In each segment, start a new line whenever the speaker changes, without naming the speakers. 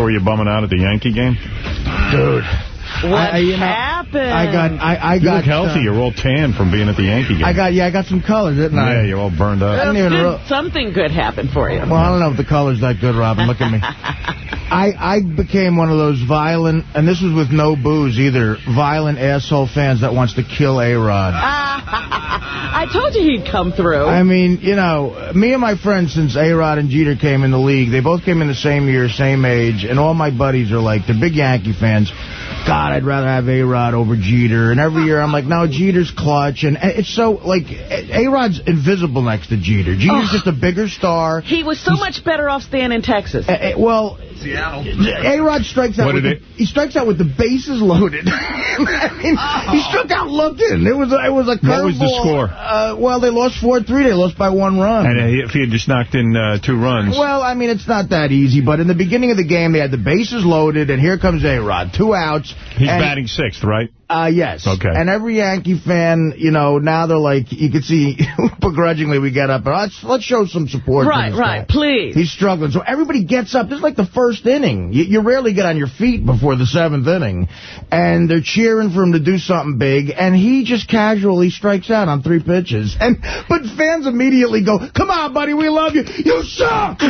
Were you bumming out at the Yankee game?
Dude.
What
I, I, you know,
happened?
I got, I, I
You
got.
look healthy.
uh,
you're all tan from being at the Yankee game.
I got, yeah, I got some colors, didn't I?
Yeah, you're all burned up.
I didn't even
Good-
real-
something good happened for you.
Well, I don't know if the color's that good, Robin. Look at me. I, I became one of those violent, and this was with no booze either, violent asshole fans that wants to kill A-Rod.
I told you he'd come through.
I mean, you know, me and my friends, since A-Rod and Jeter came in the league, they both came in the same year, same age, and all my buddies are like, they're big Yankee fans. God, I'd rather have A-Rod over Jeter. And every year I'm like, no, Jeter's clutch. And it's so, like, A-Rod's invisible next to Jeter. Jeter's
Oh.
just a bigger star.
he was so much better off staying in Texas.
Uh, well,
Seattle.
A-Rod strikes out
What
with
did
the, he strikes out with the bases loaded. I mean, he struck out looking. It was a, it was a curveball.
What was the score?
Uh, well, they lost 4-3. They lost by one run.
And uh, if he had just knocked in uh, two runs.
Well, I mean, it's not that easy, but in the beginning of the game, they had the bases loaded, and here comes A-Rod. Two outs.
He's
and,
batting sixth, right?
Uh, yes.
Okay.
And every Yankee fan, you know, now they're like, you can see, begrudgingly we get up, and let's, let's show some support.
right, right,
guy.
please.
He's struggling. So everybody gets up. This is like the first inning. You, you rarely get on your feet before the seventh inning. And they're cheering for him to do something big. And he just casually strikes out on three pitches. And But fans immediately go, come on, buddy, we love you. You suck!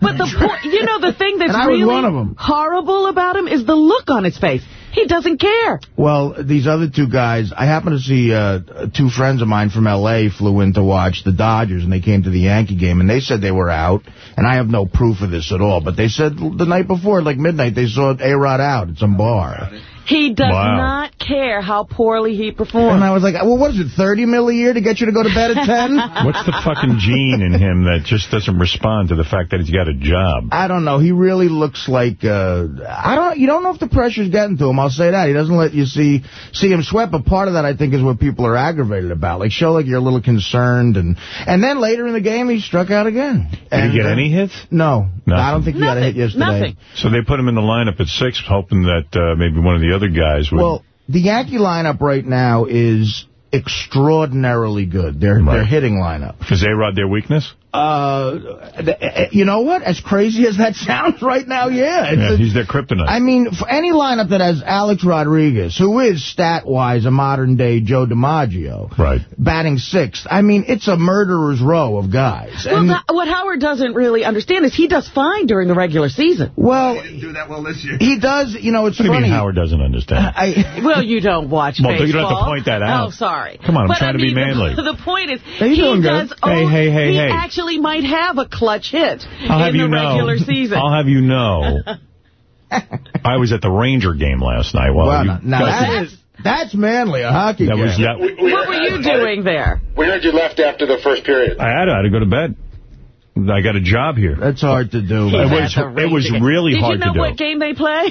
But the point, you know, the thing that's
And I was
really
one of 'em.
horrible about him is the look on his face. He doesn't care.
Well, these other two guys, I happen to see uh, two friends of mine from L.A. flew in to watch the Dodgers, and they came to the Yankee game, and they said they were out, and I have no proof of this at all, but they said the night before, like midnight, they saw A-Rod out at some bar.
He does
Wow.
not care how poorly he performs. And.
I was like, well, what is it, 30 mil a year to get you to go to bed at 10?
What's the fucking gene in him that just doesn't respond to the fact that he's got a job?
I don't know. He really looks like uh, I don't. You don't know if the pressure's getting to him. I'll say that. He doesn't let you see see him sweat. But part of that, I think, is what people are aggravated about. Like show like you're a little concerned, and and then later in the game, he struck out again.
Did
and,
he get
uh,
any hits?
No,
Nothing.
I don't think he got a hit yesterday.
nothing.
So they put him in the lineup at six, hoping that uh, maybe one of the other guys would...
Well, the Yankee lineup right now is extraordinarily good. Their
Right.
their hitting lineup.
is A-Rod their weakness?
Uh, uh, you know what? As crazy as that sounds right now, yeah. It's
Yeah,
a-
he's their kryptonite.
I mean, for any lineup that has Alex Rodriguez, who is stat-wise a modern-day Joe DiMaggio,
Right.
batting sixth, I mean, it's a murderer's row of guys.
well,
And-
that, what Howard doesn't really understand is he does fine during the regular season.
well, he
Didn't do that well this year.
he does, you know, it's
what do you
funny.
mean Howard doesn't understand?
I,
Well, you don't watch
Well,
baseball.
you don't have to point that out.
Oh, sorry.
Come on, I'm
but
trying
I
to be
mean, the-
manly.
The, point is,
you
he
doing good.
does.
Hey,
oh,
hey, hey,
he
hey.
Actually might have a clutch hit
I'll
in the
you know.
regular season.
I'll have you know. I was at the Ranger game last night. While
well,
you
now, now that is, that's manly, a hockey
that
game.
was that.
what were you doing there?
We heard you left after the first period.
I had to, I had to go to bed. I got a job here.
That's hard to do.
It was-
At the
it was really
Did
hard
you
to
know
do.
what game they play?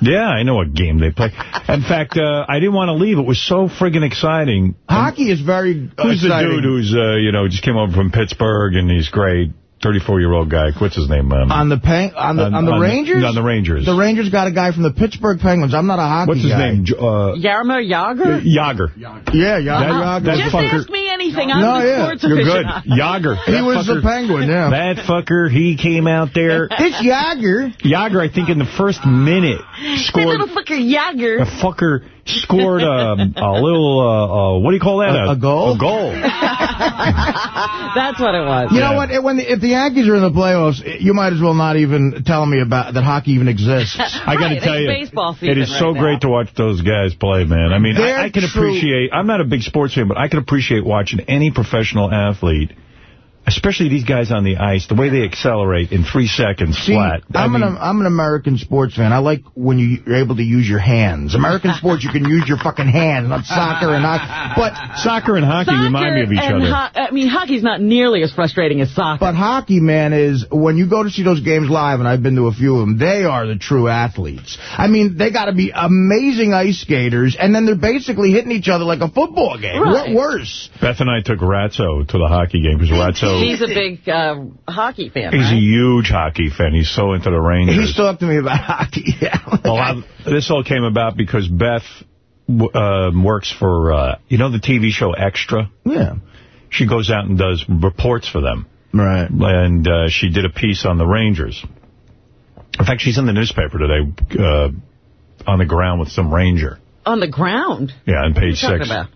Yeah, I know what game they play. In fact, uh, I didn't want to leave. It was so friggin' exciting.
Hockey is very
Who's the dude who's, uh, you know, just came over from Pittsburgh and he's great? 34-year-old guy. What's his name? Um,
On the peng- on the on, the Rangers?
on the Rangers.
The Rangers got a guy from the Pittsburgh Penguins. I'm not a hockey
What's his
guy.
name? Jo- Uh,
Yarmer Jagr?
Jagr.
Yeah,
That-
yeah,
that
Just
fucker-
ask me anything. I'm
No,
the
yeah,
sports
You're good. Jagr.
He
That
was
fucker-
the Penguin, yeah.
That fucker, he came out there.
It's Jagr.
Jagr, I think, in the first minute
That
scored.
little fucker Yager.
A fucker scored um, a little, uh, uh, what do you call that?
A- a goal?
A goal.
That's what it was.
You
Yeah.
know what? When the, if the Yankees are in the playoffs, you might as well not even tell me about that hockey even exists.
I got to
Right,
tell you,
baseball season
it is so
now.
great to watch those guys play, man. I mean, I, I can
true-
appreciate, I'm not a big sports fan, but I can appreciate watching any professional athlete, especially these guys on the ice, the way they accelerate in three seconds
See,
flat. I
I'm
mean,
an I'm an American sports fan. I like when you, you're able to use your hands. American sports, you can use your fucking hands, not soccer and hockey. But
soccer and hockey
Soccer
remind me of each
and
other.
ho- I mean, hockey's not nearly as frustrating as soccer.
but hockey, man, is when you go to see those games live, and I've been to a few of them. They are the true athletes. I mean, they got to be amazing ice skaters, and then they're basically hitting each other like a football game.
Right.
What worse?
Beth and I took Ratso to the hockey game because Ratso,
He's a big uh, hockey fan,
he's a huge hockey fan. He's so into the Rangers.
He's talked to me about hockey. Yeah.
Well, I, this all came about because Beth w- um, works for, uh, you know the TV show Extra?
yeah.
She goes out and does reports for them.
Right.
And uh, she did a piece on the Rangers. In fact, she's in the newspaper today uh, on the ground with some ranger.
On the ground?
Yeah, on page
what
six.
About?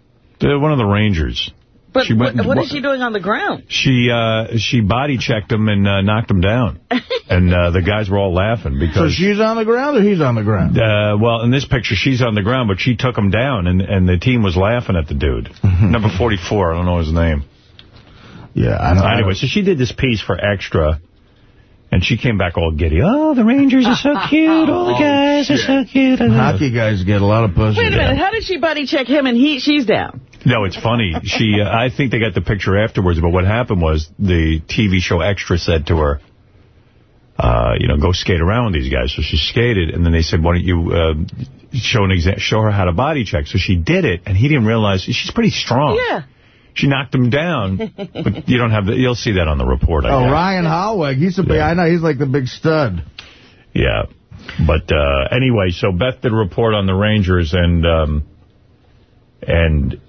One of the rangers.
But she went, what is she doing on the ground?
She uh, she body checked him and uh, knocked him down. and uh, the guys were all laughing because...
So she's on the ground or he's on the ground?
Uh, well, in this picture, she's on the ground, but she took him down, and, and the team was laughing at the dude. Number 44, I don't know his name.
Yeah, I know.
Anyway, so she did this piece for Extra, and she came back all giddy. Oh, the Rangers are so cute. All the guys oh, are so cute.
Hockey guys get a lot of pussy.
Wait a minute. How did she body check him and he she's down?
No, it's funny. She, uh, I think they got the picture afterwards, but what happened was the TV show Extra said to her, uh, you know, go skate around with these guys. So she skated, and then they said, why don't you uh, show an exa show her how to body check? So she did it, and he didn't realize she's pretty strong.
Yeah.
She knocked him down, but you don't have the, you'll see that on the report. I
oh,
guess.
Ryan Hollweg, he's a big, yeah. I know, he's like the big stud.
Yeah. But uh, anyway, so Beth did a report on the Rangers, and um, and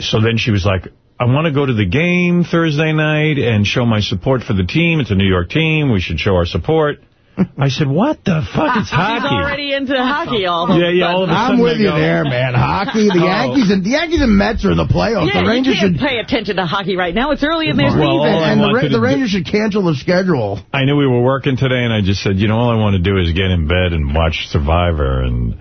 so then she was like, I want to go to the game Thursday night and show my support for the team. It's a New York team. We should show our support. I said, what the fuck? is hockey.
She's already into hockey all
Yeah, yeah, all of a
I'm with you go. there, man. Hockey, the oh. Yankees and the Yankees and Mets are in the playoffs.
Yeah,
the Rangers
you can't
should
pay attention to hockey right now. It's early in their
well,
season.
And the, Ra the Rangers should cancel the schedule.
I knew we were working today, and I just said, you know, all I want to do is get in bed and watch Survivor. And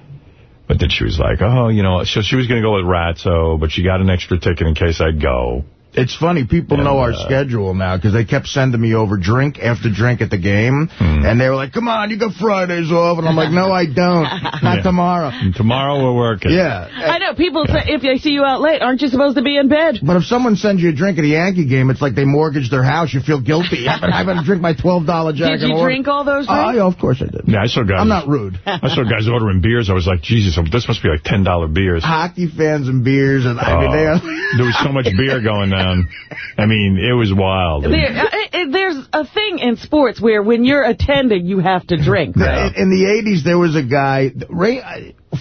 But then she was like, oh, you know, so she was going to go with Ratso, but she got an extra ticket in case I'd go.
It's funny, people and, know our uh, schedule now, because they kept sending me over drink after drink at the game, hmm. and they were like, come on, you got Fridays off, and I'm like, no, I don't, not yeah. tomorrow.
And tomorrow we're working.
Yeah.
I know, people yeah. say, if they see you out late, aren't you supposed to be in bed?
But if someone sends you a drink at a Yankee game, it's like they mortgaged their house, you feel guilty. I better drink my $12 Jack
Did you drink all those drinks?
Oh, yeah, of course I did.
Yeah, I saw guys.
I'm not rude.
I saw guys ordering beers, I was like, Jesus, this must be like $10 beers.
Hockey fans and beers, and I mean,
oh, they... there was so much beer going down. I mean, it was wild.
There, uh, there's a thing in sports where when you're attending, you have to drink.
Right? In the 80s, there was a guy...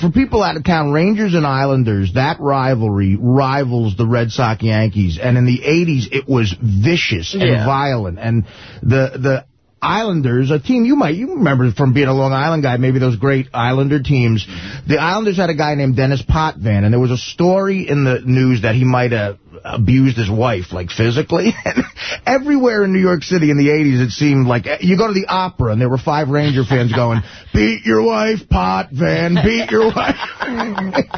For people out of town, Rangers and Islanders, that rivalry rivals the Red Sox-Yankees. And in the 80s, it was vicious and yeah. violent. And the the Islanders, a team you might you remember from being a Long Island guy, maybe those great Islander teams. The Islanders had a guy named Dennis Potvin, and there was a story in the news that he might have abused his wife, like physically. everywhere in New York City in the 80s, it seemed like you go to the opera and there were five Ranger fans going, beat your wife, Potvin, beat your wife.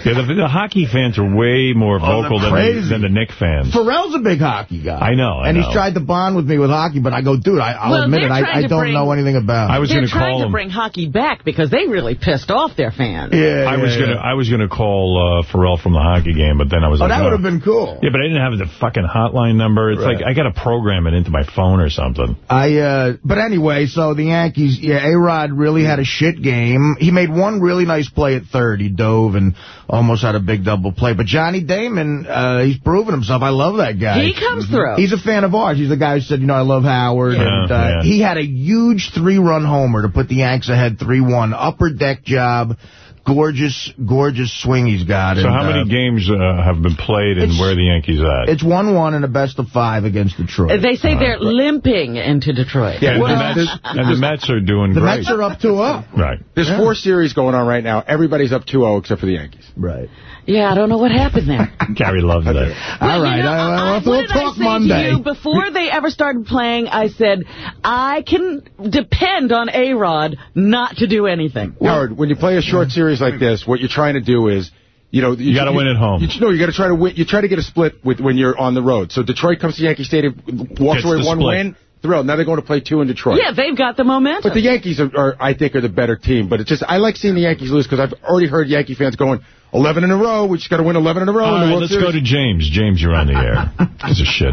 yeah, the, the, hockey fans are way more oh, vocal than, the, than the Knick fans.
Ferrall's a big hockey guy.
I know. I
and
know.
he's tried to bond with me with hockey, but I go, dude, I, will
well,
admit it, I, I don't bring, know anything about it.
I was
They're
trying
to bring hockey back because they really pissed off their fans.
Yeah,
I
yeah,
was
yeah.
gonna I was gonna call uh, Ferrall from the hockey game, but then I was
oh,
like,
that would have been cool.
Yeah, but I didn't have the fucking hotline number. It's right. like I got to program it into my phone or something.
I uh, But anyway, so the Yankees, yeah, A-Rod really had a shit game. He made one really nice play at third. He dove and almost had a big double play. But Johnny Damon, uh, he's proven himself. I love that guy.
He comes through.
He's a fan of ours. He's the guy who said, you know, I love Howard. Yeah, and uh, yeah. He had a huge three-run homer to put the Yanks ahead 3-1. Upper deck job gorgeous, gorgeous swing he's got.
So
and,
how many
uh,
games uh, have been played and where are the Yankees at?
It's 1-1 in a best of five against Detroit.
They say uh, they're limping into Detroit.
Yeah, well, and, the Mets, and the Mets are doing
the
great.
Mets are up 2-0.
Right.
There's yeah. four series going on right now. Everybody's up 2-0 except for the Yankees.
Right.
Yeah, I don't know what happened there.
Gary loves that.
Well,
All right,
you know,
I, I,
we'll
talk
Monday. before they ever started playing, I said, I can depend on A-Rod not to do anything.
Howard, when you play a short series like this, what you're trying to do is you know,
you, you got to win at home.
You, no, you got to try to win. You try to get a split with when you're on the road. So Detroit comes to Yankee Stadium, walks
Gets
away one
split.
win. Thrilled. Now they're going to play two in Detroit.
Yeah, they've got the momentum.
But the Yankees are, are I think, are the better team. But it's just I like seeing the Yankees lose because I've already heard Yankee fans going, 11 in a row. We just got to win 11 in a row.
All
in
right,
World
let's
Series.
go to James. James, you're on the air. This is shit.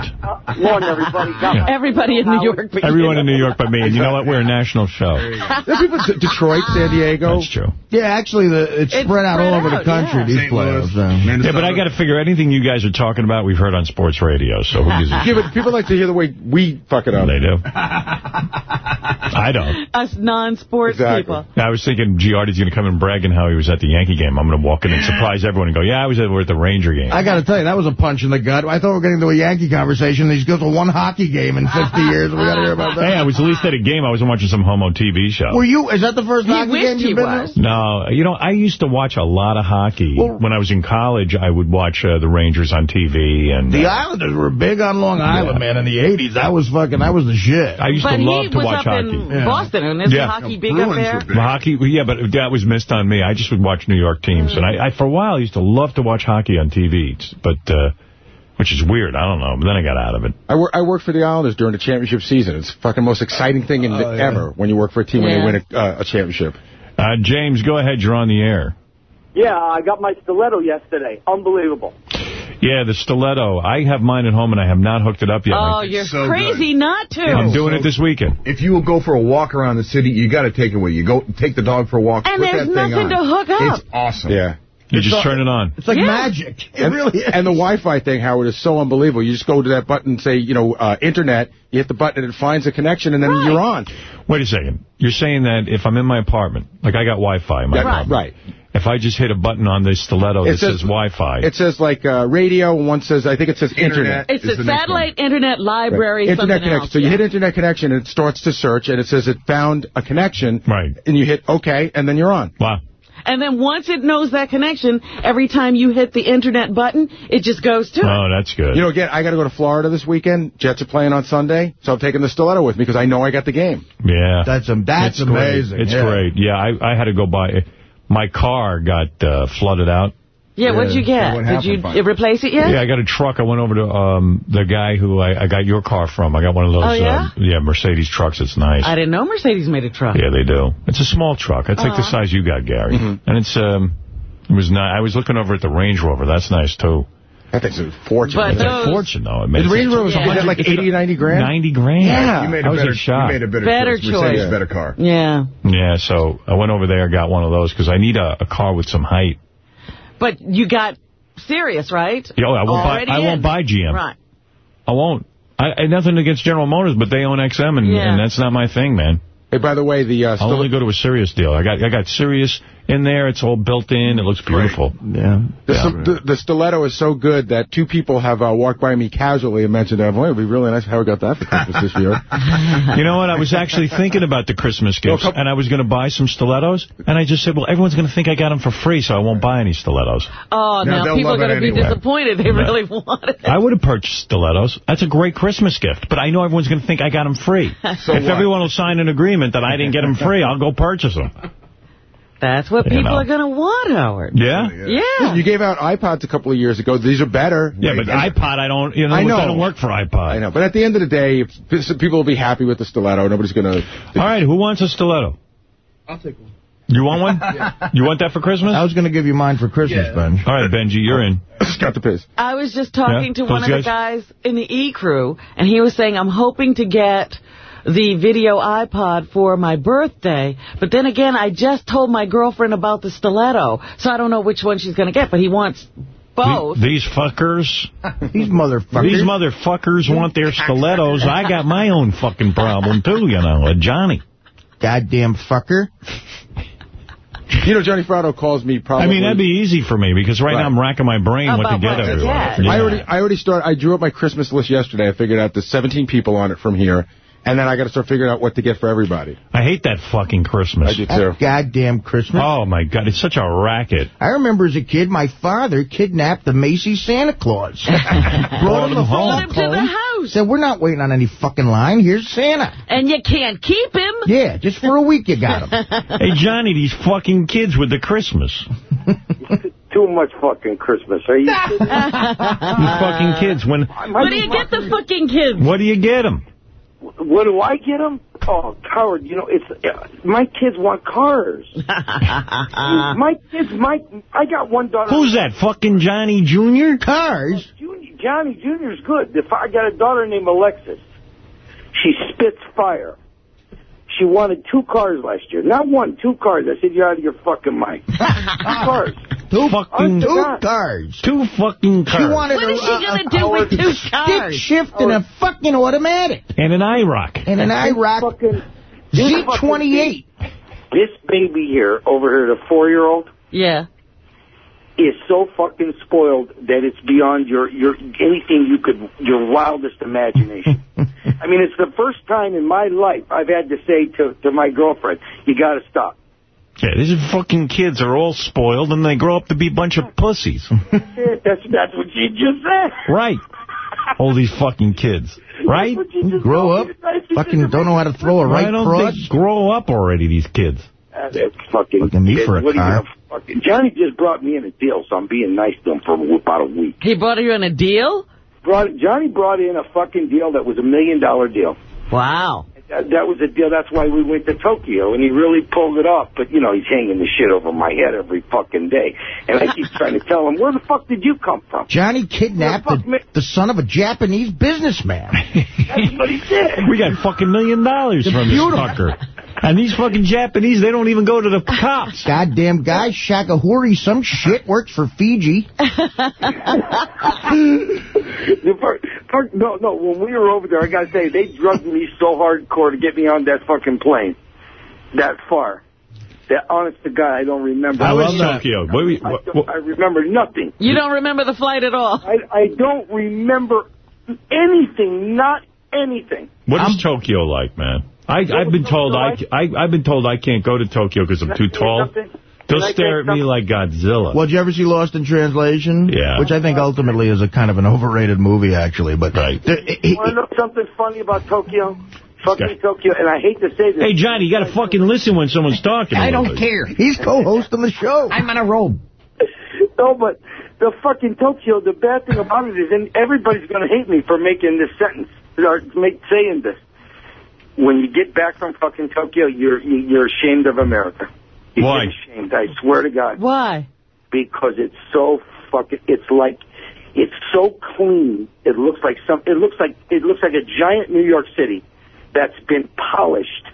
Morning, everybody.
Yeah. Everybody in New York.
Everyone in New York but me. And you know what? We're a national show.
There's people in Detroit, San Diego.
That's true.
Yeah, actually, the, it's,
it's
spread out all over
out,
the country,
yeah.
these playoffs. So.
Yeah, but I got to figure anything you guys are talking about, we've heard on sports radio. So who gives a
yeah, people like to hear the way we fuck it up.
They do. I don't.
Us non-sports
Exactly.
people.
I was thinking Giardi's going to come and brag bragging how he was at the Yankee game. I'm going to walk in and surprise everyone and go, yeah, I was over at the Ranger game.
I got to tell you, that was a punch in the gut. I thought we were getting to a Yankee conversation. He's goes to one hockey game in 50 years. We got to hear about that.
Hey, I was at least at a game. I wasn't watching some homo TV show.
Were you? Is that the first
He
hockey
wished
game
he
you've been
was.
to?
No, you know, I used to watch a lot of hockey.
Well-
when I was in college, I would watch uh, the Rangers on TV. and
The
uh,
Islanders were big on Long Island, man, in the 80s. That was fucking, that was the shit.
I used
But
to love
he
to
was
watch
up
hockey.
in
Yeah.
Boston, and isn't
Yeah.
hockey big
Bruins
up there?
big.
Hockey, yeah, but that was missed on me. I just would watch New York teams, and I, I for a while I used to love to watch hockey on TV, but uh, which is weird. I don't know, but then I got out of it.
I, wor I worked for the Islanders during the championship season. It's the fucking most exciting thing in the,
Oh, yeah.
ever when you work for a team when they win a, uh, a championship.
Uh, James, go ahead. You're on the air.
Yeah, I got my stiletto yesterday. Unbelievable.
Yeah, the stiletto. I have mine at home, and I have not hooked it up yet.
Oh, you're
so
crazy not to.
I'm doing
so-
it this weekend.
If you will go for a walk around the city, you got to take it with you. Go take the dog for a walk.
And
put
there's
that thing
nothing
on.
to hook up.
It's awesome.
Yeah.
You
It's
just
all-
turn it on.
It's like
Yeah.
magic. It
And,
really is.
and the Wi-Fi thing, Howard, is so unbelievable. You just go to that button and say, you know, uh, internet. You hit the button and it finds a connection, and then
Right.
you're on.
Wait a second. You're saying that if I'm in my apartment, like I got Wi-Fi in my
Yeah,
apartment.
right.
If I just hit a button on the stiletto
It
that says,
says-
Wi-Fi.
It says like uh, radio, and one says I think it says internet.
It's
is
a satellite internet library,
Right.
something
Internet connection.
else.
So you hit internet connection, and it starts to search, and it says it found a connection.
Right.
And you hit OK, and then you're on.
wow.
And then once it knows that connection, every time you hit the internet button, it just goes to it.
Oh, that's good.
You know, again, I got to go to Florida this weekend. Jets are playing on Sunday, so I'm taking the stiletto with me because I know I got the game.
yeah.
That's, um, that's
It's great.
amazing.
It's
yeah.
great. Yeah, I, I had to go buy. My car got uh, flooded out.
Yeah, what'd you get?
What
Did you
Frank?
replace it yet?
Yeah, I got a truck. I went over to um, the guy who I, I got your car from. I got one of those
Oh, yeah?
uh, yeah Mercedes trucks. It's nice.
I didn't know Mercedes made a truck.
Yeah, they do. It's a small truck. It's like the size you got, Gary. And it's um, it was nice. I was looking over at the Range Rover. That's nice too.
That thing's a fortune.
But
It's
those-
a fortune though. It makes
the Range
Rover
Rover's
Yeah.
is like 80, 90 grand?
90 grand.
Yeah.
You made
I
a
was
better,
in.
You made a better,
Better
choice. Mercedes
choice.
better car.
Yeah.
Yeah, so I went over there, got one of those because I need a, a car with some height.
But you got Sirius, right?
Yeah, I won't
Already
buy. I
in.
won't buy GM.
Right.
I won't. I, I nothing against General Motors, but they own XM, and,
Yeah.
and that's not my thing, man.
Hey, by the way, the uh,
I'll only go to a Sirius deal. I got I got Sirius in there. It's all built in. It looks beautiful.
Yeah.
The,
Yeah.
sti- the, the stiletto is so good that two people have uh, walked by me casually and mentioned, boy, it would be really nice if Howard got that for Christmas this year.
You know what? I was actually thinking about the Christmas gifts,
couple-
and I was going to buy some stilettos, and I just said, well, everyone's going to think I got them for free, so I won't buy any stilettos.
Oh,
No,
now people are going to be
anyway.
disappointed. They really want it.
I would have purchased stilettos. That's a great Christmas gift, but I know everyone's going to think I got them free.
So
if
what?
everyone will sign an agreement that I didn't get them free, I'll go purchase them.
That's what
You
people
know.
are going to want, Howard.
Yeah?
Yeah.
You gave out iPods a couple of years ago. These are better.
Yeah, but iPod, I don't, you know,
I know.
that don't work for iPod.
I know. But at the end of the day, if this- people will be happy with the stiletto. Nobody's going to...
All right, who wants a stiletto?
I'll take one.
You want one? yeah. You want that for Christmas?
I was going to give you mine for Christmas, Ben.
All right, Benji, you're in.
Got the piss.
I was just talking
Yeah,
to one
those
of the guys in the E-Crew, and he was saying, I'm hoping to get the video iPod for my birthday. But then again, I just told my girlfriend about the stiletto, so I don't know which one she's going to get, but he wants both.
These fuckers,
These motherfuckers.
these motherfuckers want their stilettos. I got my own fucking problem, too, you know, uh, Johnny.
Goddamn fucker.
You know, Johnny Fratto calls me probably...
I mean, that'd be easy for me, because right,
Right.
now I'm racking my brain what to
About
get
what to
everywhere. Yeah.
I already, I already started. I drew up my Christmas list yesterday. I figured out the 17 people on it from here, and then I got to start figuring out what to get for everybody.
I hate that fucking Christmas.
I do too.
That goddamn Christmas.
Oh, my God, it's such a racket.
I remember as a kid, my father kidnapped the Macy's Santa Claus. Brought
Brought
him
him
the
home.
Brought him to the house.
Said, we're not waiting on any fucking line. Here's Santa.
And you can't keep him.
Yeah, just for a week you got him.
Hey, Johnny, these fucking kids with the Christmas.
Too much fucking Christmas. Are you kidding?
These fucking kids. When
What do you get the fucking kids?
What do you get them?
What do I get them? Oh, Howard, you know, it's uh, my kids want cars. my kids, my I got one daughter.
Who's that, fucking Johnny Jr.?
Cars?
Junior, Johnny Jr.'s good. If I got a daughter named Alexis. She spits fire. She wanted two cars last year. Not one, two cars. I said, you're out of your fucking mind. two cars.
Two
fucking-
Two
God.
cars.
Two fucking
She
cars.
wanted
What
a,
is she gonna do with
a
two
stick
cars?
shift and a oh. fucking automatic.
And an IROC.
And an IROC.
Fucking,
Z28.
This baby here, over here, the four-year-old,
Yeah.
is so fucking spoiled that it's beyond your your anything you could your wildest imagination. I mean, it's the first time in my life I've had to say to to my girlfriend, "You got to stop."
Yeah, these fucking kids are all spoiled, and they grow up to be a bunch of pussies.
That's that's what she just said.
right. All these fucking kids. Right?
That's what she just
Grow up, fucking don't know how to throw a
Why
right
don't
cross.
they grow up already, these kids?
Uh, that's fucking,
Fucking me for a
What
car.
fucking- Johnny just brought me in a deal, so I'm being nice to him for about a week.
He brought you in a deal?
Brought Johnny brought in a fucking deal that was a million dollar deal.
Wow.
That, that was a deal. That's why we went to Tokyo, and he really pulled it off. But you know, he's hanging the shit over my head every fucking day, and I keep trying to tell him, "Where the fuck did you come from?"
Johnny kidnapped
Yeah, fuck me.
the, the son of a Japanese businessman.
That's what he did.
We got fucking million dollars from this
beautiful.
fucker. And these fucking Japanese, they don't even go to the cops.
Goddamn guy, Shakahuri, some shit works for Fiji.
The fir- fir- no, no. When we were over there, I gotta say, they drugged me so hardcore to get me on that fucking plane, that far. That honest to God, I don't remember.
I love
that.
Tokyo. What,
I,
what, what,
I remember nothing.
You don't remember the flight at all?
I, I don't remember anything, not anything.
what is Tokyo like, man? I, I've been told I, I, I've been told I can't go to Tokyo because I'm too tall. They'll
Can
stare at me like Godzilla.
Well, did you ever see Lost in Translation?
Yeah.
Which I think ultimately is a kind of an overrated movie, actually. But
Right.
there- he-
Want to know something funny about Tokyo? Fucking Tokyo, and I hate to say this.
Hey, Johnny, you got to fucking listen when someone's talking.
I don't care. He's co-hosting the show. I'm on a robe.
No, but the fucking Tokyo, the bad thing about it is, and everybody's going to hate me for making this sentence, or make, saying this. When you get back from fucking Tokyo, you're you're ashamed of America. You
Why?
get ashamed, I swear to God.
Why?
Because it's so fucking, it's like, it's so clean. It looks like some, it looks like, it looks like a giant New York City that's been polished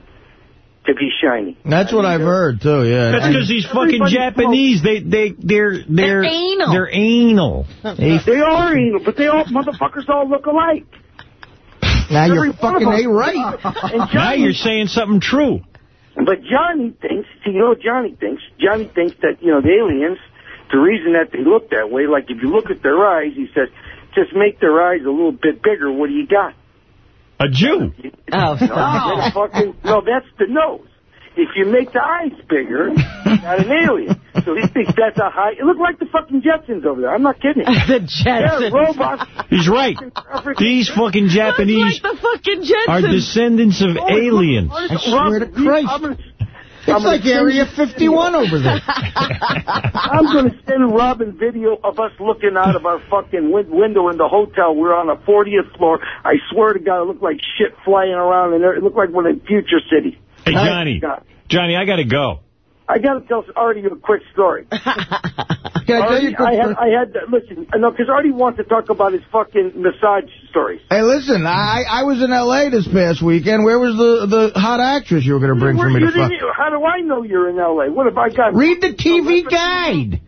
to be shiny.
That's what I've heard, too, yeah.
That's
And
because these fucking
Everybody
Japanese, they, they, they're, they're,
They're anal.
They're anal.
he-
They are anal, but they all, motherfuckers all look alike.
Now you're fucking. A right.
Now you're saying something true.
But Johnny thinks, see, you know what Johnny thinks? Johnny thinks that, you know, the aliens, the reason that they look that way, like if you look at their eyes, he says, just make their eyes a little bit bigger, what do you got?
A Jew.
Oh,
No, that's fucking, no that's the nose. If you make the eyes bigger, you got an alien. So he thinks that's a high, it looked like the fucking Jetsons over there, I'm not kidding.
the Jetsons.
Yeah,
Jetsons.
robots.
He's right. These fucking Japanese
like the fucking Jetsons.
are descendants of oh, aliens.
I swear to Christ.
I'm gonna,
It's like Area 51 over there.
I'm going to send Robin video of us looking out of our fucking win- window in the hotel. We're on the 40th floor. I swear to God, it looked like shit flying around in there. It looked like we're in Future City.
Hey, Johnny.
God.
Johnny, I got to go.
I got to tell Artie a quick story.
Can I tell you a quick
I had. I had to, listen, no, because Artie wants to talk about his fucking massage stories.
Hey, listen, I I was in L.A. this past weekend. Where was the, the hot actress you were going to bring
Where
for me to fuck?
how do I know you're in L.A.? What have I got?
Read the TV guide.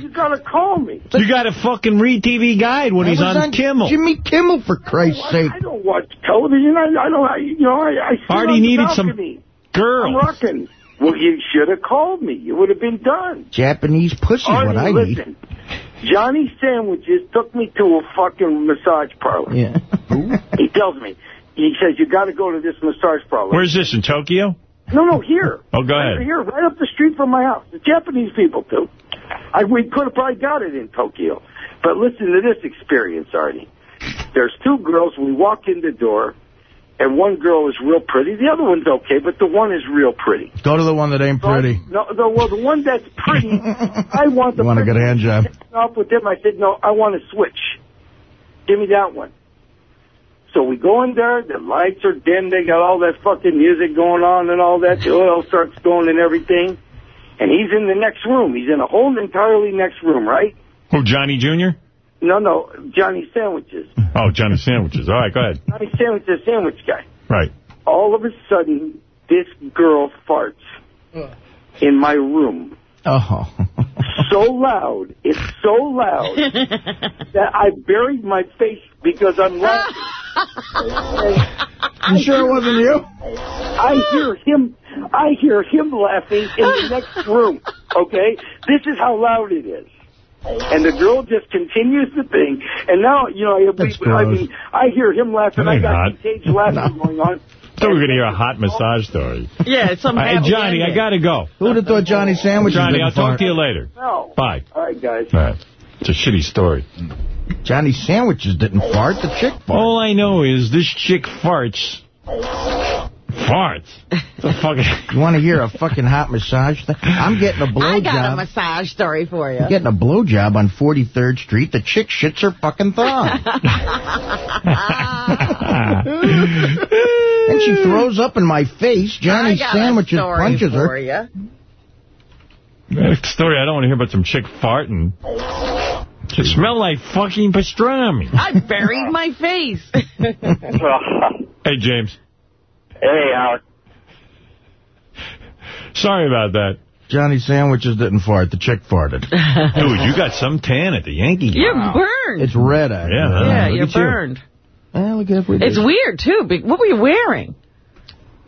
You got to call me.
You got to fucking read TV Guide when
I
he's
was
on Kimmel.
Jimmy Kimmel, for Christ's sake.
I don't watch television. I, I don't, I, you know, I, I sit
Artie
on the
needed some
balcony. I'm
Girls.
rocking. Well, you should have called me. It would have been done.
Japanese pussy,
Artie,
what I need.
Johnny Sandwiches took me to a fucking massage parlor.
Yeah.
He tells me, he says, you got to go to this massage parlor.
Where's this, in Tokyo?
No, no, here.
Oh, go
Right
ahead.
Here, right up the street from my house. The Japanese people, too. I, we could have probably got it in Tokyo. But listen to this experience, Artie. There's two girls. We walk in the door, and one girl is real pretty. The other one's okay, but the one is real pretty.
Go to the one that ain't
So I-
pretty.
no, the, well, the one that's pretty, I want the
You want a good
pretty
hand job.
off with him. I said, no, I want to switch. Give me that one. So we go in there, the lights are dim, they got all that fucking music going on and all that, the oil starts going and everything. And he's in the next room. He's in a whole entirely next room, right?
Who, Johnny Jr.?
No, no, Johnny Sandwiches.
Oh, Johnny Sandwiches. All right, go ahead.
Johnny Sandwiches, sandwich guy.
Right.
All of a sudden, this girl farts in my room.
Oh.
so loud, it's so loud that I buried my face because I'm laughing.
You sure it wasn't you?
I hear him. I hear him laughing in the next room. Okay, this is how loud it is. And the girl just continues to think. And now, you know, I, I mean, I hear him laughing.
That
I
ain't
got
hot.
contagious laughing going on.
I thought we were going to hear a hot massage story.
Yeah, it's some
Hey,
happy
Johnny, I got to go.
Who would have thought Johnny Sandwich
Johnny,
didn't
I'll talk to you later.
No.
Bye.
All right, guys.
All right. It's a shitty story.
Johnny Sandwiches didn't fart. The chick farted.
All I know is this chick farts. Farts? The fuck?
You want to hear a fucking hot massage thing? I'm getting a blowjob.
I got a massage story for you.
I'm Getting a blowjob on 43rd Street. The chick shits her fucking thumb. and she throws up in my face. Johnny
I got
Sandwiches
a story
punches
for
her.
you.
That story, I don't want to hear about some chick farting. It smelled like fucking pastrami.
I buried my face.
Hey, James.
Hey, Howard.
Sorry about that.
Johnny Sandwiches didn't fart. The chick farted.
Dude, you got some tan at the Yankee game.
You're burned.
It's red, actually.
Yeah, huh?
yeah,
Look
you're
at you.
burned.
Eh, look at
It's weird, too. What were you wearing?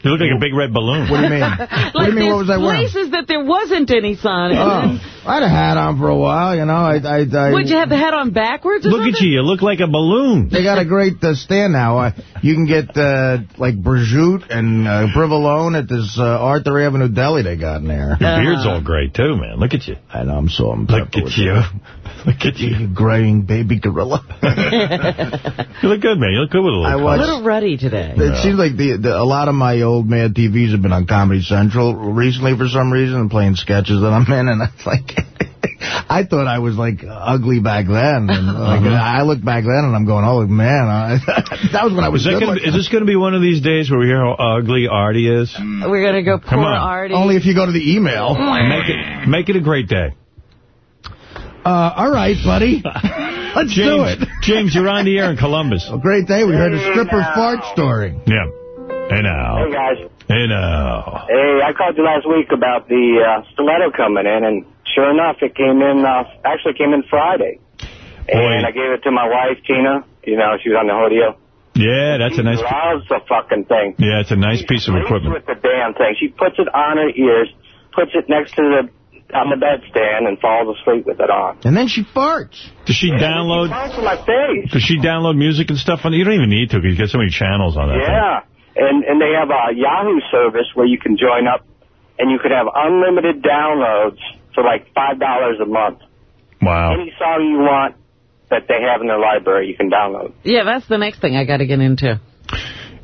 You look like a big red balloon.
What do you mean?
like
what do you mean, what was I wearing?
places that there wasn't any sun. and
Oh,
then-
I had a hat on for a while, you know. I, I, I,
Would you have the hat on backwards or
Look at you. You look like a balloon.
They got a great uh, stand now. Uh, you can get uh, like prosciutto and uh, provolone at this uh, Arthur Avenue deli they got in there.
Your beard's all gray, too, man. Look at you.
I know, I'm so and
Look
pepper
at you.
it.
Look at you.
You graying baby gorilla.
You look good, man. You look good with a
I
little
watch-
A little ruddy today.
It seems like the, the a lot of my old Mad TVs have been on Comedy Central recently for some reason, and playing sketches that I'm in, and it's like, I thought I was like ugly back then, and like
Uh-huh.
I look back then and I'm going, oh man, I, that was when I was
Is,
good
gonna,
looking.
is this going to be one of these days where we hear how ugly Artie is?
We're going to go
Come
poor
on.
Artie.
Only if you go to the email.
Make it, make it a great day.
Uh, all right, buddy. Let's do
James,
it.
James, you're on the air in Columbus.
A great day. We heard a stripper fart story.
Yeah. Hey now.
Hey, guys.
Hey now.
Hey, I called you last week about the uh, stiletto coming in, and sure enough, it came in, uh, actually came in Friday.
Boy.
And I gave it to my wife, Tina. You know, she was on the rodeo.
Yeah, that's a nice.
She loves the fucking thing.
Yeah, it's a nice
She
piece of equipment.
with the damn thing. She puts it on her ears, puts it next to the on the bedstand, and falls asleep with it on.
And then she farts.
Does she download?
She farts in my face.
Does she download music and stuff on? You don't even need to because you got so many channels on that. thing.
Yeah, and and they have a Yahoo service where you can join up, and you could have unlimited downloads for like five dollars a month.
Wow.
Any song you want that they have in their library, you can download.
Yeah, that's the next thing I got to get into.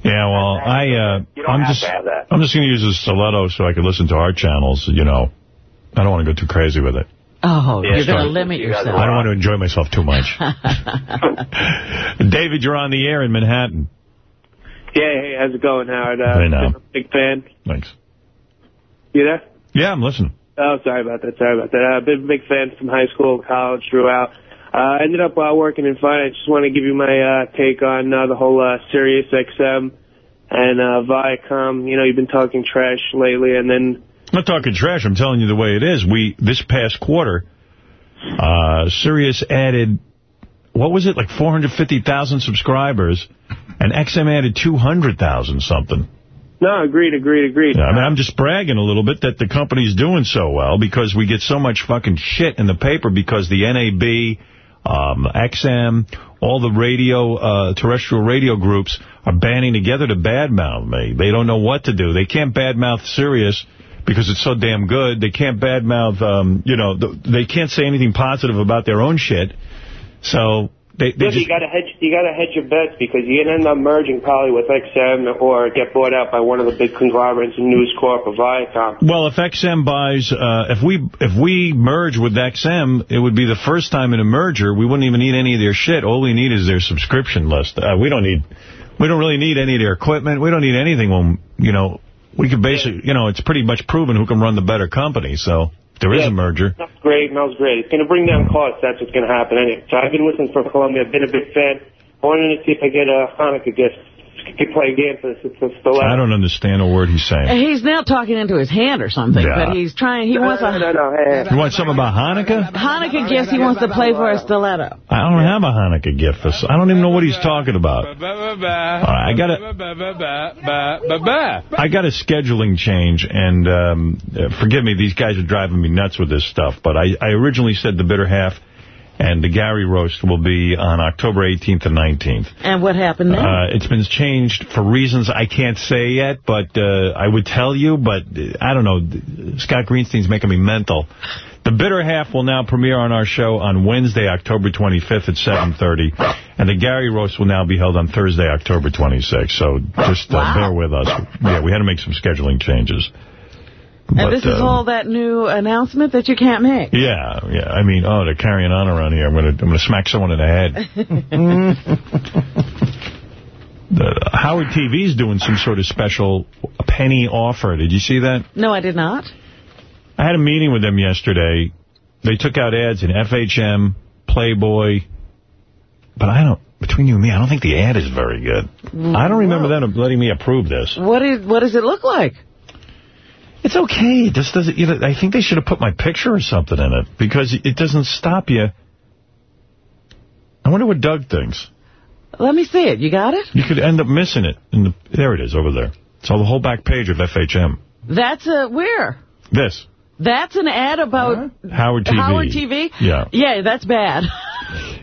Yeah, well, I, uh, I'm just,
to have that.
I'm just going to use a stiletto so I can listen to our channels, you know. I don't want to go too crazy with it.
Oh,
Yeah,
you're going to limit yourself.
I don't want to enjoy myself too much. David, you're on the air in Manhattan.
Yeah, hey, how's it going, Howard? Uh,
Hey, now.
been a Big fan.
Thanks.
You there?
Yeah, I'm listening.
Oh, sorry about that. Sorry about that. I've been a big fan from high school, college, throughout. Uh, I ended up uh, working in finance. Just want to give you my uh, take on uh, the whole uh, Sirius XM and uh, Viacom. You know, you've been talking trash lately, and then
I'm not talking trash. I'm telling you the way it is. We This past quarter, uh, Sirius added, what was it, like 450,000 subscribers, and XM added 200,000 something.
no, agreed, agreed, agreed.
Yeah, I mean, I'm just bragging a little bit that the company's doing so well because we get so much fucking shit in the paper because the NAB, um, XM, all the radio, uh, terrestrial radio groups are banding together to badmouth me. They don't know what to do. They can't badmouth Sirius because it's so damn good. They can't badmouth, um, you know, th they can't say anything positive about their own shit. So they, they just...
you gotta hedge. You gotta hedge your bets because you're gonna end up merging probably with XM or get bought out by one of the big conglomerates, in News Corp or Viacom.
Well, if XM buys, uh, if we if we merge with XM, it would be the first time in a merger. We wouldn't even need any of their shit. All we need is their subscription list. Uh, we don't need, we don't really need any of their equipment. We don't need anything. When you know, we could basically, you know, it's pretty much proven who can run the better company. So there is
Yeah.
a merger.
That's great, and that was great. It's going to bring down costs. That's what's going to happen. Anyway. So I've been listening for Columbia. I've been a big fan. I wanted to see if I get a Hanukkah gift keep playing games with the stiletto.
I don't understand a word he's saying.
He's now talking into his hand or something,
Yeah.
but he's trying, he wants a...
No, no, hey.
You want something about Hanukkah?
Hanukkah gifts, he wants to play for a stiletto.
I don't have a Hanukkah gift. For, I don't even know what he's talking about. All right, I got a, I got a scheduling change, and um, forgive me, these guys are driving me nuts with this stuff, but I, I originally said the bitter half and the Gary roast will be on October 18th and 19th.
And what happened then?
Uh, it's been changed for reasons I can't say yet, but uh, I would tell you, but uh, I don't know. Scott Greenstein's making me mental. The Bitter Half will now premiere on our show on Wednesday, October 25th at 7.30, and the Gary Roast will now be held on Thursday, October 26th. So just uh,
Wow.
bear with us. Yeah, we had to make some scheduling changes.
And
But,
this is
um,
all that new announcement that you can't make.
Yeah, yeah. I mean, oh, they're carrying on around here. I'm gonna, I'm gonna smack someone in the head. the, Howard TV's doing some sort of special penny offer. Did you see that?
No, I did not.
I had a meeting with them yesterday. They took out ads in FHM, Playboy, but I don't. Between you and me, I don't think the ad is very good. I don't remember them letting me approve this.
What is? What does it look like?
It's okay. Just doesn't. You know, I think they should have put my picture or something in it because it doesn't stop you. I wonder what Doug thinks.
Let me see it. You got it?
You could end up missing it. In the, there it is over there. It's on the whole back page of FHM.
That's a where?
This.
That's an ad about
Howard TV.
Howard TV?
Yeah.
Yeah, that's bad.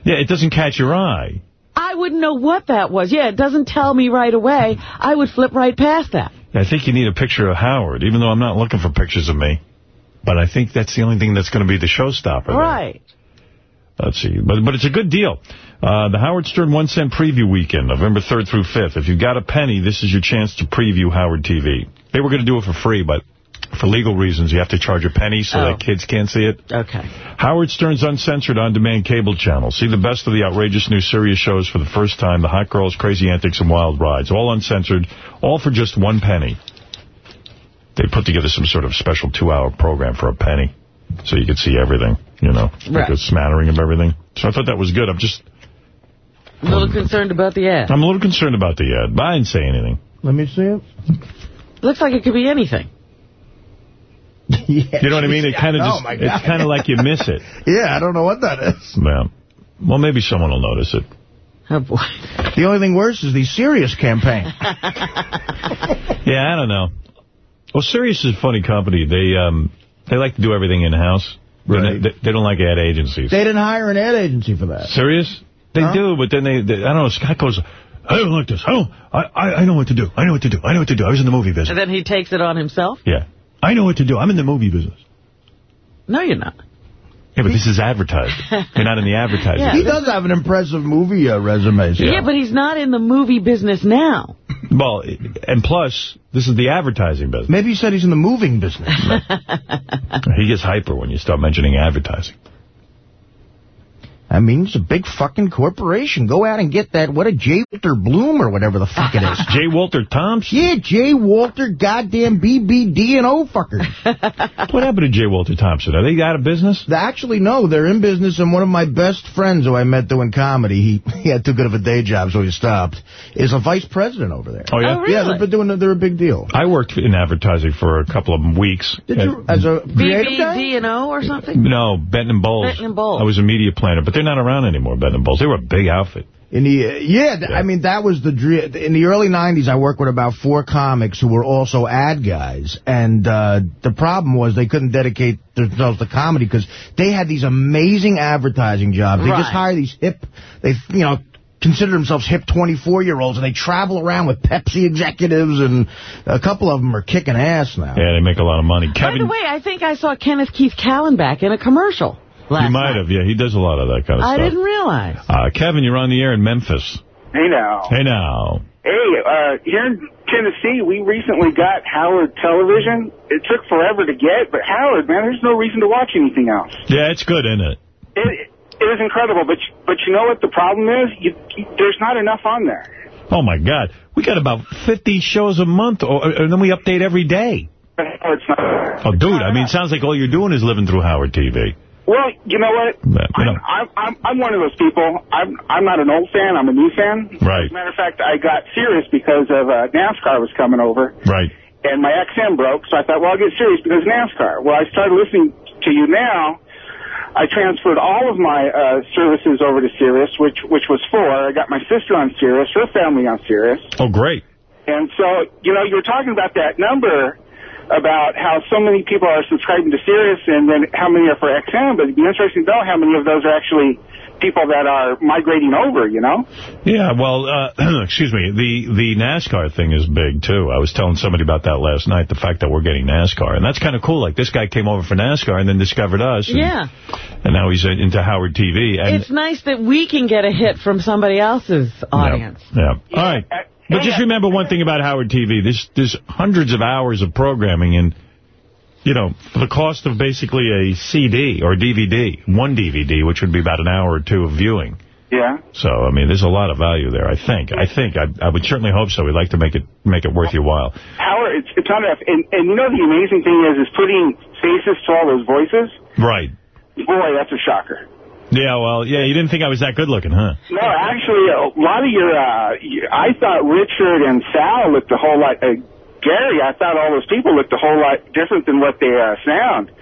Yeah, it doesn't catch your eye.
I wouldn't know what that was. Yeah, it doesn't tell me right away. I would flip right past that.
I think you need a picture of Howard, even though I'm not looking for pictures of me. But I think that's the only thing that's going to be the showstopper. there.
Right.
Let's see. But but it's a good deal. Uh, the Howard Stern One Cent Preview Weekend, November 3rd through 5th. If you've got a penny, this is your chance to preview Howard TV. They were going to do it for free, but for legal reasons, you have to charge a penny so
Oh.
that kids can't see it.
Okay.
Howard Stern's Uncensored on-demand cable channel. See the best of the outrageous new Sirius shows for the first time. The Hot Girls, Crazy Antics, and Wild Rides. All uncensored, all for just one penny. They put together some sort of special two-hour program for a penny. So you could see everything, you know, like a smattering of everything. So I thought that was good. I'm just,
A little concerned about the ad.
I'm a little concerned about the ad, but I didn't say anything.
Let me see it.
Looks like it could be anything.
yeah,
You know what I mean? It kind of
Oh,
just,
my
it's kind of like you miss it.
Yeah, I don't know what that is.
Yeah. Well, maybe someone will notice it.
Oh, boy.
The only thing worse is the Sirius campaign.
Yeah, I don't know. Well, Sirius is a funny company. They um they like to do everything in-house. They-
Right.
They, they don't like ad agencies.
They didn't hire an ad agency for that.
Sirius? They
Huh?
do, but then they, they, I don't know, Scott goes, I don't like this. I don't, I, I, I know what to do. I know what to do. I know what to do. I was in the movie business.
And then he takes it on himself?
Yeah. I know what to do. I'm in the movie business.
No, you're not.
Yeah, but this is advertising. You're not in the advertising.
Yeah.
He does have an impressive movie uh, resume. so-
Yeah. but he's not in the movie business now.
Well, and plus, this is the advertising business.
Maybe he said he's in the moving business.
He gets hyper when you start mentioning advertising.
I mean, it's a big fucking corporation. Go out and get that, what a J. Walter Bloom or whatever the fuck it is.
J. Walter Thompson?
yeah, J. Walter goddamn BBD and O fucker.
What happened to J. Walter Thompson? Are they out of business?
They Actually, no, they're in business, and one of my best friends who I met doing comedy, he, he had too good of a day job, so he stopped, is a vice president over there.
Oh, yeah?
Oh, really?
Yeah, they've been doing, they're a big deal.
I worked in advertising for a couple of weeks.
Did you, as a creative guy?
BBD&O or something?
No, Benton and Bowles.
Benton and Bowles.
I was a media planner, but they're not around anymore, Benton and Bowles. They were a big outfit.
In the uh, yeah, th- I mean that was the dream. In the early '90s, I worked with about four comics who were also ad guys, and uh, the problem was they couldn't dedicate themselves to comedy because they had these amazing advertising jobs. They
Right.
just hire these hip, they you know. Consider themselves hip 24-year-olds, and they travel around with Pepsi executives, and a couple of them are kicking ass now.
Yeah, they make a lot of money.
By the way, I think I saw Kenneth Keith Kallenbach in a commercial last
you might
night.
have. Yeah, he does a lot of that kind of
I
stuff.
I didn't realize.
Uh, Kevin, you're on the air in Memphis.
Hey now.
Hey now.
Hey, uh, here in Tennessee, we recently got Howard Television. It took forever to get, but Howard, man, there's no reason to watch anything else.
Yeah, it's good, isn't it?
It, it is incredible, but but you know what the problem is? You, you, there's not enough on there.
Oh, my God. We got about 50 shows a month, or, and then we update every day.
It's not.
Oh, dude, I mean, it sounds like all you're doing is living through Howard TV.
Well, you know what?
But, you know.
I'm, I'm I'm one of those people. I'm I'm not an old fan. I'm a new fan.
Right.
As a matter of fact, I got Sirius because of uh, NASCAR was coming over,
Right.
and my XM broke. So I thought, well, I'll get Sirius because of NASCAR. Well, I started listening to you now. I transferred all of my uh, services over to Sirius, which which was four. I got my sister on Sirius, her family on Sirius.
Oh, great.
And so, you know, you were talking about that number about how so many people are subscribing to Sirius and then how many are for XM, but it'd be interesting to know how many of those are actually people that are migrating over, you know?
Yeah, well, uh, excuse me, the, the NASCAR thing is big, too. I was telling somebody about that last night, the fact that we're getting NASCAR. And that's kind of cool. Like, this guy came over for NASCAR and then discovered us. And,
Yeah.
And now he's into Howard TV. And,
It's nice that we can get a hit from somebody else's audience.
Yeah. All right. But just remember one thing about Howard TV. There's, there's hundreds of hours of programming, and, you know, for the cost of basically a CD or DVD, one DVD, which would be about an hour or two of viewing.
Yeah.
So, I mean, there's a lot of value there, I think. I think. I, I would certainly hope so. We'd like to make it make it worth your while.
Howard, it's, it's not enough. And, and you know the amazing thing is, is putting faces to all those voices.
Right.
Boy, that's a shocker.
Yeah, well, yeah, you didn't think I was that good looking, huh?
No, actually, a lot of your, uh, I thought Richard and Sal looked a whole lot, uh, Gary, I thought all those people looked a whole lot different than what they uh, sound.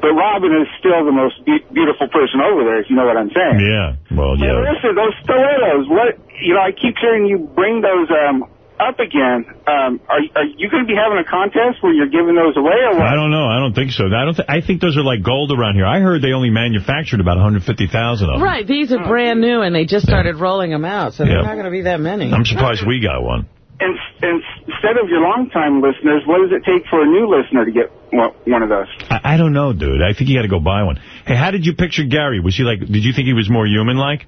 But Robin is still the most be- beautiful person over there, if you know what I'm saying.
Yeah. Well, yeah.
listen, those stilettos, what, you know, I keep hearing you bring those, um, up again. Um, are, are you going to be having a contest where you're giving those away or what?
I don't know. I don't think so. I don't. Th I think those are like gold around here. I heard they only manufactured about 150,000 of them.
Right, these are brand new, and they just started rolling them out, so
Yeah.
there's not going to be that many.
I'm surprised we got one.
And, and instead of your longtime listeners, what does it take for a new listener to get one one of those?
I, I don't know, dude. I think you got to go buy one. Hey, how did you picture Gary? Was he like? Did you think he was more human-like?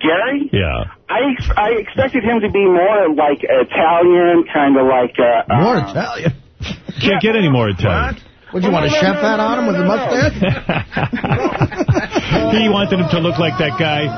Gary?
Yeah.
I ex- I expected him to be more like Italian, kind of like uh,
More
uh,
Italian.
Can't get any more Italian.
Would you want a chef hat on him with a mustache?
he wanted him to look like that guy.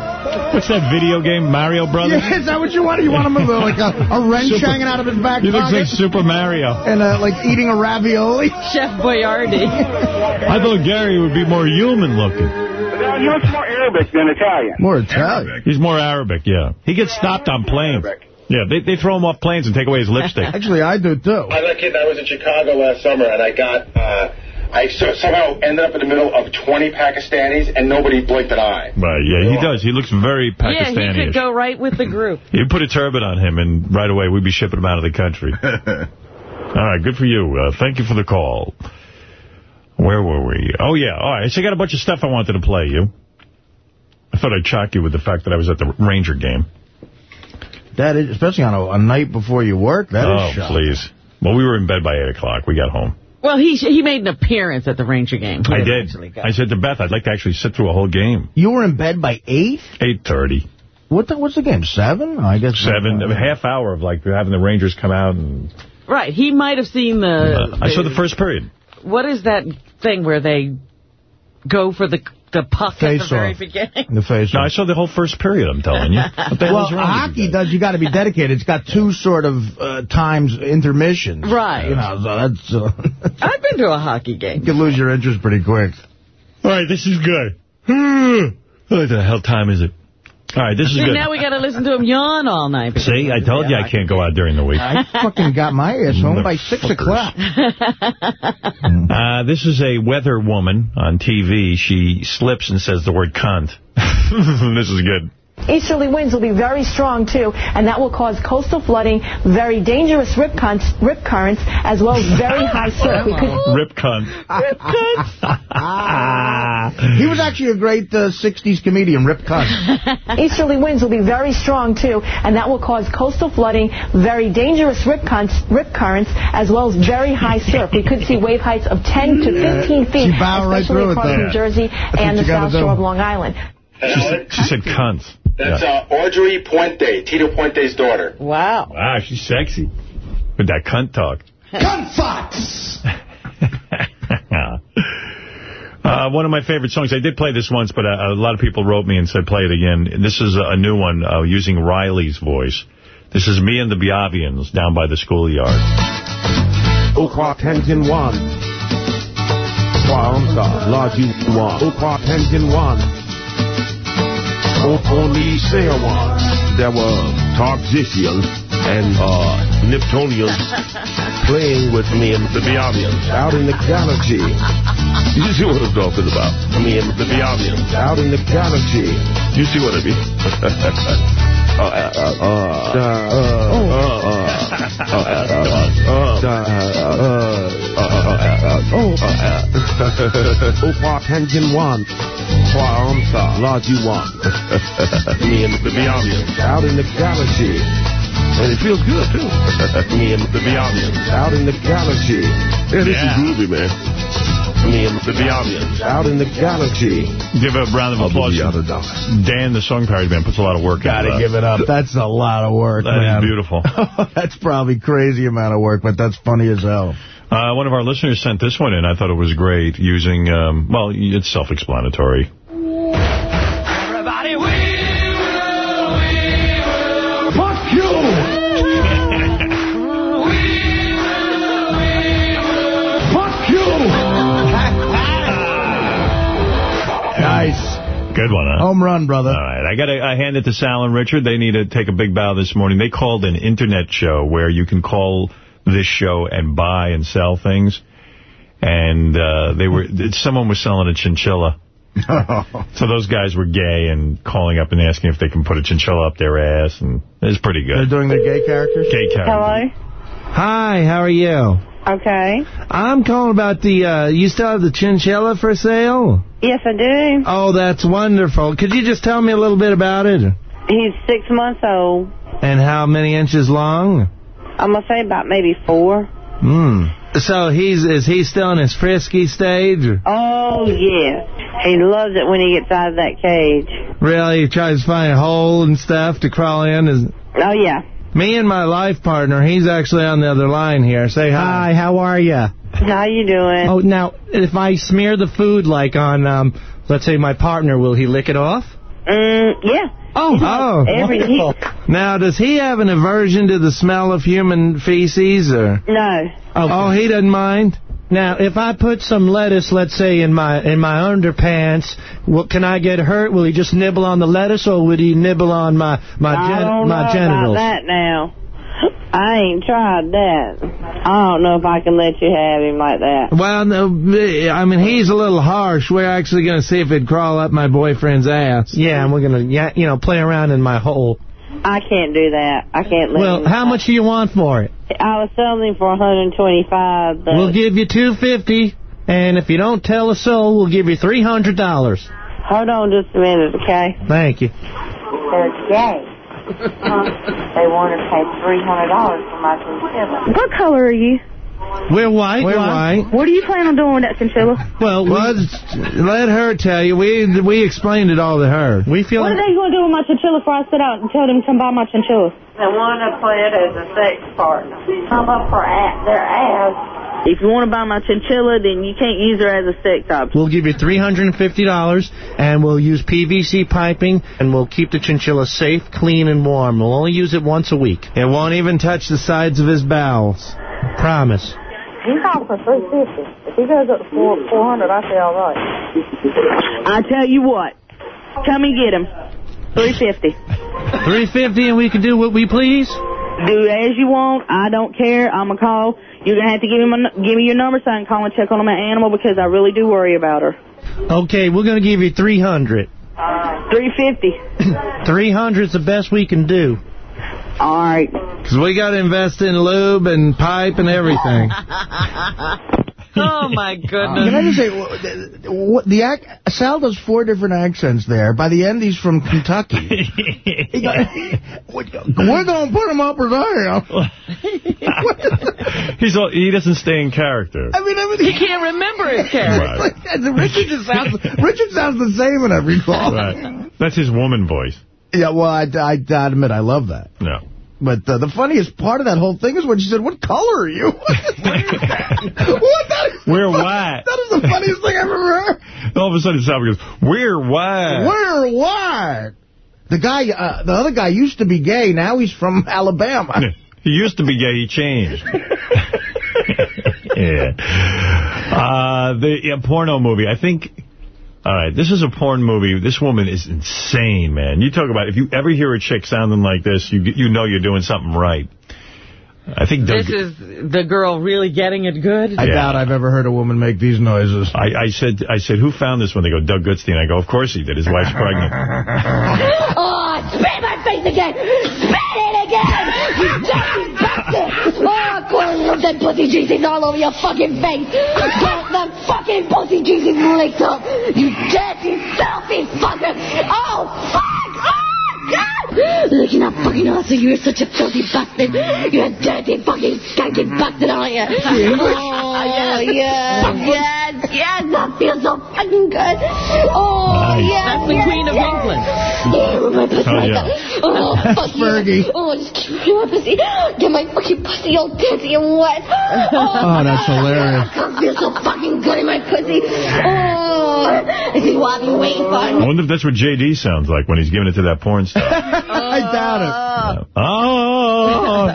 What's that video game, Mario Brothers?
Yeah, is that what you want? You want him with uh, like a, a wrench
Super-
hanging out of his back
He looks
pocket?
like Super Mario.
and uh, like eating a ravioli?
Chef Boyardee.
I thought Gary would be more human-looking.
No, he looks more Arabic than Italian.
More Italian.
He's more Arabic, yeah. He gets stopped on planes. Yeah, they, they throw him off planes and take away his lipstick.
Actually, I do too.
I like it. kid. I was in Chicago last summer, and I got. Uh, I so, somehow ended up in the middle of 20 Pakistanis, and nobody blinked an eye.
Right, yeah, he does. He looks very Pakistani.
Yeah, he could go right with the group.
You put a turban on him, and right away we'd be shipping him out of the country. all right, good for you. Uh, thank you for the call. Where were we? Oh, yeah. All right, so I got a bunch of stuff I wanted to play you. I thought I'd shock you with the fact that I was at the Ranger game.
That is, especially on a, a night before you work, That is
oh,
shocking.
please. Well, we were in bed by 8 o'clock. We got home.
Well, he he made an appearance at the Ranger game. He
I
didn't
did.
actually go.
I said to Beth, I'd like to actually sit through a whole game.
You were in bed by 8?
8.30.
What the, what's the game, 7? I guess
Seven, a half hour of like having the Rangers come out and
Right, he might have seen the...
I saw the first period.
What is that thing where they go for the the puck at the
Face
very
off.
beginning?
The face.
No, I saw the whole first period, I'm telling you. What
Well,
hell's wrong with you
hockey does, you got to be dedicated. It's got two sort of uh, times intermissions.
Right.
You know, so that's, uh,
I've been to a hockey game.
you can lose your interest pretty quick.
All right, this is good. what the hell time is it? All right, this is
See,
good.
now we got to listen to him yawn all night.
See, I told you I can't go out during the week.
I fucking got my ass home by 6 o'clock.
Uh, this is a weather woman on TV. She slips and says the word cunt. this is good.
Easterly winds will be very strong, too, and that will cause coastal flooding, very dangerous rip, currents, rip currents, as well as very high surf. We could
Rip cunt.
He was actually a great uh, 60s comedian, Rip Cunt.
Easterly winds will be very strong, too, and that will cause coastal flooding, very dangerous rip, currents, rip currents, as well as very high surf. We could see wave heights of 10 to 15 feet,
She bowed right
especially
through it,
across. New Jersey
what
and the south shore of Long Island.
She said, she said cunt.
That's
Yeah.
uh, Audrey Puente, Tito Puente's daughter.
Wow.
Wow, she's sexy. With that cunt talk.
Cunt Fox!
Uh, one of my favorite songs. I did play this once, but uh, a lot of people wrote me and said play it again. This is a new one uh, using Riley's voice. This is me and the Biavians down by the schoolyard.
O'clock hands in one.
Kwanza, Lajuwa, Opa Penguin Oponi Sewa. There were Targisians and uh, Niptonians playing with me and the Biavians out in the galaxy. You see what I'm talking about? Me and the Biavians out in the galaxy. You see what I mean? uh, uh, uh, Opa Penguin One. Kwanza, Lajuwa. Me and the Biavians out in the galaxy. And it feels good, too. Me and the Biavians out in the galaxy. Yeah, this is groovy, man. Me and the Biavians out in the galaxy.
Give a round of applause to Dan, the song parody man, puts a lot of work
Gotta
into that.
give it up. That's a lot of work,
That is
man.
beautiful.
that's probably crazy amount of work, but that's funny as hell.
Uh, one of our listeners sent this one in. I thought it was great using, um, well, it's self-explanatory. Good one, huh?
Home run, brother.
All right, I got to I hand it to Sal and Richard. They need to take a big bow this morning. They called an internet show where you can call this show and buy and sell things. And uh, they were someone was selling a chinchilla. So those guys were gay and calling up and asking if they can put a chinchilla up their ass, and it was pretty good.
They're doing their gay characters?
Gay characters.
Hello?
Hi, how are you?
Okay.
I'm calling about the, uh, you still have the chinchilla for sale?
Yes, I do.
Oh, that's wonderful. Could you just tell me a little bit about it?
He's six months old.
And how many inches long?
I'm going to say about maybe four.
Hmm. So he's, is he still in his frisky stage?
Oh, yes. He loves it when he gets out of that cage.
Really? He tries to find a hole and stuff to crawl in? Is...
Oh, yeah.
Me and my life partner, he's actually on the other line here. Say hi.
Hi, how are you?
How you doing?
Oh, now, if I smear the food, like on, um, let's say my partner, will he lick it off?
Mm, yeah.
Oh,
Oh,
Every
wonderful. Now, does he have an aversion to the smell of human feces, or?
No.
Oh, he doesn't mind?
Now, if I put some lettuce, let's say, in my in my underpants, what can I get hurt? Will he just nibble on the lettuce, or would he nibble on my my
I
gen
don't
my
know
genitals?
about that now. I ain't tried that. I don't know if I can let you have him like that.
Well, no, eh, I mean, he's a little harsh. We're actually going to see if he'd crawl up my boyfriend's ass.
Yeah, and we're gonna you know play around in my hole.
I can't do that. I can't let
Well, how much do you want for it?
I was selling him for 125 but
We'll give you two fifty, and if you don't tell a soul, we'll give you three hundred dollars.
Hold on just a minute, okay?
Thank you.
They're gay. they want to pay $300 for my chinchilla.
What color are you?
We're white. We're
white.
What do you plan on doing with that chinchilla?
Well,
Well, let her tell you. We we explained it all to her.
We feel
What are they going to do with my chinchilla before I sit out and tell them to come buy my chinchilla?
They want to play it as a sex partner. Come up for a- their ass. If you want to buy my chinchilla, then you can't use her as a sex object.
We'll give you $350, and we'll use PVC piping, and we'll keep the chinchilla safe, clean, and warm. We'll only use it once a week.
It won't even touch the sides of his bowels.
Promise.
He's out for 350 If he goes up to 400 I say all right. I tell you what. Come and get him. 350
350 and we can do what we please?
Do as you want. I don't care. I'm going to call. You're going to have to give, him a, give me your number so I can call and check on my animal because I really do worry about her.
Okay, we're going to give you 300
350
300 is the best we can do.
All right.
Because we got to invest in lube and pipe and everything.
Oh, my
Can
goodness.
I just say, wh- what, the ac Sal does four different accents there. By the end, he's from Kentucky. We're going to put him up or down.
He's all, he doesn't stay in character.
I mean, everything.
He can't remember his character.
Right.
Richard just sounds. Richard sounds the same in every call.
Right. That's his woman voice.
Yeah, well, I, I, I admit I love that.
No.
But uh, the funniest part of that whole thing is when she said, "What color are you?" what that is
We're white.
That is the funniest thing I've ever heard.
All of a sudden, Sal goes, we're white.
We're white. The guy, uh, the other guy used to be gay. Now he's from Alabama.
He used to be gay. He changed. yeah. Uh, the yeah, porno movie. I think. All right, this is a porn movie. This woman is insane, man. You talk about if you ever hear a chick sounding like this, you you know you're doing something right. I think Doug,
This is the girl really getting it good?
I doubt I've ever heard a woman make these noises.
I, I said, I said, who found this one? They go, Doug Goodstein. I go, of course he did. His wife's pregnant.
Oh, spit in my face again! Spit it again! You! Oh, calling of them pussy juices all over your fucking face! Get the fucking pussy juices licked up! You dirty, filthy fucker! Oh, fuck! Oh, God! Look, you're not fucking awesome. You're such a filthy bastard. You're a dirty fucking skanky bastard, aren't you? Oh, yes, yes, yes. That feels so fucking good. Oh,
Nice.
yes,
That's the
yes,
Queen of
yes.
England.
Yeah, my pussy
Oh, yeah.
Oh, fuck
Fergie.
yeah. Oh, just keep your pussy. Get my fucking pussy all dirty and wet.
Oh, oh, that's hilarious.
I feel so fucking good in my pussy. Oh, this is what I've been waiting for.
I wonder if that's what JD sounds like when he's giving it to that porn star.
I doubt it.
Oh.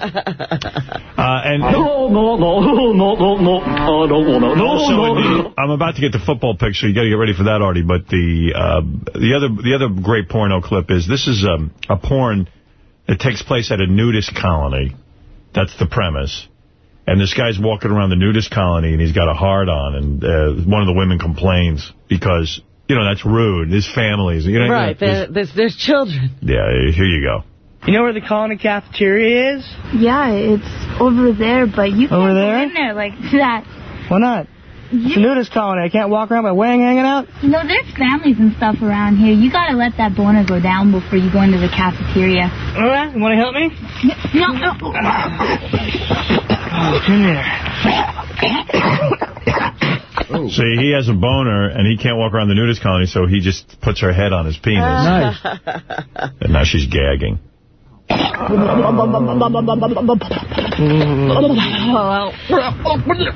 Uh, and
No, no, no, no, no, no. I don't want to.
also, in the, I'm about to get the football picture. You got to get ready for that, Artie. But the uh, the other the other great porno clip is this is um, a porn that takes place at a nudist colony. That's the premise. And this guy's walking around the nudist colony, and he's got a hard on, and uh, one of the women complains because you know that's rude. His families. you know,
Right, there, there's, there's children.
Yeah, here you go.
You know where the colony cafeteria is?
Yeah, it's over there, but you can't
Over
go in there like that.
Why not? It's a nudist colony. I can't walk around with my wang hanging out.
You know, there's families and stuff around here. You gotta let that boner go down before you go into the cafeteria.
All right, you want to help me?
No, no.
Oh, come here. Oh.
See, he has a boner, and he can't walk around the nudist colony, so he just puts her head on his penis. Ah.
Nice.
And now she's gagging.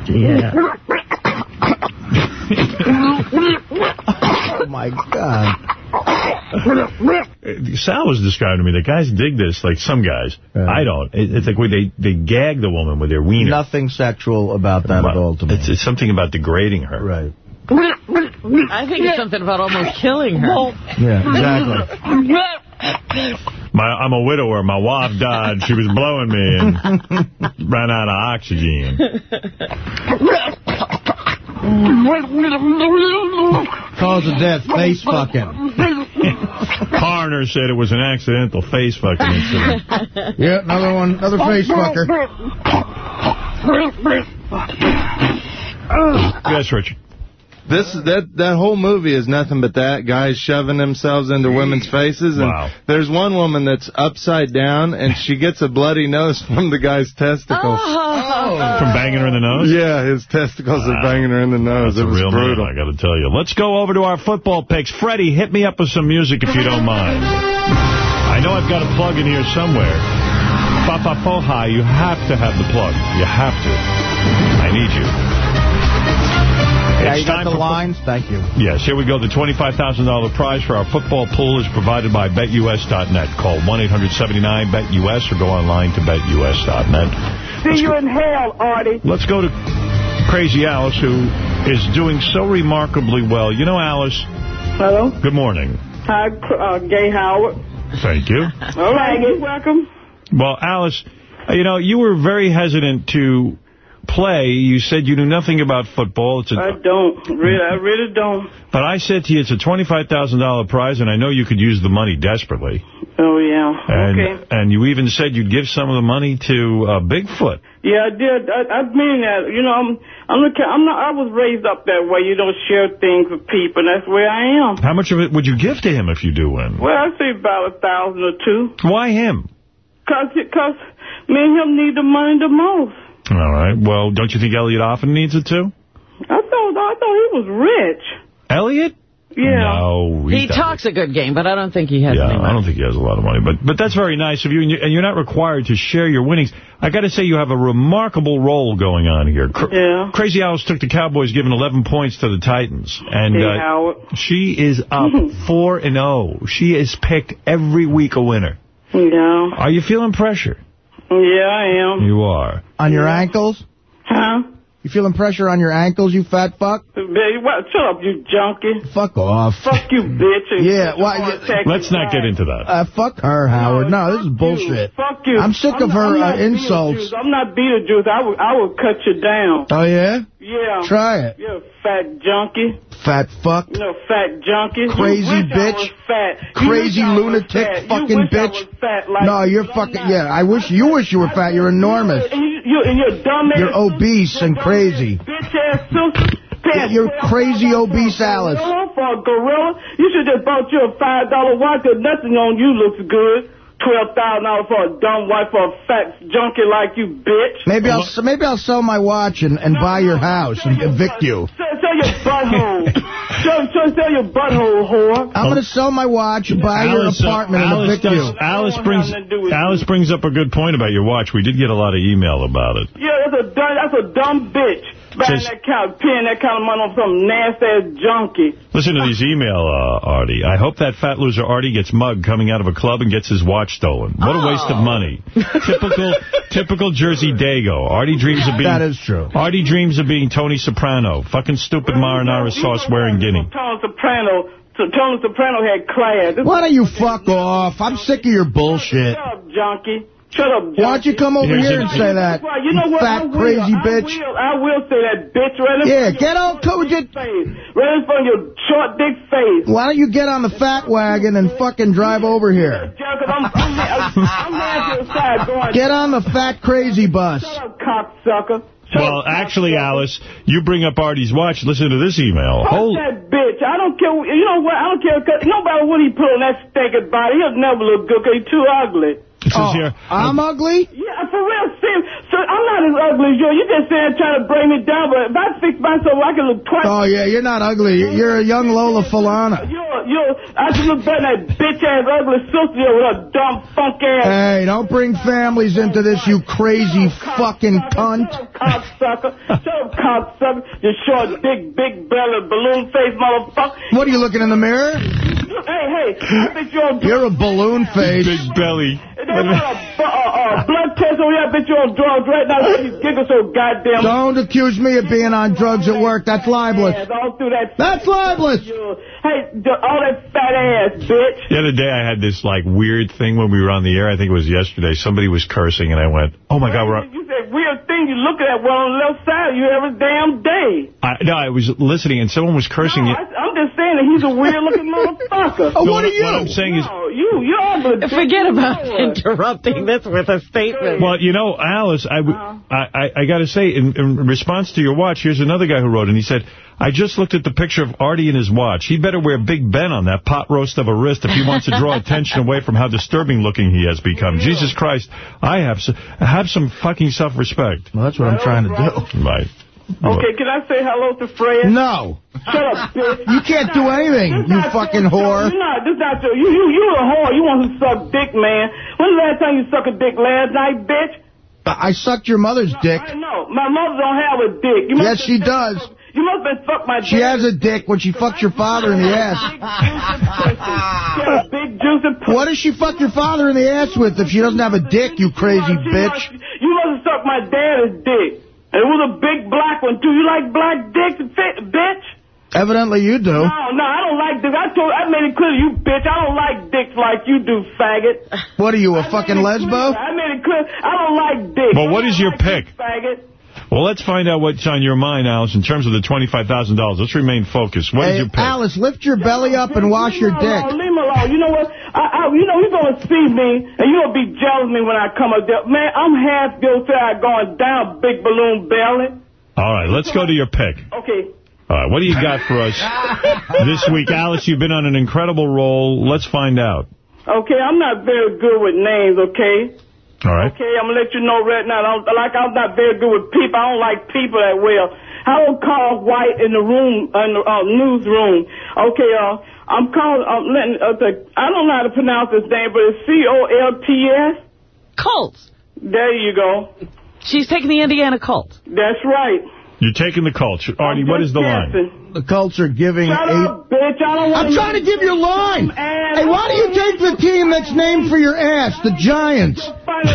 Yeah. Oh, my God.
Sal was describing to me that guys dig this, like some guys. I don't. It's like where they, they gag the woman with their wiener.
Nothing sexual about that at all to me.
It's, it's something about degrading her.
Right.
I think it's something about almost killing her.
Yeah, exactly.
My, I'm a widower. My wife died. She was blowing me and ran out of oxygen.
Cause of death, face fucking.
Coroner said it was an accidental face fucking incident.
Yeah, another one, another face fucker.
Yes, Richard.
This that that whole movie is nothing but that guys shoving themselves into women's faces, and
Wow.
there's one woman that's upside down, and she gets a bloody nose from the guy's testicles. Oh. Oh.
From banging her in the nose?
Yeah, his testicles are banging her in the nose.
That's
it
a
was
real
brutal.
man, I got to tell you. Let's go over to our football picks. Freddie, hit me up with some music if you don't mind. I know I've got a plug in here somewhere. Papa Poha, you have to have the plug. You have to. I need you.
Yeah,
It's
you got
time
the lines? Thank you.
Yes, here we go. The $25,000 prize for our football pool is provided by BetUS.net. Call 1-800-79-BET-US or go online to BetUS.net.
See you in hell, Artie.
Let's go to Crazy Alice, who is doing so remarkably well. You know, Alice,
Hello?
good morning.
Hi, uh, Gay Howard.
Thank you.
All right, you're welcome.
Well, Alice, uh, you know, you were very hesitant to play. You said you knew nothing about football. It's a,
I don't. Really, I really don't.
but I said to you, it's a $25,000 prize, and I know you could use the money desperately.
Oh, yeah.
And,
okay.
and you even said you'd give some of the money to uh, Bigfoot.
Yeah, I did. I, I mean that. You know, I'm, I'm looking. I'm not. I was raised up that way. You don't share things with people. That's where I am.
How much of it would you give to him if you do win?
Well, I say about a thousand or two.
Why him?
Cause, cause me and him need the money the most.
All right. Well, don't you think Elliot often needs it too?
I thought. I thought he was rich.
Elliot?
Yeah.
No.
He
doesn't.
talks a good game, but I don't think he has
Yeah,
any
I don't think he has a lot of money, but but that's very nice of you, and, you, and you're not required to share your winnings. I got to say, you have a remarkable role going on here. Cr
Yeah.
Crazy Alice took the Cowboys, giving 11 points to the Titans, and
Hey,
uh, she is up four and zero. She is picked every week a winner.
Yeah.
Are you feeling pressure?
Yeah, I am.
You are.
On your ankles?
Huh?
You feeling pressure on your ankles, you fat fuck?
Baby, what? Shut up, you junkie.
Fuck off.
Fuck you, bitch.
Yeah,
you
why-
wanna
Let's not get into that.
Uh, fuck her, Howard. No, this is bullshit.
Fuck you.
I'm sick of
not-
her
I'm
uh, insults.
I'm not Beetlejuice. I will, I will cut you down.
Oh, yeah?
Yeah.
Try it.
You're a fat junkie.
Fat fuck.
You know, fat junkie.
Crazy
you wish I
bitch. Crazy
wish I was
lunatic fucking
you wish I
bitch.
fat like
No, you're fucking, yeah, I wish, you wish you were fat. You're enormous.
And you, you, and you're dumb
You're obese and crazy.
bitch ass. Pants
You're crazy obese
a
Alice.
For a gorilla, you should just bought you a five dollar watch. 'cause nothing on you looks good. Twelve thousand dollars for a dumb wife for a fat junkie like you, bitch.
Maybe I'll maybe I'll sell my watch and, and buy your house and evict you.
Sell, sell your butthole. sell, sell, sell your butthole, whore.
I'm going to sell my watch, buy your
Alice, uh,
apartment, and
Alice
evict
does-
you.
Alice brings Alice brings up a good point about your watch. We did get a lot of email about it.
Yeah, that's a dumb, that's a dumb bitch. Buying
Says-
that kind, paying that kind of money on some nasty ass junkie.
Listen to these email, uh, Artie. I hope that fat loser Artie gets mugged coming out of a club and gets his watch stolen. What a waste of money. typical typical Jersey Dago. Artie dreams of being...
That is true.
Artie dreams of being Tony Soprano. Fucking stupid marinara sauce wearing guinea.
Tony Soprano, so Tony Soprano had class. This
Why don't you fuck off? I'm sick of your bullshit.
Shut up, junkie. Shut up.
Why don't you come over
Here's
here and say that?
Well, you know what? I
Fat,
will.
crazy
I
bitch.
Will, I will say that bitch right in
Yeah,
of
get
your
on
short
to it.
dick face. Right in front of your short dick face.
Why don't you get on the fat wagon and fucking drive over here?
Junkie, I'm, I'm, I'm, I'm half your side going.
Get on the fat crazy bus.
Shut up, cocksucker.
Well, actually. Alice, you bring up Artie's watch. Listen to this email.
Fuck
Hold,
that bitch. I don't care. You know what? I don't care. 'cause no matter what he put on that stinking body, he'll never look good because he's too ugly.
It says
Oh,
here,
I'm ugly?
Yeah, for real, see, so I'm not as ugly as you. You just saying trying to bring me down, but if I fix myself, I can look twice.
Oh, yeah, you're not ugly. You're a young Lola Falana.
You're, you're, I just look better than that bitch ass ugly sister with a dumb funk ass.
Hey, don't bring families into this, you crazy fucking cunt.
Cocksucker. Shut up, cocksucker. You short, big, big belly, balloon face motherfucker.
What are you looking in the mirror?
Hey, hey, I bet you're
You're a balloon face.
big belly.
They want a bu- uh, uh, blood test over here. I bet you're on drugs right now. You giggle so goddamn.
Don't accuse me of being on drugs at work. That's libelous.
ass all through that.
That's libelous.
You- Hey, all that fat ass, bitch.
The other day I had this like weird thing when we were on the air. I think it was yesterday. Somebody was cursing and I went, oh my God, we're on.
You said weird thing. You look at one on the left side of you every damn day.
I, no, I was listening and someone was cursing.
No, I, I'm just saying that he's a weird looking motherfucker.
Oh,
No,
what are you?
What I'm saying is,
No, you, you're ugly. bitch.
Forget about
it.
Interrupting mm. this with a statement.
well, you know, Alice, I, oh. I, I got to say, in, in response to your watch, here's another guy who wrote, and he said, I just looked at the picture of Artie and his watch. He'd better wear Big Ben on that pot roast of a wrist if he wants to draw attention away from how disturbing looking he has become. Jesus Christ, I have s- have some fucking self-respect.
Well, that's what I'm trying to do.
Right.
Okay, can I say hello to Fred?
No.
Shut up, bitch.
You can't do anything, You fucking whore.
You're not, this not your, you, you, you a whore. You want to suck dick, man. When's the last time you sucked a dick last night, bitch?
I sucked your mother's dick.
I know. My mother don't have a dick. You
Yes, she does.
You must have fucked my
She has a dick when she fucked your father in the ass.
Big juicy pussy.
What does she fuck your father in the ass with if she doesn't have a dick, you crazy bitch?
You must have sucked my dad's dick. And it was a big black one, too. You like black dicks, bitch?
Evidently you do.
No, no, I don't like dicks. I told, I made it clear to you, bitch. I don't like dicks like you do, faggot.
What are you, a
I
fucking
it
lesbo?
clear. I made it clear. I don't like dicks.
But what
I
is
don't
your
like you,
pick?
Faggot.
Well, let's find out what's on your mind, Alice, in terms of the $25,000. Let's remain focused. What is
Hey,
your pick?
Alice, lift your belly up and wash your
Leave me alone,
dick.
Leave me alone. You know what? I, I, you know, you're going to see me, and you're going to be jealous of me when I come up there. Man, I'm half your side going down, big balloon belly.
All right, let's go to your pick.
Okay.
All right, what do you got for us this week? Alice, you've been on an incredible roll. Let's find out.
Okay, I'm not very good with names, okay?
All right.
Okay, I'm going to let you know right now. I don't, like, I'm not very good with people. I don't like people that well. I don't call White in the room, in the uh, newsroom. Okay, uh, I'm calling, I'm letting, uh, the, I don't know how to pronounce his name, but it's C-O-L-T-S.
Colts.
There you go.
She's taking the Indiana Colts.
That's right.
You're taking the culture. Artie, what is the line?
Guessing.
The Colts are giving
Shut
eight...
up, bitch. I don't want
I'm trying to give you a line. Hey, why do you take the team that's named for your ass, the Giants?
Find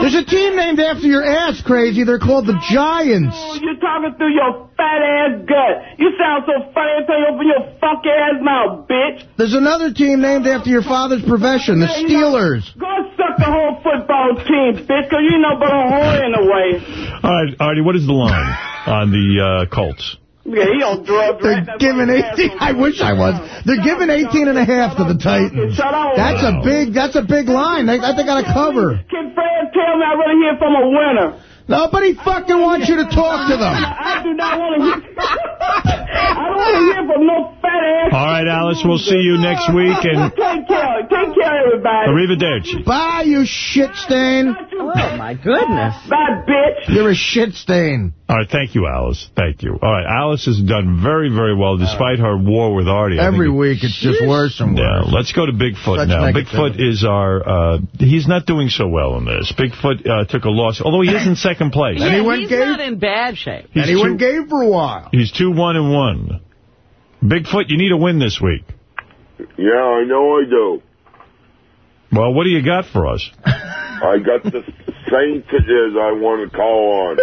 There's a team named after your ass, crazy. They're called the Giants.
Oh, you're talking through your fat ass gut. You sound so funny until you open your fuck ass mouth, bitch.
There's another team named after your father's profession, the Steelers.
Go suck the whole football team, bitch, because you know but a whore in the way.
All right, Artie, what is the line on the uh, Colts?
Yeah, he on drugs.
They're
right?
giving 18. I wish I was. They're giving 18 and a half to the Titans. That's a big. That's a big line. They, they got to cover.
Can Fred tell me I want to hear from a winner?
Nobody fucking wants you to talk to them.
I do not want to hear. I don't want to hear from no fat ass.
All right, Alice, we'll see you next week. And
Take care. Take care, everybody.
arrivederci.
Bye, you shit stain.
Oh, my goodness.
Bye, bitch.
You're a shit stain.
All right, thank you, Alice. Thank you. All right, Alice has done very, very well despite her war with Artie.
Every
it-
week it's just worse and
Yeah,
worse.
let's go to Bigfoot
Such
now.
negativity.
Bigfoot is our, uh, he's not doing so well in this. Bigfoot uh, took a loss, although he is in second place.
Yeah,
Anyone
he's
gave-
not in bad shape.
He's
Anyone
two-
game for a while.
He's 2-1 and 1. Bigfoot, you need a win this week.
Yeah, I know I do.
Well, what do you got for us?
I got the Saints it is I want to call on.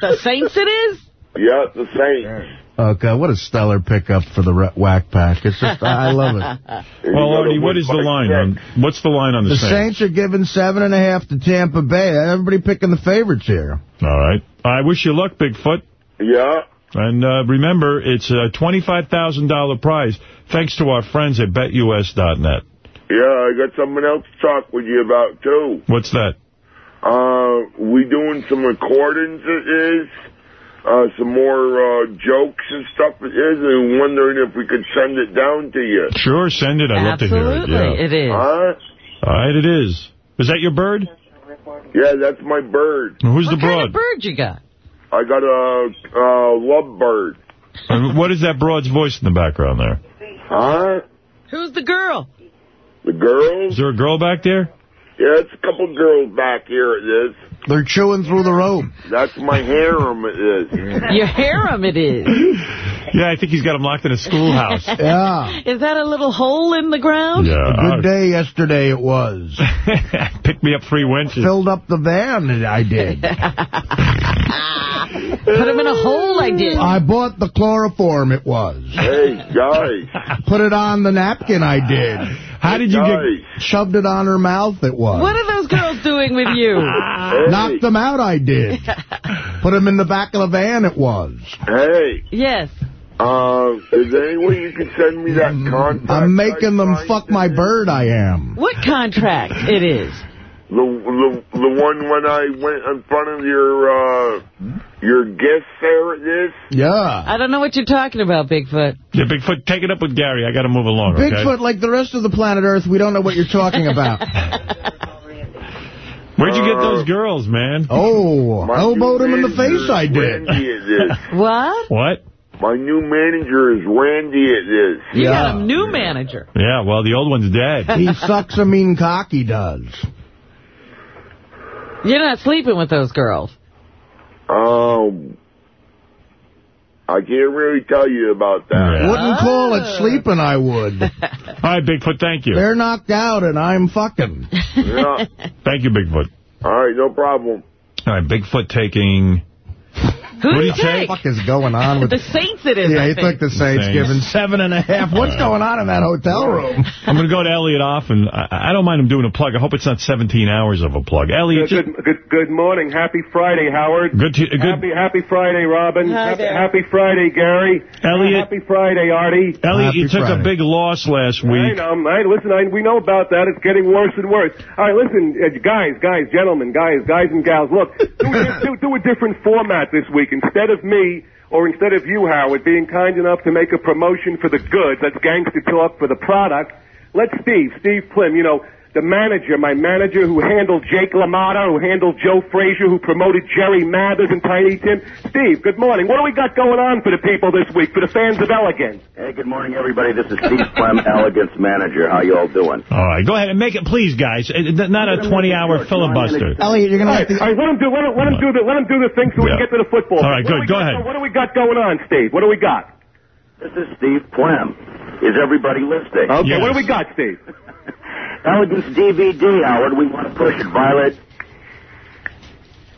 The Saints it is?
Yeah, the Saints.
Okay, what a stellar pickup for the Whack Pack. It's just, I love it.
Well, Artie, what is the line on, what's the line on the, Saints?
The Saints are giving seven and a half to Tampa Bay. Everybody picking the favorites here.
All right. I wish you luck, Bigfoot.
Yeah.
And uh, remember, it's a $25,000 prize thanks to our friends at BetUS.net.
Yeah, I got something else to talk with you about, too.
What's that?
Uh, we doing some recordings, it is. Uh, some more uh, jokes and stuff, it is. And wondering if we could send it down to you.
Sure, send it. I'd love to hear it.
Absolutely,
Yeah.
it is.
Huh?
All right, it is. Is that your bird?
Yeah, that's my bird.
Who's the
What kind
broad?
of bird you got?
I got a uh, lovebird.
And what is that broad's voice in the background there?
Huh?
Who's the girl?
The girls?
Is there a girl back there?
Yeah, it's a couple girls back here, it is.
They're chewing through the rope.
That's my harem, it is.
Your harem it is.
Yeah, I think he's got him locked in a schoolhouse.
Yeah.
Is that a little hole in the ground?
Yeah.
A good day yesterday it was.
Pick me up three wenches.
Filled up the van, and I did.
Put him in a hole, I did.
I bought the chloroform, it was.
Hey, guys.
Put it on the napkin, I did.
How did you get...
Shoved it on her mouth, it was.
What are those girls doing with you?
Hey.
Knocked them out, I did. Put them in the back of the van, it was.
Hey.
yes.
Uh, is there any way you can send me that contract?
I'm making them fuck my bird, I am.
What contract it is?
The, the the one when I went in front of your uh your guest there at this.
Yeah.
I don't know what you're talking about, Bigfoot.
Yeah, Bigfoot, take it up with Gary. I got to move along, okay?
Bigfoot, like the rest of the planet Earth, we don't know what you're talking about.
Where'd you get
Uh,
those girls, man?
Oh,
My
elbowed him in the face, I did.
Randy at this.
What?
What?
My new manager is Randy at this.
You
Yeah.
got a new manager.
Yeah, well, the old one's dead.
He sucks a mean cock, he does.
You're not sleeping with those girls.
Um, I can't really tell you about that.
Yeah.
Wouldn't call it sleeping, I would.
All right, Bigfoot, thank you.
They're knocked out and I'm fucking.
Yeah.
Thank you, Bigfoot.
All right, no problem.
All right, Bigfoot taking...
Who
What
do
do
you
you take?
take?
What the fuck is going on with
The Saints it is,
Yeah,
I
he
think.
took the Saints,
Saints.
giving seven and a half. What's going on in that hotel room?
I'm going to go to Elliot off, and I, I don't mind him doing a plug. I hope it's not 17 hours of a plug. Elliot,
Good, good, good morning. Happy Friday, Howard.
good, to, good.
Happy, happy Friday, Robin.
Hi
happy, happy Friday, Gary.
Elliot.
Happy Friday, Artie.
Elliot, you
Happy
took a big loss last week.
I
week.
know. I, listen, I, we know about that. It's getting worse and worse. All right, listen, uh, guys, guys, gentlemen, guys, guys and gals, look, do, a- do, do a different format this week. Instead of me, or instead of you, Howard, being kind enough to make a promotion for the goods, that's gangster talk for the product, let Steve, Steve Plim, you know, the manager, my manager who handled Jake LaMotta, who handled Joe Frazier, who promoted Jerry Mathers and Tiny Tim. Steve, good morning. What do we got going on for the people this week, for the fans of Elegant's?
Hey, good morning, everybody. This is Steve Clem, Elegant's Manager. How you all doing?
All right, go ahead and make it, please, guys. Uh, Not a 20-hour filibuster.
Elliot, you're gonna.
right,
have to...
all right, let him do let him, let him do the let him do the thing so we can get to the football.
All right,
What
good.
do we
Go
got-
ahead.
What do we got going on, Steve? What do we got?
This is Steve Clem. Is everybody listening?
Okay,
Yes.
what do we got, Steve?
Elegant's DVD, Howard. We want to push it. Violet.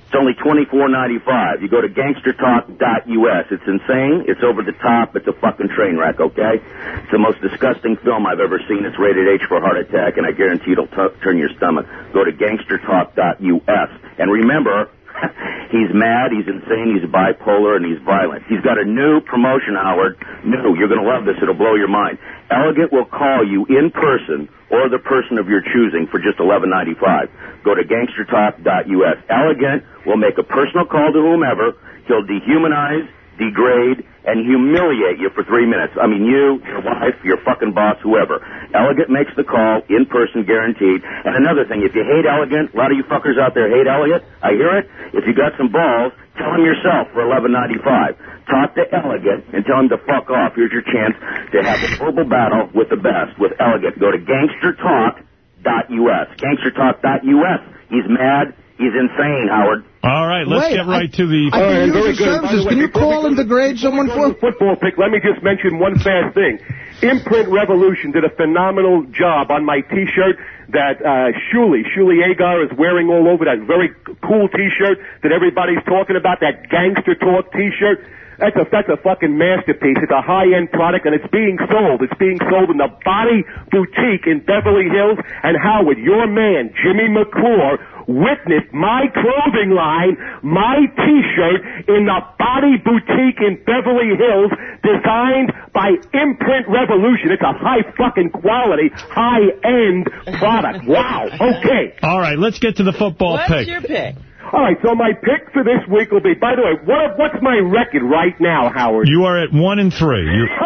It's only $24.95. You go to gangstertalk.us. It's insane. It's over the top. It's a fucking train wreck, okay? It's the most disgusting film I've ever seen. It's rated H for heart attack, and I guarantee it'll turn your stomach. Go to gangstertalk.us. And remember, he's mad, he's insane, he's bipolar, and he's violent. He's got a new promotion, Howard. New. You're going to love this. It'll blow your mind. Elegant will call you in person or the person of your choosing for just $11.95. Go to gangstertalk.us. Elegant will make a personal call to whomever. He'll dehumanize, degrade, and humiliate you for three minutes. I mean, you, your wife, your fucking boss, whoever. Elegant makes the call, in person, guaranteed. And another thing, if you hate Elegant, a lot of you fuckers out there hate Elegant. I hear it. If you got some balls, tell him yourself for eleven ninety five. Talk to Elegant and tell him to fuck off. Here's your chance to have a verbal battle with the best with Elegant. Go to gangstertalk.us. Gangstertalk.us. He's mad. He's insane, Howard.
All right, let's
Wait,
get right to the...
I can use your services. Can you call and degrade someone for football pick? Let me just mention one fast thing. Imprint Revolution did a phenomenal job on my T-shirt that uh, Shuli, Shuli Egar is wearing all over that very cool T-shirt that everybody's talking about, that gangster talk T-shirt. That's a that's a fucking masterpiece. It's a high end product and it's being sold. It's being sold in the Body Boutique in Beverly Hills. And Howard, your man Jimmy McClure witnessed my clothing line, my T-shirt in the Body Boutique in Beverly Hills, designed by Imprint Revolution. It's a high fucking quality, high end product. Wow. Okay.
All right, let's get to the football
What's
pick.
your pick?
All right, so my pick for this week will be. By the way, what what's my record right now, Howard?
You are at one and three. You,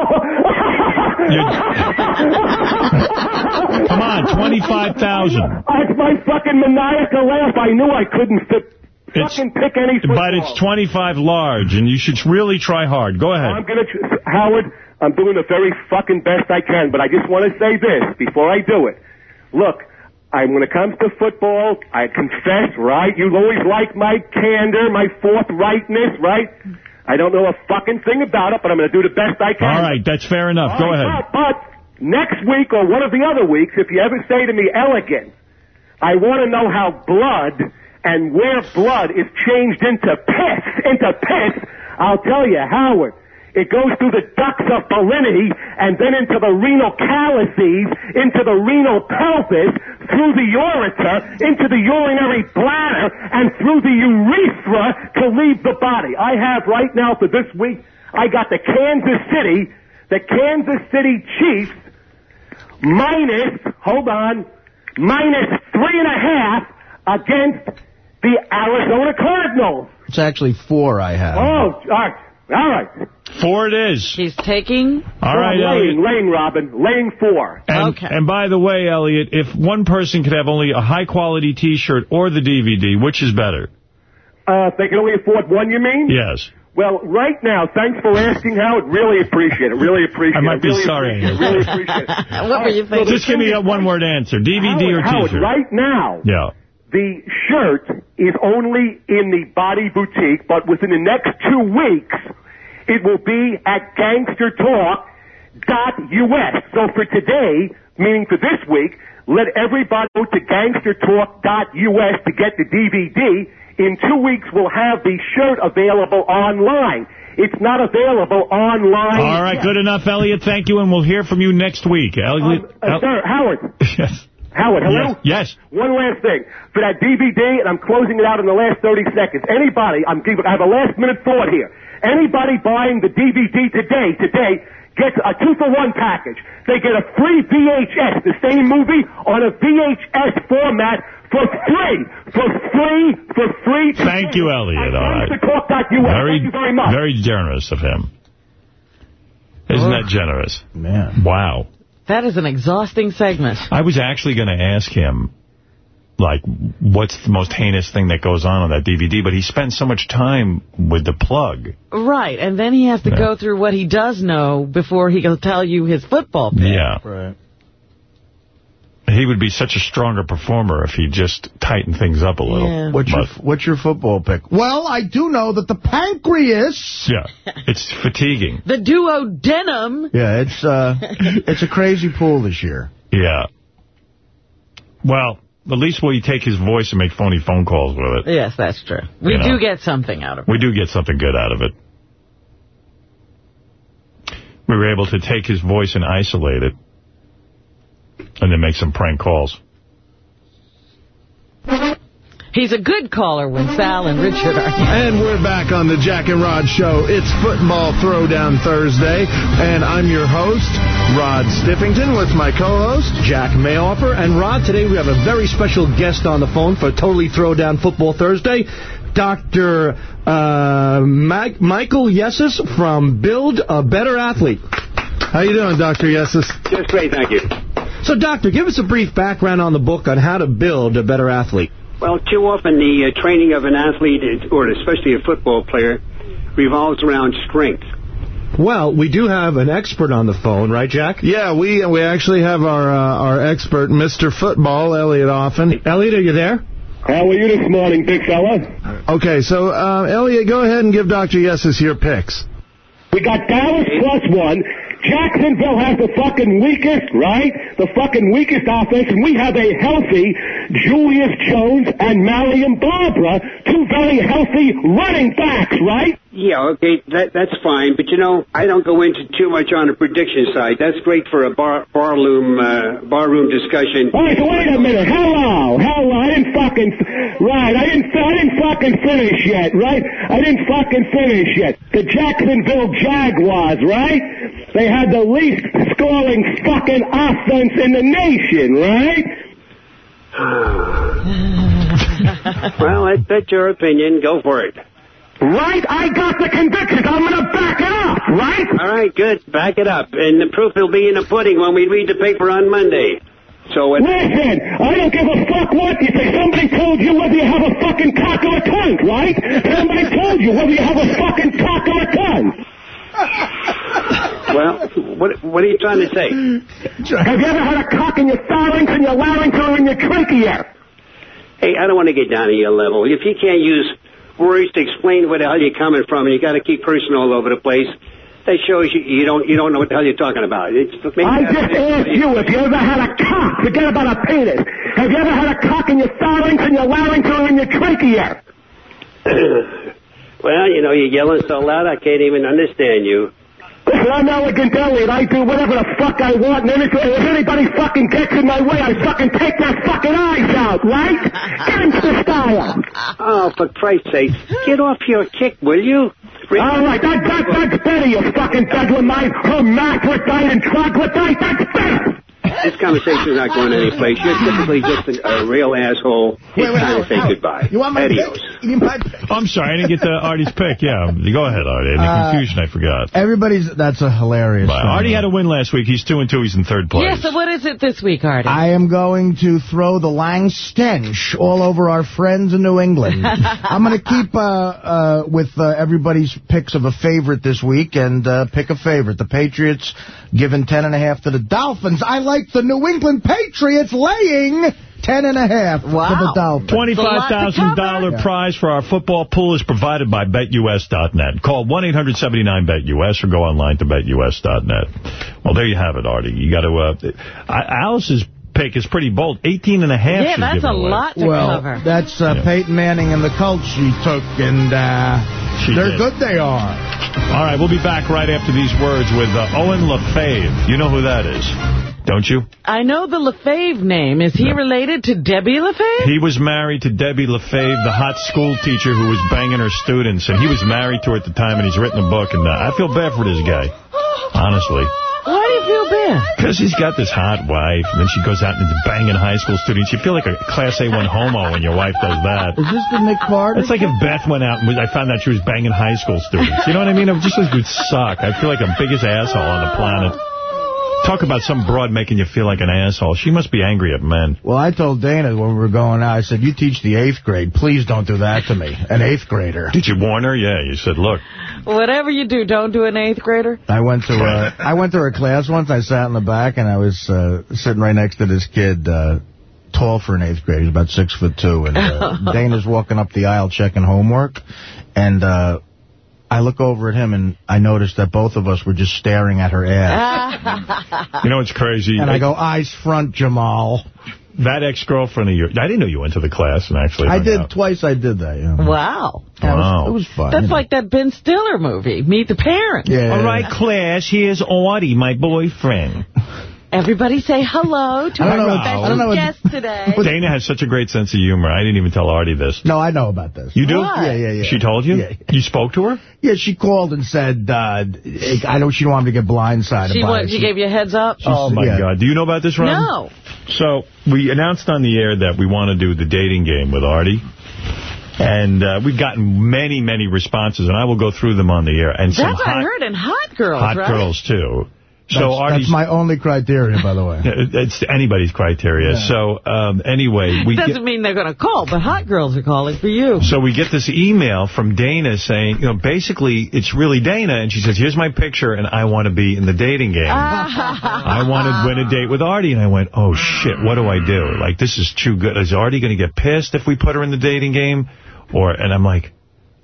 come on, 25,000.
That's my fucking maniacal laugh. I knew I couldn't fit, fucking pick any football.
But it's 25 large, and you should really try hard. Go ahead.
I'm gonna, Howard. I'm doing the very fucking best I can, but I just want to say this before I do it. Look, I, when it comes to football, I confess, right? You always like my candor, my forthrightness, right? I don't know a fucking thing about it, but I'm going to do the best I can.
All right, that's fair enough. Go
All right,
ahead.
But, but next week or one of the other weeks, if you ever say to me, elegant, I want to know how blood and where blood is changed into piss, into piss, I'll tell you, Howard. It goes through the ducts of Bellini and then into the renal calyces, into the renal pelvis, through the ureter, into the urinary bladder, and through the urethra to leave the body. I have right now for this week, I got the Kansas City, the Kansas City Chiefs minus, hold on, minus three and a half against the Arizona Cardinals.
It's actually four I have.
Oh, all right. All right.
Four it is.
He's taking...
All right,
laying,
Elliot.
laying, Robin, laying four.
And, and by the way, Elliot, if one person could have only a high-quality T-shirt or the DVD, which is better?
Uh, if they can only afford one, you mean?
Yes.
Well, right now, thanks for asking, Howard. Really appreciate it. Really appreciate
I might
it.
be
really
sorry.
Appreciate it. Really appreciate it.
What were you thinking?
Just give me a one-word answer. DVD or T-shirt?
right now,
Yeah.
The shirt is only in the Body Boutique, but within the next two weeks, it will be at gangstertalk.us. So for today, meaning for this week, let everybody go to gangstertalk.us to get the DVD. In two weeks, we'll have the shirt available online. It's not available online.
All right,
yet.
good enough, Elliot. Thank you, and we'll hear from you next week. Elliot,
Uh, sir, Howard.
yes.
Howard, hello?
Yes.
One last thing. For that DVD, and I'm closing it out in the last 30 seconds. Anybody, I'm giving, I have a last minute thought here. Anybody buying the DVD today, today, gets a two for one package. They get a free VHS, the same movie, on a VHS format for free. For free, for free.
Thank you, Elliot. All right.
Talk.us.
Very,
Thank you very much.
very generous of him. Isn't that generous?
Man.
Wow.
That is an exhausting segment.
I was actually going to ask him, like, what's the most heinous thing that goes on on that DVD, but he spent so much time with the plug.
Right, and then he has to go through what he does know before he can tell you his football pick.
Yeah.
Right.
He would be such a stronger performer if he just tightened things up a little.
Yeah.
What's your What's your football pick? Well, I do know that the pancreas.
Yeah, it's fatiguing.
The duodenum.
Yeah, it's uh, it's a crazy pool this year.
Yeah. Well, at least will we take his voice and make phony phone calls with it.
Yes, that's true. We
You know.
do get something out of it.
We do get something good out of it. We were able to take his voice and isolate it, and then make some prank calls.
He's a good caller when Sal and Richard are here.
And we're back on the Jack and Rod Show. It's Football Throwdown Thursday, and I'm your host, Rod Stiffington, with my co-host,
Jack Mayoffer. And Rod, today we have a very special guest on the phone for Totally Throwdown Football Thursday. Dr. Uh, Mag- Michael Yesus from Build a Better Athlete. How you doing, Dr. Yesus?
Just great, thank you.
So, Doctor, give us a brief background on the book on how to build a better athlete.
Well, too often the uh, training of an athlete, is- or especially a football player, revolves around strength.
Well, we do have an expert on the phone, right, Jack?
Yeah, we we actually have our uh, our expert, Mr. Football, Elliot Offen.
Elliot, are you there?
How are you this morning, big fella?
Okay, so uh, Elliot, go ahead and give Dr. Yesus your picks.
We got Dallas plus one. Jacksonville has the fucking weakest, right? The fucking weakest offense, and we have a healthy Julius Jones and Marion Barber, two very healthy running backs, right?
Yeah, okay, that that's fine, but you know, I don't go into too much on the prediction side. That's great for a bar barroom uh, barroom discussion.
All right, so wait a minute. Hello, hello. I didn't fucking right. I didn't. I didn't fucking finish yet. Right. I didn't fucking finish yet. The Jacksonville Jaguars. Right. They had the least scoring fucking offense in the nation. Right.
well, that's, that's your opinion. Go for it.
Right. I got the convictions. I'm gonna back it up. Right.
All right, good. Back it up, and the proof will be in the pudding when we read the paper on Monday. So it,
Listen, I don't give a fuck what you say. Somebody told you whether you have a fucking cock or a cunt, right? Somebody told you whether you have a fucking cock or a cunt.
Well, what what are you trying to say?
Have you ever had a cock in your pharynx and your larynx or in your trachea?
Hey, I don't want to get down to your level. If you can't use words to explain where the hell you're coming from, and you got to keep cursing all over the place, that shows you you don't you don't know what the hell you're talking about. It's, maybe
I just asked you if you ever had a cock. Forget about a penis. Have you ever had a cock in your pharynx and your larynx or in your trachea?
well, you know, you're yelling so loud I can't even understand you.
Listen, I'm elegant Elliot. I do whatever the fuck I want, and if, if anybody fucking gets in my way, I fucking take their fucking eyes out, right? Gangster style.
Oh, for Christ's sake, get off your kick, will you?
All right, that, that, that's better, you fucking bedlamite, hermaphrodite and troglodyte. That's better.
This conversation is not going anyplace. You're typically just a, a real asshole. It's time to say goodbye.
You want my
Adios.
You might-
I'm sorry, I didn't get the Artie's pick. Yeah, go ahead, Artie. In the
Uh,
confusion, I forgot.
Everybody's, that's a hilarious
But
thing.
Artie had a win last week. He's two and two. He's in third place.
Yeah, so what is it this week, Artie?
I am going to throw the Lange stench all over our friends in New England. I'm going to keep uh, uh, with uh, everybody's picks of a favorite this week and uh, pick a favorite. The Patriots giving ten and a half to the Dolphins. I like the New England Patriots laying ten and a half to the Dolphins.
$25,000 prize for our football pool is provided by BetUS.net. Call 1-800-79-BET-US or go online to BetUS.net. Well, there you have it, Artie. You got to... Uh, I- Alice's pick is pretty bold. 18 and a half
Yeah, that's a
away.
lot to
well,
cover.
that's uh, Peyton Manning and the Colts she took, and uh,
She
they're
did.
good they are.
All right, we'll be back right after these words with uh, Owen LaFave. You know who that is, don't you?
I know the LaFave name. Is he related to Debbie LaFave?
He was married to Debbie LaFave, the hot school teacher who was banging her students, and he was married to her at the time, and he's written a book, and uh, I feel bad for this guy, honestly.
Why do you feel bad?
Because he's got this hot wife, and then she goes out and is banging high school students. You feel like a Class A1 homo when your wife does that.
Is this the Nick Carter?
It's like if Beth went out and I found out she was banging high school students. You know what I mean? It just would suck. I feel like the biggest asshole on the planet. Talk about some broad making you feel like an asshole. She must be angry at men.
Well, I told Dana when we were going out, I said, you teach the eighth grade. Please don't do that to me, an eighth grader.
Did you warn her? Yeah, you said, look.
Whatever you do, don't do an eighth grader.
I went to uh, I went to her class once. I sat in the back, and I was uh, sitting right next to this kid, uh, tall for an eighth grader. He's about six foot two. And uh, Dana's walking up the aisle checking homework, and uh, I look over at him, and I noticed that both of us were just staring at her ass.
You know what's crazy?
And I go, eyes front, Jamal.
that ex-girlfriend of yours, I didn't know you went to the class and actually
I did,
out.
twice I did that, yeah.
Wow.
Yeah, it was-
Wow.
It was, fun.
That's
you know.
like that Ben Stiller movie, Meet the Parents.
Yeah.
All right, class, here's Artie, my boyfriend.
Everybody say hello to our
know-
special
I don't know what-
guest today.
Dana has such a great sense of humor. I didn't even tell Artie this.
No, I know about this.
You do?
What?
Yeah, yeah, yeah.
She told you?
Yeah.
You spoke to her?
Yeah, she called and said, uh, I know she don't want me to get blindsided
She,
by
what,
it.
she gave you a heads up?
Oh, my
yeah.
God. Do you know about this, Ron?
No.
So we announced on the air that we want to do the dating game with Artie. And uh, we've gotten many, many responses, and I will go through them on the air. And some
That's what I
hot,
heard in Hot Girls,
hot
right?
girls, too. So
that's,
Artie's...
that's my only criteria, by the way.
It's anybody's criteria. So um, anyway, we
Doesn't
get,
mean they're going to call, but Hot Girls are calling for you.
so we get this email from Dana saying, you know, basically it's really Dana, and she says, "Here's my picture, and I want to be in the dating game. I want to win a date with Artie." And I went, "Oh shit, what do I do? Like this is too good. Is Artie going to get pissed if we put her in the dating game?" Or and I'm like,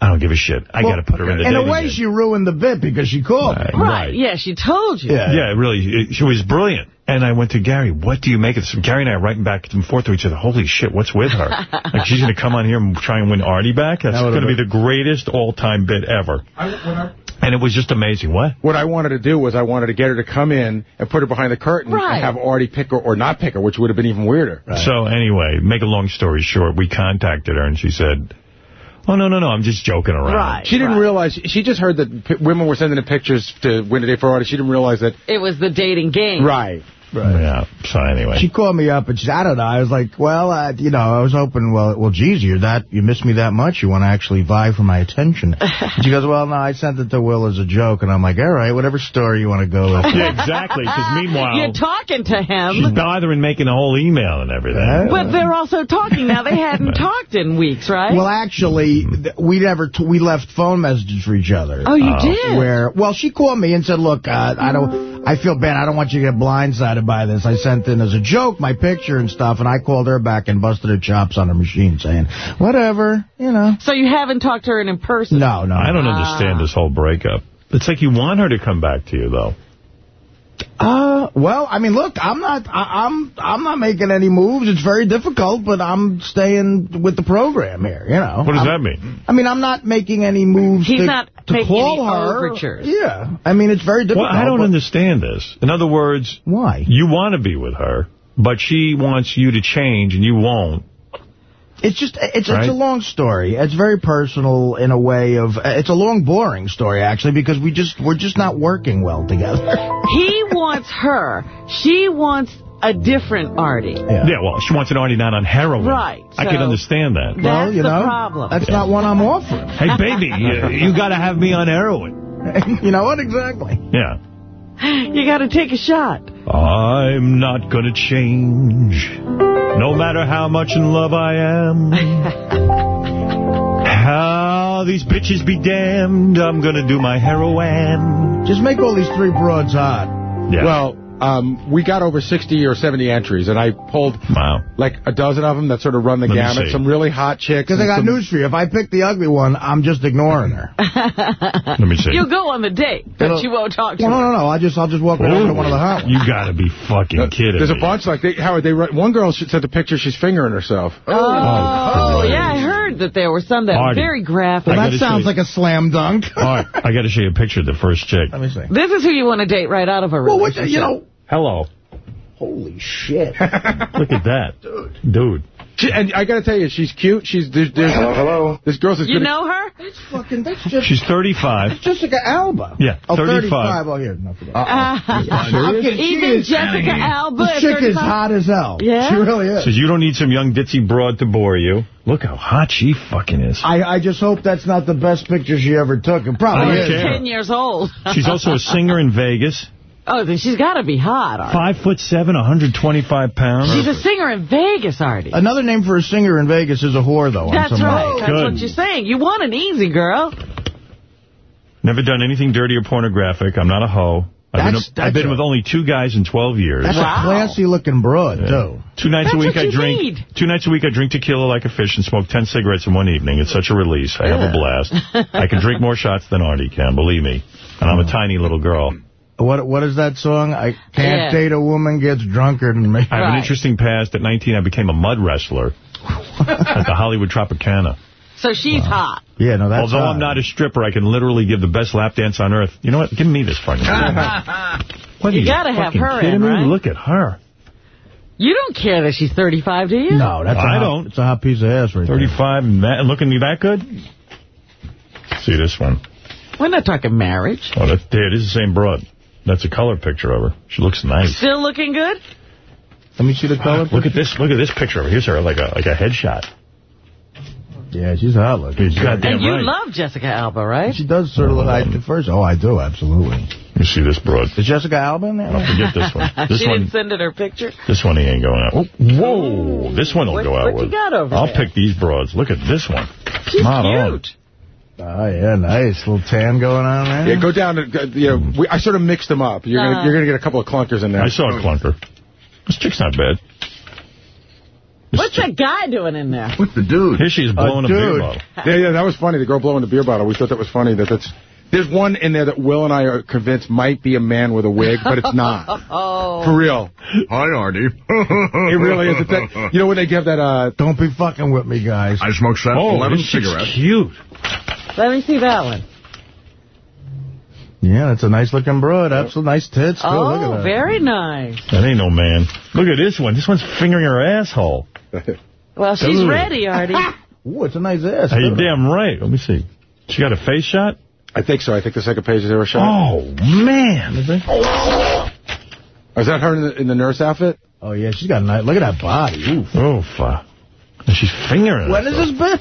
I don't give a shit. I got to put her in the
In a way, she ruined the bit because she called me.
Right, yeah, she told you.
Yeah.
Yeah, really, she was brilliant. And I went to Gary, what do you make of this? And Gary and I are writing back and forth to each other, holy shit, what's with her? like, she's going to come on here and try and win Artie back? That's
That
going to be the greatest all-time bit ever. And it was just amazing. What?
What I wanted to do was I wanted to get her to come in and put her behind the curtain
Right.
and have Artie pick her or not pick her, which would have been even weirder.
So anyway, make a long story short, we contacted her and she said, oh, no, no, no, I'm just joking around.
Right.
She didn't realize, she just heard that p- women were sending in pictures to win a day for Artie. She didn't realize that.
It was the dating game.
Right.
Yeah, so anyway.
She called me up and she, I don't know. I was like, well, uh, you know, I was hoping, well, well, geez, you're that, you miss me that much. You want to actually vie for my attention. And she goes, well, no, I sent it to Will as a joke. And I'm like, all right, whatever story you want to go with.
Yeah, exactly, because meanwhile,
You're talking to him.
she's
him.
bothering making a whole email and everything.
But they're also talking now. They hadn't talked in weeks, right?
Well, actually, th- we never t we left phone messages for each other.
Oh, you
Uh,
did?
Where, well, she called me and said, "Look, uh, I don't, I feel bad. I don't want you to get blindsided by this. I sent in as a joke my picture and stuff, and I called her back and busted her chops on her machine, saying, whatever, you know."
so you haven't talked to her in person?
No, no.
I don't
Ah.
understand this whole breakup. It's like you want her to come back to you, though.
Uh, well, I mean, look, I'm not, I, I'm, I'm not making any moves. It's very difficult, but I'm staying with the program here. You know.
What does
I'm-
that mean?
I mean, I'm not making any moves.
He's
to,
not
to
making
call
any
her.
overtures.
Yeah, I mean, it's very
Well,
difficult.
I don't understand this. In other words,
Why?
you want to be with her, but she wants you to change and you won't.
It's just, it's,
Right?
it's a long story. It's very personal in a way of, it's a long, boring story, actually, because we just, we're just not working well together.
He wants her. She wants a different Artie.
Yeah, yeah, well, she wants an Artie not on heroin.
Right,
I can understand that.
That's
well, you
the
know,
problem.
that's not what I'm offering.
Hey, baby, you, you got to have me on heroin.
you know what, exactly.
Yeah.
You got to take a shot.
I'm not going to change, no matter how much in love I am. How these bitches be damned, I'm going to do my heroin.
Just make all these three broads hot.
Yeah.
Well, um, we got over 60 or 70 entries, and I pulled
wow.
like a dozen of them that sort of run the
Let
gamut. Some really hot chicks.
Because I got
some-
news for you. If I pick the ugly one, I'm just ignoring her.
Let me see.
You'll go on the date, but
It'll-
you won't talk to
Well, no,
her.
no, no. I'll just, I'll just walk right over to one of the hot ones.
You got to be fucking kidding
There's a bunch like they, Howard. They wrote- one girl sent the picture. She's fingering herself.
Oh, yeah, I heard that there were some that were very graphic.
Well, that sounds like a slam dunk.
All right, I got to show you a picture of the first chick.
Let me see.
This is who you want to date right out of a
Well, what, you know,
Hello.
holy shit.
Look at that. Dude. Dude.
She, and I got to tell you, she's cute. She's there's, there's hello. This girl's as
You
good.
know her?
That's fucking, that's just,
She's 35.
Jessica Alba.
Yeah,
Oh,
35.
35. Oh, here. No, forget.
Uh,
kidding. She
even
is-
Jessica Alba.
This
at
chick is hot as hell.
Yeah?
She really is.
Says you don't need some young ditzy broad to bore you. Look how hot she fucking is.
I, I just hope that's not the best picture she ever took. It probably is.
Ten years old.
She's also a singer in Vegas.
Oh, then she's got to be hot, Artie.
Five foot seven, 125 pounds.
She's a singer in Vegas, Artie.
Another name for a singer in Vegas is a whore, though.
That's right.
level.
That's
Good.
what you're saying. You want an easy girl.
Never done anything dirty or pornographic. I'm not a hoe. I've been,
That's-
I've been
a-
with only two guys in 12 years.
That's
Wow.
a classy-looking broad, too.
Two nights a week
what
I
you
drink.
need.
Two nights a week I drink tequila like a fish and smoke 10 cigarettes in one evening. It's such a release. I have a blast. I can drink more shots than Artie can, believe me. And I'm a tiny little girl.
What What is that song? I can't
Yeah.
date a woman gets drunker than me.
I have an interesting past. At 19, I became a mud wrestler at the Hollywood Tropicana.
So she's hot.
Yeah, no, that's
Although
hot.
I'm not a stripper, I can literally give the best lap dance on earth. You know what? Give me this fucking. What,
You
are
gotta have her in,
me?
right?
Look at her.
You don't care that she's 35, do you?
No, that's a
I
hot,
don't.
It's a hot piece of ass right
35 and that, and looking me that good? See this one.
We're not talking marriage.
Oh, that, there, it is the same broad. That's a color picture of her. She looks nice.
Still looking good?
Let me see the color.
Look at this. Look at this picture. of her. Here's her like a like a headshot.
Yeah, she's hot looking.
She's goddamn
and you
right.
love Jessica Alba, right?
She does sort of look like at first. Oh, I do, absolutely.
You see this broad.
Is Jessica Alba in there?
Don't forget this one. This
she
one.
didn't send it her picture.
This one he ain't going out. Oh, whoa! This one will
What-
go out
what you
with.
got over
I'll
there?
pick these broads. Look at this one.
She's
Not on.
Cute.
Oh, yeah, nice. little tan going on there.
Yeah, go down to, go- you know, we, I sort of mixed them up. You're
Uh.
gonna, get a couple of clunkers in there.
I saw a clunker. This chick's not bad.
What's that guy doing in there?
What's the dude?
Here she is blowing a beer bottle.
Yeah, yeah, that was funny. The girl blowing the beer bottle. We thought that was funny. That that's. There's one in there that Will and I are convinced might be a man with a wig, but it's not.
Oh.
For real.
Hi, Artie.
It really is. That, you know when they give that, uh...
Don't be fucking with me, guys.
I smoke seven,
Oh,
11
this chick's
cigarettes.
cute.
Let me see that one.
Yeah, that's a nice looking broad. Absolutely nice tits. too. Look at
Oh,
that.
very nice.
That ain't no man. Look at this one. This one's fingering her asshole.
Well, she's
Ooh.
ready, Artie.
Ooh, it's a nice ass.
Hey, you
too.
damn right. Let me see. She got a face shot?
I think so. I think the second page is there a shot.
Oh, man. Oh.
Is that her in the, in the nurse outfit?
Oh, yeah, she's got a nice... Look at that body. Oof.
Oh, fuck. And she's fingering
When
her.
this bit?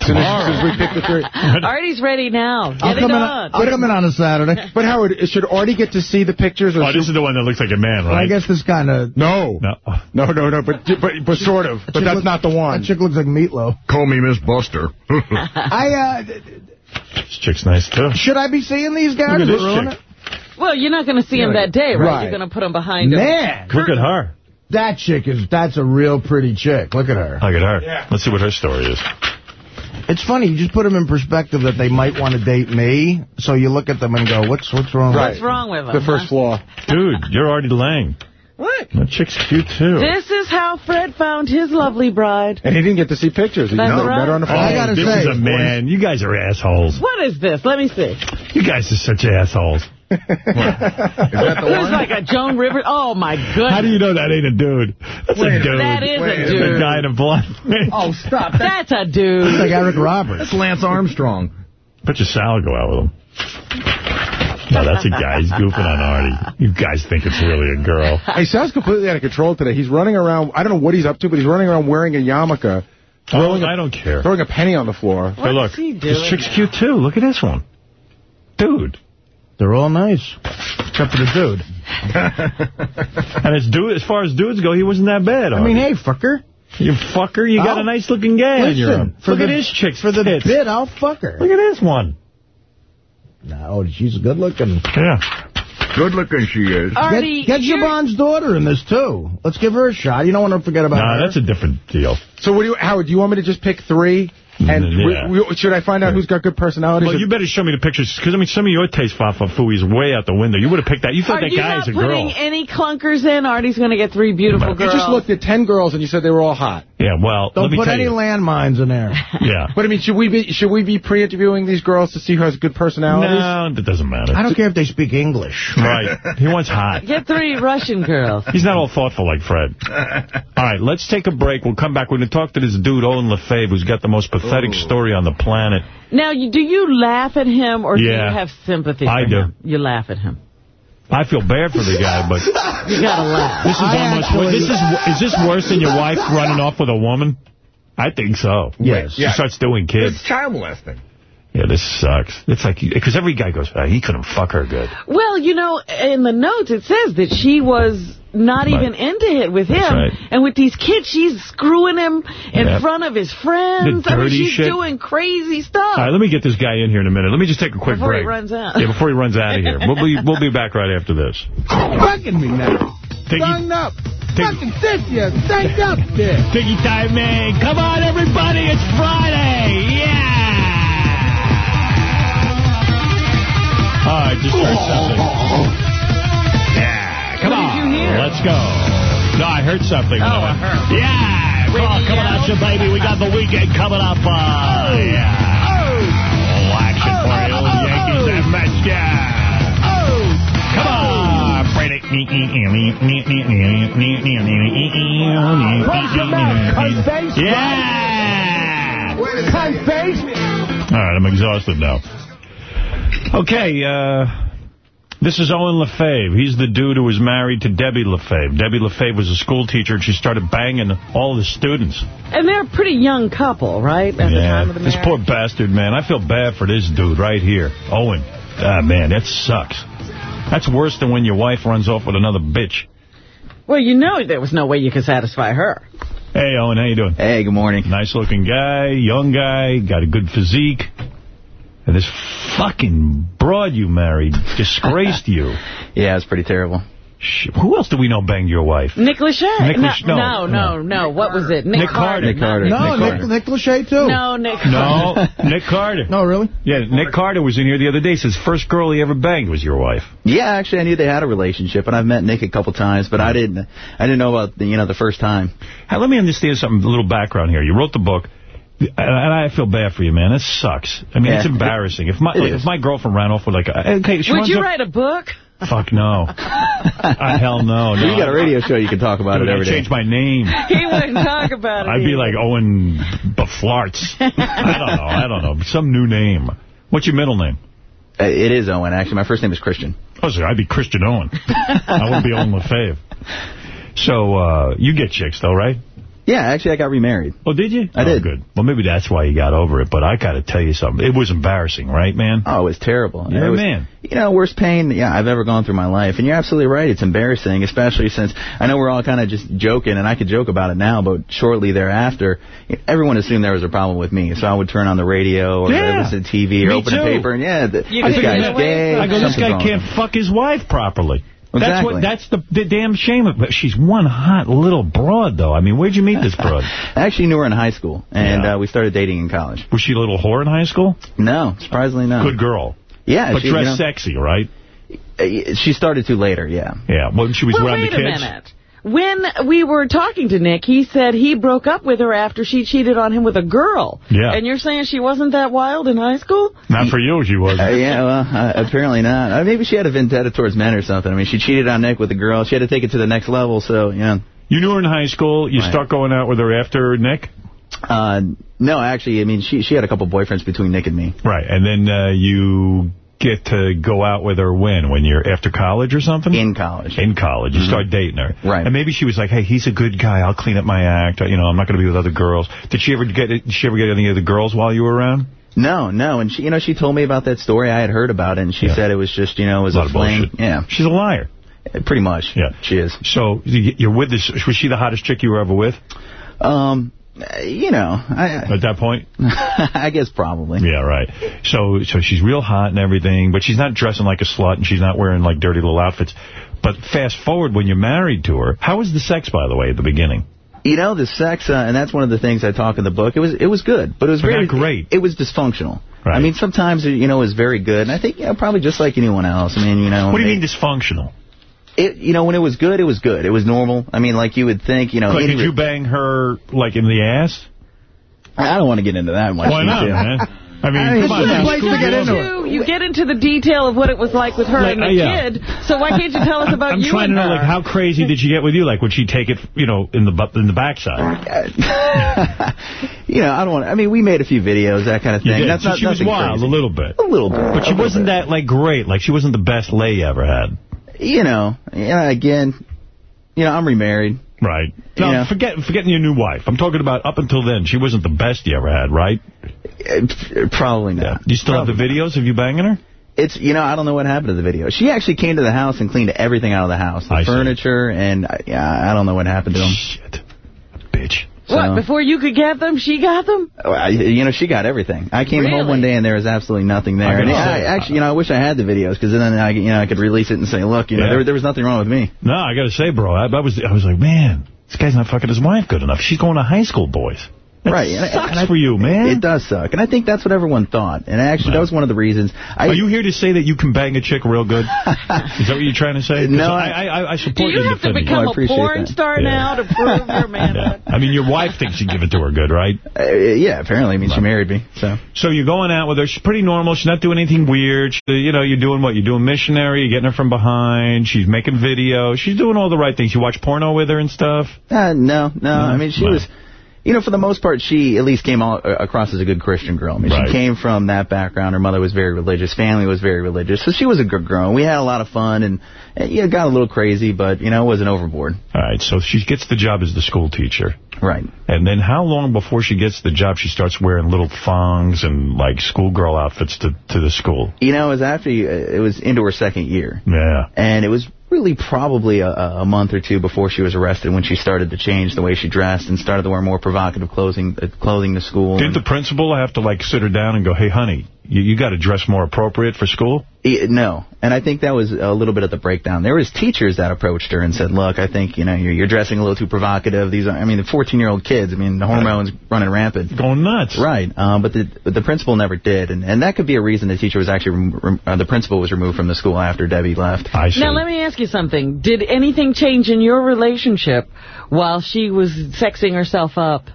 As soon as, as soon as we pick the three.
Artie's ready now. Get
I'll
it
come, in,
on.
I'll come in on a Saturday.
But Howard, should Artie get to see the pictures? Or
Oh, this is the one that looks like a man,
Well, I guess this kind of...
no.
No.
No, no, no, but but, but sort of. But that's
look-
not the one.
That chick looks like meatloaf.
Call me Miss Buster.
I, uh...
This chick's nice, too.
Should I be seeing these guys?
Look at this chick.
Well, you're not going to see him that day, right?
Right.
You're going to put him behind him.
Man,
Look at her.
that chick is... That's a real pretty chick. Look at her.
Look at her. Yeah. Let's see what her story is.
It's funny, you just put them in perspective that they might want to date me, so you look at them and go, what's what's wrong
Right.
What's wrong with them?
The first
huh?
flaw.
Dude, you're already Lange.
What?
That chick's cute, too.
This is how Fred found his lovely bride.
And he didn't get to see pictures. He
That's
never
right.
met on the phone.
I gotta
Oh, this
say-
is a man. You guys are assholes.
What is this? Let me see.
You guys are such assholes.
Is that the
This is
one?
like a Joan Rivers. Oh, my goodness.
How do you know that ain't a dude? That's
Wait
a
a
dude.
That is a
That's
dude.
a guy in a blonde.
Oh, stop. That's,
That's a dude.
It's like Eric Roberts.
that's Lance Armstrong.
Bet your Sal would go out with him. No, that's a guy. He's goofing on Artie. You guys think it's really a girl.
He sounds completely out of control today. He's running around. I don't know what he's up to, but he's running around wearing a yarmulke,
Oh,
throwing, a,
I don't care.
throwing a penny on the floor.
Hey, look,
he
this chick's cute, too. Look at this one. Dude.
They're all nice, except for the dude.
And as dude, as far as dudes go, he wasn't that bad.
I mean,
Artie.
hey, fucker.
You fucker, you got
I'll-
a nice looking guy on your
Listen, for
Look
the-
at this chick's
For the
tits.
bit, I'll fuck her.
Look at this one.
No, oh, she's a good looking.
Yeah.
Good looking she is.
Artie,
Get, get
you're-
Siobhan's daughter in this, too. Let's give her a shot. You don't want to forget about
Nah,
her.
that's a different deal.
So, what do you, Howard? Do you want me to just pick three? Mm-hmm. And
Yeah.
we, we, should I find out who's got good personalities?
Well, you better show me the pictures, because, I mean, some of your taste, Fafa Fooey, is way out the window. You would have picked that. You thought
Are
that
you
guy is a
putting
girl.
any clunkers in? Artie's going to get three beautiful
you
girls.
just looked at ten girls and you said they were all hot.
Yeah, well,
Don't
let me
put
tell
any
you.
landmines in there.
Yeah.
But I mean, should we be should we be pre-interviewing these girls to see who has good personalities?
No, that doesn't matter.
I don't care if they speak English.
Right. He wants hot.
Get three Russian girls.
He's not all thoughtful like Fred. All right, let's take a break. We'll come back. We're going to talk to this dude, Owen LaFave, who's got the most pathetic story on the planet.
Now, do you laugh at him or do you have sympathy
I
for
do.
him? You laugh at him.
I feel bad for the guy, but
You got to laugh.
this is
I
almost
actually-
this is is this worse than your wife running off with a woman? I think so.
Yes.
She starts doing kids.
It's child molesting.
Yeah, this sucks. It's like because every guy goes, oh, he couldn't fuck her good.
Well, you know, in the notes it says that she was not
Right.
even into it with him.
That's right.
And with these kids, she's screwing him in
Yep.
front of his friends.
The
I mean, she's
shit.
doing crazy stuff.
All right, let me get this guy in here in a minute. Let me just take a quick
Before he
break.
runs out.
Yeah, before he runs out of here. We'll be we'll be back right after this.
Fucking me now.
Tiggy,
Tongue up.
Tig-
Fucking sit you. Stank up there.
Tiggy time, man. Come on, everybody. It's Friday. Yeah. All right, just heard something. go. No, I heard something.
Oh, I heard.
Yeah, call coming at you, baby. We got the weekend coming up. Uh, yeah. Oh, action for you, Yankees and Mets. Yeah. Come on, Brady. Yeah. All right, I'm exhausted now. Okay, uh, this is Owen LaFave. He's the dude who was married to Debbie LaFave. Debbie LaFave was a school teacher, and she started banging all the students.
And they're a pretty young couple, right? At the time of the
this poor bastard, man. I feel bad for this dude right here. Owen. Ah, man, that sucks. That's worse than when your wife runs off with another bitch.
Well, you know there was no way you could satisfy her.
Hey, Owen, how you doing?
Hey, good morning.
Nice-looking guy, young guy, got a good physique. And this fucking broad you married disgraced you.
Yeah, it's pretty terrible.
Who else do we know banged your wife?
Nick Lachey.
Nick Lach-
no,
no,
no, no, no. What was it? Nick,
Nick Carter. Nick Carter.
No, Nick, Nick Lachey, too.
No, Nick
No, Nick Carter.
No, really?
Yeah, Nick Carter was in here the other day. Says first girl he ever banged was your wife.
Yeah, actually, I knew they had a relationship, and I've met Nick a couple times, but I hmm. didn't. I didn't know about the, you know the first time.
Hey, let me understand something. A little background here. You wrote the book. And I feel bad for you, man. This sucks. I mean,
Yeah.
it's embarrassing. If my like, if my girlfriend ran off with like, a, okay, she
Would you write a book?
Fuck no. uh, hell no. no.
You got a radio show you can talk about
Dude,
it every
I'd
day.
change my name.
He wouldn't talk about it.
I'd be like Owen Baflarts. I don't know. I don't know. Some new name. What's your middle name?
Uh, it is Owen. Actually, my first name is Christian.
Oh, sorry, I'd be Christian Owen. I wouldn't be Owen LaFave. So, uh, you get chicks, though, right?
Yeah, actually, I got remarried.
Oh, did you?
I
oh,
did.
good. Well, maybe that's why you got over it, but I got to tell you something. It was embarrassing, right, man?
Oh, it was terrible.
You're
it was,
man.
You know, worst pain yeah, I've ever gone through my life. And you're absolutely right. It's embarrassing, especially since I know we're all kind of just joking, and I could joke about it now, but shortly thereafter, everyone assumed there was a problem with me. So I would turn on the radio or
Yeah.
listen to TV or
Me
open
too.
a paper, and yeah, the, this guy's gay.
I go, this guy can't fuck his wife properly. That's what. That's the, the damn shame of it. She's one hot little broad, though. I mean, where'd you meet this broad?
I actually knew her in high school, and
Yeah.
uh, we started dating in college.
Was she a little whore in high school?
No, surprisingly no.
Good girl.
Yeah,
But
she,
dressed
you know,
sexy, right?
uh, she started to later, yeah.
Yeah. Well, she was
well,
around
wait
the
a
kids.
minute. When we were talking to Nick, he said he broke up with her after she cheated on him with a girl.
Yeah.
And you're saying she wasn't that wild in high school?
Not for you, she was.
Uh, yeah, well, uh, apparently not. Uh, maybe she had a vendetta towards men or something. I mean, she cheated on Nick with a girl. She had to take it to the next level, so, you know.
You knew her in high school. You
Right.
start going out with her after Nick?
Uh, no, actually, I mean, she she had a couple boyfriends between Nick and me.
Right. And then uh, you get to go out with her when? When you're after college or something?
In college.
In college. You start dating her.
Right.
And maybe she was like, hey, he's a good guy. I'll clean up my act. You know, I'm not going to be with other girls. Did she ever get Did she ever get any of the girls while you were around?
No, no, and she, you know, she told me about that story. I had heard about it, and she
Yeah.
said it was just, you know, it was
A
a, fling. Yeah,
She's a liar.
pretty much.
Yeah.
she is.
So you- you're with this. Was she the hottest chick you were ever with
Um, you know, I,
at that point?
I guess probably.
Yeah, right. So so she's real hot and everything, but she's not dressing like a slut and she's not wearing like dirty little outfits. But fast forward when you're married to her, how was the sex, by the way, at the beginning?
You know, the sex, uh, and that's one of the things I talk in the book. It was it was good, but it was
But
very
great.
It, was dysfunctional.
Right.
I mean, sometimes you know it was very good, and I think you know probably just like anyone else. I mean, you know,
What do you
they-
mean dysfunctional?
It, you know, when it was good, it was good. It was normal. I mean, like you would think, you know.
Like, did you bang her, like, in the ass?
I don't want to get into that much.
Why not, man? I mean,
I mean,
come on.
a place to get into
are-
You, you get into the detail of what it was like with her
Like,
and the
uh, yeah.
kid, so why can't you tell us about
I'm
you
trying
and
to know,
her?
like, how crazy did she get with you? Like, would she take it, you know, in the bu- in the backside?
you know, I don't want. I mean, we made a few videos, that kind of thing. That's
So
not
she was wild
crazy.
a little bit.
A little bit.
But she wasn't
bit.
that, like, great. Like, she wasn't the best lay you ever had.
You know. Again, you know, I'm remarried.
Right. No,
Yeah.
forget forgetting your new wife. I'm talking about up until then. She wasn't the best you ever had, right?
Uh, Probably not.
Do you still have the videos of you banging her?
It's you know I don't know what happened to the video. She actually came to the house and cleaned everything out of the house, the
I see.
furniture, and uh, yeah, I don't know what happened to them.
Shit, bitch.
What, before you could get them, she got them?
I, you know, she got everything. I came home one day and there was absolutely nothing there.
I
And I, actually, you know, I wish I had the videos because then I, you know, I could release it and say, look, you know, there, there was nothing wrong with me.
No, I got to say, bro, I, I was I was like, man, this guy's not fucking his wife good enough. She's going to high school, boys. That
right. And I-
sucks
and I-
for you, man.
It does suck. And I think that's what everyone thought. And actually, that was one of the reasons. I,
Are you here to say that you can bang a chick real good? Is that what you're trying to say?
No,
I, I, I support
Do you have to become
you.
I
a
appreciate
porn
that.
star now to prove your manhood?
I mean, your wife thinks you give it to her good, right?
Uh, yeah, apparently. I mean, she married me. So
So you're going out with her. She's pretty normal. She's not doing anything weird. She, you know, you're doing what? You're doing missionary. You're getting her from behind. She's making videos. She's doing all the right things. You watch porno with her and stuff.
Uh, no, no. I mean, she
Right.
was, you know, for the most part, she at least came all, uh, across as a good Christian girl. I mean,
Right.
she came from that background. Her mother was very religious. Family was very religious. So she was a good girl. We had a lot of fun and, and yeah, got a little crazy, but, you know, it wasn't overboard.
All right. So she gets the job as the school teacher.
Right.
And then how long before she gets the job she starts wearing little thongs and, like, schoolgirl outfits to, to the school?
You know, it was after, you- uh, it was into her second year.
Yeah.
And it was really probably a, a month or two before she was arrested when she started to change the way she dressed and started to wear more provocative clothing, uh, clothing to school.
Didn't the principal have to, like, sit her down and go, hey, honey, you, you got to dress more appropriate for school?
No, and I think that was a little bit of the breakdown. There was teachers that approached her and said, "Look, I think you know you're, you're dressing a little too provocative. These are, I mean, the 14-year-old kids. I mean, the hormones running rampant,
going nuts."
Right, um, but the but the principal never did, and and that could be a reason the teacher was actually rem- rem- uh, the principal was removed from the school after Debbie left.
I
Now, let me ask you something. Did anything change in your relationship while she was sexing herself up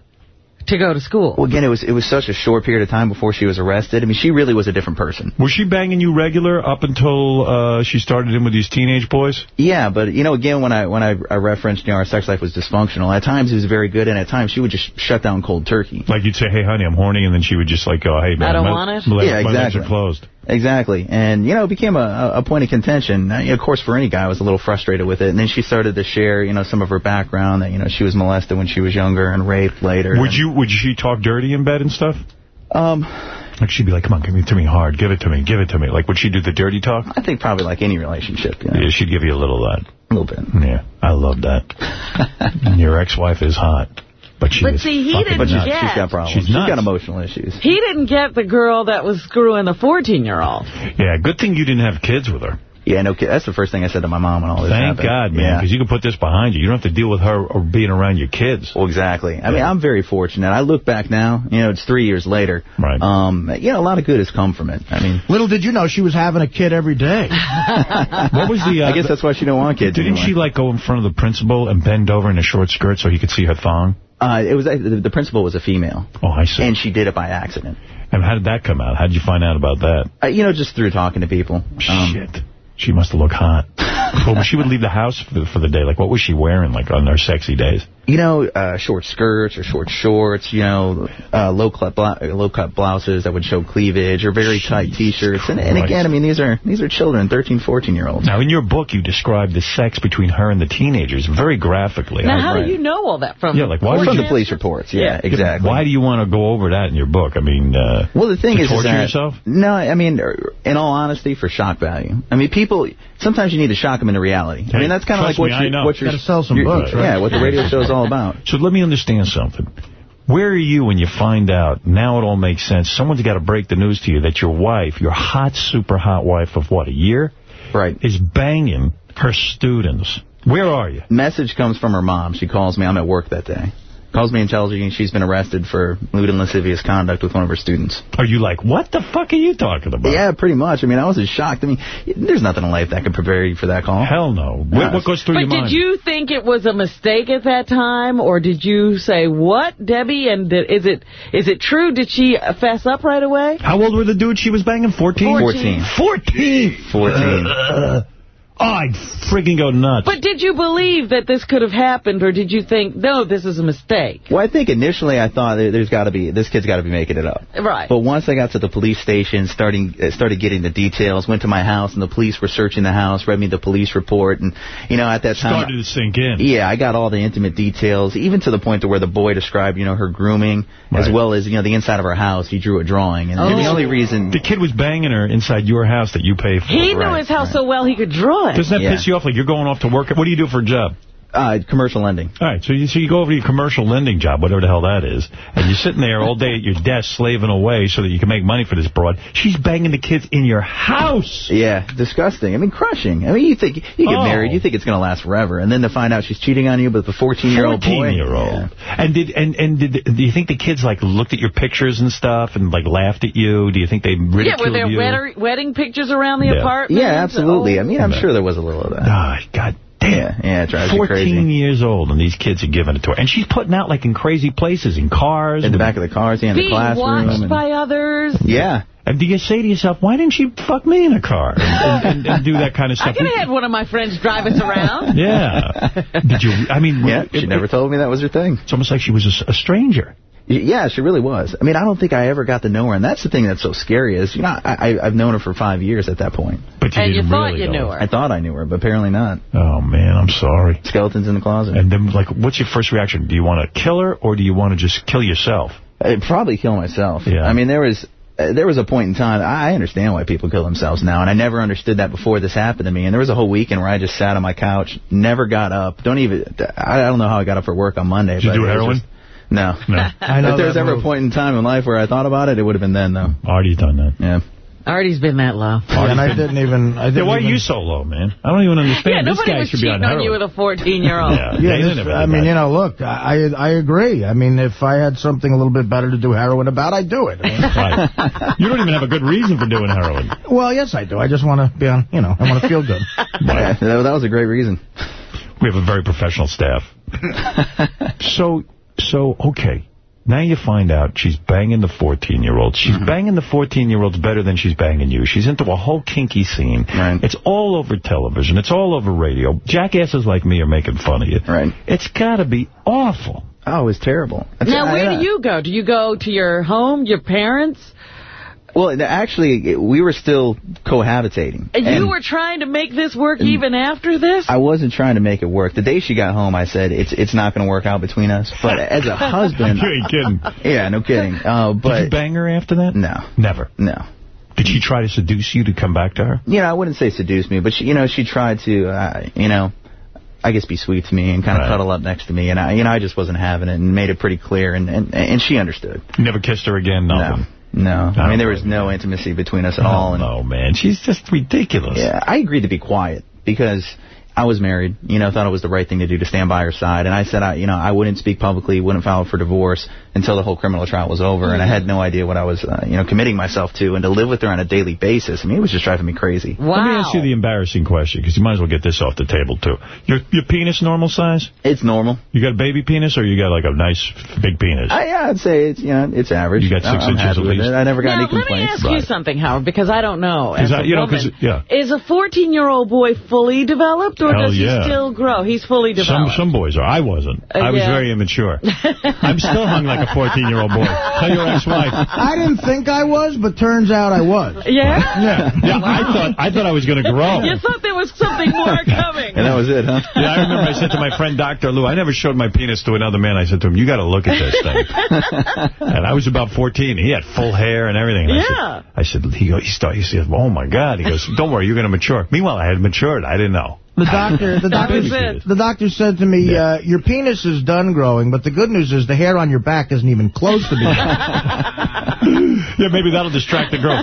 to go to school?
Well, again, it was it was such a short period of time before she was arrested. I mean, she really was a different person.
Was she banging you regular up until uh, she started in with these teenage boys?
Yeah, but you know, again, when I when I, I referenced, you know, our sex life was dysfunctional. At times, it was very good, and at times, she would just shut down cold turkey.
Like you'd say, hey, honey, I'm horny, and then she would just like go, hey, man,
I don't
my,
want it?
My,
Yeah,
my legs are closed.
Exactly. And, you know, it became a, a point of contention. Of course, for any guy, I was a little frustrated with it. And then she started to share, you know, some of her background, that, you know, she was molested when she was younger and raped later.
Would you? Would she talk dirty in bed and stuff?
Um,
Like she'd be like, come on, give it to me hard, give it to me, give it to me. Like would she do the dirty talk?
I think probably like any relationship. You know?
Yeah, she'd give you a little of that.
A little bit.
Yeah, I love that. Your ex-wife is hot, but she
But see, he didn't
nuts.
get-
She's got problems.
She's
She's
nuts.
got emotional issues.
He didn't get the girl that was screwing the 14-year-old.
Yeah, good thing you didn't have kids with her.
Yeah, no kid. That's the first thing I said to my mom when all this
Thank
happened.
God, man,
Yeah.
because you can put this behind you. You don't have to deal with her or being around your kids.
Well, exactly. I mean, I'm very fortunate. I look back now, you know, it's three years later.
Right.
Um, you know, a lot of good has come from it. I mean,
Little did you know she was having a kid every day.
What was the? Uh,
I guess that's why she don't want kids
Didn't
anyway.
she like go in front of the principal and bend over in a short skirt so he could see her thong?
Uh, it was the, the principal was a female.
Oh, I see.
And she did it by accident.
And how did that come out? How did you find out about that?
Uh, you know, just through talking to people. Um,
Shit. She must look looked hot. well, she would leave the house for the, for the day. Like, what was she wearing, like, on her sexy days?
You know, uh, short skirts or short shorts, you know, uh, low-cut low cut blouses that would show cleavage or very tight T-shirts. And, and again, I mean, these are these are children, 13, 14-year-olds.
Now, in your book, you describe the sex between her and the teenagers very graphically.
Now,
I-
how do you know all that from?
Yeah, like, why
From the police reports, yeah,
Yeah,
exactly.
Why do you want to go over that in your book? I mean, uh,
Well, the thing
to
is, is
torture
that,
yourself?
No, I mean, in all honesty, for shock value. I mean, people. Sometimes you need to shock them into reality. I mean, that's kind of like what
me, I
you
know.
what you're
Gotta sell some
you're-
books, right?
Yeah, what the radio show is all about.
So let me understand something. Where are you when you find out, now it all makes sense, someone's got to break the news to you that your wife, your hot, super hot wife of what, a year?
Right.
Is banging her students. Where are you?
Message comes from her mom. She calls me. I'm at work that day. Calls me and tells me she's been arrested for lewd and lascivious conduct with one of her students.
Are you like, what the fuck are you talking about?
Yeah, pretty much. I mean, I was just shocked. I mean, there's nothing in life that could prepare you for that call.
Hell no. What, what goes through
But
your mind?
But did you think it was a mistake at that time, or did you say, what, Debbie, and did, is it is it true? Did she fess up right away?
How old were the dudes she was banging? 14?
14.
14?
14.
oh, I'd freaking go nuts.
But did you believe that this could have happened, or did you think, no, this is a mistake?
Well, I think initially I thought there's got to be this kid's got to be making it up.
Right.
But once I got to the police station, starting uh, started getting the details, went to my house, and the police were searching the house, read me the police report, and you know at that time.
Started to sink in.
Yeah, I got all the intimate details, even to the point to where the boy described, you know, her grooming, as well as, you know, the inside of her house. He drew a drawing, and, and the
Oh.
only reason...
The kid was banging her inside your house that you pay for.
He knew his house so well he could draw
Doesn't that
Yeah.
piss you off? Like, you're going off to work. What do you do for a job?
Uh, commercial lending.
All right, so you, so you go over to your commercial lending job, whatever the hell that is, and you're sitting there all day at your desk slaving away so that you can make money for this broad. She's banging the kids in your house.
Yeah, disgusting. I mean, crushing. I mean, you think you get
Oh.
married, you think it's going to last forever, and then to find out she's cheating on you with a 14-year-old boy.
14-year-old. And did and and did do you think the kids like looked at your pictures and stuff and like laughed at you? Do you think they ridiculed you?
Yeah,
ridiculed
were there
you?
wedding pictures around the
Yeah.
apartment?
Yeah, absolutely. I mean, I'm sure there was a little of that.
Ah, God
Yeah, yeah, it drives you
14
crazy.
years old, and these kids are giving it to her. And she's putting out, like, in crazy places, in cars.
In the back of the cars, yeah, in the
Being
classroom.
watched
and-
by others.
yeah.
And do you say to yourself, why didn't she fuck me in a car? And, and, and do that kind of stuff?
I
stuff.
could have had one of my friends drive us around.
Yeah. Did you, I mean...
Yeah, she never told me that was her thing.
It's almost like she was a stranger.
Y- Yeah, she really was. I mean, I don't think I ever got to know her, and that's the thing that's so scary is, you know, I, I, I've known her for five years at that point.
But you
And you
didn't
thought
really
you
know
knew her.
I thought I knew her, but apparently not.
Oh, man, I'm sorry.
Skeletons in the closet.
And then, like, what's your first reaction? Do you want to kill her, or do you want to just kill yourself?
I'd probably kill myself.
Yeah.
I mean, there was uh, there was a point in time, I I understand why people kill themselves now, and I never understood that before this happened to me. And there was a whole weekend where I just sat on my couch, never got up. Don't even, I don't know how I got up for work on Monday.
Did you do
it was
heroin?
just- no.
No.
I know
if there was ever
move.
a point in time in life where I thought about it, it would have been then, though.
Artie's done that.
Yeah.
Artie's been that low.
Yeah, and I didn't even... I didn't
why are you so low, man? I don't even understand.
Yeah,
this
nobody
guy
was
should be on
cheating on you with a 14-year-old.
Yeah,
Yeah, this- I mean, you know, look, I I agree. I mean, if I had something a little bit better to do heroin about, I'd do it.
Right. You don't even have a good reason for doing heroin.
well, yes, I do. I just want to be on, you know, I want to feel good.
Yeah, that, that was a great reason.
We have a very professional staff. so, so okay. Now you find out she's banging the 14-year-old. She's
Mm-hmm.
banging the 14-year-olds better than she's banging you. She's into a whole kinky scene.
Right.
It's all over television. It's all over radio. Jackasses like me are making fun of you.
Right.
It's got to be awful.
Oh, it's was terrible.
Now,
I-
where
I-
do you go? Do you go to your home, your parents?
Well, actually, we were still cohabitating.
And
And
you were trying to make this work even after this?
I wasn't trying to make it work. The day she got home, I said, it's it's not going to work out between us. But as a husband...
You ain't kidding.
Yeah, no kidding. Uh,
Did
but
you bang her after that?
No.
Never.
No.
Did she try to seduce you to come back to her?
You know, I wouldn't say seduce me, but, she, you know, she tried to, uh, you know, I guess be sweet to me and kind of
Right.
cuddle up next to me. And, I, you know, I just wasn't having it and made it pretty clear. And, and, and she understood.
You never kissed her again? Nothing.
No. I
don't
mean, there was no intimacy between us at all. And,
Oh, man. She's just ridiculous.
Yeah, I agreed to be quiet because I was married. You know, thought it was the right thing to do to stand by her side. And I said, I, you know, I wouldn't speak publicly, wouldn't file for divorce until the whole criminal trial was over. And I had no idea what I was, uh, you know, committing myself to. And to live with her on a daily basis, I mean, it was just driving me crazy.
Wow.
Let me ask you the embarrassing question, because you might as well get this off the table, too. Your your penis normal size?
It's normal.
You got a baby penis, or you got, like, a nice big penis?
I, yeah, I'd say it's, you know, it's average.
You got six
I'm
inches
happy
at least?
I never got
now,
any
let me
complaints.
ask you something, Howard, because I don't know. As
Is that-
a
you know, yeah.
Is a 14-year-old boy fully developed, or
Hell
does
yeah.
he still grow? He's fully developed.
some some boys are. I wasn't.
Uh,
I was
yeah.
very immature. I'm still hung like a 14-year-old boy. Tell your ex-wife.
I didn't think I was, but turns out I was.
yeah?
Yeah, yeah. I thought I thought I was going to grow.
You thought there was something more coming.
And that was it, huh?
Yeah, I remember I said to my friend Dr. Lou, I never showed my penis to another man. I said to him, you got to look at this thing. and I was about 14. He had full hair and everything. And
Yeah.
I said, I said, he, he, started, he said, oh, my God. He goes, don't worry, you're going to mature. Meanwhile, I had matured. I didn't know.
The doctor, the doctor,
was
the doctor said to me,
Yeah.
uh, "Your penis is done growing, but the good news is the hair on your back isn't even close to being."
yeah, maybe that'll distract the girl.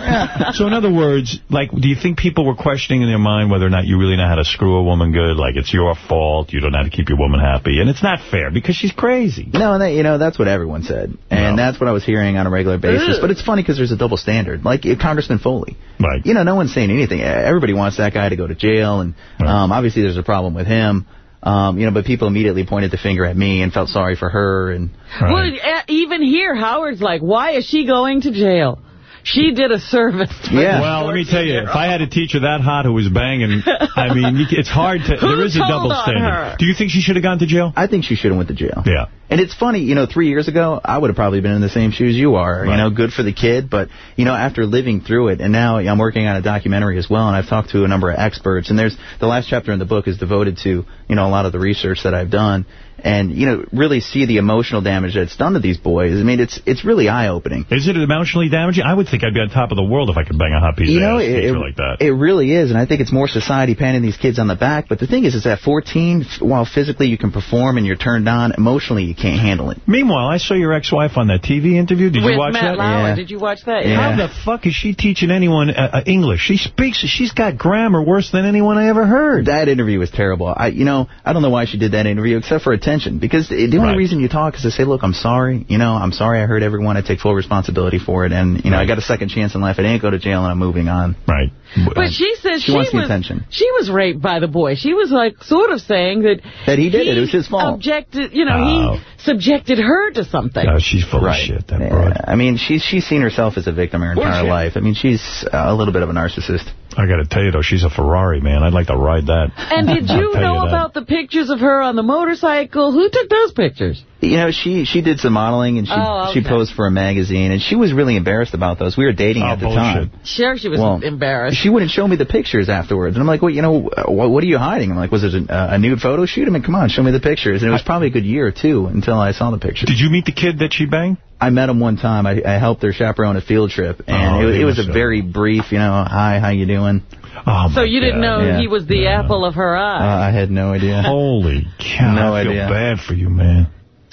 So in other words, like, do you think people were questioning in their mind whether or not you really know how to screw a woman good? Like, it's your fault. You don't know how to keep your woman happy. And it's not fair because she's crazy.
No, and that, you know, that's what everyone said. And that's what I was hearing on a regular basis. But it's funny because there's a double standard. Like Congressman Foley.
Right.
You know, no one's saying anything. Uh, Everybody wants that guy to go to jail. And um, obviously there's a problem with him. Um, you know, but people immediately pointed the finger at me and felt sorry for her. And
Well, e- even here, Howard's like, why is she going to jail? She did a service. to
Yeah.
Well, let me tell you, if I had a teacher that hot who was banging, I mean, it's hard to,
Who
there is a
told
double
on
standard.
her?
Do you think she should have gone to jail?
I think she should have went to jail.
Yeah.
And it's funny, you know, three years ago, I would have probably been in the same shoes you are. You know, good for the kid. But, you know, after living through it, and now I'm working on a documentary as well, and I've talked to a number of experts. And there's the last chapter in the book is devoted to, you know, a lot of the research that I've done. And, you know, really see the emotional damage that's done to these boys. I mean, it's it's really eye-opening.
Is it emotionally damaging? I would think I'd be on top of the world if I could bang a hot piece
You
of
know,
ass
it, it-
like that.
it really is, and I think it's more society patting these kids on the back. But the thing is, is at 14, while physically you can perform and you're turned on, emotionally you can't handle it.
Meanwhile, I saw your ex-wife on that TV interview. Did
With
you watch
Matt
that?
Lauer. Did you watch that? Yeah.
How the fuck is she teaching anyone uh, uh, English? She speaks, she's got grammar worse than anyone I ever heard.
That interview was terrible. I, you know, I don't know why she did that interview except for attention. Because the the only
Right.
reason you talk is to say, look, I'm sorry. You know, I'm sorry I hurt everyone. I take full responsibility for it. And, you know, I got a second chance in life. I didn't go to jail and I'm moving on.
Right.
But she says
She
she,
wants the
was
attention.
she was raped by the boy. She was like sort of saying that
That he did it. It was his fault.
Objected, you know,
Oh.
he subjected her to something.
she's full
Right.
of shit, that
Yeah.
broad.
I mean, she's she's seen herself as a victim her entire life. I mean, she's uh, a little bit of a narcissist.
I got to tell you, though, she's a Ferrari, man. I'd like to ride that.
And did you know
that.
about the pictures of her on the motorcycle? Who took those pictures?
You know, she she did some modeling and she
Oh,
she posed for a magazine and she was really embarrassed about those. We were dating
Oh,
at the
bullshit.
time.
Sure, she was
Well,
embarrassed.
She wouldn't show me the pictures afterwards. And I'm like, well, you know, uh, what, what are you hiding? I'm like, was it a, a nude photo shoot? I mean, come on, show me the pictures. And it was probably a good year or two until I saw the pictures.
Did you meet the kid that she banged?
I met him one time. I, I helped her chaperone a field trip, and
Oh,
it, it was
was
a
so-
very brief, you know, hi, how you doing?
Oh,
so you didn't know
Yeah.
he was the apple of her
Uh,
eye.
I had no idea.
Holy cow.
No
I feel
idea.
bad for you, man.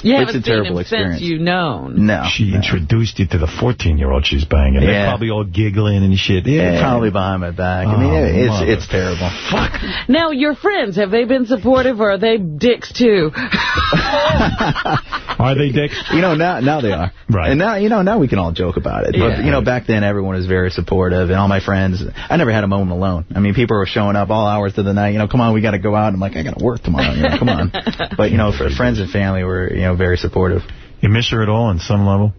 You
it's a terrible
him
experience.
since you known.
No.
She
no.
introduced you to the 14-year-old she's banging. They're probably all giggling and shit. Yeah,
Yeah, probably behind my back. I mean,
Oh,
it's it's terrible.
Fuck.
Now, your friends, have they been supportive or are they dicks too?
Are they dicks?
You know, now now they are.
Right.
And now, you know, now we can all joke about it.
Yeah.
But, you know, back then everyone was very supportive and all my friends, I never had a moment alone. I mean, people were showing up all hours of the night, you know, come on, we got to go out. I'm like, I got to work tomorrow, you know, come on. But, you know, for friends and family were, you know, very supportive.
You miss her at all on some level?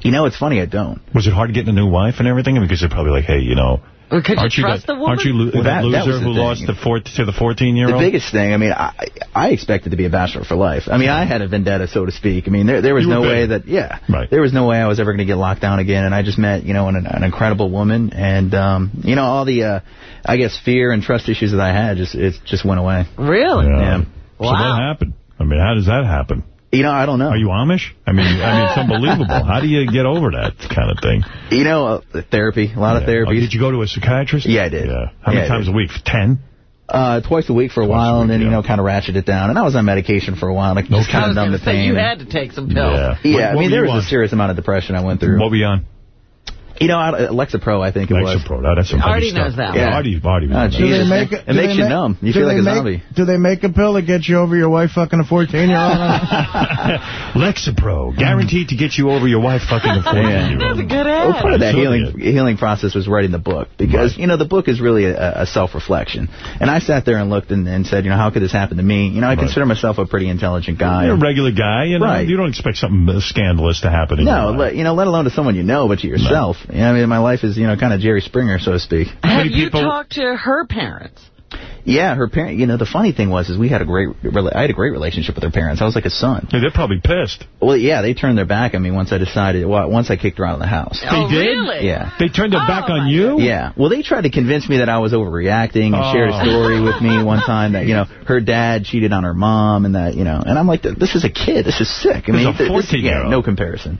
You know, it's funny, I don't.
Was it hard getting a new wife and everything? Because they're probably like, hey, you know,
Or could you
aren't you
trust
that,
the woman?
aren't you lo-
Well,
that,
that- that
loser
was the
who
thing.
lost the four, to the
The
14-year-old?
The biggest thing, I mean, I I expected to be a bachelor for life. I mean, I had a vendetta, so to speak. I mean, there there was
You were
no way that, yeah,
Right.
there was no way I was ever going to get locked down again. And I just met, you know, an, an incredible woman, and um, you know, all the, uh, I guess, fear and trust issues that I had just it just went away.
Really?
Yeah. Wow.
So what happened? I mean, how does that happen?
You know, I don't know.
Are you Amish? I mean, I mean, it's unbelievable. How do you get over that kind of thing?
You know, uh, therapy, a lot of therapy.
Oh, did you go to a psychiatrist?
Yeah, I did.
Yeah. How many
Yeah, I
times
did.
a week? Ten?
Uh, twice a week for a while, and then you know, kind of ratchet it down. And I was on medication for a while, like just
I
kind of numb the pain.
you had to take some pills.
Yeah.
yeah,
What-
I mean, there was
on?
a serious amount of depression I went through.
What were you on?
You know, I- Lexapro, I think it was.
Lexapro. No, that's some funny
Artie
stuff.
knows that
Yeah,
one.
Artie, Artie was
Oh,
that.
Jesus.
Do they make
It
do
makes
they
you
make-
numb. You
do
feel like a
make-
zombie.
Do they make a pill that gets you over your wife fucking a 14-year-old?
Lexapro, guaranteed to get you over your wife fucking a 14
Yeah.
year
That's a good
Well, part of that
Absolutely.
healing healing process was writing the book because you know the book is really a, a self-reflection. And I sat there and looked and, and said, you know, how could this happen to me? You know, I
Right.
consider myself a pretty intelligent guy.
You're a regular guy, you know.
Right.
You don't expect something uh, scandalous to happen in
no,
your life.
let, you know, let alone to someone you know, but to yourself. You know, I mean, my life is, you know, kind of Jerry Springer, so to speak.
Have you
people-
talked to her parents?
Yeah, her parent. You know, the funny thing was, is we had a great, rela- I had a great relationship with her parents. I was like a son.
Yeah, they're probably pissed.
Well, yeah, they turned their back on me once I decided. Well, once I kicked her out of the house.
oh,
did?
really?
Yeah.
They turned their
Oh,
back on
my
you?
Yeah. Well, they tried to convince me that I was overreacting and shared a
Oh.
story with me one time that, you know, her dad cheated on her mom and that, you know, and I'm like, this is a kid. This is sick. I
This
mean,
is a
th- this- yeah,
14-year-old.
no comparison.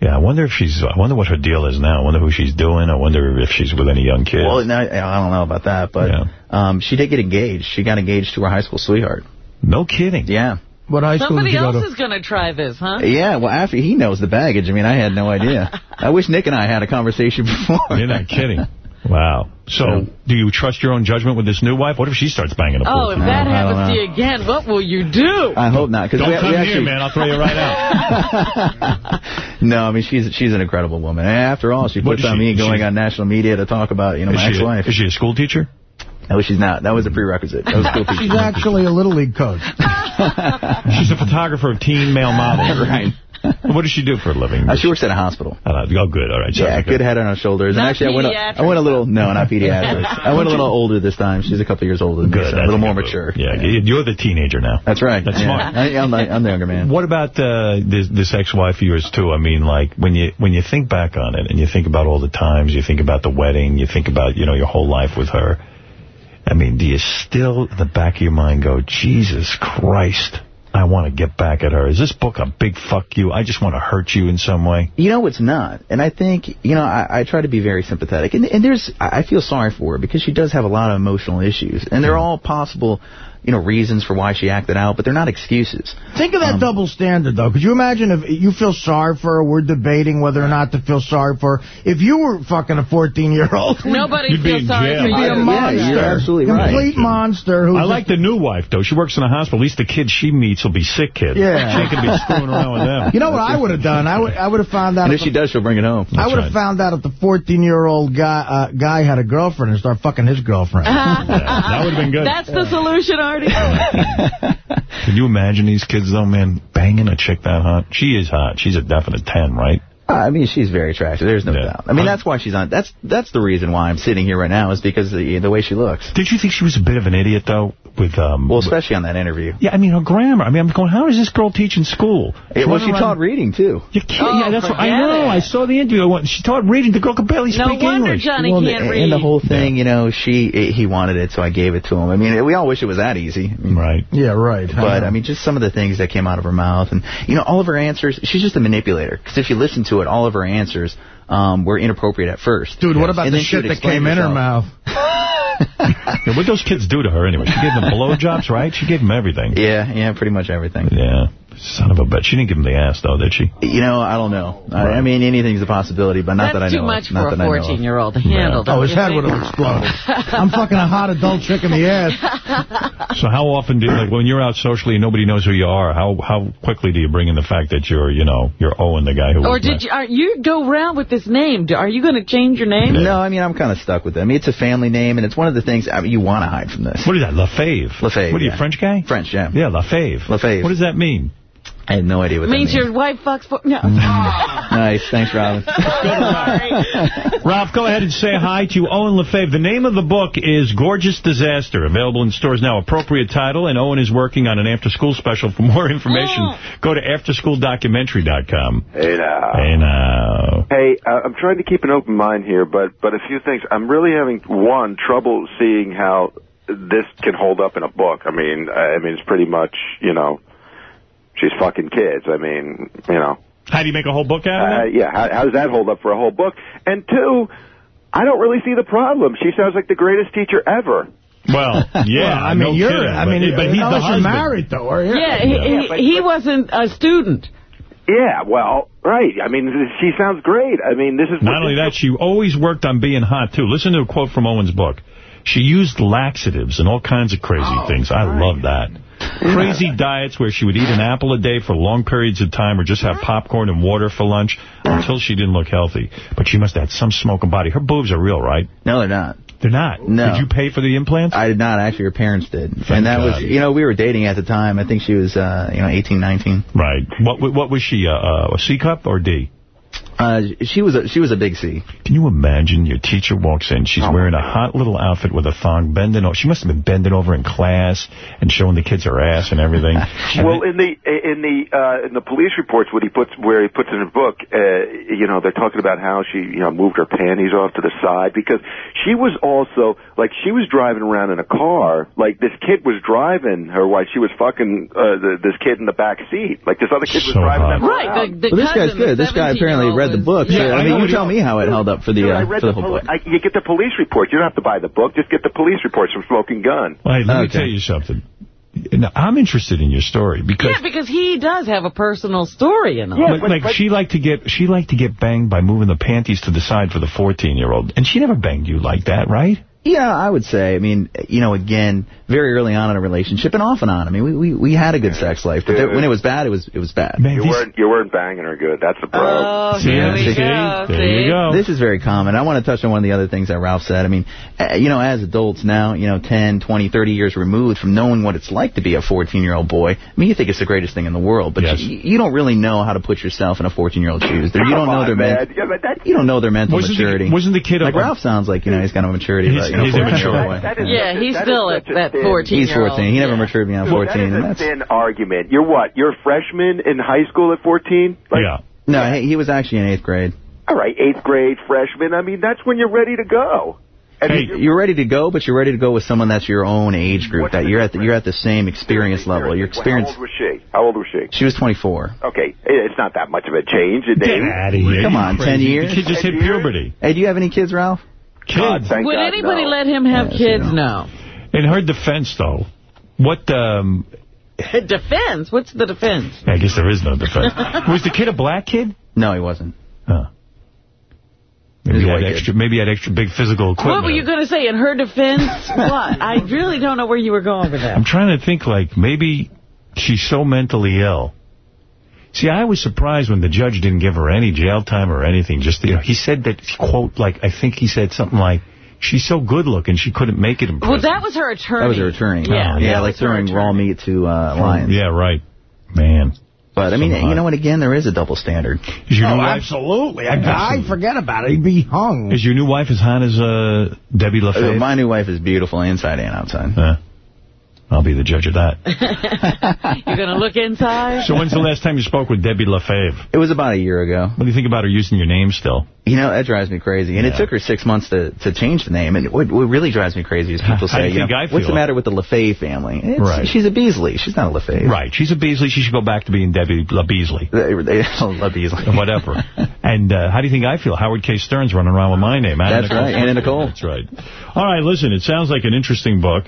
Yeah, I wonder if she's, I wonder what her deal is now. I wonder who she's doing. I wonder if she's with any young kids.
Well, no, I don't know about that, but
Yeah.
um, she did get engaged. She got engaged to her high school sweetheart.
no kidding.
Yeah.
what high school
Somebody
did you go
else
to?
is going to try this, huh?
Yeah, well, after he knows the baggage. I mean, I had no idea. I wish Nick and I had a conversation before.
You're not kidding. Wow. So,
Yeah.
do you trust your own judgment with this new wife? What if she starts banging a
Oh, if that happens to you again, what will you do?
I hope not. Cause
Don't
we,
come
we
here,
actually,
man. I'll throw you right out.
no, I mean she's she's an incredible woman. And after all, she puts on
she-
me going
she-
on national media to talk about you know
Is
my ex-wife.
is she a school teacher?
No, she's not. That was a prerequisite. That was a school teacher.
She's actually a Little League coach.
She's a photographer of teen male models.
right.
What does she do for a living?
Uh, she works at a hospital.
Oh, oh, good. All right.
Yeah,
Sorry,
good head on her shoulders.
Not
and actually, I went, a, went a little, no, not pediatrics. I went a little older this time. She's a couple years older than me,
Good.
so a little more
good.
mature.
Yeah, you're the teenager now.
That's right.
That's
Yeah.
smart.
I, I'm, the, I'm the younger man.
What about uh, this, this ex-wife of yours, too? I mean, like, when you when you think back on it and you think about all the times, you think about the wedding, you think about, you know, your whole life with her, I mean, do you still, in the back of your mind, go, Jesus Christ, I want to get back at her? Is this book a big fuck you? I just want to hurt you in some way.
You know, it's not. And I think, you know, I, I try to be very sympathetic. And, and there's, I I feel sorry for her because she does have a lot of emotional issues. And they're hmm. all possible, you know, reasons for why she acted out, but they're not excuses.
Think of that
Um,
double standard, though. Could you imagine if you feel sorry for her, we're debating whether or not to feel sorry for her. If you were fucking a 14-year-old...
Nobody
You'd be
feels
in
sorry
jail.
for
You'd be
you.
a
Yeah,
monster.
you're absolutely right.
Complete monster. Who's
I like the new wife, though. She works in a hospital. At least the kids she meets will be sick kids.
Yeah.
She ain't going to be screwing around with them.
You know what I would have done? I would I would have found out.
And
if
if she does, she'll bring it home.
I would have found out if the 14-year-old guy uh, guy had a girlfriend and start fucking his girlfriend.
that would have been good.
That's the solution, Artie.
Can you imagine these kids, though, man, banging a chick that hot? She is hot. She's a definite 10, right?
Uh, I mean, she's very attractive. There's no doubt. I mean, that's why she's on. That's that's the reason why I'm sitting here right now is because of the, the way she looks.
Did you think she was a bit of an idiot, though? With um,
Well, especially on that interview.
Yeah, I mean, her grammar. I mean, I'm going, how does this girl teach in school?
It, well, she
around-
taught reading, too.
You can't, yeah,
Oh,
that's what, I know.
it.
I saw the interview. I went, She taught reading. The girl could barely
No
speak
wonder
English.
Johnny
Well,
can't
and
read.
the whole thing, you know, she he wanted it, so I gave it to him. I mean, we all wish it was that easy. I mean,
Right.
yeah, right.
But, I mean, just some of the things that came out of her mouth. And, you know, all of her answers, she's just a manipulator. Because if you listen to it, all of her answers um, were inappropriate at first.
Dude, what about
And
the shit that
explain
came in her mouth?
Yeah, what those kids do to her anyway? She gave them blowjobs, right? She gave them everything.
Yeah, yeah, pretty much everything.
Yeah. Son of a bitch. She didn't give him the ass, though, did she?
You know, I don't know. I, I mean, anything's a possibility, but not
That's
that I know That's
too
of.
much
Not
for a
that I know of.
14-year-old to handle.
Oh, his head would have exploded. I'm fucking a hot adult chick in the ass.
So how often do you, like, when you're out socially and nobody knows who you are, how how quickly do you bring in the fact that you're, you know, you're Owen, the guy who...
Or did you, are, you go around with this name? Do- Are you going to change your name?
No, I mean, I'm kind of stuck with it. I mean, it's a family name, and it's one of the things I mean, you want to hide from this.
What is that, LaFave?
LaFave,
What are you. French guy?
French, yeah.
Yeah, LaFave.
LaFave.
What does that mean?
I had no idea what
Means
that
your wife fucks for... No.
Nice. Thanks, Robin.
Ralph, go ahead and say hi to Owen LaFave. The name of the book is Gorgeous Disaster, available in stores now. Appropriate title, and Owen is working on an after-school special. For more information, go to afterschooldocumentary.com.
Hey now.
Hey now.
Hey, uh, I'm trying to keep an open mind here, but but a few things. I'm really having one trouble seeing how this can hold up in a book. I mean, I mean it's pretty much you know, she's fucking kids. I mean, you know.
How do you make a whole book out of
Uh,
it?
yeah, how, how does that hold up for a whole book? And two, I don't really see the problem. She sounds like the greatest teacher ever.
Well, yeah,
Well, I mean,
no
you're.
kidding,
I mean,
but he's the
unless you're
husband.
married, though, are you?
Yeah, he, he, he wasn't a student.
Yeah, well, right. I mean, she sounds great. I mean, this is
Not only that, she always worked on being hot, too. Listen to a quote from Owen's book. She used laxatives and all kinds of crazy
Oh,
things. I love that. Crazy diets where she would eat an apple a day for long periods of time or just have popcorn and water for lunch until she didn't look healthy. But she must have had some smoking body. Her boobs are real, right?
No, they're not.
They're not.
No.
Did you pay for the implants?
I did not. Actually, her parents did.
Thank
and that
God.
was, you know, we were dating at the time. I think she was, uh, you know, 18, 19.
Right. What what was she, uh, uh, a C cup or D?
Uh, she was a, she was a big C.
Can you imagine your teacher walks in, she's
Oh,
wearing a hot little outfit with a thong, bending over. She must have been bending over in class and showing the kids her ass and everything.
Well, in the in the uh, in the police reports, what he puts where he puts in a book, uh, you know, they're talking about how she you know moved her panties off to the side because she was also like she was driving around in a car, like this kid was driving her while she was fucking uh, the, this kid in the back seat, like this other kid was
So
driving
hot.
them
Right,
around.
the, the
Well, this guy's good. This guy apparently
17-year-old
read the book.
Yeah,
so,
I
I mean, you tell me how it held up for the,
I
uh,
read
for the
the
whole book.
I, you get the police reports. You don't have to buy the book. Just get the police reports from Smoking Gun.
Well, hey, let me tell you something. Now, I'm interested in your story because
Yeah, because he does have a personal story in him.
Yeah,
like,
but-
like
but-
she liked to get she liked to get banged by moving the panties to the side for the 14 year old, and she never banged you like that, right?
Yeah, I would say. I mean, you know, again, very early on in a relationship and off and on. I mean, we we, we had a good sex life, but there, when it was bad, it was it was bad.
Man,
You weren't you weren't banging her good. That's the problem.
Oh,
See,
here we
see,
go.
there you go.
This is very common. I want to touch on one of the other things that Ralph said. I mean, uh, you know, as adults now, you know, 10, 20, 30 years removed from knowing what it's like to be a 14-year-old boy, I mean, you think it's the greatest thing in the world, but
Yes.
you, you don't really know how to put yourself in a 14-year-old shoes. You don't
Come
know their
man. Yeah, but that,
You don't know their mental
Wasn't the-
maturity.
wasn't the kid
like Ralph sounds like you know he's got a maturity,
He's-
but you know,
he's
14
immature.
year old boy.
that is
Yeah,
such
he's
that is
still at that 14
He's 14. He never
Yeah.
matured beyond 14, and
that
that's
is a thin argument. You're what? You're a freshman in high school at 14? Like,
yeah.
no. He, he was actually in eighth grade.
All right, eighth grade, freshman. I mean, that's when you're ready to go.
Hey, you're ready to go, but you're ready to go with someone that's your own age group. That you're at the, you're at the same experience level. Your experience.
How old was she? How old was she?
She was 24.
Okay, it's not that much of a change in
Get out of here.
Come on, 10 years.
The kid just hit puberty.
Hey, do you have any kids, Ralph?
Kids.
thank
Would
God,
anybody
no.
let him have kids? No.
In her defense, though, what, um,
defense? What's the defense?
I guess there is no defense. was the kid a black kid?
No, he wasn't.
Huh. Maybe he, had extra, maybe had extra big physical equipment.
What were you going to say in her defense? what? I really don't know where you were going with that.
I'm trying to think, like, maybe she's so mentally ill. See, I was surprised when the judge didn't give her any jail time or anything. Just, you know, he said that, quote, like, I think he said something like, she's so good looking, she couldn't make it in prison.
Well, that was her attorney.
That was her attorney.
Yeah,
yeah,
that
like throwing raw meat to uh,
Oh,
lions.
Yeah, right. Man.
But, I mean,
So
you know what, again, there is a double standard.
Is your
oh,
new wife,
absolutely. A guy, forget about it. He'd be hung.
is your new wife as hot as uh, Debbie
Uh, My new wife is beautiful inside and outside.
Uh, I'll be the judge of that.
You're going to look inside?
so when's the last time you spoke with Debbie LaFave?
It was about a year ago.
What do you think about her using your name still?
You know, that drives me crazy. And it took her six months to, to change the name. And what, what really drives me crazy is people say,
you
you know,
I
what's the matter with the LaFave family? It's,
Right.
She's a Beasley. She's not a LaFave.
Right. She's a Beasley. She should go back to being Debbie LaBeasley.
La Beasley.
Whatever. and uh, how do you think I feel? Howard K. Stern's running around with my name. Anna
That's
Nicole
right. Anna Nicole.
That's right. All right, listen, it sounds like an interesting book.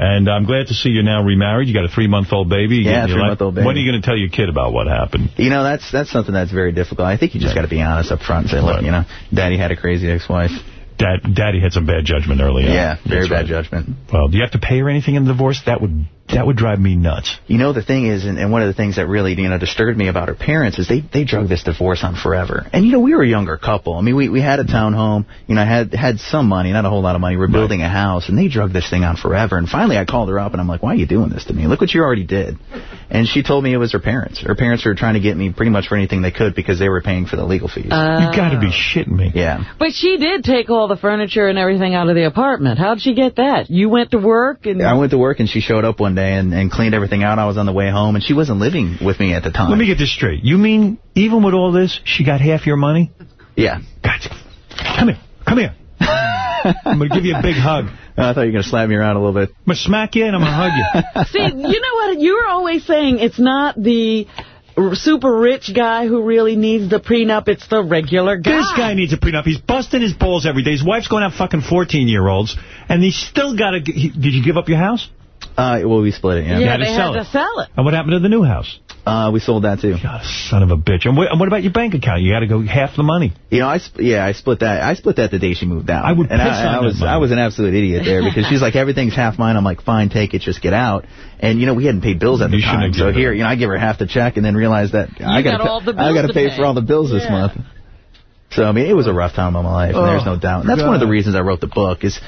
And I'm glad to see you're now remarried. You got a three-month-old baby.
Yeah,
getting your life-
three-month-old baby.
When are you going to tell your kid about what happened?
You know, that's that's something that's very difficult. I think you just got to be honest up front and say, look, you know, Daddy had a crazy ex-wife.
Dad, Daddy had some bad judgment early on.
Yeah, very
That's
bad
right.
judgment.
Well, do you have to pay her anything in the divorce? That would that would drive me nuts.
You know, the thing is, and, and one of the things that really, you know, disturbed me about her parents is they, they drug this divorce on forever. And, you know, we were a younger couple. I mean, we, we had a townhome, you know, I had, had some money, not a whole lot of money. We were building a house, and they drug this thing on forever. And finally I called her up, and I'm like, why are you doing this to me? Look what you already did. And she told me it was her parents. Her parents were trying to get me pretty much for anything they could because they were paying for the legal fees.
you got to be shitting me.
Yeah.
But she did take all the furniture and everything out of the apartment. How'd she get that? You went to work and...
I went to work, and she showed up one day and, and cleaned everything out. I was on the way home, and she wasn't living with me at the time.
Let me get this straight. You mean even with all this, she got half your money?
Yeah.
Gotcha. Come here. Come here. I'm going to give you a big hug.
I thought you were going to slap me around a little bit.
I'm going to smack you and I'm going to hug you.
See, you know what? You're always saying it's not the super rich guy who really needs the prenup. It's the regular guy.
This guy needs a prenup. He's busting his balls every day. His wife's going out fucking 14-year-olds, and he's still got to... Did you give up your house?
Uh, well, we split it, yeah.
You
Yeah,
had to
they
sell
had
it.
to sell it.
And what happened to the new house?
Uh, we sold that, too.
God, son of a bitch. And what, and what about your bank account? You got to go half the money.
You know, I sp yeah, I split that. I split that the day she moved out.
I would
and
piss
I,
on
I was
money.
I was an absolute idiot there because she's like everything's half mine. I'm like, fine, take it, just get out. And you know, we hadn't paid bills at the
You shouldn't
time, so here, you know, I give her half the check and then realize that I
got
got
all the
I got
to
pay
pay.
for all the bills this month. So I mean, it was a rough time of my life. and there's no
Oh,
doubt. And that's one of the reasons I wrote the book is.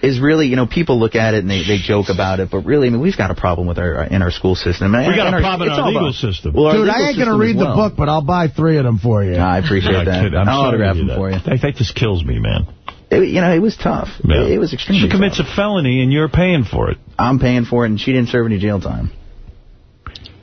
Is really, you know, people look at it and they, they joke about it, but really, I mean, we've got a problem with our in our school system. And
We got
and
a problem in
it's
our legal
about-
system.
Well, our
Dude,
legal
I ain't going to read
well.
the book, but I'll buy three of them for you.
I appreciate that.
kid- I'm
I'll autograph
to hear
them for you.
that. That, that just kills me, man.
It, you know, it was tough.
Yeah.
It, it was extremely
She commits
tough.
a felony and you're paying for it.
I'm paying for it, and she didn't serve any jail time.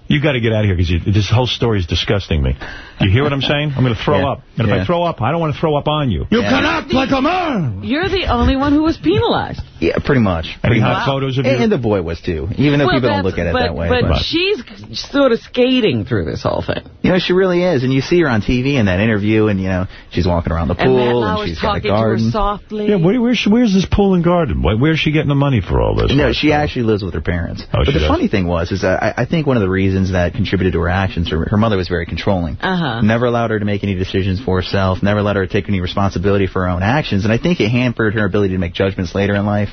You got to get out of here because this whole story is disgusting me. You hear what I'm saying? I'm going to throw
Yeah.
up. And if I throw up, I don't want to throw up on you.
You
Yeah.
can act like a man.
You're the only one who was penalized.
Yeah, pretty much.
Any
Pretty
hot photos of you?
And, and the boy was too, even though
Well,
people don't look at it
but,
that way.
But
but-
she's sort of skating through this whole thing.
you know, she really is, and you see her on TV in that interview, and you know, she's walking around the pool,
Lauer's
and she's got a
talking to her
garden.
softly.
Yeah, where, where's, where's this pool and garden? Where's she getting the money for all this?
No, she actually lives with her parents.
Oh,
but
she
the
does?
funny thing was, is that I, I think one of the reasons that contributed to her actions, her, her mother was very controlling.
Uh-huh. Uh-huh.
Never allowed her to make any decisions for herself. Never let her take any responsibility for her own actions. And I think it hampered her ability to make judgments later in life.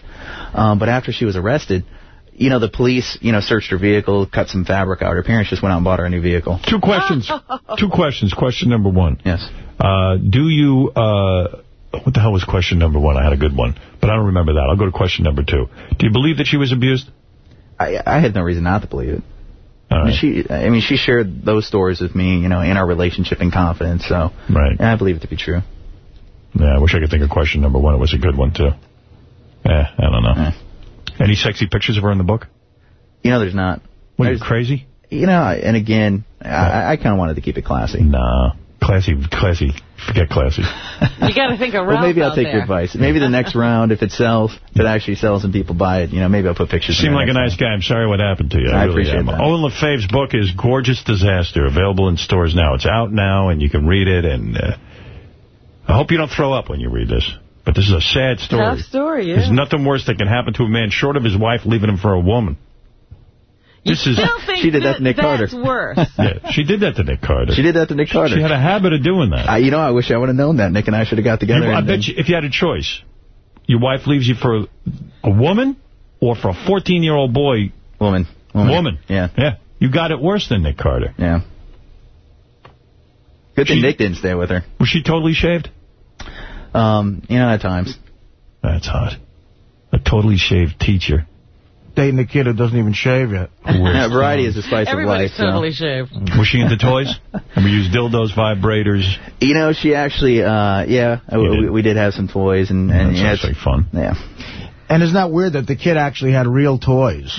Um, but after she was arrested, you know, the police, you know, searched her vehicle, cut some fabric out. Her parents just went out and bought her a new vehicle.
Two questions. Two questions. Question number one.
Yes.
Uh, do you, uh, what the hell was question number one? I had a good one, but I don't remember that. I'll go to question number two. Do you believe that she was abused?
I, I had no reason not to believe it.
All
I mean,
right.
she, I mean, she shared those stories with me, you know, in our relationship and confidence. So,
Right.
and I believe it to be true.
Yeah, I wish I could think of question number one. It was a good one, too. Eh, I don't know. Any sexy pictures of her in the book?
You know, there's not.
What, are you
There's-
crazy?
You know, and again, I, I kind of wanted to keep it classy.
Nah. Classy, classy Forget classy.
You got to think of
Well, maybe I'll take
there.
your advice. Maybe the next round, if it sells, if it actually sells and people buy it, you know, maybe I'll put pictures.
Seem like a nice guy. I'm sorry what happened to you.
I
really
appreciate
am.
that.
Owen LaFave's book is Gorgeous Disaster, available in stores now. It's out now, and you can read it. And uh, I hope you don't throw up when you read this. But this is a sad story.
Tough story, yeah.
There's nothing worse that can happen to a man short of his wife leaving him for a woman. This is
think
She did that to Nick
that's
Carter.
worse.
yeah, she did that to Nick Carter.
She did that to Nick Carter.
She had a habit of doing that.
I, you know, I wish I would have known that. Nick and I should have got together.
You- I
and-
bet you, if you had a choice, your wife leaves you for a, a woman or for a 14-year-old boy.
Woman.
Woman.
Yeah.
Yeah. You got it worse than Nick Carter.
Yeah. Good thing Nick didn't stay with her.
Was she totally shaved?
Um, you know, at times.
That's hot. A totally shaved teacher.
Dating a kid who doesn't even shave yet.
Yeah, variety is the spice
Everybody's
of life. so.
totally shaved.
Was she into toys? And we used dildos, vibrators.
You know, she actually, uh, yeah, we, we did have some toys. and, and
That's
yeah,
actually fun.
Yeah.
And isn't that weird that the kid actually had real toys?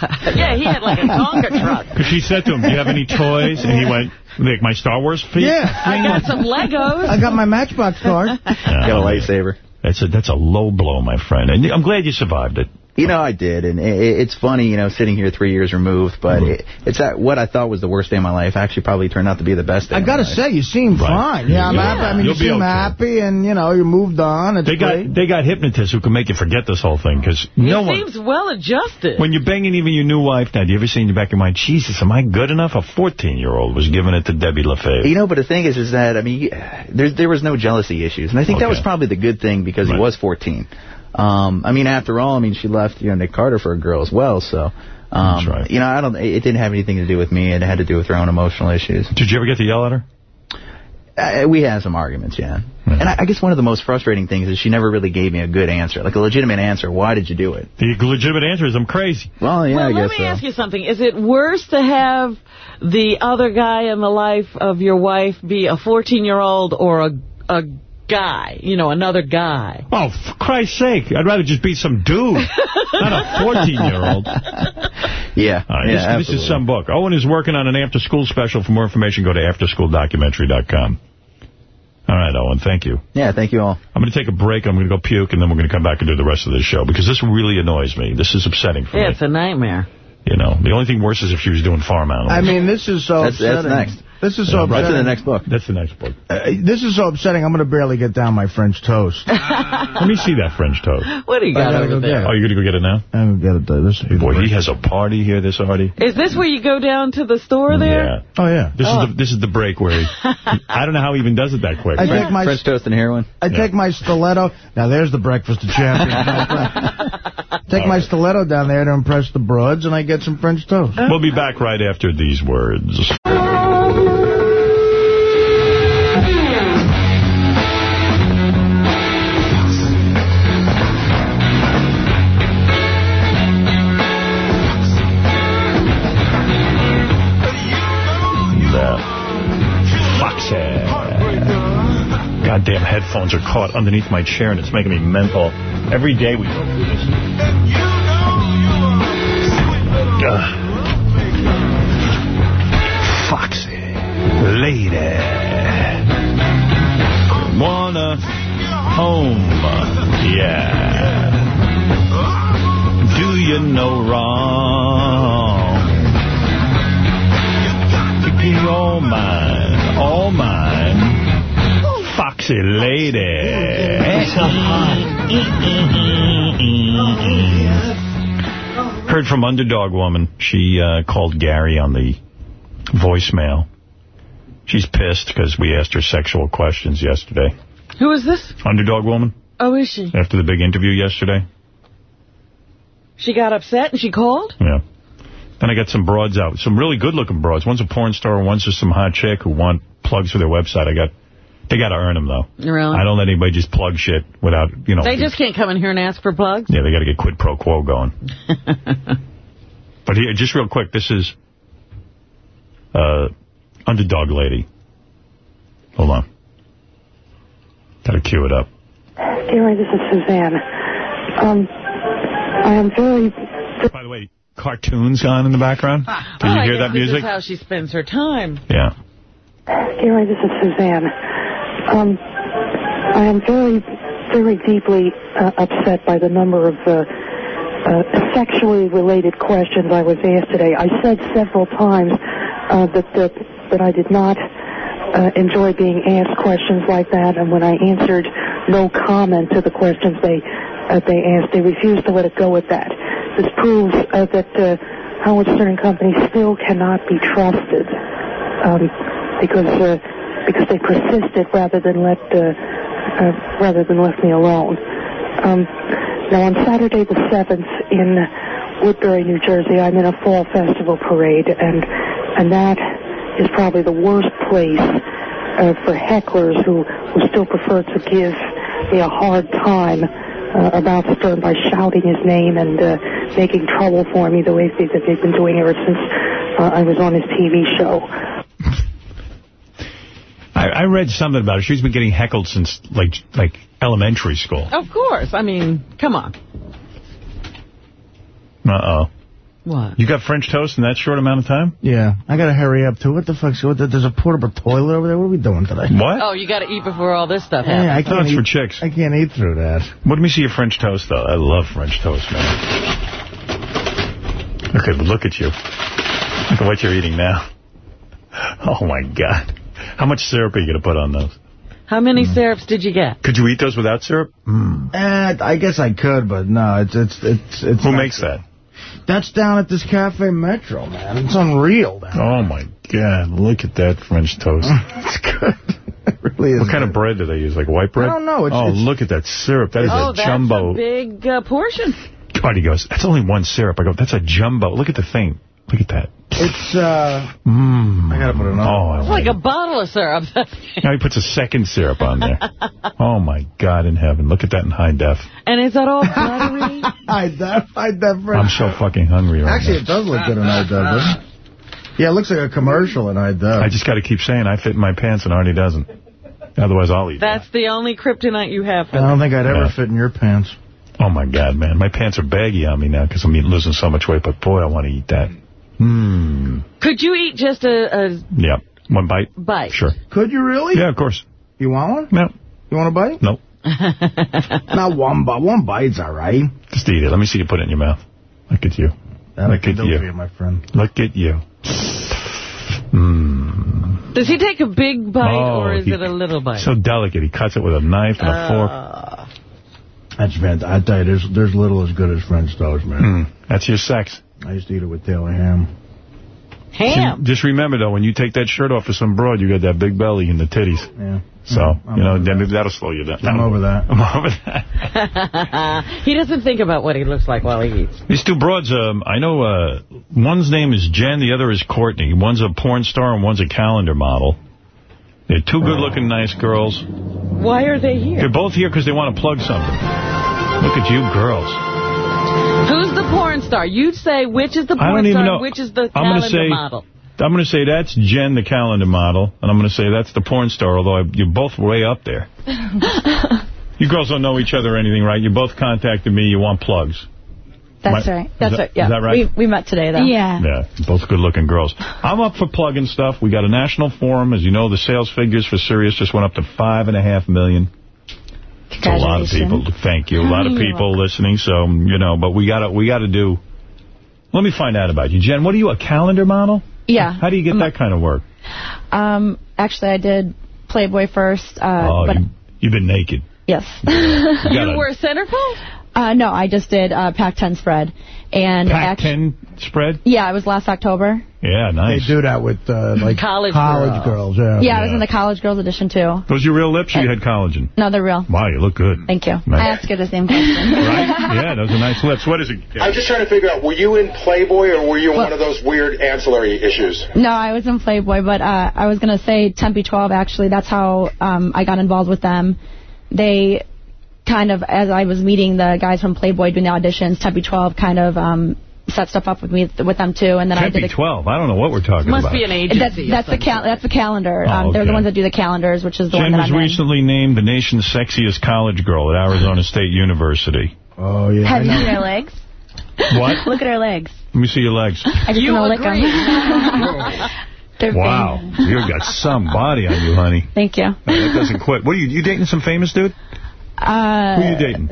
yeah, he had like a Tonka truck.
Because she said to him, do you have any toys? And he went, like my Star Wars feet?
Yeah.
I got some Legos.
I got my Matchbox car.
Got
a lightsaber.
That's a, that's a low blow, my friend. And I'm glad you survived it.
You know, I did, and it, it's funny, you know, sitting here three years removed, but
Mm-hmm.
it, it's that what I thought was the worst day of my life actually probably turned out to be the best day.
I
of
got to say, you seem fine. Yeah, I'm
Yeah.
happy. I mean,
You'll
you seem
okay.
happy, and, you know, you moved on. It's
They got they got hypnotists who can make you forget this whole thing because no one.
seems well adjusted.
When you're banging even your new wife now, do you ever see in the back of your mind, Jesus, am I good enough? A 14-year-old was giving it to Debbie LaFave.
You know, but the thing is, is that, I mean, there's, there was no jealousy issues. And I think that was probably the good thing because he was 14. Um, I mean, after all, I mean, she left, you know, Nick Carter for a girl as well. So, um,
That's right.
you know, I don't, it didn't have anything to do with me. It had to do with her own emotional issues.
Did you ever get to yell at her?
Uh, we had some arguments, yeah. And I, I guess one of the most frustrating things is she never really gave me a good answer, like a legitimate answer. Why did you do it?
The legitimate answer is I'm crazy.
Well, yeah,
well,
I
let me
so.
ask you something. Is it worse to have the other guy in the life of your wife be a 14-year-old or a, a guy, you know, another guy?
Oh, for Christ's sake. I'd rather just be some dude, not a 14-year-old.
Yeah.
All right,
yeah,
this, this is some book. Owen is working on an after-school special. For more information, go to afterschooldocumentary.com. All right, Owen, thank you.
Yeah, thank you all.
I'm going to take a break. I'm going to go puke, and then we're going to come back and do the rest of the show, because this really annoys me. This is upsetting for
Yeah,
me.
it's a nightmare.
You know, the only thing worse is if she was doing farm animals.
I mean, this is so
That's- that's
upsetting.
next.
This is so
Yeah,
upsetting.
That's in the next book.
That's the next book.
Uh, this is so upsetting. I'm going to barely get down my French toast.
Let me see that French toast.
What do you got over
go
there?
get
Oh, you're going to go get it now?
I'm going to get it. This will be the
Boy, he has a party here, this Artie.
Is this where you go down to the store there?
Yeah.
Oh, yeah.
This is the this is the break where he, I don't know how he even does it that quick.
I take my
French toast and heroin.
I take my stiletto. Now, there's the breakfast of champions. take my stiletto down there to impress the broads, and I get some French toast.
We'll be back right after these words. Headphones are caught underneath my chair, and it's making me mental. Every day we go through this. Ugh. Foxy lady. Wanna home. Yeah. Do you know wrong? Be all mine, all mine. Foxy lady. Heard from Underdog Woman. She uh, called Gary on the voicemail. She's pissed because we asked her sexual questions yesterday.
Who is this?
Underdog Woman,
Oh, is she?
after the big interview yesterday.
She got upset and she called?
Yeah. Then I got some broads out. Some really good-looking broads. One's a porn star, one's just some hot chick who want plugs for their website. I got, they got to earn them, though.
Really?
I don't let anybody just plug shit without, you know.
They just can't come in here and ask for plugs?
Yeah, they got to get quid pro quo going. but here, just real quick, this is uh, Underdog Lady. Hold on. Got to cue it up.
Gary, this is Suzanne. Um, I am very...
By the way, cartoons on in the background. Can you
I
hear
guess
that
This
music?
is how she spends her time.
Yeah.
Gary, this is Suzanne. Um, I am very, very deeply uh, upset by the number of uh, uh, sexually related questions I was asked today. I said several times uh, that, that that I did not uh, enjoy being asked questions like that, and when I answered no comment to the questions they uh, they asked, they refused to let it go at that. This proves that Howard Stern Company still cannot be trusted um, because because they persisted rather than let uh, rather than left me alone. Um, now on Saturday the seventh in Woodbury, New Jersey, I'm in a fall festival parade, and and that is probably the worst place uh, for hecklers who who still prefer to give me a hard time. Uh, about Stern by shouting his name and uh, making trouble for me the way that they've been doing ever since uh, I was on his TV show.
I, I read something about her. She's been getting heckled since, like, like elementary school.
Of course. I mean, come on.
Uh-oh.
What?
You got French toast in that short amount of time?
Yeah, I gotta hurry up, too. What the fuck's... What, there's a portable toilet over there? What are we doing today?
What?
Oh, you got to eat before all this stuff happens.
Yeah, I
happens.
can't
No, it's
eat,
for chicks.
I can't eat through that.
Let me see your French toast, though. I love French toast, man. Okay, but look at you. Look at what you're eating now. Oh, my God. How much syrup are you going to put on those?
How many syrups did you get?
Could you eat those without syrup? Mm.
Eh, I guess I could, but no, it's it's it's it's.
Who makes
good.
that?
That's down at this Cafe Metro, man. It's unreal. Down
Oh, my God. Look at that French toast.
it's good. it really is.
What kind of bread do they use? Like white bread?
I don't know. It's-
oh,
it's-
look at that syrup. That is
oh,
a
that's
jumbo.
a big uh, portion.
Artie goes, that's only one syrup. I go, that's a jumbo. Look at the thing. Look at that.
It's uh.
Mmm.
I gotta put another.
Oh,
It's like a bottle of syrup.
Now he puts a second syrup on there. oh, my God in heaven. Look at that in high def.
and is that all buttery?
I that I that.
I'm so fucking hungry right
Actually,
now.
it does look good in high def. doesn't it? Yeah, it looks like a commercial in high def.
I just got to keep saying I fit in my pants and Artie doesn't. Otherwise, I'll eat.
That's the only kryptonite you have for
I don't think I'd ever
Yeah.
fit in your pants.
Oh, my God, man. My pants are baggy on me now because I'm eating- losing so much weight. But, boy, I want to eat that. Mmm.
Could you eat just a, a
Yeah. One bite?
bite?
Sure.
Could you really?
Yeah, of course.
You want one?
No.
You want a bite?
No.
Not one bite. One bite's all right.
Just eat it. Let me see you put it in your mouth. Look at you.
That'll
Look at you.
you, my friend.
Look at you. Mmm.
Does he take a big bite
Oh,
or is
he-
it a little bite?
So delicate. He cuts it with a knife and a
Uh,
fork.
That's fantastic. I tell you, there's there's little as good as French toast, man.
Mm. That's your sex.
I used to eat it with Taylor ham.
Ham.
Just remember, though, when you take that shirt off for some broad, you got that big belly and the titties.
Yeah.
So,
I'm
you know,
over
then maybe that'll slow you down.
I'm over that.
I'm over that.
he doesn't think about what he looks like while he eats.
These two broads, um, I know uh, one's name is Jen, the other is Courtney. One's a porn star and one's a calendar model. They're two good-looking, nice girls.
Why are they here?
They're both here because they want to plug something. Look at you girls.
Who's the porn star? You'd say which is the
I
porn
don't even
star
know.
which is the
I'm gonna
calendar
say-
model?
I'm going to say that's Jen, the calendar model, and I'm going to say that's the porn star, although I, you're both way up there. You girls don't know each other or anything, right? You both contacted me. You want plugs.
That's
My-
right. That's
that-
right. Yeah.
is that right?
We, we met today, though.
Yeah.
Yeah, both good-looking girls. I'm up for plugging stuff. We got a national forum. As you know, the sales figures for Sirius just went up to five and a half million. It's a lot of people. Thank you. A lot of people listening. So you know, but we gotta we gotta do. Let me find out about you, Jen. What are you, a calendar model?
Yeah.
How do you get that kind of work?
Um, actually, I did Playboy first. Uh,
oh,
but
you, you've been naked.
yes.
You
You were centerfold?
Uh, no, I just did uh, Pac-10 spread. And act-
Pac-10 spread?
Yeah, it was last October.
Yeah, nice.
They do that with uh, like
College
girls. Yeah.
Yeah, I was in the College Girls edition, too.
Those your real lips or you had collagen?
No, they're real.
Wow, you look good.
Thank you.
Nice.
I asked you the same question.
Right? Yeah, those are nice lips. What is it?
I'm just trying to figure out, were you in Playboy or were you in one of those weird ancillary issues?
No, I was in Playboy, but uh, I was going to say Tempe 12, actually. That's how um, I got involved with them. They kind of, as I was meeting the guys from Playboy doing the auditions, Tempe 12 kind of um, set stuff up with me with them, too. And then I did
Tempe
a
12. I don't know what we're talking
Must
about.
Must be an agency.
That's, that's the cal- that's the calendar.
Oh,
um, They're
okay.
the ones that do the calendars, which is the
Jen
one that
was
I'm in.
recently named the nation's sexiest college girl at Arizona State University.
Oh, yeah.
Have you seen her legs?
What?
Look at her legs.
Let me see your legs.
I just
You
want to lick
agree.
them.
Wow. You've got some body on you, honey.
Thank you.
That doesn't quit. What are you, you dating some famous dude?
Uh,
Who are you dating?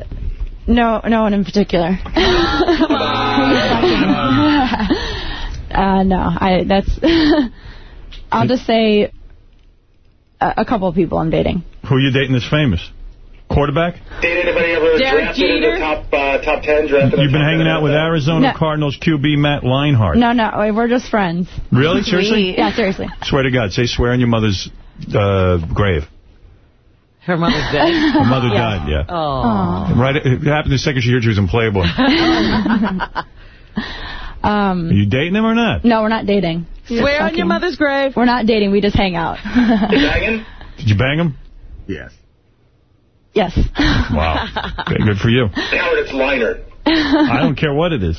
No, no one in particular. uh, no, I. That's. I'll just say a, a couple of people I'm dating.
Who are you dating that's famous? Quarterback?
Did anybody ever
Derek
drafted in the top uh, top ten? Drafted
You've been hanging out with
NFL?
Arizona
No.
Cardinals QB Matt Leinart.
No, no, we're just friends.
Really? Seriously?
Yeah, seriously.
Swear to God. Say swear on your mother's uh, grave.
Her mother's dead?
Her mother died, yeah.
Oh.
Right, it happened the second she heard she was in Playboy.
Um,
Are you dating him or not?
no, we're not dating.
Swear on your mother's grave.
We're not dating. We just hang out.
Did you bang him?
Yes.
yes.
Wow. Okay, good for you.
Howard, it's Liner.
I don't care what it is.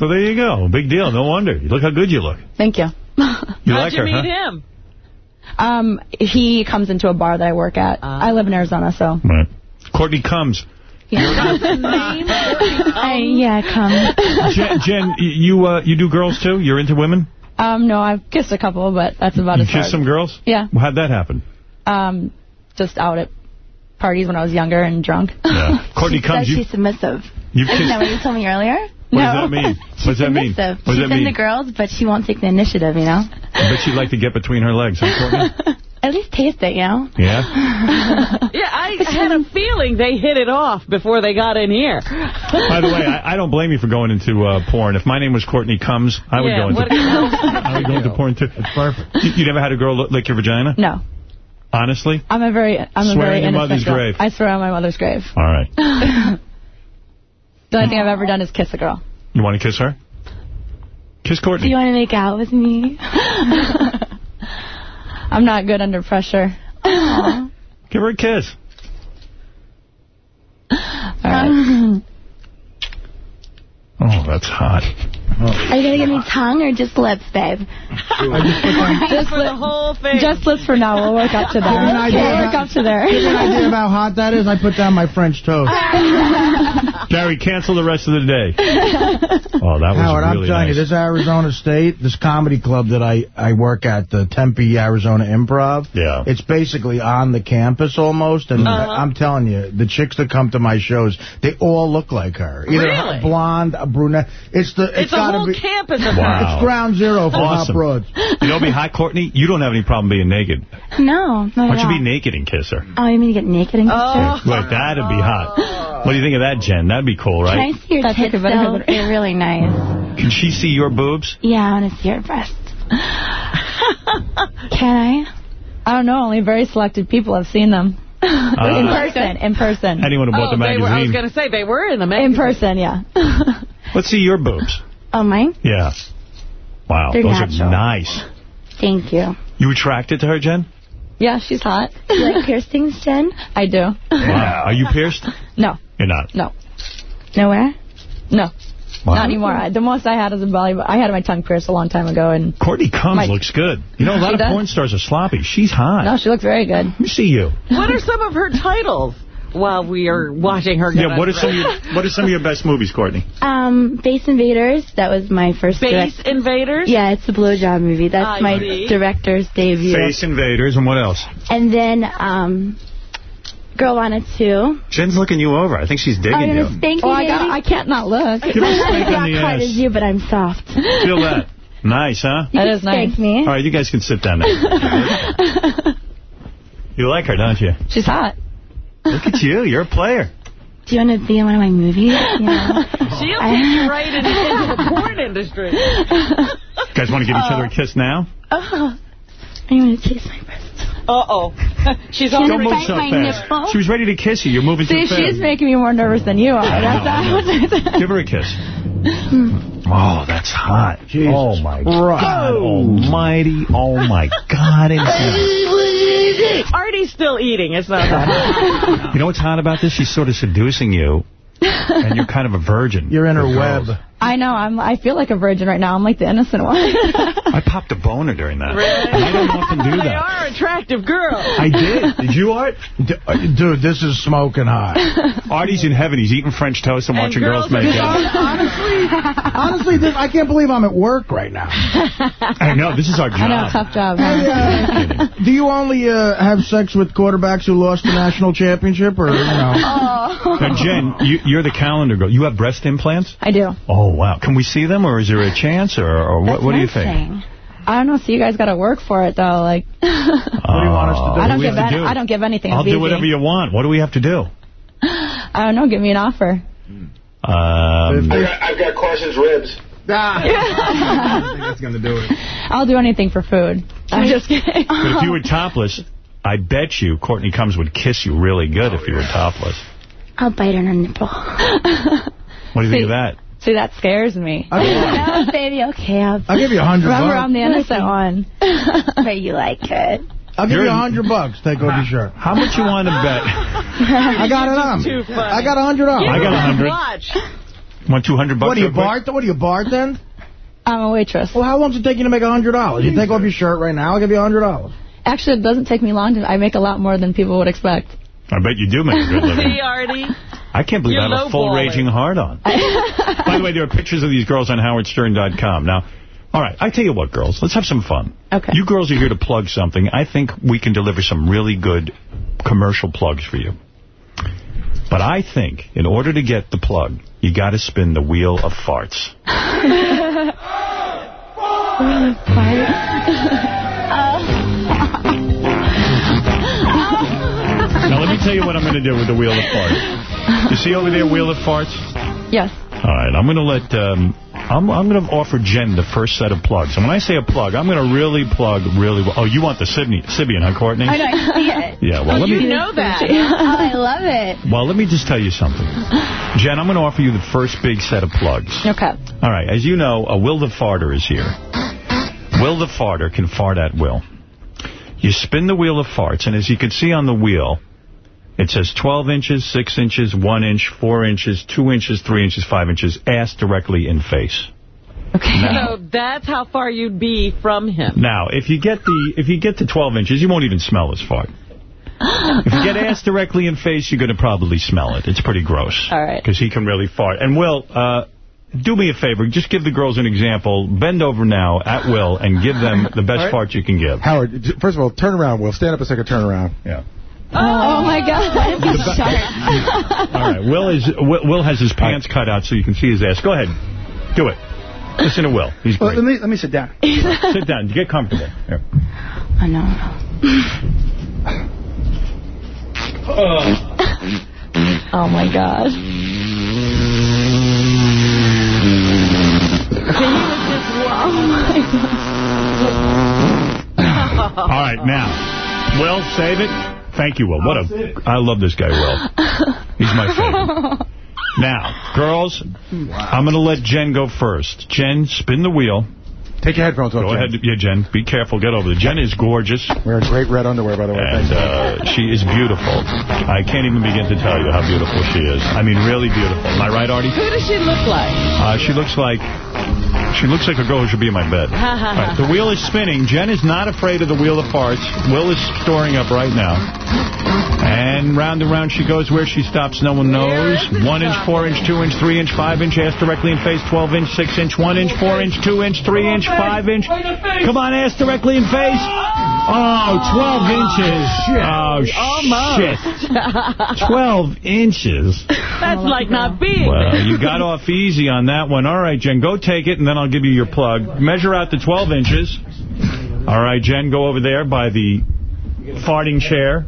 So there you go. Big deal. No wonder. Look how good you look.
Thank you.
You
How'd
like
you
her,
meet
huh?
him?
Um, he comes into a bar that I work at. I live in Arizona, so.
Right. Courtney comes.
I, yeah, come.
Jen, Jen you uh, you do girls too? You're into women?
Um, no, I've kissed a couple, but that's about
You
as far.
kiss some girls?
Yeah.
Well, how'd that happen?
Um, just out at parties when I was younger and drunk.
Yeah. Courtney comes. You,
she's submissive.
you've
Isn't that
kissed.
what you told me earlier?
What does that mean?
She's
What does that mean? What does
she's
that mean?
into girls, but she won't take the initiative, you know?
But bet you'd like to get between her legs, huh, Courtney?
At least taste it, you know?
Yeah?
Yeah, I had a feeling they hit it off before they got in here.
By the way, I, I don't blame you for going into uh, porn. If my name was Courtney Cummz, I would
Yeah,
go into
what else?
I would go into porn too. It's perfect. You, you never had a girl lick- lick your vagina?
No.
Honestly?
I'm a very, I'm
Swear
a very
on your mother's
girl.
grave.
I swear on my mother's grave.
All right.
The only thing I've ever done is kiss a girl.
You want to kiss her? Kiss Courtney.
Do you want to make out with me?
I'm not good under pressure.
Give her a kiss.
All right.
Oh, that's hot.
Are you going to give me tongue or just lips, babe?
just
for the whole thing.
Just lips for now. We'll work up to there.
Give an idea
We'll
about-
work up to there.
Give an idea of how hot that is? I put down my French toast.
Gary, cancel the rest of the day. Oh, that was
Howard,
really
I'm telling
nice.
you, this Arizona State, this comedy club that I, I work at, the Tempe Arizona Improv,
Yeah.
it's basically on the campus almost, and
Uh-huh.
I'm telling you, the chicks that come to my shows, they all look like her. Either
Really?
blonde, a brunette. It's the it's,
It's a
gotta
whole
be,
campus of
Wow.
It's ground zero for hot
Awesome.
broads.
You know, be hot, Courtney. You don't have any problem being naked.
No, not
Why don't you be naked and kiss her?
Oh, you mean to get naked and kiss her?
Oh.
Right, that'd be hot. What do you think of that, Jen? That'd be cool, right?
Can I
right?
see your
That's
tits,
like
though? They're really nice.
Can she see your boobs?
Yeah, I want to see your breasts. Can I?
I don't know. Only very selected people have seen them. in
Uh,
person. In person.
anyone who bought
Oh,
the
they were, I was
magazine.
going to say, they were in the
In person, yeah.
Let's see your boobs.
Oh, mine?
Yeah. Wow,
They're
those
natural.
are nice.
Thank you.
You attracted to her, Jen?
yeah, she's hot.
You like piercings, Jen?
I do.
Wow. Are you pierced?
No.
You're not.
No.
Nowhere?
No.
Wow.
Not anymore. I, the most I had is a belly. but I had my tongue pierced a long time ago, and
Courtney Cummz
My-
looks good. You know, a lot of
does.
porn stars are sloppy. She's hot.
no, she looks very good.
Let me see you.
What are some of her titles while we are watching her
Yeah, what are some of your what are some of your best movies, Courtney?
Um, Face Invaders. That was my first
Face
direct-
Invaders?
Yeah, it's a blowjob movie. That's
I
my
see.
director's debut.
Face Invaders and what else?
And then, um, Girl on It Too.
Jen's looking you over. I think she's
I'm
digging
gonna
you.
spank
Oh,
you,
I got. I can't not look.
Give her a spank
I'm
on
not quite as you, but I'm soft.
Feel that. Nice, huh?
You
That nice.
spank me.
All right, you guys can sit down now. You like her, don't you?
She's hot.
Look at you. You're a player.
Do you want to be in one of my movies? You know?
She'll take you right into, into the porn industry.
You guys want to give each other a kiss now?
Oh, I want to kiss my breast.
Uh-oh. She's
Can
already...
Don't move so fast. She was ready to kiss you. You're moving
See,
too fast.
she's making me more nervous than you are. That's
Give her a kiss. Oh, that's hot. Oh, oh, oh. oh, my God almighty. Oh, my God.
Artie's still eating. It's not that.
You know what's hot about this? She's sort of seducing you. and you're kind of a virgin.
You're in her
girls.
web.
I know. I'm. I feel like a virgin right now. I'm like the innocent one.
I popped a boner during that.
Really?
I don't often do
They
that.
are attractive girls.
I did. Did you, Art?
uh, Dude, this is smoking hot.
Artie's in heaven. He's eating French toast and, watching girls, make out.
honestly, honestly, this, I can't believe I'm at work right now.
I know. This is our job.
I know. Tough job.
Hey, uh, do you only uh, have sex with quarterbacks who lost the national championship, or you know?
Oh.
Now, Jen, you, you're the calendar girl. You have breast implants?
I do.
Oh, wow. Can we see them, or is there a chance, or, or what, what do you think?
thing. I don't know. So you guys got to work for it though. Like.
What do you want us to
I don't give. Any, I don't give anything.
I'll do
easy.
whatever you want. What do we have to do?
I don't know. Give me an offer.
Um,
I've, got, I've got Carson's ribs.
That's going to do it.
I'll do anything for food. I'm just kidding.
but if you were topless, I bet you Courtney Cummz would kiss you really good if you were topless.
I'll bite on her nipple.
What do you think of that?
See, that scares me.
no, baby, okay. I'll,
I'll give you a hundred
Remember,
bucks.
I'm the innocent one.
but you like it.
I'll give
You're-
you a hundred bucks. Take off your shirt.
How much you want to bet?
I got it
um, on.
I got a hundred on.
I got a hundred.
Watch.
Want 200 bucks?
What are you
real
bart? What are you bartend?
I'm a waitress.
Well, how long does it take you to make a hundred dollars? You take off your shirt right now. I'll give you a hundred dollars.
Actually, it doesn't take me long. To, I make a lot more than people would expect.
I bet you do make a good living.
See, Artie?
I can't believe
You're
I have a full
lowballing.
raging hard on. By the way, there are pictures of these girls on howardstern.com. Now, all right, I tell you what, girls, let's have some fun.
Okay.
You girls are here to plug something. I think we can deliver some really good commercial plugs for you. But I think in order to get the plug, you got to spin the wheel of farts. Now, let me tell you what I'm going to do with the wheel of farts. You see over there, wheel of farts?
Yes.
All right, I'm going to let, um, I'm, I'm going to offer Jen the first set of plugs. And when I say a plug, I'm going to really plug really well. Oh, you want the Sydney, Sybian, huh, Courtney?
I know, I see it.
Yeah, well, let
you
me,
know that.
oh, I love it.
well, let me just tell you something. Jen, I'm going to offer you the first big set of plugs.
Okay.
All right, as you know, a Will the Farter is here. Will the Farter can fart at will. You spin the wheel of farts, and as you can see on the wheel, it says 12 inches, 6 inches, 1 inch, 4 inches, 2 inches, 3 inches, 5 inches, ass directly in face.
Okay.
Now,
So that's how far you'd be from him.
now, if you get the if you get to 12 inches, you won't even smell his fart. If you get ass directly in face, you're going to probably smell it. It's pretty gross.
All right.
Because he can really fart. And Will, uh, do me a favor. Just give the girls an example. Bend over now at will and give them the best
All right.
fart you can give.
Howard, first of all, turn around, Will. Stand up a second, turn around.
Yeah.
Oh, oh, my oh. God.
All right. Will is Will, Will has his pants cut out so you can see his ass. Go ahead. Do it. Listen to Will. He's
Well,
great.
let me let me sit down.
Sit down. Get comfortable. Here.
I know.
Oh. oh, my God.
All right, now, Will, save it. Thank you, Will. What a, I love this guy, Will. He's my favorite. Now, girls, I'm going to let Jen go first. Jen, spin the wheel.
Take your headphones off,
Go
Jen.
ahead. Yeah, Jen, be careful. Get over there. Jen is gorgeous.
Wearing great red underwear, by the way.
And uh, she is beautiful. I can't even begin to tell you how beautiful she is. I mean, really beautiful. Am I right, Artie?
Who does she look like?
Uh, she looks like she looks like a girl who should be in my bed. Right, the wheel is spinning. Jen is not afraid of the wheel of parts. Will is storing up right now. And round and round she goes where she stops, no one knows. One inch, four inch, two inch, three inch, five inch, ass directly in face, 12 inch, six inch, one inch, four inch, two inch, three inch, five inch. Come on, ass directly in face. Oh, oh, 12 inches. Oh, shit. 12 inches.
That's like not big.
Well, you got off easy on that one. All right, Jen, go take it, and then I'll give you your plug. Measure out the 12 inches. All right, Jen, go over there by the farting chair.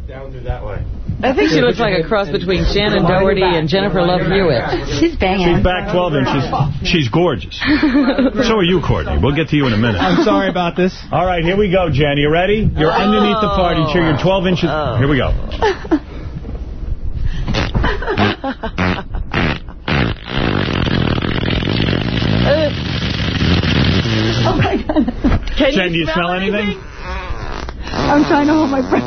I think she looks like a cross between Shannen Doherty and Jennifer Love Hewitt.
She's banging.
She's back 12 inches. She's gorgeous. So are you, Courtney. We'll get to you in a minute.
I'm sorry about this.
All right, here we go, Jen. You ready? You're underneath the party chair. You're 12 inches. Oh. Here we go.
Oh, my God.
Can
Jen, do you smell anything?
I'm trying to hold my breath.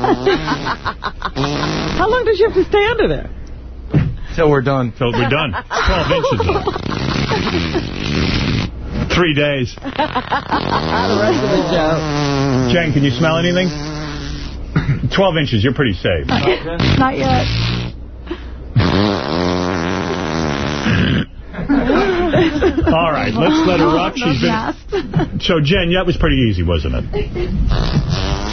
How long does she have to stay under there?
Till we're done.
Till we're done. 12 inches. Three days.
the rest of the show.
Jen, can you smell anything? 12 inches, you're pretty safe.
Not yet.
All right, let's let her rock. She's been... So, Jen, that was pretty easy, wasn't it?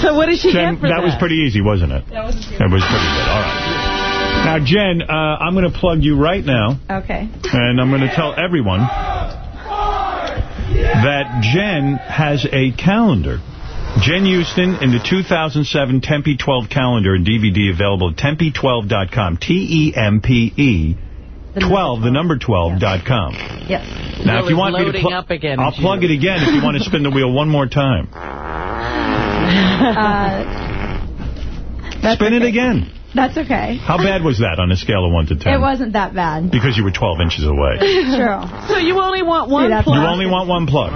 So what did she
Jen,
get for that?
that was pretty easy, wasn't it?
That was
That was pretty good. All right. Now, Jen, uh, I'm going to plug you right now,
Okay.
and I'm going to tell everyone that Jen has a calendar. Jen Houston in the 2007 Tempe 12 calendar and DVD available at tempe12.com. T-E-M-P-E 12, the number 12.com.
Yes.
Now, if you want me to plug,
up again,
I'll
as
plug it again if you want to spin the wheel one more time.
Uh,
Spin it again.
that's okay.
How bad was that on a scale of 1 to 10?
It wasn't that bad.
Because you were 12 inches away.
True.
So you only want one
that's
plug?
You only want one plug.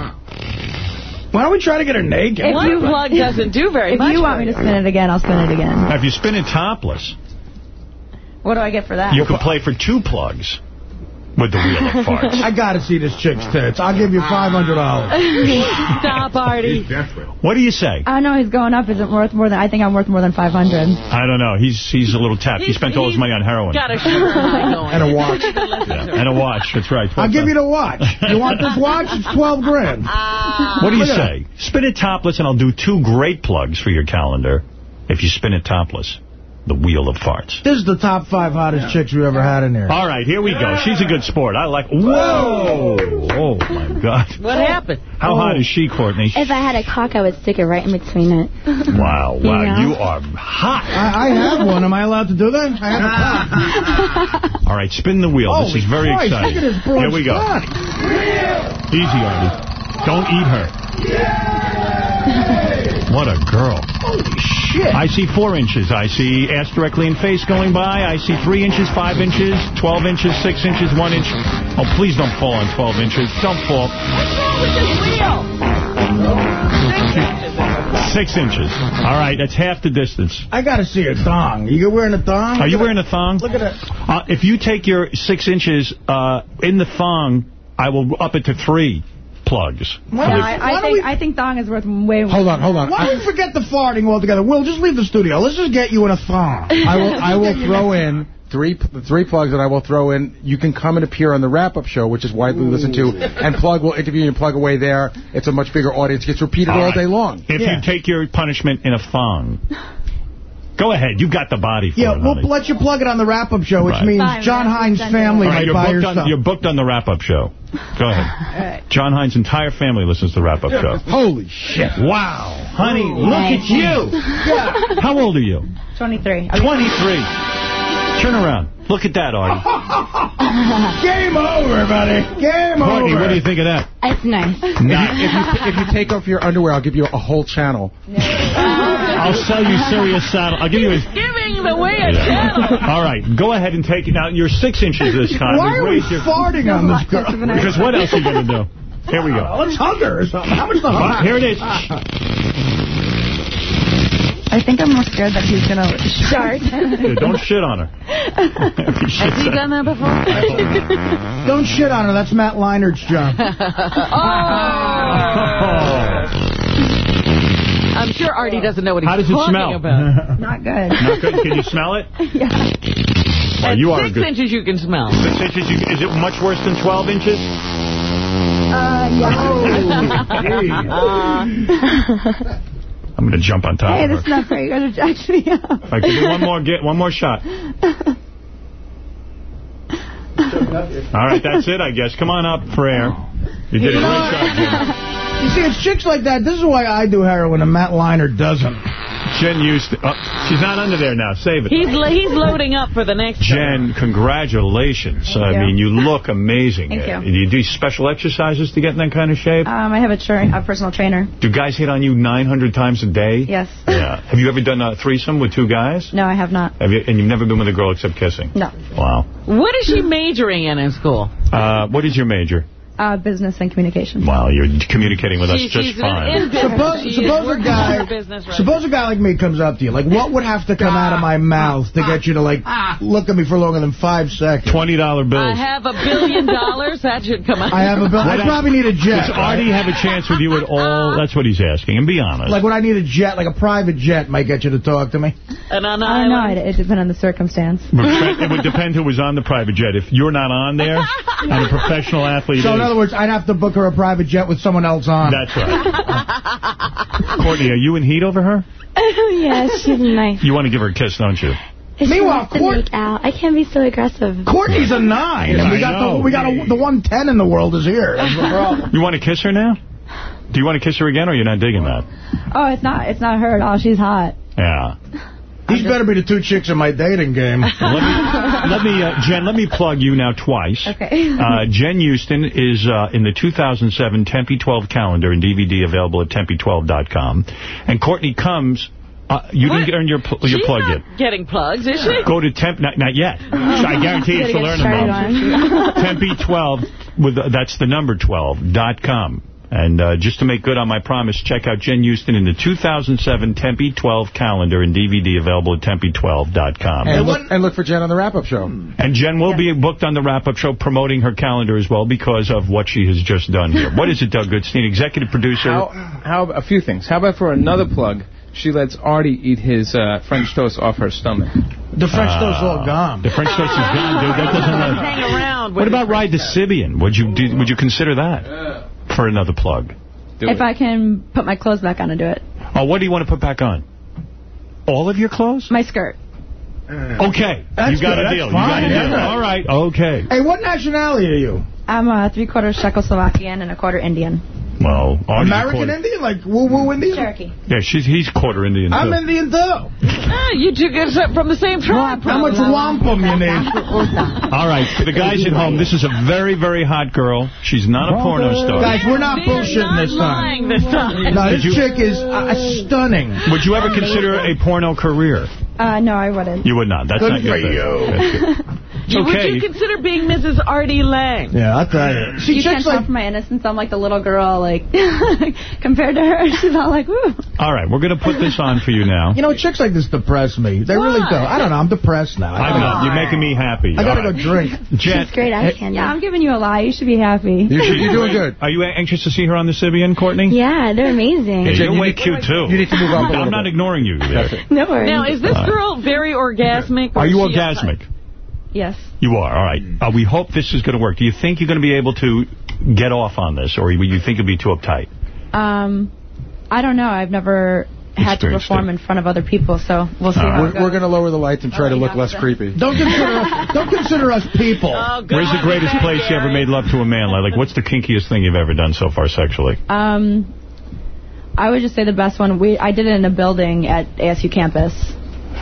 Why don't we try to get her naked?
If
One
you-
plug doesn't do very
If
much.
you want me to spin it again, I'll spin it again.
Now, if you spin it topless,
What do I get for that?
you could play for two plugs with the wheel of farts.
I gotta see this chick's tits. I'll give you $500.
Stop, Artie.
What do you say?
I know. He's going up. Is it worth more than? I think I'm worth more than 500.
I don't know. He's he's a little tapped. He spent all his money on heroin.
Got a sugar.
And a watch.
Yeah, and a watch. That's right.
I'll give you the watch. You want this watch? It's 12 grand. Ah.
What do you say? Spin it topless, and I'll do two great plugs for your calendar if you spin it topless. The wheel of farts.
This is the top five hottest chicks we ever had in here.
All right, here we go. She's a good sport. I like... Whoa! Oh, my God.
What happened?
How hot is she, Courtney?
If I had a cock, I would stick it right in between it.
Wow, wow.
You know?
You are hot.
I, I have one. Am I allowed to do that? I have
All right, spin the wheel. this is very
Christ,
exciting.
look at this
Here we go.
spot.
Easy, Artie. Don't eat her. What a girl.
Holy shit.
I see four inches. I see ass directly in face going by. I see three inches, five inches, 12 inches, six inches, one inch. Oh, please don't fall on 12 inches. Don't fall. What's wrong with this wheel? Six inches. All right, that's half the distance.
I gotta see a thong. Are You wearing a thong?
Are you wearing a thong?
Look at that.
Uh, if you take your six inches uh, in the thong, I will up it to three plugs.
Why
Yeah, I, I think
we-
I think thong is worth way more.
Hold on, hold on.
Why don't we forget the farting altogether? Will, just leave the studio. Let's just get you in a thong.
I will I will throw in three the three plugs that I will throw in. You can come and appear on the wrap-up show, which is widely listened to, and Plug will interview you and Plug away there. It's a much bigger audience. Gets repeated all,
right.
day long.
If
Yeah.
you take your punishment in a thong, go ahead. You've got the body for
Yeah,
it,
we'll
honey.
let you plug it on the wrap-up show, which
Right.
means
Fine,
John.
Hein's
family
All right,
might
you're
buy your
booked,
stuff.
on, you're booked on the wrap-up show. Go ahead.
All right.
John Hein's entire family listens to the wrap-up show.
Holy shit.
Wow. Honey, look at you. How old are you?
23.
23. Turn around. Look at that, Artie.
Game over, buddy. Game
Courtney,
over.
what do you think of that?
It's nice.
If if, you, if you take off your underwear, I'll give you a whole channel.
I'll sell you Sirius Saddle. I'll give you a...
Giving the way a
Yeah.
channel.
All right, go ahead and take it. Now, you're six inches this time.
Why are we
your-
farting on this girl?
Because what else are you going to do? Here we go.
Let's hug her or something. How much the
Uh,
hug?
here it is.
I think I'm more scared that he's going to start.
Yeah, don't shit on her.
Has he done that before?
Don't shit on her. That's Matt Leinart's job.
I'm sure Artie doesn't know what he's
How does it
talking
smell?
about.
Not good.
Not good. Can you smell it?
yeah.
Oh, you are a
six
good.
inches you can smell.
Six inches. You, is it much worse than 12 inches?
Uh, yeah.
I'm going to jump on top
hey,
of her.
this is not fair. You guys are jacking me up.
All right, give me one more. Get one more shot. All right, that's it, I guess. Come on up for air. You did a great job, Jim.
You see, it's chicks like that. This is why I do heroin and Matt Leinart doesn't.
Jen used to, uh, she's not under there now. Save it.
He's he's loading up for the next show.
Jen, congratulations.
Thank
I
you.
mean, you look amazing.
Thank
Uh,
you.
Do you do special exercises to get in that kind of shape?
Um, I have a, tra- a personal trainer.
Do guys hit on you 900 times a day?
Yes.
Yeah. Have you ever done a threesome with two guys?
No, I have not.
Have you? And you've never been with a girl except kissing?
No.
Wow.
What is she majoring in in school?
Uh, what is your major?
Uh, business and communication.
Wow, you're communicating with us
She-
just
she's
fine.
Suppose, suppose a guy,
on right
suppose a guy like me comes up to you. Like, what would have to come out of my mouth to get you to like look at me for longer than five seconds?
Twenty dollar
bill.
I
have a billion dollars. That should come out.
I have a bill. I probably need a jet.
Does Artie have a chance with you at all? That's what he's asking. And be honest.
Like, would I need a jet? Like a private jet might get you to talk to me.
And on
I don't know. It, it depends on the circumstance.
it would depend who was on the private jet. If you're not on there, and a professional athlete
So in
is,
other words, I'd have to book her a private jet with someone else on.
that's right. Courtney, are you in heat over her?
Oh, yes, she's nice.
You want to give her a kiss, don't you?
She
Meanwhile,
wants to
Court-
make out. I can't be so aggressive.
Courtney's a nine, and we
I
got
know.
the we got a, the one ten in the world is here. That's the problem.
You want to kiss her now? Do you want to kiss her again, or you're not digging that?
Oh, it's not. It's not her at all. She's hot.
Yeah.
These better be the two chicks in my dating game.
Let me, let me uh, Jen, let me plug you now twice.
Okay.
Uh, Jen Houston is uh, in the 2007 Tempe 12 calendar and DVD available at tempe12.com. And Courtney Cummz. Uh, you
What?
didn't earn your pl- your
She's
plug
not
yet.
getting plugs, is she?
Go to Temp. Not, not yet. I guarantee you she'll learn
started
about
on.
Tempe 12 with the, that's the number 12 dot com. And uh, just to make good on my promise, check out Jen Houston in the 2007 Tempe 12 calendar and DVD available at tempe12.com.
And look, and look for Jen on the wrap-up show.
And Jen will be booked on the wrap-up show promoting her calendar as well because of what she has just done here. What is it, Doug Goodstein, executive producer?
How, how a few things. How about for another plug? She lets Artie eat his uh, French toast off her stomach.
The French
Uh,
toast's all gone.
The French toast is gone, dude. That doesn't. Uh,
Hang around.
what about Ride the Sybian? Would you do, would you consider that for another plug?
Do
if
it.
I can put my clothes back on and do it.
Oh, what do you want to put back on? All of your clothes?
My skirt.
Uh, okay,
That's
you got
good.
a
That's fine,
You got a deal. All right. Okay.
Hey, what nationality are you?
I'm a three-quarter Czechoslovakian and a quarter Indian.
Well, Artie's
American
quarter-
Indian? Like woo-woo Indian?
Cherokee.
Yeah, she's he's quarter Indian
I'm
too.
Indian, too.
Ah, you two get from the same tribe.
How much
probably.
wampum you need?
All right, for the guys at home, this is a very, very hot girl. She's not a porno star.
Guys, we're not bullshitting
not
this time.
this time.
No, this
you-
chick is uh, stunning.
Would you ever consider a porno career?
Uh, no, I wouldn't.
You would not. That's
Good
not your
for
thing.
you.
That's good.
Would you consider being Mrs. Artie Lange?
Yeah, I'll tell you. See,
you can't
chicks
tell
like...
from my innocence. I'm like the little girl, like, compared to her. She's all like, woo.
All right, we're going to put this on for you now.
You know, chicks like this depress me. They really do. I don't know. I'm depressed now.
I know. You're making me happy.
I gotta
All right.
go drink.
Jen,
She's great eye candy.
Yeah, I'm giving you a lie. You should be happy.
You should, you're doing good.
Are you anxious to see her on the Sybian, Courtney?
Yeah, they're amazing.
Yeah, you're
you
way cute, too.
You need to move up a little
I'm not
bit.
ignoring you there.
No worries.
Now, is this girl very orgasmic?
Are you
is
orgasmic?
Yes.
You are. All right. Uh, we hope this is going to work. Do you think you're going to be able to get off on this, or do you think you'll be too uptight?
Um, I don't know. I've never had to perform
it.
in front of other people, so we'll see
All
how
right.
We're, we're going to lower the lights and try to look less creepy.
Don't consider us, don't consider us people.
Oh,
Where's the greatest place you ever made love to a man? Like, what's the kinkiest thing you've ever done so far sexually?
Um, I would just say the best one. We I did it in a building at ASU campus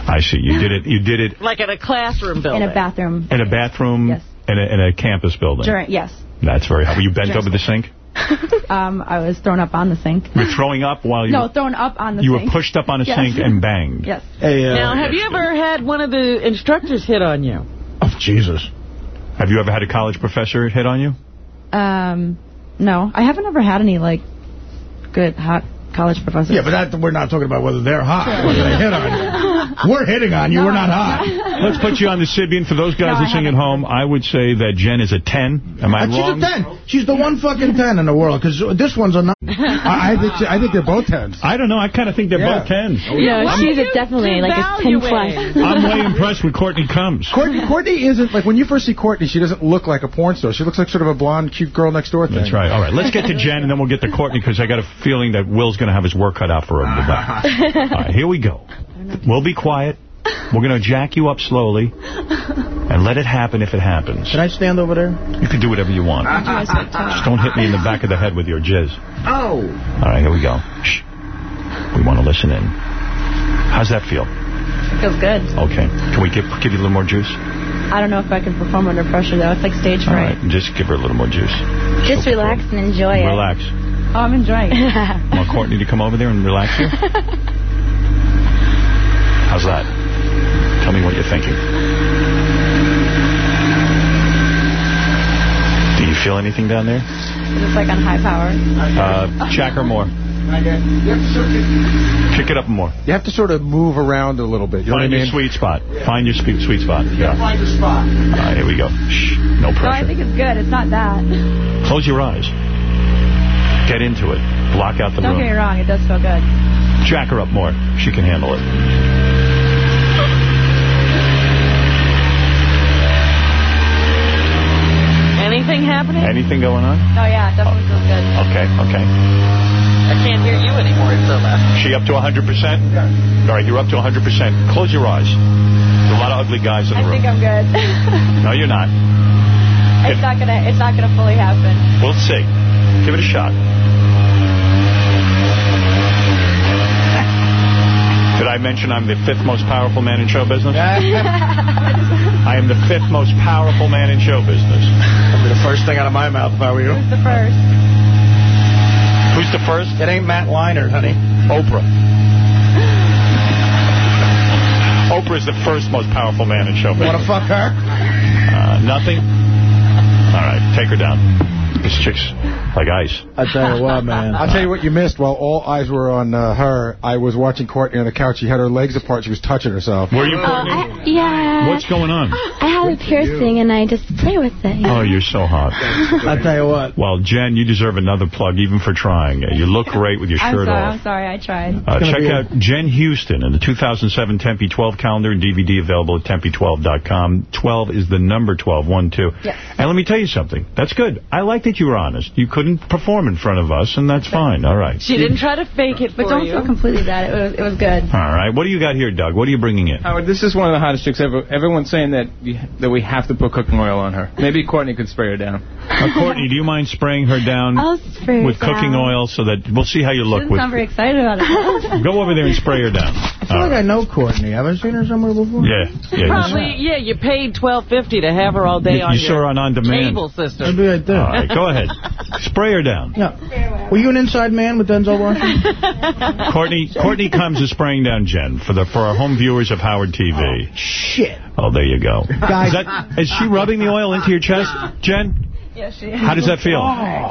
I see. You did it. You did it
Like in a classroom building.
in a bathroom.
in a bathroom
Yes.
in, a, in a campus building.
During yes,
That's very. Were you bent
During
over the sink?
um, I was thrown up on the sink.
You're throwing up while you.
No, thrown up on the
you
sink.
You were pushed up on a
Yes.
sink and banged.
Yes.
Hey, uh,
Now, have you ever had one of the instructors hit on you?
Oh, Jesus.
Have you ever had a college professor hit on you?
Um, no, I haven't ever had any like good hot college professors.
Yeah, but that, we're not talking about whether they're hot. Whether they hit on you. We're hitting on you. We're not hot.
Let's put you on the Sybian. For those guys
No, I
listening at home, I would say that Jen is a 10. Am I
Uh, She's a 10. She's the one fucking 10 in the world, because this one's a 9.
I, I, think, I think they're both tens.
I don't know. I kind of think they're
Yeah.
both 10s.
Yeah,
Why
she's a definitely like a 10 plus.
I'm way impressed with Courtney Cummz.
Courtney, Courtney isn't, like, when you first see Courtney, she doesn't look like a porn star. She looks like sort of a blonde, cute girl next door thing.
That's right. All right. Let's get to Jen, and then we'll get to Courtney, because I got a feeling that Will's going to have his work cut out for him. in the back. All right, here we go. We'll be quiet. We're going to jack you up slowly, and let it happen if it happens.
Can I stand over there?
You can do whatever you want. Just don't hit me in the back of the head with your jizz.
Oh.
All right, here we go. Shh. We want to listen in. How's that feel?
It feels good.
Okay. Can we give, give you a little more juice?
I don't know if I can perform under pressure though. It's like stage
All
fright.
right. Just give her a little more juice.
Just relax and enjoy it.
Relax.
Oh, I'm enjoying it.
Want Courtney to come over there and relax you? How's that? Tell me what you're thinking. Do you feel feel anything down there?
Just like on high power.
Uh, Jack her more. Pick it up more.
You have to sort of move around a little bit. You know
Find
what I
your
mean?
sweet spot. Find your sweet, sweet spot. Yeah.
Find your spot.
All right, here we go. Shh, no pressure.
No, I think it's good. It's not that.
Close your eyes. Get into it. Block out the
Don't get me wrong. It does feel good.
Jack her up more. She can handle it.
Anything happening?
Anything going on?
Oh, yeah. It definitely feels good.
Okay, okay.
I can't hear you anymore. It's so loud.
She up to 100%? Yeah. All right, you're up to 100%. Close your eyes. There's a lot of ugly guys in
I
the room.
I think I'm good.
No, you're not.
it's not gonna. It's not gonna fully happen.
We'll see. Give it a shot. Did I mention I'm the fifth most powerful man in show business? I am the fifth most powerful man in show business.
That'd be the first thing out of my mouth if I were you.
Who's the first?
Who's the first?
It ain't Matt Leinart, honey.
Oprah. Oprah is the first most powerful man in show business.
Want to fuck her?
Uh, nothing? All right, take her down. This chick's like ice.
I tell you what, man.
I'll tell you what you missed. While all eyes were on uh, her, I was watching Courtney on the couch. She had her legs apart. She was touching herself.
Were you,
Uh, yeah.
What's going on?
I have a piercing and I just play with it.
Oh, you're so hot.
I tell you what.
Well, Jen, you deserve another plug, even for trying. You look great with your
I'm
shirt
sorry.
off.
I'm sorry. I tried.
Uh, check
be a-
out Jen Houston in the 2007 Tempe 12 calendar and DVD available at Tempe12.com. 12 is the number 12, 1, 2.
Yes.
And let me tell you something. That's good. I like that you were honest. You couldn't perform in front of us, and that's fine. All right.
She didn't try to fake it
But don't
you.
feel completely bad. It was. It was good.
All right. What do you got here, Doug? What are you bringing in?
Howard, this is one of the hottest chicks ever. Everyone's saying that you, that we have to put cooking oil on her. Maybe Courtney could spray her down.
Uh, Courtney, do you mind spraying her down
I'll spray
with
it
cooking
down.
oil so that we'll see how you
She
look
doesn't
with.
sound very excited about it.
Go over there and spray her down.
I feel like I know Courtney. I haven't I seen her somewhere before?
Yeah, yeah.
Probably, yeah, you paid twelve fifty to have her all day
You,
on
you
your
saw her on On Demand.
cable system.
Maybe I did.
All right, go ahead. Spray her down.
Yeah. Were you an inside man with Denzel Washington?
Courtney Courtney Cummz to spraying down Jen for the for our home viewers of Howard TV.
Shit.
Oh, there you go.
Guys-
Is, that, is she rubbing the oil into your chest, Jen?
yeah, she. Is.
How does that feel?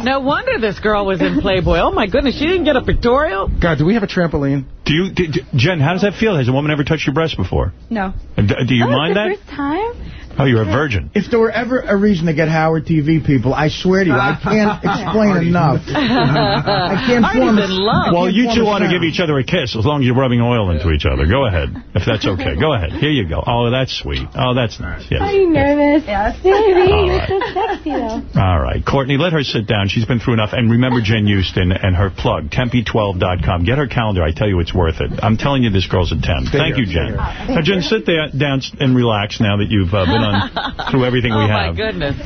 No wonder this girl was in Playboy. Oh, my goodness, she didn't get a pictorial?
God, do we have a trampoline?
Do you, do, do- Jen? How does that feel? Has a woman ever touched your breast before?
No.
Uh, d- Do you
That was
mind
the
that?
first time?
Oh, you're a virgin.
If there were ever a reason to get Howard TV people, I swear to you, I can't explain enough. I can't form a-
in love.
Well, you
form
two
a
ought to give each other a kiss as long as you're rubbing oil into each other. Go ahead, if that's okay. Go ahead. Here you go. Oh, that's sweet. Oh, that's nice. Yes.
Are you nervous?
Yes.
Baby,
All
you're
right.
so sexy though.
All right. Courtney, let her sit down. She's been through enough. And remember Jen Houston and her plug, Tempe12.com. Get her calendar. I tell you, it's worth it. I'm telling you, this girl's a 10. Thank you, Jen. Now, Jen, sit there, down and relax now that you've uh, been on through everything we
oh,
have.
my goodness.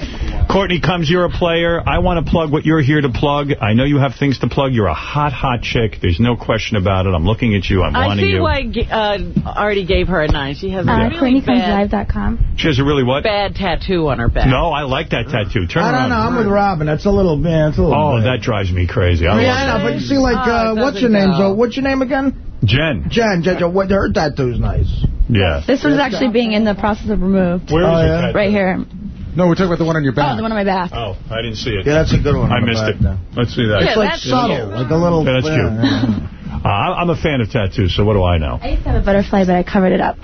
Courtney Cummz, you're a player. I want to plug what you're here to plug. I know you have things to plug. You're a hot, hot chick. There's no question about it. I'm looking at you. I'm
I
wanting
see
you.
why uh, Artie gave her a nine. She has a
Uh,
really bad,
CourtneyComesLive.com.
She has a really what?
bad tattoo on her back.
No, I like that tattoo. Turn
I
around.
don't know. I'm with Robin. That's a little, man. It's a little.
Oh,
bad.
that drives me crazy. I
Yeah,
love
I know, but you see, like,
Oh,
uh,
it
what's your name?
go.
So, what's your name again?
Jen.
Jen. Jen. Jen. What, her tattoo's nice.
Yeah.
This was actually being in the process of removed.
Where is
Oh, yeah?
Right here.
No, we're talking about the one on your back.
Oh,
back.
the one on my back.
Oh, I didn't see it.
Yeah, that's a good one.
I
on
missed it.
there.
Let's see that.
Yeah,
It's like
that's
subtle,
cute.
like a little.
Yeah, that's
yeah,
cute.
yeah.
Uh, I- I'm a fan of tattoos, so what do I know?
I used to have a butterfly, but I covered it up.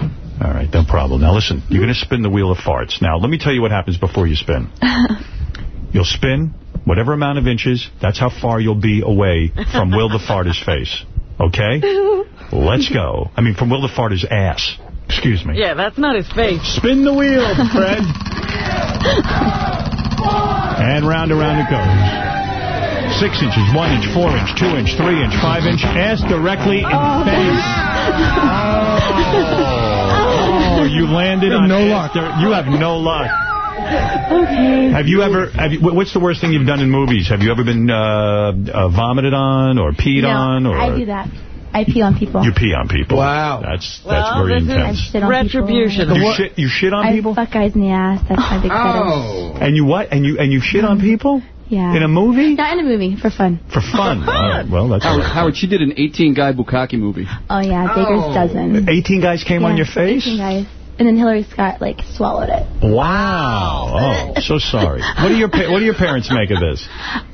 All right, no problem. Now, listen, you're going to spin the wheel of farts. Now, let me tell you what happens before you spin. You'll spin whatever amount of inches. That's how far you'll be away from Will the Farter's face. Okay? Let's go. I mean, from Will the Farter's ass. Excuse me.
Yeah, that's not his face.
Spin the wheel, Fred. and round and round it goes. Six inches, one inch, four inch, two inch, three inch, five inch. Ass directly in oh, face. Oh, you landed
You have
on
no luck.
You have no luck.
Okay.
Have you ever? Have you? What's the worst thing you've done in movies? Have you ever been uh, uh, vomited on or peed
no,
on? Or
I do that. I pee on people.
You pee on people.
Wow.
That's that's
Well,
very
this is
I
intense.
shit on
Retribution.
people.
You shit, you shit on
I
people?
fuck guys in the ass. That's my big
Oh.
fetish.
And you what? And you and you shit on people?
Yeah.
In a movie?
Not in a movie, for fun.
For fun. All right, well, that's
Howard,
right.
Howard, she did an 18-guy bukkake movie.
Oh, yeah, Baker's Dozen.
18 guys came on your face?
18 guys. And then Hillary Scott like swallowed it.
Wow. Oh, so sorry. What do your pa- What do your parents make of this?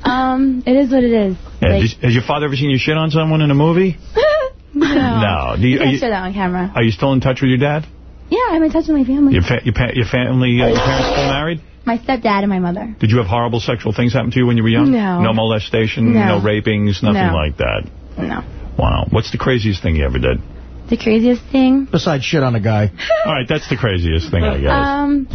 Um, it is what it is.
Yeah,
Like,
has- has your father ever seen you shit on someone in a movie?
no.
No. Do you,
You can't
you,
show that on camera.
are you still in touch with your dad?
Yeah, I'm in touch with my family.
Your, fa your, pa your family, uh, your parents still married?
My stepdad and my mother.
Did you have horrible sexual things happen to you when you were young?
No.
No molestation,
No.
no, rapings, nothing
No.
like that.
No.
Wow. What's the craziest thing you ever did?
The craziest thing?
Besides shit on a guy.
All right, that's the craziest thing, I guess.
Um,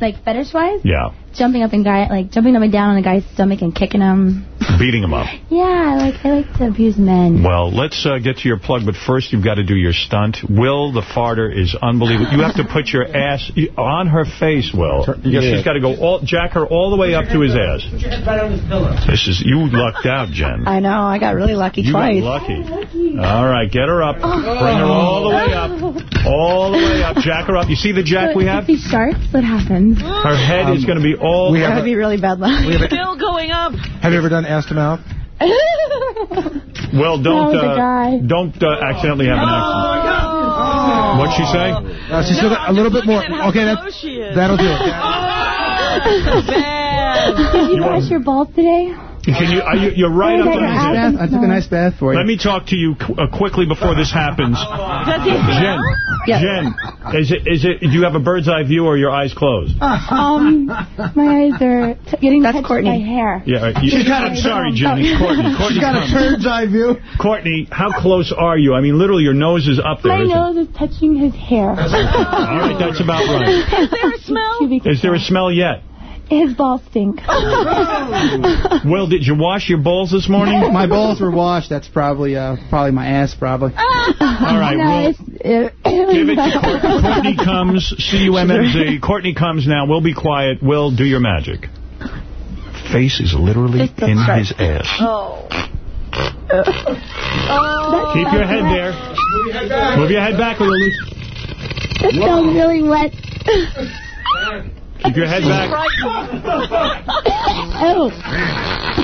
like fetish-wise?
yeah.
Jumping up and guy, like jumping up and down on a guy's stomach and kicking him.
Beating him up.
Yeah, I like I like to abuse men.
Well, let's uh, get to your plug, but first you've got to do your stunt. Will, the farter, is unbelievable. You have to put your ass on her face, Will. Yes, she's got to go all, jack her all the way up to his ass. This is, you lucked out, Jen.
I know. I got really lucky
You
twice.
got lucky. All right, get her up. Bring her all the way up. All the way up. Jack her up. You see the jack we have?
If he starts, what happens?
Her head is going to be all...
we
That
have
would be really bad luck.
We have a-
Still going up.
Have you ever done ass to mouth?
Well, don't uh, don't uh, accidentally have an accident. What'd she say?
Uh, she's got a little bit more. Okay, that, that'll do it.
Did you wash your balls today?
Can you? Are you you're right up
your
on
ass
his
is
head.
I took a nice bath for you.
Let me talk to you qu uh, quickly before this happens. Jen,
Yes.
Jen, is it is it? Do you have a bird's eye view or your eyes closed?
Um, my eyes are t getting touched by hair.
Yeah, right. you,
She's got
I'm
a-
sorry, Jenny. Courtney, Courtney,
She's got a
come.
bird's eye view.
Courtney, how close are you? I mean, literally, your nose is up there.
My nose is touching his hair.
All right, that's about right.
Is there a smell?
Is there a smell yet?
His balls stink.
well, did you wash your balls this morning?
My balls were washed. That's probably uh, probably my ass, probably.
All right,
no,
Will.
it's, it,
Give it to Courtney. Courtney Cummz, C-U-M-M-Z. Courtney comes now. We'll be quiet. We'll do your magic. Face is literally in
start.
his ass.
Oh.
Keep your head there. Move your head back or you'll lose.
This smells really wet.
Keep your head back.
oh,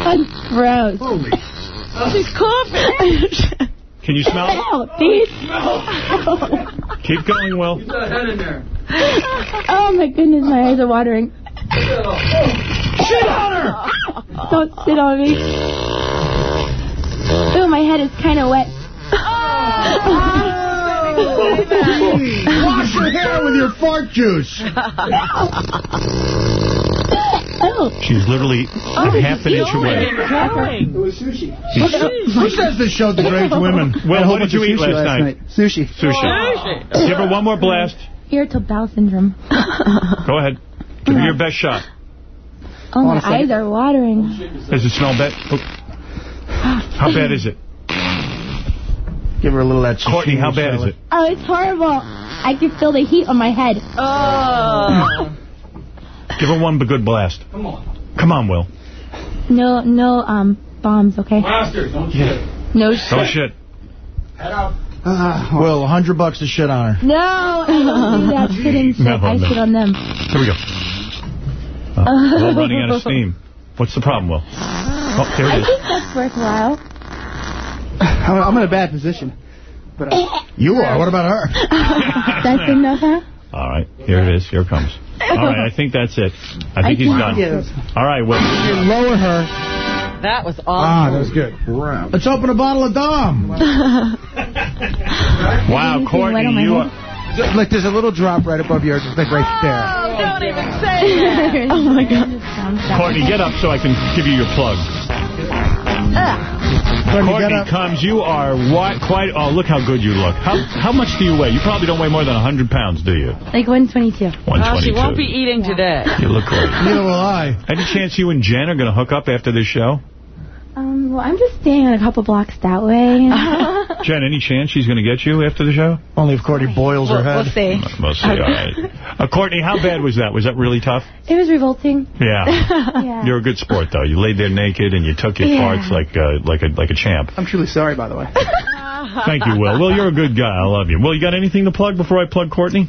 that's gross.
She's coughing.
Can you smell it?
Oh, these.
Keep going, Will. Keep that head in there.
Oh my goodness, my eyes are watering.
Shit on her!
Don't sit on me. Oh, my head is kind of wet.
Oh, Wash your hair with your fart juice.
Oh.
She's literally oh, half an inch away.
It
was sushi.
Who says this show degrades women?
Well, what did you eat last night?
Sushi.
Sushi. Give her one more blast.
Irritable bowel syndrome.
Go ahead. Give her your best shot.
Oh, my
on a second.
eyes are watering.
Does it smell bad? Oh. How bad is it?
Give her a little of that
Courtney, how bad is it?
Oh, it's horrible. I can feel the heat on my head.
Oh.
Give her one good blast. Come on. Come on, Will.
No, no, um, bombs, okay?
Blaster, don't shit.
No shit.
Oh, shit.
Head up.
Will, a hundred bucks to shit on her.
No, I don't do that. Sit in shit.
No,
I
no.
sit on them.
Here we go. Uh, Will running out of steam. What's the problem, Will? Oh, there
I think that's worthwhile.
I'm, I'm in a bad position. But uh,
You are. What about her?
that's enough, huh?
All right, here it is. Here it comes. All right, I think that's it. I think
I
he's done.
it is.
All right, Will.
lower her.
That was awesome.
Ah, that was good.
Let's open a bottle of Dom.
Wow,
Anything
Courtney,
on
you
head?
are...
Like there's a little drop right above your, like right there.
Oh, don't even say that.
oh my god.
Courtney, get up so I can give you your plug.
Courtney,
Courtney
get
comes, you are wi- quite... Oh, look how good you look. How how much do you weigh? You probably don't weigh more than 100 pounds, do you?
Like 122.
122.
Well, she won't be eating today.
You look great.
Neither will I.
Any chance you and Jen are going to hook up after this show?
Um, well, I'm just staying a couple blocks that way.
Jen, any chance she's going to get you after the show?
Only if Courtney boils her
We'll,
head.
we'll see.
Mostly, all right. Uh, Courtney, how bad was that? Was that really tough?
it was revolting.
Yeah.
yeah.
You're a good sport, though. You laid there naked and you took your
Yeah.
farts like uh, like a like a champ.
I'm truly sorry, by the way.
Thank you, Will. Will, you're a good guy. I love you. Will, you got anything to plug before I plug Courtney?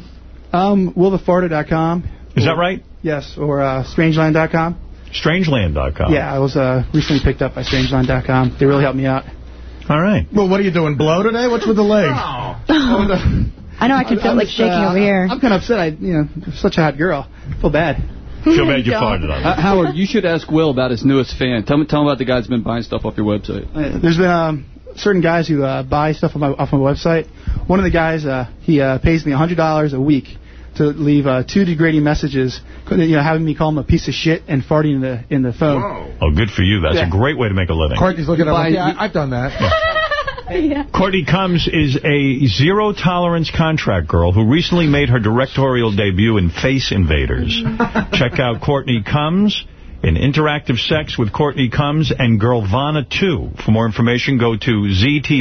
Um, willthefarter.com.
Is that right?
Yes, or uh, strangeland.com.
Strangeland.com.
Yeah, I was uh, recently picked up by strangeland.com. They really helped me out.
All right.
Well, what are you doing? Blow today? What's with the leg?
Oh, the,
I know I can feel
I
like
was,
shaking
uh,
over here.
I'm kind of upset. I, you know, such a hot girl. feel bad.
Feel bad you farted on
Uh, Howard, you should ask Will about his newest fan. Tell him, tell him about the guy that's been buying stuff off your website.
Uh, There's been um, certain guys who uh, buy stuff on my, off my website. One of the guys, uh, he uh, pays me $100 a week to leave uh, two degrading messages, you know, having me call him a piece of shit and farting in the in the phone.
Oh, good for you. That's
Yeah.
a great way to make a living.
Courtney's looking at
Buy-
like, yeah, I- I've done that.
Courtney Cummz is a zero-tolerance contract girl who recently made her directorial debut in Face Invaders. Mm-hmm. Check out Courtney Cummz in Interactive Sex with Courtney Cummz and Girlvana 2. For more information, go to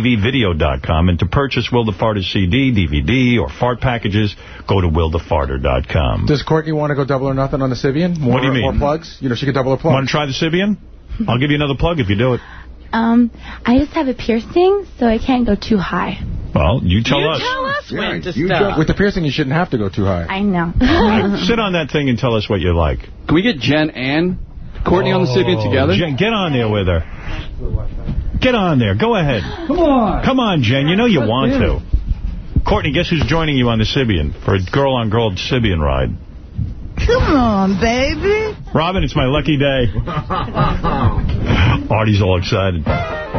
ztvvideo.com. And to purchase Will the Farter CD, DVD, or fart packages, go to willthefarter.com.
Does Courtney want to go double or nothing on the Sybian? More,
What do you mean?
More plugs? You know, she could double her plugs.
Want to try the Sybian? I'll give you another plug if you do it.
Um, I just have a piercing, so I can't go too high.
Well, you tell
You
us.
tell us when to
you
stop.
don't- With the piercing, you shouldn't have to go too high.
I know.
Right, Sit on that thing and tell us what you like.
Can we get Jen and Courtney on the Sybian together?
Oh, Jen, get on there with her. Get on there. Go ahead.
Come on.
Come on, Jen. You know you
Let's
want
do
to. Courtney, guess who's joining you on the Sybian for a girl-on-girl Sybian ride?
Come on, baby.
Robin, it's my lucky day. Artie's all excited.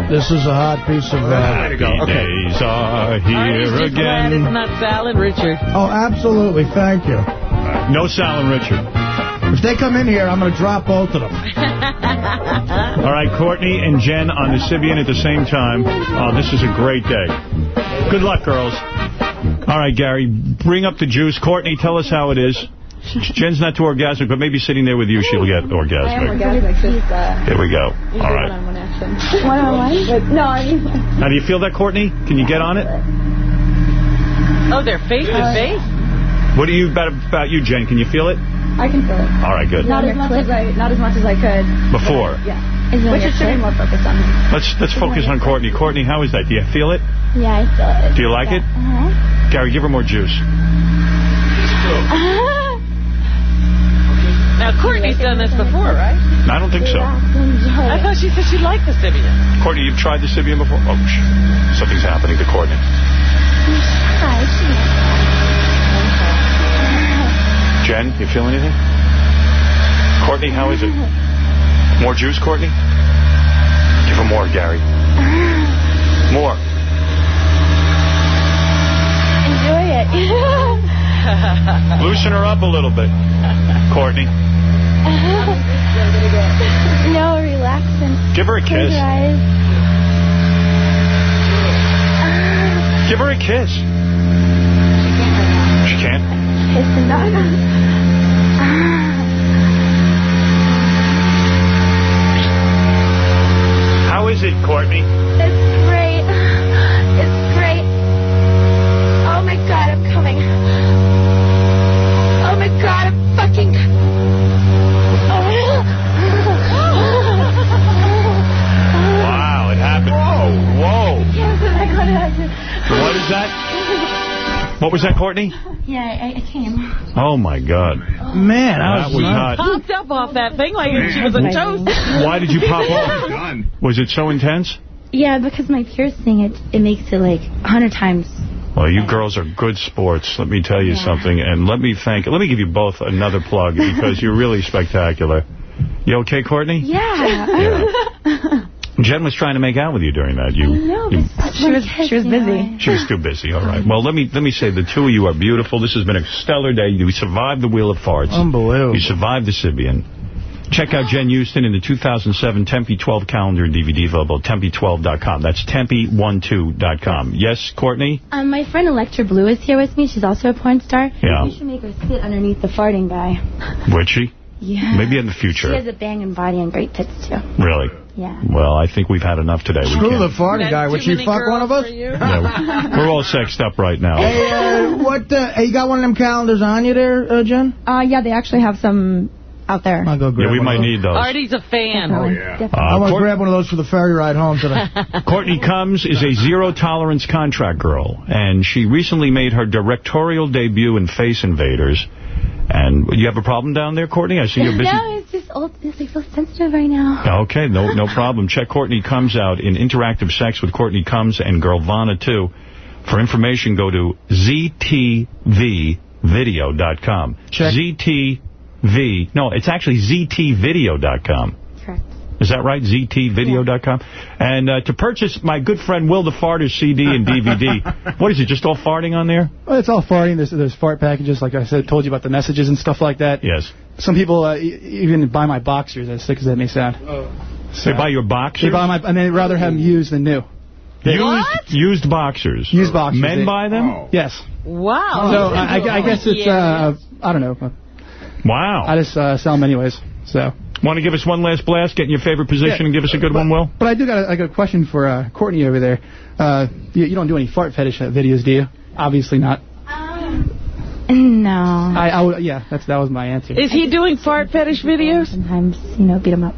This is a hot piece of... Uh,
Happy days are
I'm
here
just glad it's not Sal and Richard.
Oh, absolutely. Thank you.
No Sal and Richard.
If they come in here, I'm going to drop both of them.
All right, Courtney and Jen on the Sybian at the same time. Oh, this is a great day. Good luck, girls. All right, Gary, bring up the juice. Courtney, tell us how it is. Jen's not too orgasmic, but maybe sitting there with you, she'll get orgasmic. Uh, here we go. All right.
One on one? No, I mean...
How do you feel that, Courtney? Can you get on it?
Oh, they're face to face?
What do you about about you, Jen? Can you feel it?
I can feel it.
All right, good.
Not as much as I, not as much as I could.
Before.
Yeah. Which it should be more focused on.
Let's let's focus on Courtney. Courtney, how is that? Do you feel it?
Yeah, I feel it.
Do you like it?
Uh-huh.
Gary, give her more juice.
Now, Courtney's done this before, right?
I don't think so.
I thought she said she liked the Sybian.
Courtney, you've tried the Sybian before? Oh, sh- something's happening to Courtney. Jen, you feel anything? Courtney, how is it? More juice, Courtney? Give her more, Gary. More.
Enjoy it.
Loosen her up a little bit, Courtney.
no, relax and
Give her a kiss. Give her a kiss. She can't?
Kiss the
is it, Courtney?
It's
What was that, Courtney?
Yeah, I, I came.
Oh, my God.
Man,
that was hot.
Popped up off that thing like she was a toast.
Why did you pop off? Was it so intense?
Yeah, because my piercing, it it makes it like a hundred times.
Well, you girls are good sports, let me tell you something. And let me thank, let me give you both another plug because you're really spectacular. You okay, Courtney?
Yeah.
Jen was trying to make out with you during that. You,
No,
you
she was she was busy.
She was too busy. All right. Well, let me let me say the two of you are beautiful. This has been a stellar day. You survived the Wheel of Farts.
Unbelievable.
You survived the Sybian. Check out Jen Houston in the 2007 Tempe 12 calendar and DVD available at tempe12.com. That's tempe12.com. Yes, Courtney?
Um, my friend Electra Blue is here with me. She's also a porn star.
Yeah.
You should make her sit underneath the farting guy.
Would she?
Yeah.
Maybe in the future.
She has a banging body and great tits too.
Really?
Yeah.
Well, I think we've had enough today.
Screw the farting guy. Would you fuck one of us?
yeah, we're all sexed up right now.
Hey, uh, what, uh, you got one of them calendars on you there, uh, Jen?
Uh, yeah, they actually have some out there.
I'll go grab
Yeah, we
one
might
those.
need those.
Artie's a fan.
Oh,
yeah.
I want to grab one of those for the ferry ride home today.
Courtney Cummz is a zero-tolerance contract girl, and she recently made her directorial debut in Face Invaders. And you have a problem down there, Courtney? I see you're busy.
No, it's just old. It's like so sensitive right now.
Okay, no no problem. Check Courtney Cummz out in Interactive Sex with Courtney Cummz and Girlvana, too. For information, go to ztvvideo.com.
Check.
ZTV. No, it's actually ztvideo.com.
Correct.
Is that right? ZTvideo.com? And uh, to purchase my good friend Will the Farter's CD and DVD, what is it, just all farting on there?
Well, it's all farting. There's, there's fart packages, like I said, told you about the messages and stuff like that.
Yes.
Some people uh, even buy my boxers, as sick as that may sound.
They buy your boxers?
They buy my, and they'd rather have them used than new.
Used, used boxers.
Used boxers.
Men
They-
buy them?
Yes.
Wow.
So I, I- I guess it's, uh, I don't know.
Wow.
I just uh, sell them anyways. So.
Want to give us one last blast, get in your favorite position,
Yeah.
and give us a good one, Will?
But I do got a, I got a question for uh, Courtney over there. Uh, you, you don't do any fart fetish uh, videos, do you? Obviously not.
No.
I, I yeah, that's that was my answer.
Is he doing fart fetish videos?
Sometimes, you know, beat him up.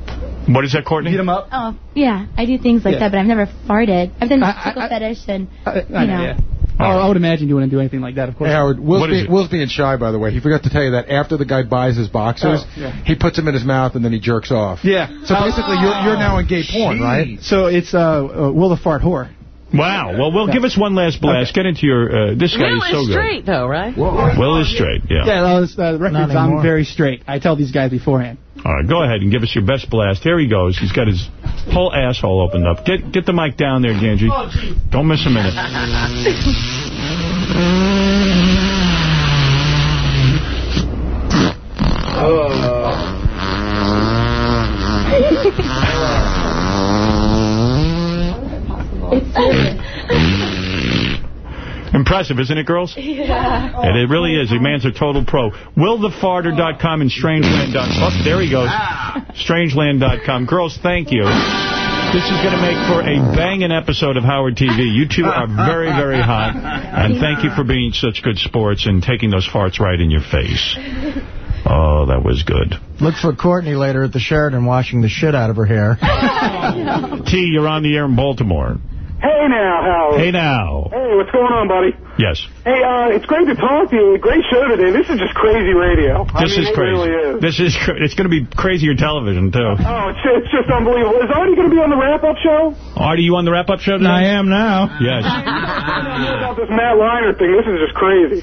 What is that, Courtney?
Beat him up?
Oh, yeah, I do things like
Yeah.
that, but I've never farted. I've done
I- I-
tickle fetish and,
I,
you
I
know.
know, yeah. Oh, I would imagine you wouldn't do anything like that, of course.
Hey, Howard, Will's,
What is
being. Will's being shy, by the way. He forgot to tell you that after the guy buys his boxers,
Oh, yeah.
he puts them in his mouth and then he jerks off.
Yeah.
So basically, you're, you're now in gay porn, right?
So it's uh, uh, Will the Fart Whore.
Wow. Well, Will, give us one last blast. Get into your... Uh, this guy
Will
is so
is
good.
straight, though, right?
Will is straight, yeah.
Yeah, that was, uh, the records, I'm very straight. I tell these guys beforehand.
All right, go ahead and give us your best blast. Here he goes. He's got his whole asshole opened up. Get get the mic down there, Ganji. Don't miss a minute. Impressive, isn't it, girls?
Yeah.
And it really is. The man's a total pro. WillTheFarter.com and Strangeland.com. Oh, there he goes. Ah. Strangeland.com. Girls, thank you. This is going to make for a banging episode of Howard TV. You two are very, very hot. And thank you for being such good sports and taking those farts right in your face. Oh, that was good.
Look for Courtney later at the Sheraton washing the shit out of her hair.
T, you're on the air in Baltimore.
Hey now, Howard.
Hey now.
Hey, what's going on, buddy?
Yes.
Hey, uh, it's great to talk to you. Great show today. This is just crazy radio. I
This
mean,
is
it
crazy.
really is.
This is cra it's going to be crazier television, too.
Oh, it's, it's just unbelievable. Is Artie going to be on the wrap-up show?
Artie, you on the wrap-up show tonight?
I am now.
Yes.
about this Matt Leinart thing. This is just crazy.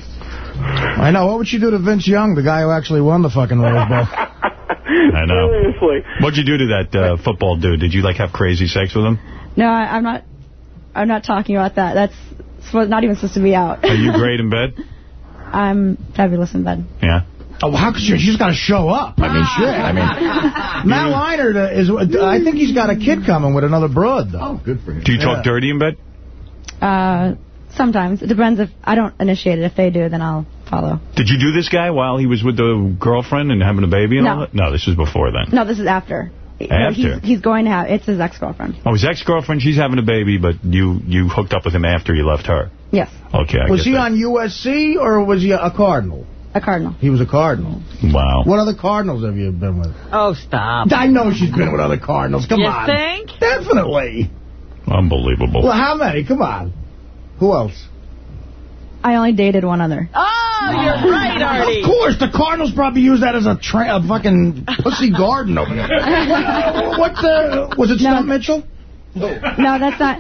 I know. What would you do to Vince Young, the guy who actually won the fucking Rose Bowl?
I know.
Seriously.
What'd you do to that uh, football dude? Did you, like, have crazy sex with him?
No, I, I'm not. I'm not talking about that. That's not even supposed to be out.
Are you great in bed?
I'm fabulous in bed.
Yeah.
Oh, how could you? She's got to show up. I mean, shit. I mean, Matt Leinart is. I think he's got a kid coming with another broad, though. Oh,
good for him.
Do you
Yeah.
talk dirty in bed?
Uh, sometimes it depends if I don't initiate it. If they do, then I'll follow.
Did you do this guy while he was with the girlfriend and having a baby and
No.
all that? No, this was before then.
No, this is after.
After?
He's, he's going to have. It's his ex-girlfriend.
Oh, his ex-girlfriend, she's having a baby, but you you hooked up with him after you left her.
Yes,
Okay, I
Was
get
he
that.
on USC or was he a Cardinal?
a cardinal.
He was a Cardinal.
Wow.
What other Cardinals have you been with?
Oh, stop.
I know she's been with other Cardinals. Come
You
on.
think?
Definitely.
Unbelievable.
Well, how many? Come on. Who else?
I only dated one other.
Oh, you're right, Artie.
Of course, the Cardinals probably use that as a, tra a fucking pussy garden over there. what the? Uh, was it Stump Mitchell?
No, no, that's not.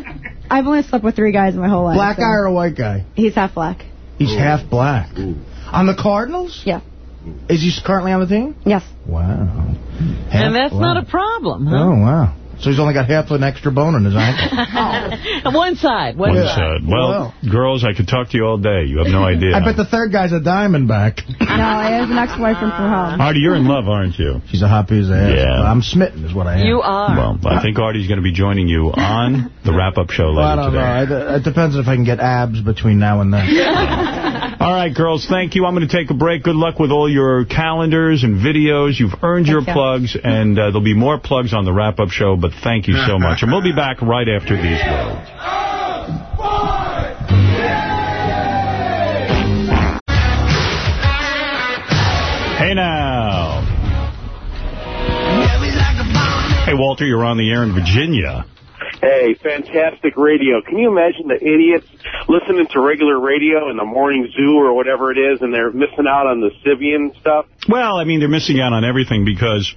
I've only slept with three guys in my whole life.
Black
so-
guy or a white guy?
He's half black.
He's half black. On the Cardinals?
Yeah.
Is he currently on the team?
Yes.
Wow.
And that's not a problem, huh?
Oh, wow. So he's only got half an extra bone in his ankle.
One side. One,
One
side.
side. Well, girls, I could talk to you all day. You have no idea.
I bet the third guy's a Diamondback.
No, he has an ex-boyfriend from home.
Artie, you're in love, aren't you?
She's a hot piece of ass.
Yeah.
I'm smitten is what I am.
You are.
Well, I think Artie's going to be joining you on the wrap-up show later
Well, I
later
don't
today.
know. It, it depends if I can get abs between now and then.
All right, girls, thank you. I'm going to take a break. Good luck with all your calendars and videos. You've earned your
you.
plugs, and uh, there'll be more plugs on the wrap-up show, but thank you so much. And we'll be back right after these words. Hey now. Hey, Walter, you're on the air in Virginia.
Hey, fantastic radio. Can you imagine the idiots listening to regular radio in the morning zoo or whatever it is, and they're missing out on the Sybian stuff?
Well, I mean, they're missing out on everything because,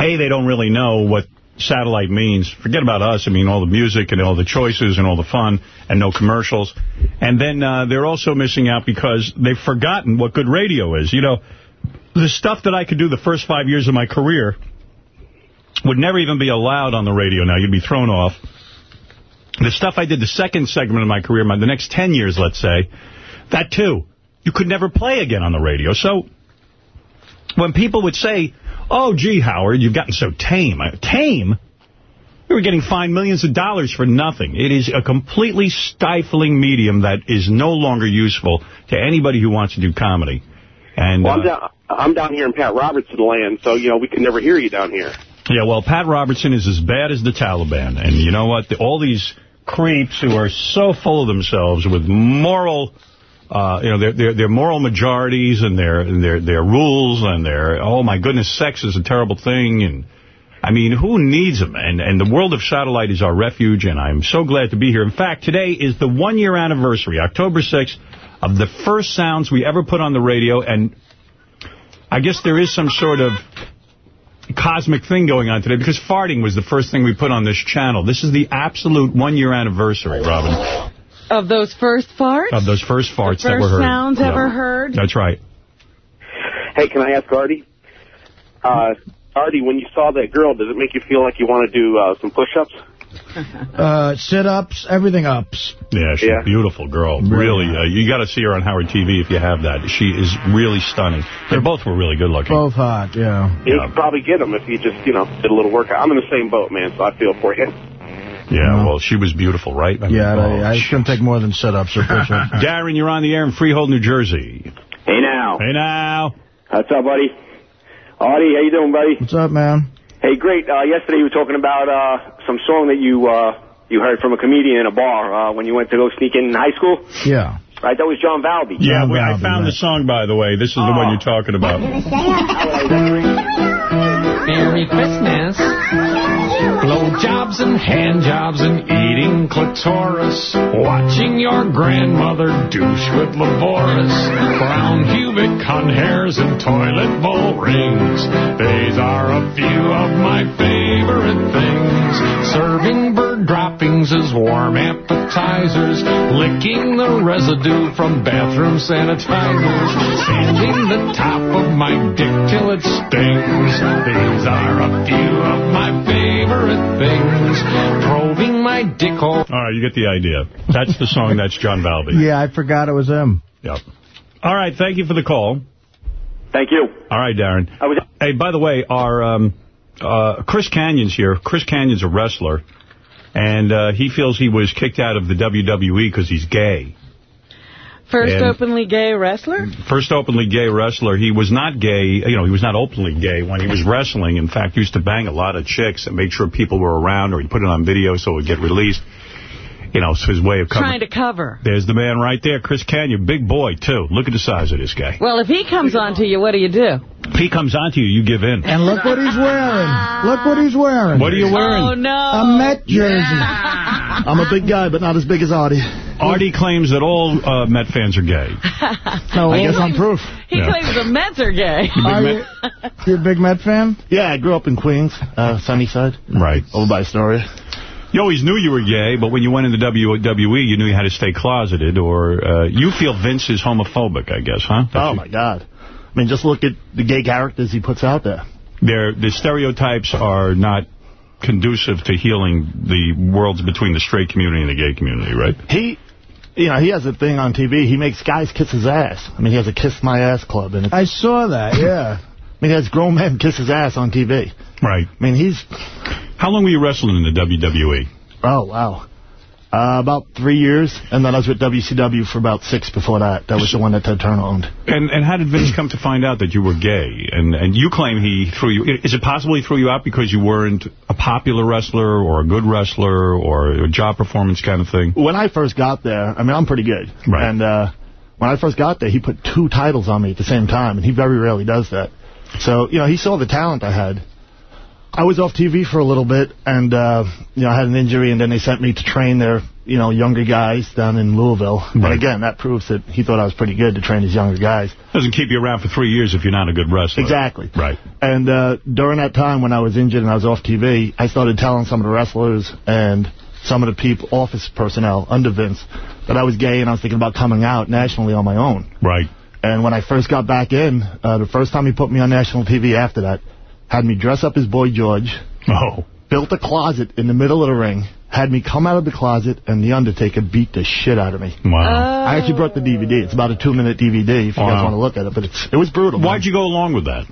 A, they don't really know what satellite means, forget about us. I mean, all the music and all the choices and all the fun and no commercials. And then uh, they're also missing out because they've forgotten what good radio is. You know, the stuff that I could do the first five years of my career would never even be allowed on the radio now. You'd be thrown off. The stuff I did the second segment of my career, my the next 10 years, let's say, that too, you could never play again on the radio. So when people would say, oh, gee, Howard, you've gotten so tame. Tame? We were getting fined millions of dollars for nothing. It is a completely stifling medium that is no longer useful to anybody who wants to do comedy. And
Well, I'm
uh,
down, I'm down here in Pat Robertson land, so, you know, we can never hear you down here.
Yeah, well, Pat Robertson is as bad as the Taliban. And you know what? The, all these creeps who are so full of themselves with moral, uh, you know, their, their, their moral majorities and their, their, their rules and their, oh, my goodness, sex is a terrible thing. And I mean, who needs them? And, and the world of satellite is our refuge, and I'm so glad to be here. In fact, today is the one-year anniversary, October 6th, of the first sounds we ever put on the radio. And I guess there is some sort of cosmic thing going on today because farting was the first thing we put on this channel. This is the absolute one-year anniversary, Robin,
Of those first farts?
of those first farts that
first
were heard.
sounds ever heard?
That's right.
Hey, can I ask Artie? Uh, Artie, when you saw that girl, does it make you feel like you want to do uh, some push-ups?
Uh, sit-ups, everything ups.
Yeah, she's
Yeah.
a beautiful girl. Really, uh, you got to see her on Howard TV if you have that. She is really stunning. They both were really good looking.
Both hot, yeah.
You could probably get them if you just, you know, did a little workout. I'm in the same boat, man, so I feel for you.
Yeah, well, she was beautiful, right? I mean,
Yeah,
oh,
I, I couldn't take more than sit-ups or push-ups.
Darren, you're on the air in Freehold, New Jersey.
Hey, now.
Hey, now.
What's up, buddy? Artie, how you doing, buddy?
What's up, man?
Hey, great. Uh, yesterday you were talking about uh, some song that you uh, you heard from a comedian in a bar uh, when you went to go sneak in high school.
Yeah.
Right, that was John Valby.
Yeah, well, I found the song, by the way. This is the one you're talking about.
Merry Christmas. Blowjobs and handjobs and eating clitoris. Watching your grandmother douche with Lavoris. Brown pubic con hairs and toilet bowl rings. These are a few of my favorite things. Serving bird droppings as warm appetizers. Licking the residue from bathroom sanitizers. Sanding the top of my dick till it stings. These are a few of my favorite things. Probing my dick hole.
All right, you get the idea. That's the song. That's John Valby.
Yeah, I forgot it was him.
Yep. All right, thank you for the call.
Thank you.
All right, Darren. Hey, by the way, our um, uh, Chris Kanyon's here. Chris Kanyon's a wrestler, and uh, he feels he was kicked out of the WWE because he's gay.
First
And-
openly gay wrestler?
First openly gay wrestler. He was not gay, you know, he was not openly gay when he was wrestling. In fact, he used to bang a lot of chicks and make sure people were around or he'd put it on video so it would get released. You know, it's his way of covering.
Trying to cover.
There's the man right there, Chris Kanyon, big boy, too. Look at the size of this guy.
Well, if he comes on to you, what do you do?
If he comes onto you, you give in.
And look what he's wearing. Look what he's wearing.
What are you wearing?
Oh, no.
A Met jersey.
I'm a big guy, but not as big as Artie.
Artie claims that all uh, Met fans are gay.
No,
I guess I'm proof.
He
Yeah.
claims the Mets are gay.
Are you, you a big Met fan?
Yeah, I grew up in Queens, uh, Sunnyside.
Right.
Over by Astoria.
You always knew you were gay, but when you went into the WWE, you knew you had to stay closeted, or uh, you feel Vince is homophobic, I guess, huh?
Oh, my God. I mean, just look at the gay characters he puts out there.
They're, the stereotypes are not conducive to healing the worlds between the straight community and the gay community, right?
He, you know, he has a thing on TV. He makes guys kiss his ass. I mean, he has a Kiss My Ass club. and it's,
I saw that, yeah.
I mean, he has grown men kiss his ass on TV.
Right.
I mean, he's...
How long were you wrestling in the WWE?
Oh, wow. Uh, about three years, and then I was with WCW for about six before that. That was the one that Ted Turner owned.
And and how did Vince come to find out that you were gay? And and you claim he threw you. Is it possible he threw you out because you weren't a popular wrestler or a good wrestler or a job performance kind of thing?
When I first got there, I mean, I'm pretty good.
Right.
And uh, when I first got there, he put two titles on me at the same time, and he very rarely does that. So, you know, he saw the talent I had. I was off TV for a little bit, and, uh, you know, I had an injury, and then they sent me to train their
you know, younger guys down in Louisville. And again, that proves that he thought I was pretty good to train his younger guys.
Doesn't keep you around for three years if you're not a good wrestler.
Exactly.
Right.
And uh, during that time when I was injured and I was off TV, I started telling some of the wrestlers and some of the people, office personnel under Vince, that I was gay and I was thinking about coming out nationally on my own.
Right.
And when I first got back in, uh, the first time he put me on national TV after that, had me dress up as Boy George.
Oh.
Built a closet in the middle of the ring, had me come out of the closet, and The Undertaker beat the shit out of me.
Wow.
I actually brought the DVD. It's about a two-minute DVD if you guys want to look at it, but it's it was brutal.
Why'd you go along with that?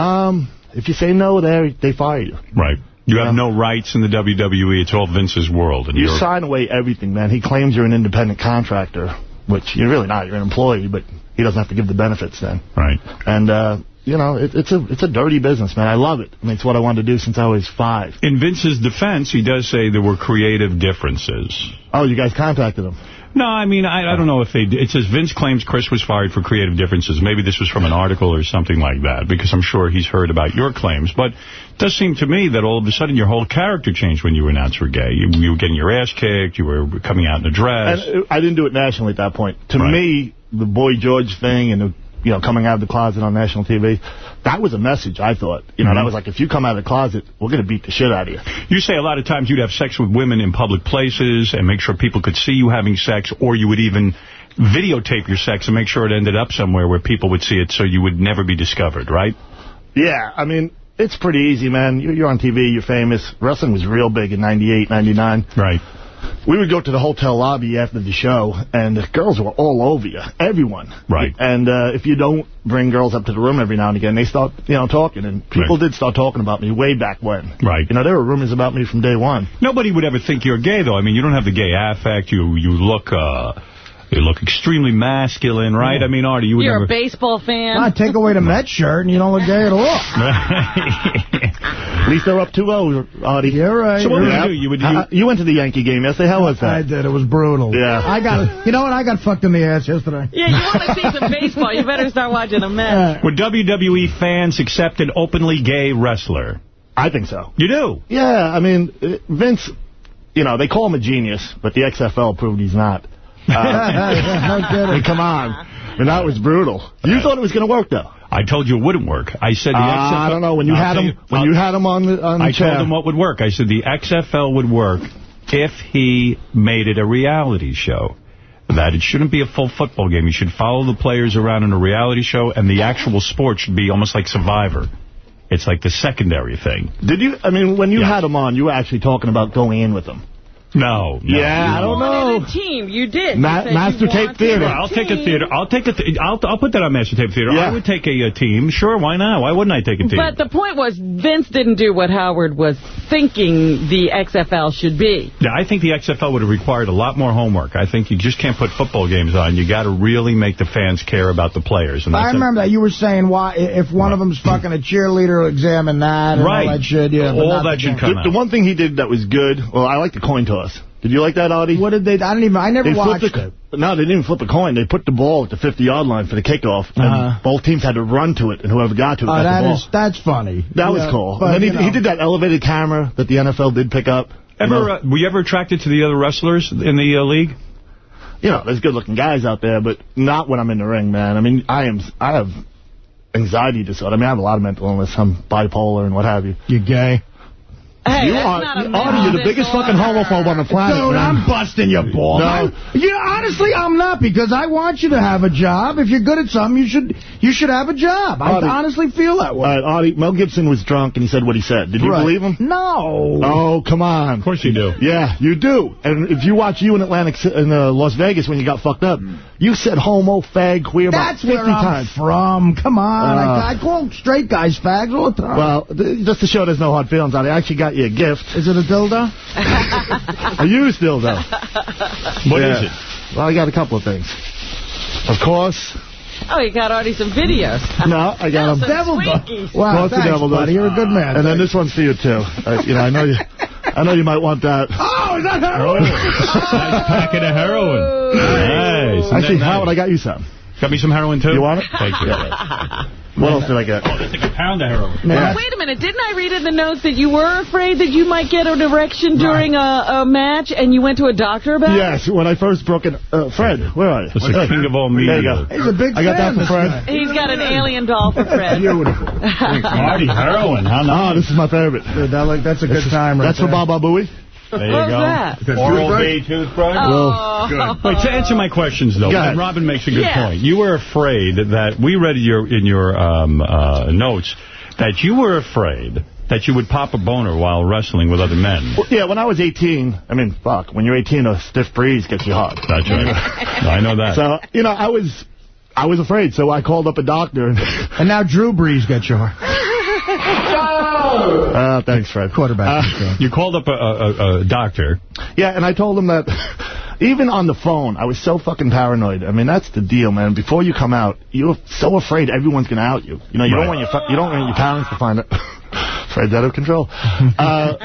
Um, if you say no, they they fire you.
Right. You have no rights in the WWE. It's all Vince's world. And
You
you're,
sign away everything, man. He claims you're an independent contractor, which you're really not. You're an employee, but he doesn't have to give the benefits then.
Right.
And, uh, you know, it, it's a it's a dirty business, man. I love it. I mean, it's what I wanted to do since I was five.
In Vince's defense, he does say there were creative differences.
Oh, you guys contacted him?
No, I mean, I, I don't know if they... It says Vince claims Chris was fired for creative differences. Maybe this was from an article or something like that, because I'm sure he's heard about your claims. But it does seem to me that all of a sudden your whole character changed when you announced you were gay. You, you were getting your ass kicked. You were coming out in a dress.
And uh, I didn't do it nationally at that point. To
Right.
me, the Boy George thing and the you know coming out of the closet on national TV, that was a message. I thought, you know,
Mhm.
that was like if you come out of the closet, we're gonna beat the shit out of you.
You say a lot of times you'd have sex with women in public places and make sure people could see you having sex, or you would even videotape your sex and make sure it ended up somewhere where people would see it so you would never be discovered, right?
Yeah, I mean, it's pretty easy, man. You- You're on TV, you're famous. Wrestling was real big in 98, 99.
Right.
We would go to the hotel lobby after the show, and the girls were all over you. Everyone.
Right.
And uh, if you don't bring girls up to the room every now and again, they start, you know, talking. And people
Right.
did start talking about me way back when.
Right.
You know, there were rumors about me from day one.
Nobody would ever think you're gay, though. I mean, you don't have the gay affect. You you look uh, you look extremely masculine, right? I mean, Artie, you would
You're
never...
a baseball fan.
I take away the Met shirt and you don't look gay at all.
At least they're up 2-0, Artie.
You're right.
So what
You're
would
right.
you do? You, would, you, you went to the Yankee game yesterday. How was that?
I did. It was brutal.
Yeah.
I got. You know what? I got fucked in the ass yesterday.
Yeah, you want to see some baseball, you better start watching a match.
Would WWE fans accept an openly gay wrestler?
I think so.
You do?
Yeah, I mean, uh, Vince, you know, they call him a genius, but the XFL proved he's not.
No.
I mean, come on. And that was brutal. You thought it was going to work, though.
I told you it wouldn't work. I said the
Uh,
XFL...
I don't know. When you
I'll
had him, when you had him on the on the
I
chair.
told him what would work. I said the XFL would work if he made it a reality show. That it shouldn't be a full football game. You should follow the players around in a reality show, and the actual sport should be almost like Survivor. It's like the secondary thing.
Did you? I mean, when you had him on, you were actually talking about going in with him.
No. no
Yeah, I don't know.
Wanted team. You did.
Ma-
You said you
Master Tape
wanted
Theater.
a
I'll take a theater. I'll take a. Th I'll I'll put that on Master Tape Theater.
Yeah.
I would take a, a team. Sure, why not? Why wouldn't I take a team?
But the point was, Vince didn't do what Howard was thinking the XFL should be.
Yeah, I think the XFL would have required a lot more homework. I think you just can't put football games on. You got to really make the fans care about the players. And
I
that's a-
remember that you were saying why if one of them's fucking a cheerleader, examine that and
Right.
all that shit. Yeah,
All that should come The, the one thing he did that was good, well, I like the coin toss. Did you like that, Artie?
What did they? I didn't even. I never
They
watched
flipped
it.
the, No, they didn't even flip a coin. They put the ball at the 50-yard line for the kickoff, and
Uh-huh.
both teams had to run to it, and whoever got to it
Oh,
got
that
the ball.
is that's funny.
that was cool.
But,
and then
you
he, he did that elevated camera that the NFL did pick up. You
Ever,
know,
uh, were you ever attracted to the other wrestlers in the uh, league?
you know, there's good-looking guys out there, but not when I'm in the ring, man. I mean, I am, I have anxiety disorder. I mean, I have a lot of mental illness. I'm bipolar and what have you.
You're gay?
You are,
not a
Artie, you're the
mental
biggest fucking homophobe on the planet.
Dude,
man.
I'm busting your balls.
No.
You know, honestly, I'm not because I want you to have a job. If you're good at something, you should you should have a job. I honestly feel that way.
All right, Artie, Mel Gibson was drunk and he said what he said. Did you
Right.
believe him?
No.
Oh, come on. Of
course you do.
Yeah, you do. And if you watch you in Atlantic Ci- in uh, Las Vegas when you got fucked up, you said homo, fag, queer
That's
about 50
where I'm
times.
from. Come on.
Uh.
I, I call straight guys fags all the time.
Well, th- just to show there's no hard feelings on it, I actually got you a gift.
Is it a dildo?
a used dildo.
What
yeah.
is it?
Well, I got a couple of things. Of course.
Oh, you got already some videos.
No, I got
Some
them.
Devil
Twinkies.
Wow,
Most of
thanks,
devil
buddy. You're a good man.
And then this one's for you too. Uh, you know, I know you. I know you might want that.
Oh, is that heroin?
nice packet of heroin. Nice. Isn't
Actually,
that nice?
Howard, I got you some.
Got me some heroin, too?
You want it?
Thank you.
What else did I get?
Oh, that's like a pound of heroin.
Well, wait a minute. Didn't I read in the notes that you were afraid that you might get an erection during a, a match and you went to a doctor about it?
Yes, when I first broke it. Uh, Fred, where are you?
It's the king of all me.
There you
media.
go.
He's a big
I got that for Fred.
He's got an alien doll for Fred.
Beautiful.
Marty, heroin. How
Oh, this is my favorite.
Dude, that, like, that's a good time right
That's for. Baba Booey.
There you
What
go.
was that?
Oral-B toothbrush.
Oh.
Wait, to answer my questions, though,
Go ahead.
Robin makes a good
Yeah.
point. You were afraid that, we read in your, in your um, uh, notes, that you were afraid that you would pop a boner while wrestling with other men.
Well, yeah, when I was 18, I mean, fuck, when you're 18, a stiff breeze gets you hard.
That's right. I know that.
So, you know, I was I was afraid, so I called up a doctor. And
And now Drew Brees gets your
uh, thanks, Fred.
quarterback.
Uh,
you called up a, a, a doctor.
yeah, and I told him that even on the phone, I was so fucking paranoid. I mean, that's the deal, man. Before you come out, you're so afraid everyone's going to out you. You know, you
Right.
don't want your you don't want your parents to find it. Fred's out of control. Uh,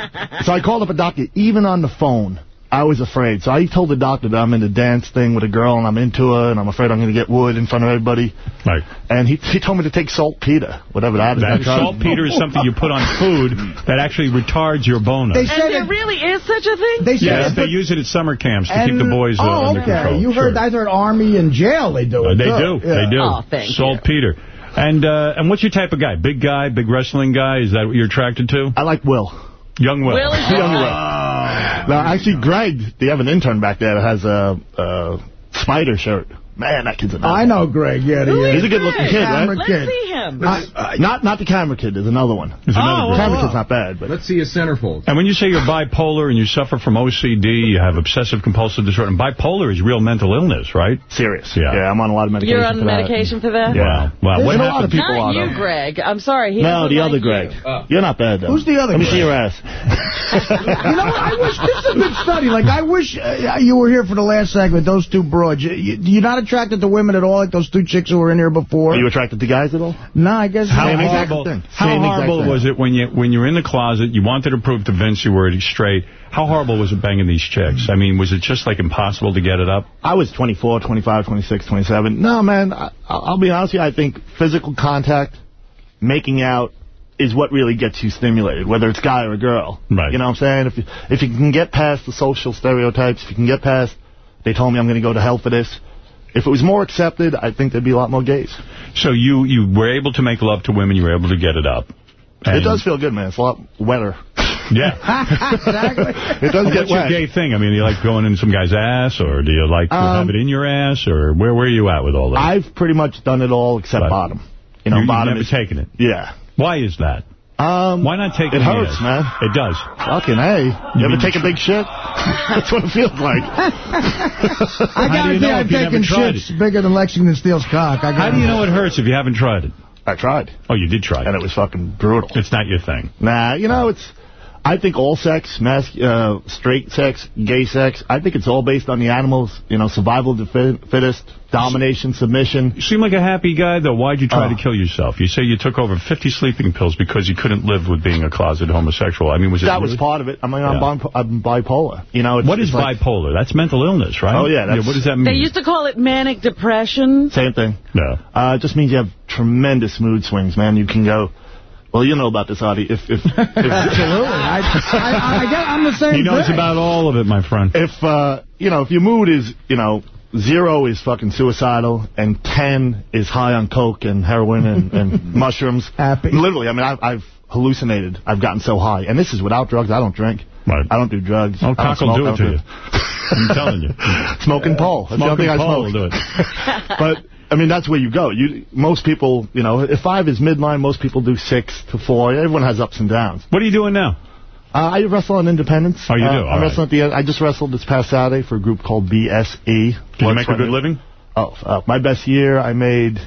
so I called up a doctor. Even on the phone, I was afraid. So I told the doctor that I'm in the dance thing with a girl, and I'm into her, and I'm afraid I'm going to get wood in front of everybody.
Right.
And he he told me to take saltpeter, whatever that is.
That saltpeter is something you put on food that actually retards your boner.
They
And
said
there
it,
really is such a thing?
they said
Yes,
it,
they use it at summer camps to keep the boys uh,
oh,
under
okay.
control.
You heard,
Sure.
I heard Army and jail they do
Uh,
it.
they
too.
do.
Yeah.
They do.
Oh, thank you.
Saltpeter. And uh, and what's your type of guy? Big guy, big wrestling guy? Is that what you're attracted to?
I like Will.
Young Will.
Will is
Young Will.
Ah.
No, actually, Greg, they have an intern back there that has a, a spider shirt. Man, that kid's a
I know Greg. Yeah,
Who
the,
is
He's a good-looking kid, right?
Camera
Let's
kid.
see him.
Uh, not not the camera kid. There's another one.
There's another
Oh,
girl.
camera
wow.
kid's not bad, but
Let's see a centerfold.
And when you say you're bipolar and you suffer from OCD, you have obsessive compulsive disorder, and bipolar is real mental illness, right?
serious.
Yeah.
Yeah, I'm on a lot of medication.
You're on
for that.
medication for that?
Yeah.
Wow.
There's
What
a lot of people
Not you,
them.
Greg. I'm sorry. He
No,
doesn't
the
like
other
you.
Greg. You're not bad, though.
Who's the other
Let me see your ass.
You know, I wish this is a good study. Like, I wish uh, you were here for the last segment. Those two broads. You, you, you're not attracted to women at all, like those two chicks who were in here before.
Are you attracted to guys at all?
no, I guess
How
Same
not.
exact
horrible,
thing.
how
Same exact
horrible
thing.
was it when you when you were in the closet, you wanted to prove to Vince you were straight? How horrible was it banging these chicks? I mean, was it just like impossible to get it up?
I was 24, 25, 26, 27. No, man, I, I'll be honest with you. I think physical contact, making out, is what really gets you stimulated, whether it's guy or a girl.
Right.
You know what I'm saying? If you, if you can get past the social stereotypes, if you can get past, they told me I'm going to go to hell for this. If it was more accepted, I think there'd be a lot more gays.
So you you were able to make love to women, you were able to get it up.
it does feel good, man. It's a lot wetter.
Yeah.
exactly.
It does get
What's your gay thing? I mean, do you like going in some guy's ass, or do you like to
Um,
have it in your ass, or where where are you at with all that?
I've pretty much done it all except
Right.
bottom. You know,
You- you've
bottom
never
is
taken it.
Yeah.
Why is that?
Um,
Why not take
it
in the
hurts, man.
It does.
Fucking hey. You, ever take a big shit? That's what it feels like.
I
How do you
guarantee
know
I've
if you never
taken
tried
shits bigger than Lexington Steele's cock. I
How do you know it hurts if you haven't tried it?
I tried.
Oh, you did try
And
it.
it was fucking brutal.
It's not your thing.
Nah, you know, it's... I think all sex, mas uh, straight sex, gay sex, I think it's all based on the animals, you know, survival of the fit fittest, domination, submission.
You seem like a happy guy, though. Why'd you try
Oh.
to kill yourself? You say you took over 50 sleeping pills because you couldn't live with being a closeted homosexual. I mean, was it
That was part of it. I mean, I'm,
Yeah.
I'm bipolar. You know, it's,
What is
it's like-
bipolar? That's mental illness, right?
Oh, yeah, that's-
what does that mean?
They used to call it manic depression.
Same thing.
no.
Uh, it just means you have tremendous mood swings, man. You can go... Well, you know about this, Artie. If, if, if
Absolutely. I, I, I get, I'm the same
He knows
thing.
about all of it, my friend.
if uh, you know, if your mood is, you know, zero is fucking suicidal, and ten is high on coke and heroin and, and mushrooms.
Happy.
Literally, I mean, I've, I've hallucinated. I've gotten so high, and this is without drugs. I don't drink.
Right.
I don't do drugs.
Oh, cock will do it to you. I'm telling you.
Smoking pole. That's the only
Smoking
thing I
pole
smoke.
will do it.
but I mean, that's where you go. You most people, you know, if five is midline, most people do six to four. Everyone has ups and downs.
What are you doing now?
Uh, I wrestle on Independence.
Oh, you
Uh,
do?
I'm
All right.
wrestling at the. I just wrestled this past Saturday for a group called BSE.
Did you make a good living?
Oh, uh, my best year, I made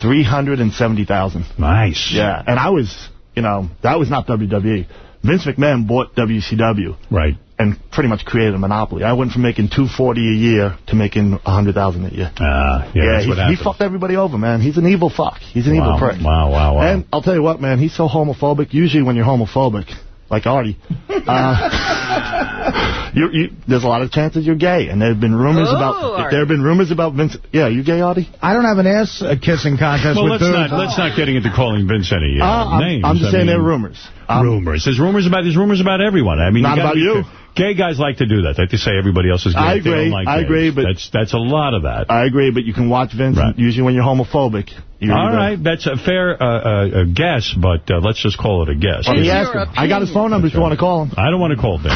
three hundred and seventy thousand.
Nice.
Yeah, and I was, you know, that was not WWE. Vince McMahon bought WCW
Right.
And pretty much created a monopoly. I went from making two forty a year to making a hundred thousand a year.
Ah, yeah, that's
he, he fucked everybody over, man. He's an evil fuck. He's an
wow.
evil prick.
Wow, wow, wow.
And I'll tell you what, man, he's so homophobic. Usually when you're homophobic, like Artie, uh, you, you, there's a lot of chances you're gay, and there have been rumors
Oh,
about
Artie.
there have been rumors about Vince. Yeah, you gay, Artie?
I don't have an ass uh, kissing contest
Well,
with
let's
dudes.
not let's not getting into calling Vince any uh,
Uh, I'm-
names.
I'm just
I
saying
mean,
they're rumors. Um,
rumors. There's rumors about there's rumors about everyone. I mean,
Not
you
about you.
fair. Gay guys like to do that. They like to say everybody else is gay.
I agree.
like
I
gays.
agree, but-
that's that's a lot of that.
I agree, but you can watch Vince, and usually when you're homophobic. You're
All
either-
right, that's a fair uh, uh, uh, guess, but uh, let's just call it a guess.
Let me ask him. I got his phone number if you want to call him.
I don't want to call Vince.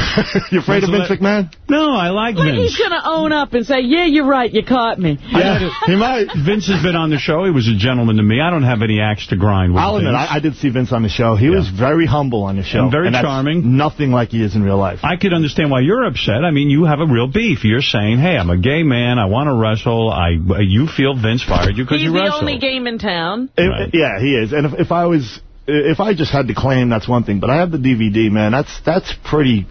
you afraid of Vince McMahon?
No, I like
Look,
Vince.
he's going to own up and say, yeah, you're right, you caught me.
Yeah, he might. Vince has been on the show. He was a gentleman to me. I don't have any axe to grind with
I'll admit, I, I did see Vince on the show. He was very humble on the show.
And very
that's
charming.
Nothing like he is in real life.
I could understand why you're upset. I mean, you have a real beef. You're saying, hey, I'm a gay man. I want to wrestle. I You feel Vince fired you because you wrestled.
He's
you
the
wrestle.
gay game in town.
If- Yeah, he is. And if, if I was, if I just had the claim, that's one thing. But I have the DVD, man. That's that's pretty,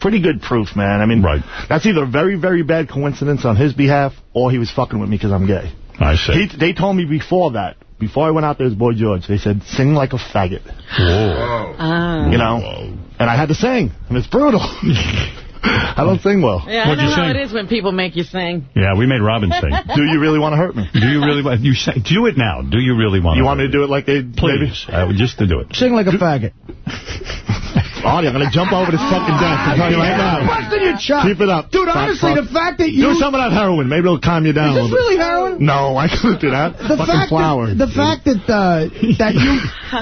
pretty good proof, man. I mean, right. that's either a very, very bad coincidence on his behalf, or he was fucking with me because I'm gay.
I see.
He, they told me before that, before I went out there as Boy George, they said, sing like a faggot.
Ah.
You know? And I had to sing, and it's brutal. I don't sing well.
Yeah, I know how it is when people make you sing.
Yeah, we made Robin sing.
Do you really want to hurt me?
Do you really want you say, do it now? Do you really want?
You
to
want me to do it like they
Please, uh, just to do it.
Sing like a faggot.
Artie, I'm going to jump over this fucking desk and tell you right now.
Busting your chop.
Keep it up.
Dude,
Fuck,
honestly,
fuck.
the fact that you...
Do some of that heroin. Maybe it'll calm you down
Is
a
this
little
really
bit.
heroin?
No, I couldn't do that.
The
Fucking
fact
flour.
that the fact that uh, that you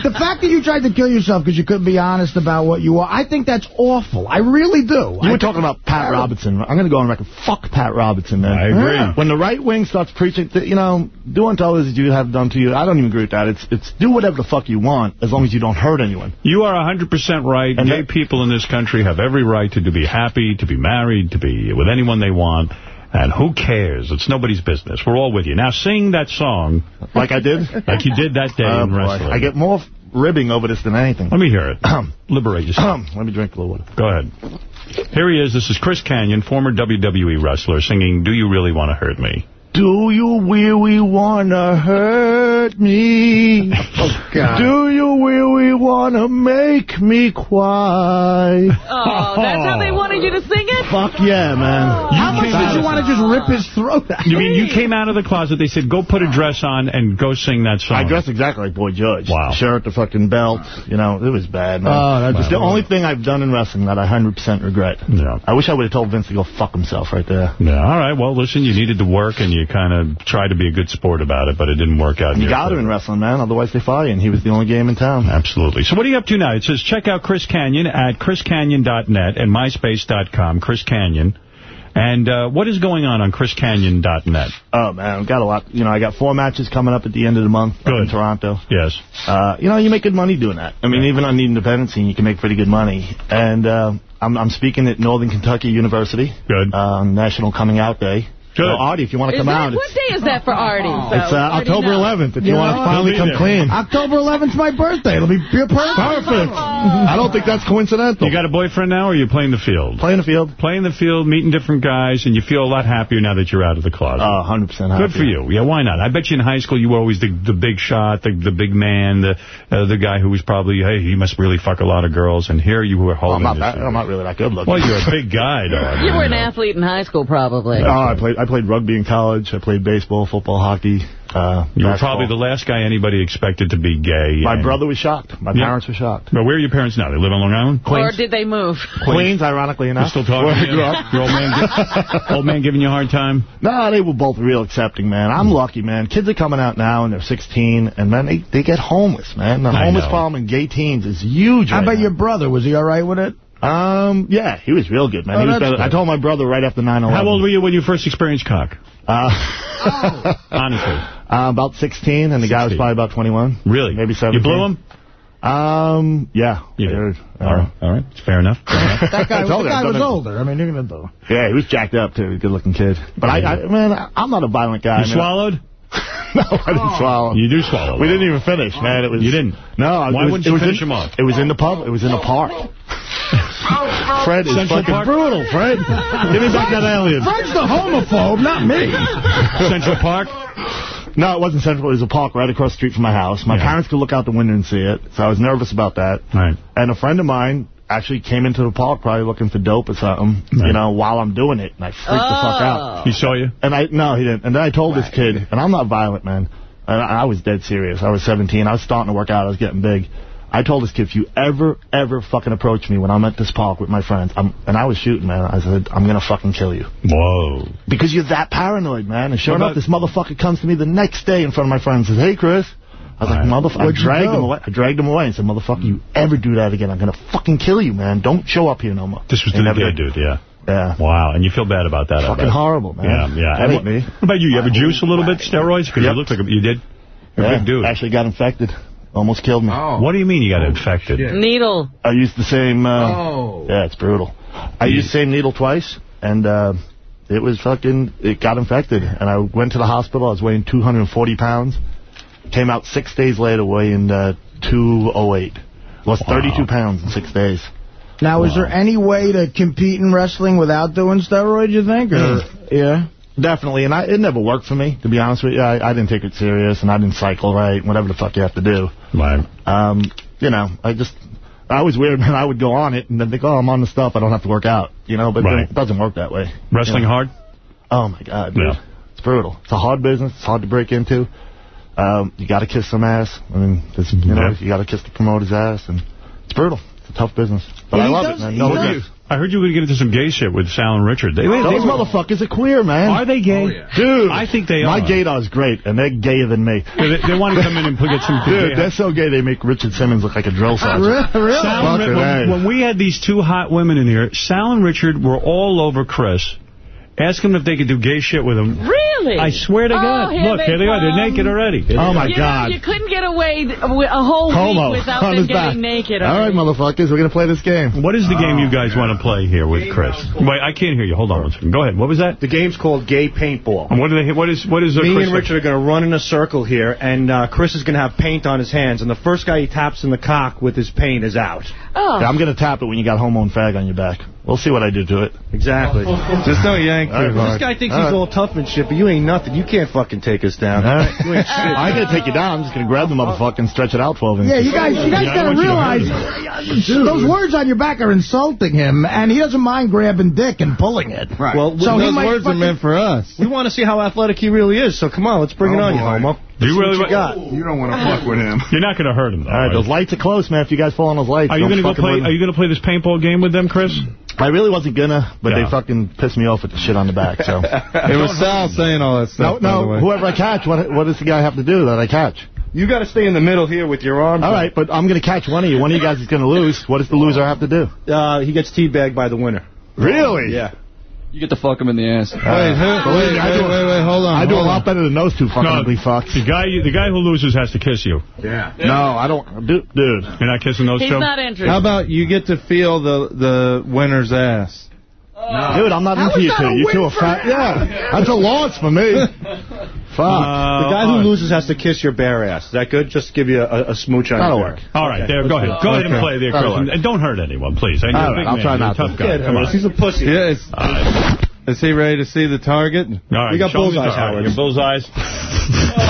the fact that you tried to kill yourself because you couldn't be honest about what you are, I think that's awful. I really do.
You were talking about Pat Robertson. I'm going to go on record. Fuck Pat Robertson, man.
I agree.
Yeah. When the right wing starts preaching, th- you know, do unto others as you have done to you. I don't even agree with that. It's it's do whatever the fuck you want as long as you don't hurt anyone.
You are 100% right.
And
Gay people in this country have every right to, to be happy, to be married, to be with anyone they want. And who cares? It's nobody's business. We're all with you. Now sing that song.
Like I did?
Like you did that day
Oh,
in
boy.
wrestling.
I get more ribbing over this than anything.
Let me hear it. Um, Liberate yourself.
Um, let me drink a little water.
Go ahead. Here he is. This is Chris Kanyon, former WWE wrestler, singing Do You Really Want to Hurt Me?
Do you really wanna hurt me? Oh,
God.
Do you really wanna make me cry?
Oh, that's how they wanted you to sing it?
Fuck yeah, man. Oh.
How much did you want to just rip his throat out?
You mean you came out of the closet, they said, go put a dress on and go sing that song.
I dress exactly like Boy George.
Wow.
Shirt, the fucking belt. You know, it was bad, man.
Oh, that's
it's the only thing I've done in wrestling that I 100% regret.
Yeah.
I wish I would have told Vince to go fuck himself right there.
Yeah, all right. Well, listen, you needed to work, and you kind of tried to be a good sport about it, but it didn't work out.
You got to in wrestling, man. Otherwise they fire you, and he was the only game in town.
Absolutely. So what are you up to now? It says check out Chris Kanyon at chriskanyon.net and myspace.com, Chris Kanyon. And uh, what is going on on chriskanyon.net?
Oh, man, I've got a lot. You know, I got four matches coming up at the end of the month in Toronto.
Yes.
Uh, you know, you make good money doing that. I mean, even on the independent scene, you can make pretty good money. And uh, I'm, I'm speaking at Northern Kentucky University.
Good.
Uh, National Coming Out Day.
Good.
So, Artie, if you want to come
that,
out,
what day is that for Artie?
it's
So,
uh,
Artie
October
knows.
11th. If you,
You
want to finally come
there.
clean.
October 11th's my birthday. It'll be be perfect.
Perfect. I don't think that's coincidental.
You got a boyfriend now, or are you playing the field?
Playing the field.
Playing the field, meeting different guys, and you feel a lot happier now that you're out of the closet.
Uh, 100% happy.
Good for you. Yeah, why not? I bet you in high school you were always the the big shot, the the big man, the uh, the guy who was probably, hey, he must really fuck a lot of girls, and here you were
Well, I'm
holding
not,
this.
that, I'm not really that good looking.
Well, you're a big guy, dog.
You were an athlete in high school, probably.
Oh, I played I played rugby in college. I played baseball, football, hockey. Uh,
You were probably the last guy anybody expected to be gay.
My brother was shocked. My
Yeah.
parents were shocked.
Well, where are your parents now? They live on Long Island? Queens.
Or did they move?
Queens, ironically
They're
enough.
still talking to you? Your old man, old man giving you a hard time?
No, they were both real accepting, man. I'm lucky, man. Kids are coming out now and they're 16, and man, they, they get homeless, man. The
I
homeless
know.
problem in gay teens is huge.
How
right
about
now.
your brother? Was he all right with it?
Um, yeah, he was real good, man.
Oh,
he was
that's
better. I told my brother right after 9/11.
How old were you when you first experienced cock?
Uh,
Honestly.
uh, about 16, and the guy was probably about 21.
Really?
Maybe 17.
You blew him?
Um, yeah.
You did.
Uh,
All right. All right. It's fair enough. Fair enough.
That guy,
I
the guy was older. I mean, you're going to...
Yeah, he was jacked up, too. Good-looking kid. But, I, I, man, I- I'm not a violent guy.
You
I mean,
swallowed?
no, I didn't swallow.
You do swallow.
We
though.
didn't even finish, man. It was
You didn't?
No.
Why wouldn't you finish
in,
him off?
It was in the pub. It was in the park. Fred is
Central
fucking
Park?
brutal, Fred. Give me back that alien.
Fred's the homophobe, not me.
Central Park?
No, it wasn't Central. It was a park right across the street from my house. My
Yeah.
parents could look out the window and see it, so I was nervous about that.
Right.
And a friend of mine actually came into the park probably looking for dope or something, you know, while I'm doing it. And I freaked the fuck out. Oh.
He saw you?
And I no, he didn't. And then I told this kid, and I'm not violent, man. And I, I was dead serious. I was 17. I was starting to work out. I was getting big. I told this kid, if you ever, ever fucking approach me when I'm at this park with my friends, I'm, and I was shooting, man. I said, I'm going to fucking kill you.
Whoa.
Because you're that paranoid, man. And sure enough, this motherfucker comes to me the next day in front of my friends and says, hey, Chris. I was like, motherfucker. I dragged him away. I dragged him away and said, motherfucker, you ever do that again, I'm going to fucking kill you, man. Don't show up here no more.
This was
He
the
never
gay
did.
dude, yeah.
Yeah.
Wow, and you feel bad about that,
Fucking horrible, man.
Yeah, yeah.
That
And what,
me.
what about you? You ever juice a little bit, steroids? Because you look like a, you did. You're a big dude.
Actually got infected. Almost killed me.
What do you mean you got infected?
Needle.
I used the same. Uh,
Oh.
Yeah, it's brutal. I used the same needle twice, and uh, it was fucking. It got infected, and I went to the hospital. I was weighing 240 pounds. Came out six days later weighing uh, 208. Lost 32 pounds in six days.
Now, is there any way to compete in wrestling without doing steroids, you think? Or, yeah?
Definitely, and I, it never worked for me, to be honest with you. I, I didn't take it serious, and I didn't cycle right, whatever the fuck you have to do.
Right.
Um, you know, I just, I was weird, man. I would go on it and then think, oh, I'm on the stuff. I don't have to work out, you know, but
Right.
it doesn't work that way.
Wrestling
You know?
hard?
Oh, my God, dude.
Yeah.
It's brutal. It's a hard business. It's hard to break into. Um, you got to kiss some ass. I mean, there's, you know,
Yeah.
you got to kiss the promoter's ass, and it's brutal. It's a tough business. But
Well,
I love
does-
it, man. No
does.
regrets.
I heard you were going to get into some gay shit with Sal and Richard. They, they,
Those
they were-
motherfuckers are queer, man.
Are they gay?
Dude.
I think they are
My
are.
gaydar's great, and they're gayer than me.
Yeah, they, they want to come in and put- get some...
Dude, they're so gay they make Richard Simmons look like a drill sergeant.
Sal and
Fucking
when, when we had these two hot women in here, Sal and Richard were all over Chris. Ask them if they could do gay shit with him.
Really?
I swear to
Oh,
God.
here
Look,
they
here they are. They're naked already.
Oh, my
you
God.
Know, you couldn't get away with a whole
Homo
week without them
his back.
getting naked.
All right, motherfuckers, we're going to play this game.
What is the game you guys want to play here with Chris? Wait, I can't hear you. Hold on one second. Go ahead. What was that?
The game's called Gay Paintball.
And what do they? What is? What is? Uh,
Me
Chris
and Richard are going to run in a circle here, and uh, Chris is going to have paint on his hands, and the first guy he taps in the cock with his paint is out.
Oh.
Yeah, I'm going to tap it when you got homo and fag on your back. We'll see what I do to it.
Exactly.
Just don't yank
All right, This guy thinks he's all tough and shit, but you ain't nothing. You can't fucking take us down.
All right.
You ain't shit.
I ain't going to take you down. I'm just going to grab the motherfucker and stretch it out 12 inches.
Yeah, you guys, you guys gotta
want you to
realize those words on your back are insulting him, and he doesn't mind grabbing dick and pulling it.
Right. Well,
so
those
might
words are meant for us. We want to see how athletic he really is, so come on, let's bring it
Oh,
on, you homo.
Do you
see
really
what you got?
You don't want to fuck with him.
You're not going to hurt him. Though,
All right, those lights are close, man. If you guys fall on those lights,
Are you
don't
going to go
fucking
play?
run.
Are you going to play this paintball game with them, Chris?
I really wasn't gonna, but
Yeah.
they fucking pissed me off with the shit on the back. So
It was Sal saying all that stuff.
no, no. Whoever I catch, what what does the guy have to do that I catch?
You got to stay in the middle here with your arms.
All right, but I'm gonna catch one of you. One of you guys is gonna lose. What does the loser have to do?
Uh, he gets teabagged by the winner.
Really?
Yeah.
You get to fuck him in the ass.
Wait, wait, I do, wait, wait, hold on. I do a lot better than those two fucking
No,
ugly fucks.
The guy, the guy who loses has to kiss you.
Yeah.
No, I don't, dude. dude.
You're not kissing those
He's
two.
not interested.
How about you get to feel the the winner's ass?
Dude, I'm not
How
into
is
you
that
two.
a
You two are
for
fat. Yeah, that's a loss for me. Fuck.
Uh,
The guy who
right.
loses has to kiss your bare ass. Is that good? Just to give you a, a smooch on
That'll
your
work.
All right, there. Go ahead. Go ahead and play the
That'll
Chris.
work.
And don't hurt anyone, please. I know
All right, I'll
man.
try
You're
not
a tough
to.
guy. Come on.
He's a pussy. Yeah, it's,
All right.
Is he ready to see the target?
All right.
We got
show me the-
bullseyes,
all right,
Howard.
Your bullseyes.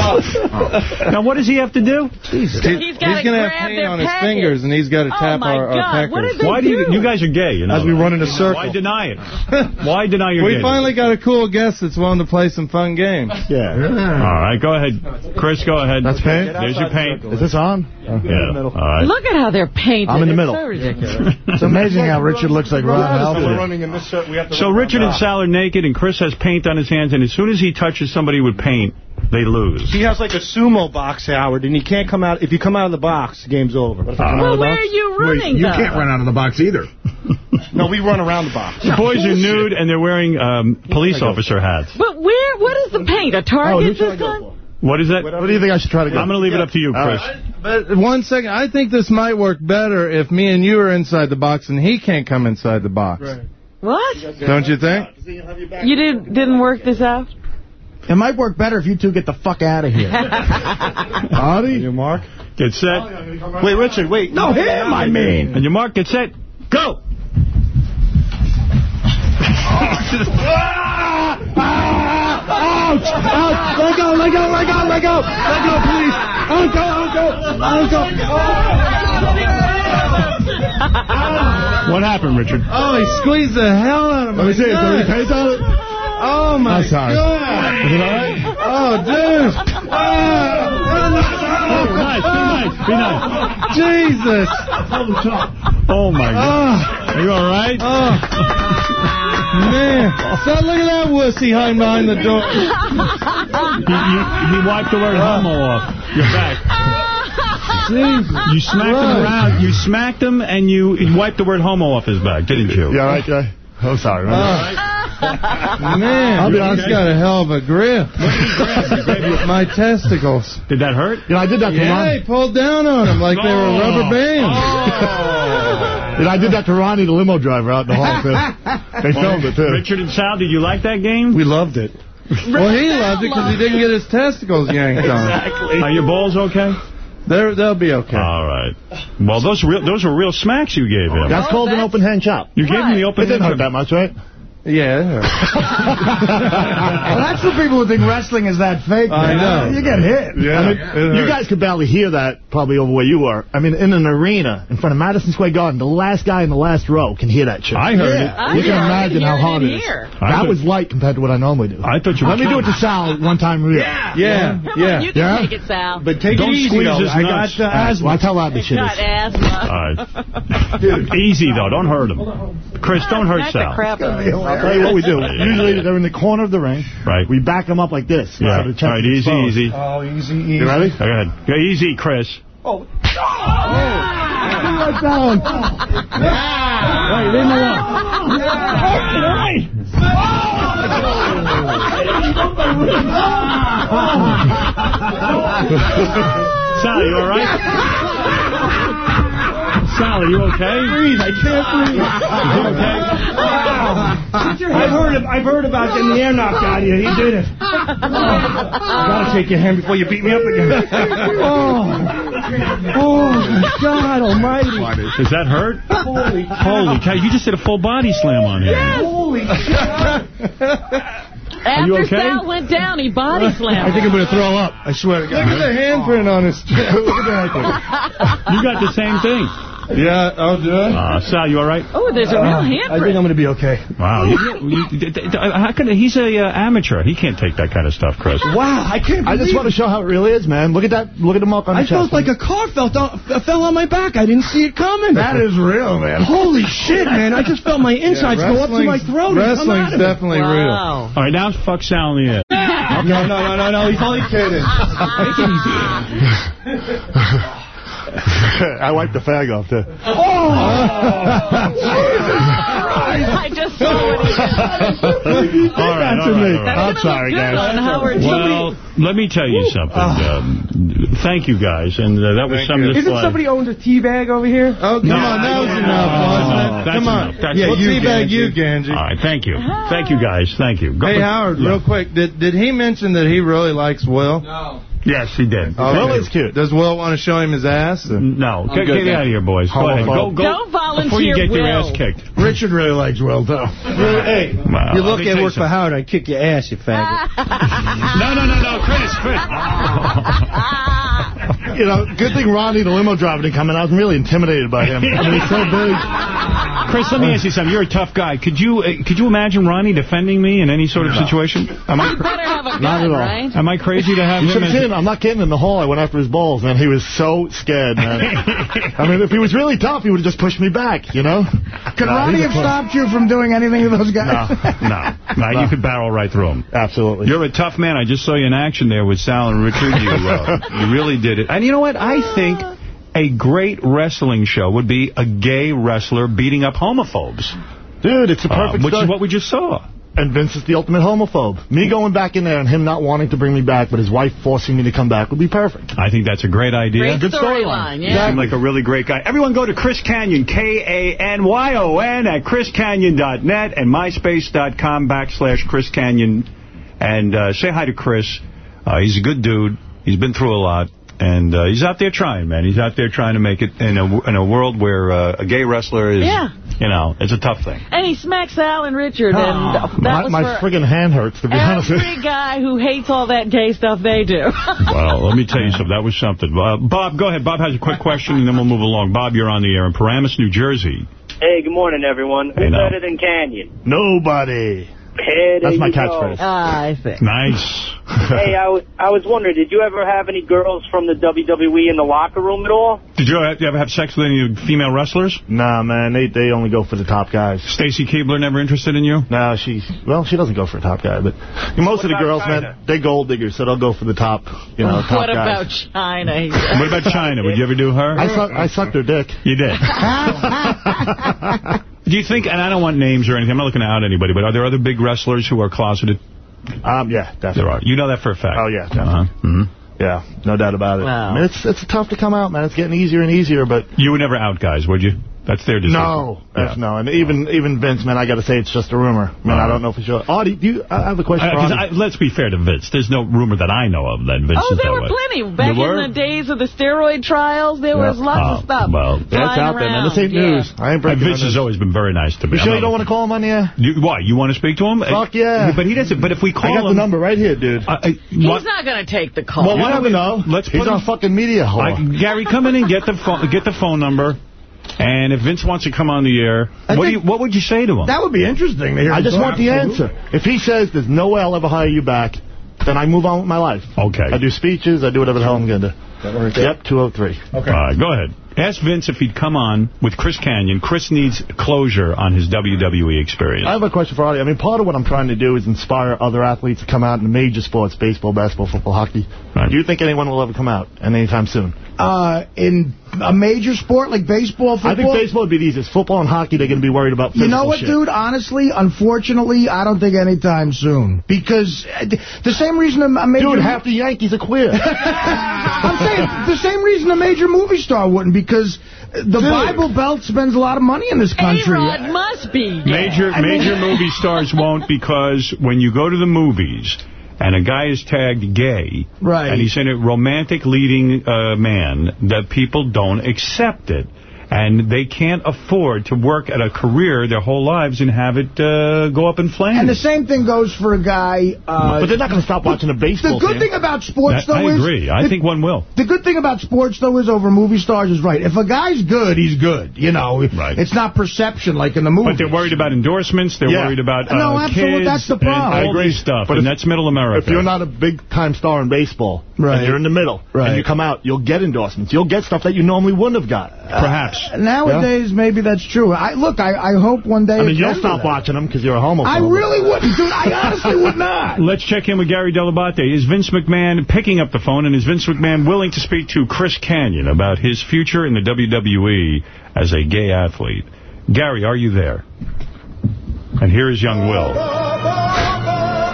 now, what does he have to do?
He's
He's,
gotta
he's gonna
grab
have paint
their
on his
package.
fingers, and he's got to
Oh,
tap
my
our,
God.
our
What
peckers.
they
Why do you? You guys are gay. You know.
As we run in a circle.
Why deny it? Why deny your
We
gay?
finally got a cool guest that's willing to play some fun games.
Yeah.
All right, go ahead, Chris. Go ahead.
That's paint?
There's your paint.
Is this on?
Yeah. All right.
Look at how they're painted.
I'm in the
It's
middle.
so.
It's amazing how Richard looks like Ron
So
Halford.
running in this circle. We have to
So Richard and Sal are naked, and Chris has paint on his hands, and as soon as he touches somebody with paint, they lose.
He has like a sumo box, Howard, and he can't come out. If you come out of the box, the game's over. But if I come out
Well,
of the
where are you running,
You
though?
can't run out of the box either.
no, we run around the box.
The boys are nude, and they're wearing um, police officer hats.
But where? What is the paint? A
Oh,
Target
who should I
this
go
time?
What is that?
What do you think I should try to go?
I'm going to leave it up to you, Chris.
right.
But one second, I think this might work better if me and you are inside the box and he can't come inside the box.
What?
Don't you think?
You didn't didn't work this out?
It might work better if you two get the fuck out of here.
Artie?
You, Mark?
Get set.
Oh, wait, Richard, wait.
No, him, I mean.
And your mark, get set, go!
Ouch! Ouch! Let go! Let go! Let go! Let go! Let go, please! Uncle! Uncle! Uncle!
Oh, What happened, Richard?
Oh, he squeezed the hell out of my
Let me see it. Is there any
nuts.
on it?
Oh, my
I'm sorry.
God.
Is it all right?
Oh, dude.
Oh, nice. Be nice. Be nice.
Jesus.
Oh, my God. Are you all right?
Oh. Man. So look at that wussy hiding behind the door.
He, you, he wiped the word homo off your back. You smacked him around. You smacked him and you, you wiped the word homo off his back, didn't you?
You all right, Jay? Oh, sorry. man.
Man,
I'll be honest.
got a hell of a grip. My testicles.
Did that hurt?
You know, I did that to
Yeah,
Ronnie.
he pulled down on him like they were
Oh.
rubber bands. Oh.
You know, I did that to Ronnie, the limo driver, out in the hall, too. They filmed it, too.
Richard and Sal, did you like that game?
We loved it. Well, he loved it because he didn't get his testicles yanked on.
Exactly. Are your balls okay?
They're, they'll be okay.
All right. Well, those real, those were real smacks you gave him.
That's called an open hand chop.
You gave him the open
It didn't hurt that much, right?
Yeah.
Well, that's for people who think wrestling is that fake.
I know.
You get hit.
Yeah. I mean,
it
you guys could barely hear that probably over where you were. I mean, in an arena in front of Madison Square Garden, the last guy in the last row can hear that shit.
I heard
Yeah.
it.
I
You can
heard it.
imagine how
Hear it
hard it is.
I
That
thought-
was light compared to what I normally do.
I thought you were
Let me do it to
kidding.
Sal one time real.
Yeah, yeah.
Come on, you can
Yeah?
take it, Sal.
But take
Don't
it easy,
squeeze
though.
his
I got uh, asthma.
well, I tell how this shit
Got
is.
asthma.
All right. Easy, though. Don't hurt him. Chris, don't hurt
Smack the
Sal.
Crap out of him.
I'll tell you what we do. Usually they're in the corner of the ring.
Right.
We back them up like this.
Yeah.
so the chest
All right, easy,
exposed.
easy.
Oh, easy, easy.
You ready?
Go ahead. Go easy, Chris. Oh. oh.
Right down. Right, leave him alone.
Right. Sal, you all right? Sal, are you okay?
Breathe. I can't breathe.
He okay?
I've heard, of, I've heard about getting the air knocked out of you. He did it. I gotta take your hand before you beat me up again. oh, oh, God Almighty!
Does that hurt?
Holy,
Holy cow, you just did a full body slam on him.
holy shit!
After
you okay?
Sal went down, he body slammed.
I think I'm going to throw up. I swear to God. Look at the handprint on his chest. Look at that.
You got the same thing.
Yeah, I'll do it.
Uh, Sal, you all right?
Oh, there's a real handprint.
I think I'm going to be okay.
Wow. You, you, d- d- d- how can he's a uh, amateur. He can't take that kind of stuff, Chris.
Wow, I can't
I just want to show how it really is, man. Look at that. Look at the mark on the
I
chest.
felt like a car fell, down, fell on my back. I didn't see it coming.
That is real, man.
Holy shit, man. I just felt my insides go up to my throat. and come
Wrestling's
of it.
definitely real.
Wow.
All right, now fuck Sal in the ass.
No, no, no, no, no. He's only kidding.
I wiped the fag off, too.
I just saw what he did.
All right, all
to
right,
me.
all right.
I'm sorry, guys.
Well, let me tell you something. Um, thank you, guys. And uh, that was
Thank
something
you.
that's
Isn't
like...
somebody owns a tea bag over here?
Oh, come
No,
on. That was
no,
enough,
no,
wasn't it?
that's
Come on.
enough. That's
yeah,
enough.
you teabag
Ganji.
you, Ganji.
All right, thank you. Thank you, guys. Thank you. Go-
Hey, Howard,
Yeah.
real quick. Did did he mention that he really likes Will?
Yes, he did.
Oh,
Will
okay.
is cute.
Does Will want to show him his ass? or-
No, get, get out of here, boys. Go ahead. Go, go.
Don't volunteer
Before you get your
Will.
ass kicked.
Richard really likes Will, though.
Hey,
Wow,
you look at
tell
work for. Howard, I'd kick your ass, you faggot.
No, no, no, no, Chris, Chris.
You know, good thing Ronnie, the limo driver, didn't come in. I was really intimidated by him. I mean, he's so big.
Chris, let me ask you something. You're a tough guy. Could you uh, could you imagine Ronnie defending me in any sort of situation? Am I
You better have a gun, Not
at all.
right?
am I crazy to have
You
him?
should
as-
seen. I'm not kidding. In the hall, I went after his balls, man. He was so scared, man. I mean, if he was really tough, he would have just pushed me back, you know?
Could
Nah,
Ronnie have stopped you from doing anything to those guys?
No, no, you could barrel right through him.
Absolutely.
You're a tough man. I just saw you in action there with Sal and Richard. You, uh, you really did it. And you know what? I think a great wrestling show would be a gay wrestler beating up homophobes.
Dude, it's a
Uh,
perfect
which
story.
is what we just saw.
And Vince is the ultimate homophobe. Me going back in there and him not wanting to bring me back, but his wife forcing me to come back would be perfect.
I think that's a great idea.
Great
Good
storyline,
storyline.
yeah.
Seemed like a really great guy. Everyone go to Chris Kanyon, K-A-N-Y-O-N, at chriskanyon.net and myspace.com backslash Chris Kanyon. And uh, say hi to Chris. Uh, he's a good dude. He's been through a lot. And uh, he's out there trying, man. He's out there trying to make it in a, in a world where uh, a gay wrestler is,
Yeah.
you know, it's a tough thing.
And he smacks Al and Richard, and that
my
was
my friggin' hand hurts, to be honest with you.
every guy who hates all that gay stuff they do.
Well, let me tell you something. That was something. Uh, Bob, go ahead. Bob has a quick question, and then we'll move along. Bob, you're on the air in Paramus, New Jersey.
Hey, good morning, everyone. Who's
now.
better than Kanyon?
Nobody.
Hey,
That's my catchphrase.
Ah, I see.
Nice.
hey, I, w- I was wondering, did you ever have any girls from the WWE in the locker room at all?
Did you, uh, you ever have sex with any female wrestlers?
Nah, man, they they only go for the top guys.
Stacy Keibler never interested in you?
No, she well, she doesn't go for a top guy, but most of the girls,
Chyna?
man, they gold diggers, so they'll go for the top, you know, top
What about. Chyna?
What about Chyna? Would you ever do her?
I suck, I sucked her dick.
You did. Do you think, and I don't want names or anything, I'm not looking to out anybody, but are there other big wrestlers who are closeted?
Um, yeah, definitely.
There are. You know that for a fact.
Oh yeah, definitely.
Uh-huh. hmm
Yeah, no doubt about it.
Wow.
I mean, it's it's tough to come out, man. It's getting easier and easier, but
You would never out guys, would you? That's their decision.
no, that's
Yeah.
no. And even even Vince, man, I got to say it's just a rumor. Man, I don't know for sure. Artie, do you? I have a question for
Uh, 'cause
Artie.
I, let's be fair to Vince. There's no rumor that I know of that Vince
Oh,
is
there
that
were
way.
plenty. Back
There were?
in the days of the steroid trials, there was lots
Oh,
of stuff.
well.
yeah, it's
flying
out there, man. This ain't
around, yeah.
news. I ain't
And
breaking
Vince has always been very nice to me.
You sure you don't want to call him on the air?
You, why? You want to speak to him?
Fuck yeah.
But he doesn't. But if we call him...
I got
him,
the number right here, dude.
Uh, uh,
He's
what-
not going to take the call.
Well,
you
why don't we-
know.
let's
He's
put
on fucking media whore.
Gary, come in and get the phone. Get the phone number. And if Vince wants to come on the air, what do you, what would you say to him?
That would be interesting to hear.
I just want the answer. If he says there's no way I'll ever hire you back, then I move on with my life.
Okay.
I do speeches. I do whatever the hell I'm going to do. Yep, 203.
Okay. All right, go ahead. Ask Vince if he'd come on with Chris Kanyon. Chris needs closure on his WWE experience.
I have a question for Artie. I mean, part of what I'm trying to do is inspire other athletes to come out in the major sports, baseball, basketball, football, hockey.
Right.
Do you think anyone will ever come out anytime soon?
Uh, in a major sport like baseball, football.
I think baseball would be the easiest. Football and hockey, they're going to be worried about
You know what,
shit.
dude? Honestly, unfortunately, I don't think anytime soon. Because uh, the same reason a a major...
Dude, half the Yankees are queer.
I'm saying the same reason a major movie star wouldn't, because the Bible Belt spends a lot of money in this country.
A-Rod must be.
Major
I mean-
major movie stars won't because when you go to the movies and a guy is tagged gay,
Right.
and he's in a romantic leading uh, man, that people don't accept it. And they can't afford to work at a career their whole lives and have it uh, go up in flames.
And the same thing goes for a guy... Uh,
but they're not going to stop watching a baseball
The good
team.
thing about sports,
That-
though,
I
is...
agree. I
the-
think one will.
The good thing about sports, though, is over movie stars is right. If a guy's good, he's good. You know,
Right.
it's not perception like in the movies.
But they're worried about endorsements. They're
Yeah.
worried about uh,
No, absolutely,
kids.
that's the problem.
all
I agree.
this stuff.
But
and
if-
that's middle America.
If you're not a big-time star in baseball,
Right.
and you're in the middle,
Right.
and you come out, you'll get endorsements. You'll get stuff that you normally wouldn't have got.
Perhaps.
Nowadays, maybe that's true. I Look, I, I hope one day...
I mean, you'll stop watching them because you're a homophobe.
I really wouldn't, dude. I honestly would not.
Let's check in with Gary Dell'Abate. Is Vince McMahon picking up the phone, and is Vince McMahon willing to speak to Chris Kanyon about his future in the WWE as a gay athlete? Gary, are you there? And here is young Will.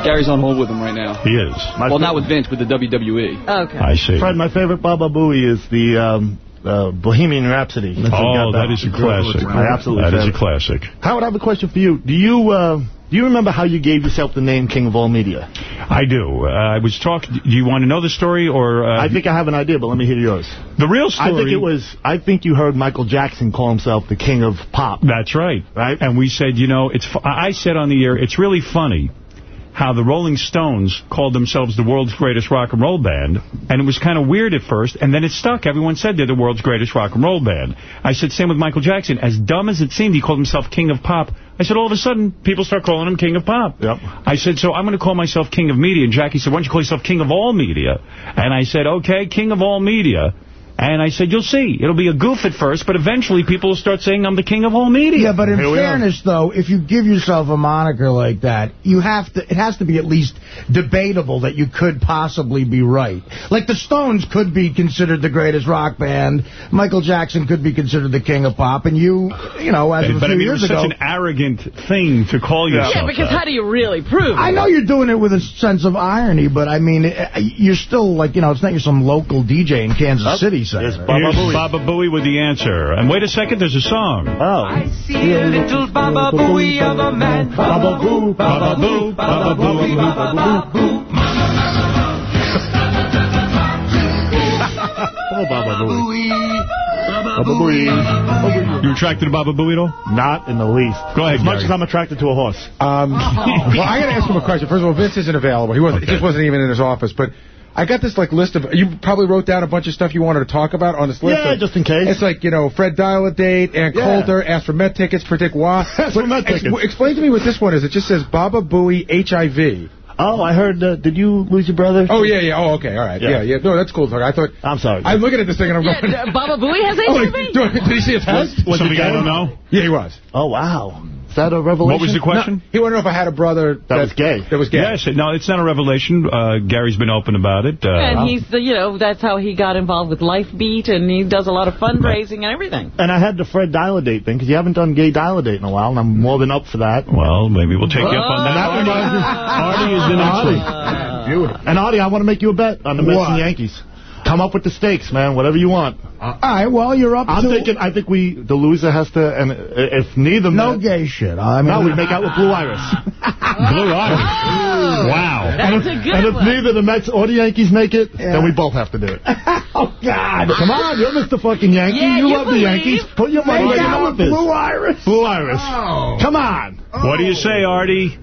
Gary's on hold with him right now.
He is.
well, not with Vince, with the WWE.
Okay.
I see.
Fred, my favorite Baba Booey is the um, uh, Bohemian Rhapsody. That's
Oh, that is a classic.
I absolutely
That is a classic.
Howard, I have a question for you. Do you uh, do you remember how you gave yourself the name King of All Media?
I do. Uh, I was talking. Do you want to know the story, or uh,
I think I have an idea, but let me hear yours.
the real story?
I think it was. I think you heard Michael Jackson call himself the King of Pop.
That's right.
Right.
And we said, you know, it's. I said on the air, it's really funny how the Rolling Stones called themselves the world's greatest rock and roll band, and it was kind of weird at first, and then it stuck. Everyone said they're the world's greatest rock and roll band. I said, same with Michael Jackson. As dumb as it seemed, he called himself King of Pop. I said, all of a sudden, people start calling him King of Pop.
Yep.
I said, so I'm going to call myself King of Media. And Jackie said, why don't you call yourself King of All Media? And I said, okay, King of All Media. And I said, you'll see. It'll be a goof at first, but eventually people will start saying I'm the king of all media.
Yeah, but in
Here we are.
fairness, though, if you give yourself a moniker like that, you have to. It has to be at least debatable that you could possibly be right. Like the Stones could be considered the greatest rock band. Michael Jackson could be considered the king of pop, and you, you know, as of a
but
few
I mean, it
years
was
ago.
such an arrogant thing to call yourself
Yeah, because
that.
how do you really prove it?
I know you're doing it with a sense of irony, but I mean, eh, you're still like, you know, it's not you're some local DJ in Kansas City. Center.
Here's Baba Booey with the answer. And wait a second, there's a song.
Oh.
I see a little Baba Booey of a man.
Baba Boo,
Baba Boo, Baba Booey, Baba Boo.
Oh, Baba Booey. Baba Booey.
You attracted to Baba Booey at all?
Not in the least.
Go ahead,
As much
Gary.
as I'm attracted to a horse.
Um, well, I got to ask him a question. First of all, Vince isn't available. He wasn't. He just wasn't even in his office. But I got this like list of. You probably wrote down a bunch of stuff you wanted to talk about on this list.
Yeah,
of-
just in case.
It's like you know, Fred dial a date, Ann
Yeah.
Coulter, ask for Met tickets, predict why.
Ask for Met tickets.
explain to me what this one is. It just says Baba Booey HIV.
Oh, I heard. Uh, did you lose your brother?
Oh yeah, yeah. Oh okay, all right.
Yeah.
Yeah, yeah. No, that's cool. I thought.
I'm sorry.
I'm looking at this thing and I'm
Yeah,
going.
uh, Baba Booey has
Oh,
HIV?
wait, do- did he see a test?
Was
Something
it
I don't know?
Yeah, he was.
Oh wow. Is that a revelation?
What was the question?
No, he wanted to know if I had a brother that,
was gay.
That was gay.
Yes, no, it's not a revelation. Uh, Gary's been open about it. Uh,
And he's, you know, that's how he got involved with Life Beat, and he does a lot of fundraising and everything.
And I had the Fred Dial-A-Date thing, because you haven't done gay Dial-A-Date in a while, and I'm more than up for that.
well, maybe we'll take you up on that.
that reminds
Artie is the next
Artie.
one.
Beautiful. And Artie, I want to make you a bet on the Mets and Yankees. Come up with the stakes, man. Whatever you want.
Uh, all right, well, you're up
I'm
to...
thinking. I think we, the loser has to, and if neither,
No
Met-
gay shit. I mean,
no, we make out with Blue Iris.
Blue Iris. Oh. Wow.
That's
and if,
a good
and if
one.
neither the Mets or the Yankees make it,
Yeah.
then we both have to do it.
oh, God.
Come on, you're Mr. Fucking Yankee.
Yeah,
you
you
love the. Yankees. Put your money
Make
where your mouth
with
is.
Blue Iris.
Blue Iris.
Oh.
Come on. Oh.
What do you say, Artie?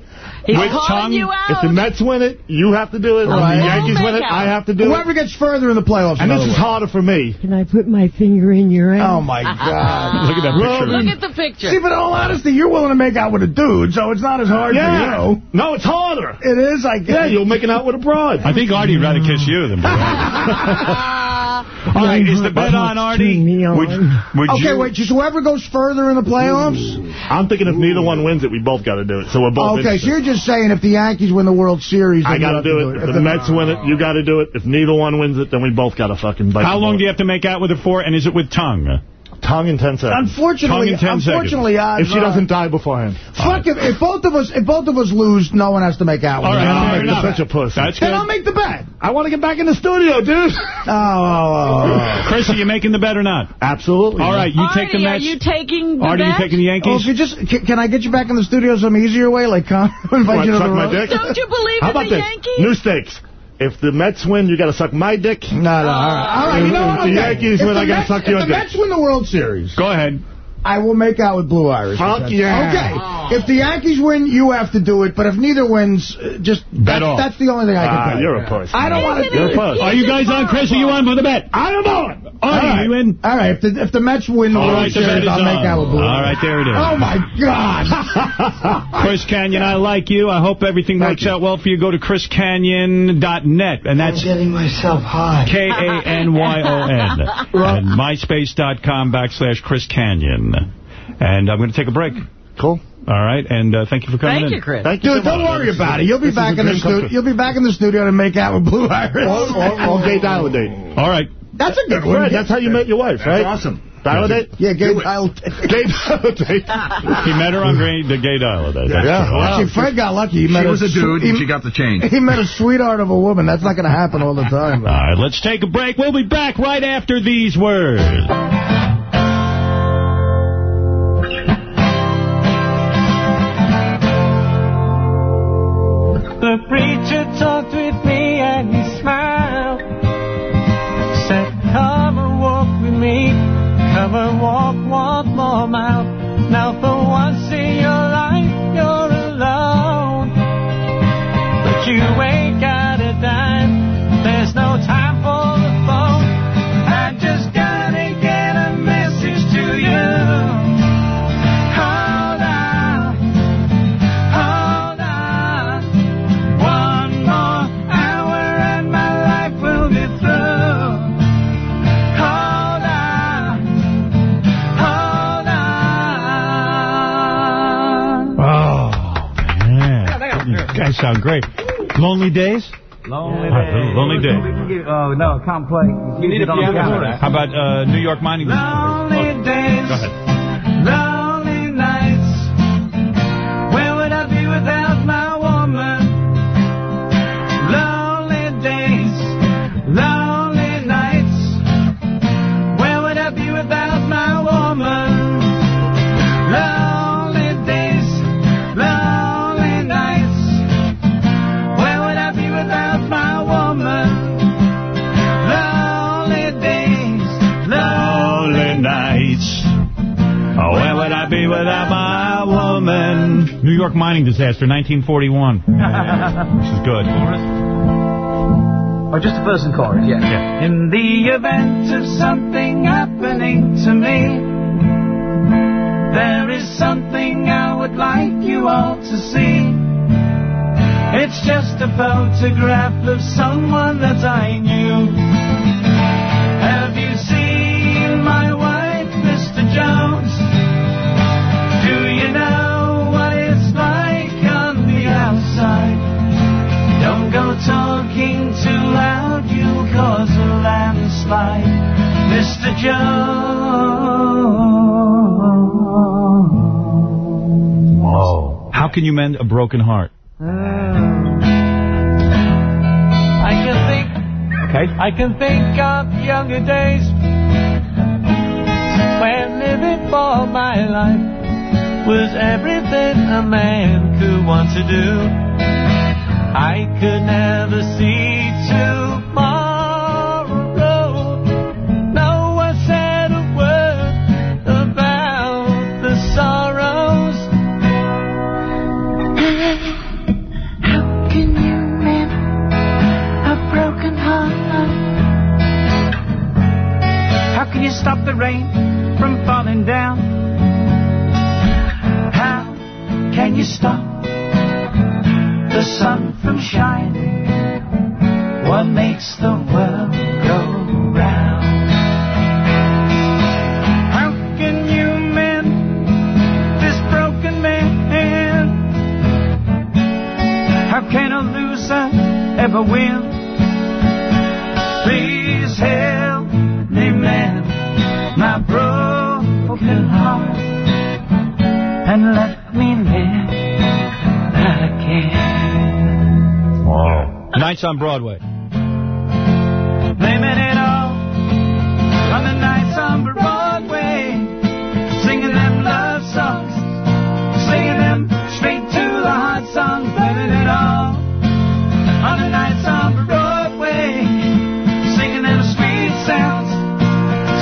He's
With
calling
tongue,
you out.
If the Mets win it, you have to do it.
Right.
If the Yankees win it,
out.
I have to do
Whoever
it.
Whoever gets further in the playoffs.
And this
other
is
words.
harder for me.
Can I put my finger in your ass?
Oh, my God.
Look at that picture.
Look at the picture.
See, but in all honesty, you're willing to make out with a dude, so it's not as hard
Yeah.
for you.
No, it's harder.
It is, I guess.
Yeah, you're making out with a broad.
I think Artie'd rather kiss you than Blue All right, is the bet on Artie? Would, would
Okay,
you,
wait, just whoever goes further in the playoffs?
I'm thinking if neither one wins it, we both got to do it. So we're both
Okay, so you're just saying if the Yankees win the World Series, then
I got to
have
do it. If the Mets win it, you got to do it. If neither one wins it, then we both got to fucking bite
How long do you have to make out with her for, and is it with tongue?
Tongue in 10 seconds.
Unfortunately,
Tongue in 10
unfortunately, odds
If she
uh,
doesn't die beforehand.
Fuck if, if both of us if both of us lose, no one has to make out with
All
me.
right,
I'll
fair
make the
Such a pussy.
That's
Then
good.
I'll make the bet.
I want to get back in the studio, dude.
Oh, oh, oh. oh, oh.
Chris, are you making the bet or not?
Absolutely.
All right, you take the
Artie, are you taking the
Artie, you taking the
Oh,
Yankees?
if you just can, can I get you back in the studio some easier way, like come uh, invite
What,
you to
suck
the
my
road?
dick?
Don't you believe
How
in
about
the
this?
Yankees?
New stakes. If the Mets win, you got to suck my dick.
No, no, all right, all right. You know what?
If the Yankees
If
win,
the
I got to suck your dick.
If the. Mets win the World Series,
Go ahead.
I will make out with Blue Iris.
Fuck yeah.
Okay. If the Yankees win, you have to do it. But if neither wins, uh, just
Bet
that-
off.
That's the only thing I can
Ah,
tell
you're a puss.
I don't want to.
You're a puss.
Are you guys on, Chris? Are you on for the bet?
I am on.
Artie,
right.
you in?
All right. If the, if the Mets win the
All
World
right, the bet
Series,
is
I'll make out with Blue
All
Iris.
right, there it is.
Oh my God.
Chris Kanyon, I like you. I hope everything works out well for you. Go to chriskanyon.net, and that's
getting myself high.
K-A-N-Y-O-N, and myspace.com backslash Chris Kanyon. And I'm going to take a break.
Cool.
All right, and uh, thank you for coming
Thank
in.
you, Chris.
Thank you
Dude,
so
don't worry about it. You'll be
This
back in the studio. You'll be back in the studio to make out with Blue Iris.
Or, or, or gay dial date.
All right.
That's a good one.
Fred, that's how you met your wife, right?
awesome.
Dial date?
Yeah, gay dial.
Gay dial date.
He met her on gay, the gay dial. That's
Yeah.
true.
Wow.
Actually, Fred got lucky. He met
She was a dude,
he,
and she got the change.
he met a sweetheart of a woman. That's not going to happen all the time.
All right, let's take a break. We'll be back right after these words. Man. Sound great. Lonely Days?
Lonely
All right, Lonely Days.
Oh no, can't play. You need a piano.
How about uh, New York Mining District?
Lonely days,
Go ahead.
lonely
York mining disaster, 1941. this is good.
Or just a person card, yeah. In the event of something happening to me, there is something I would like you all to see. It's just a photograph of someone that I knew. Landslide, Mr. Jones.
Whoa. How can you mend a broken heart?
I can think.
Okay.
I can think of younger days when living for my life was everything a man could want to do. I could never see tomorrow.
On Broadway.
Blaming it all on the nights on Broadway, singing them love songs, singing them straight to the heart songs, blaming it all on the nights on Broadway, singing them sweet sounds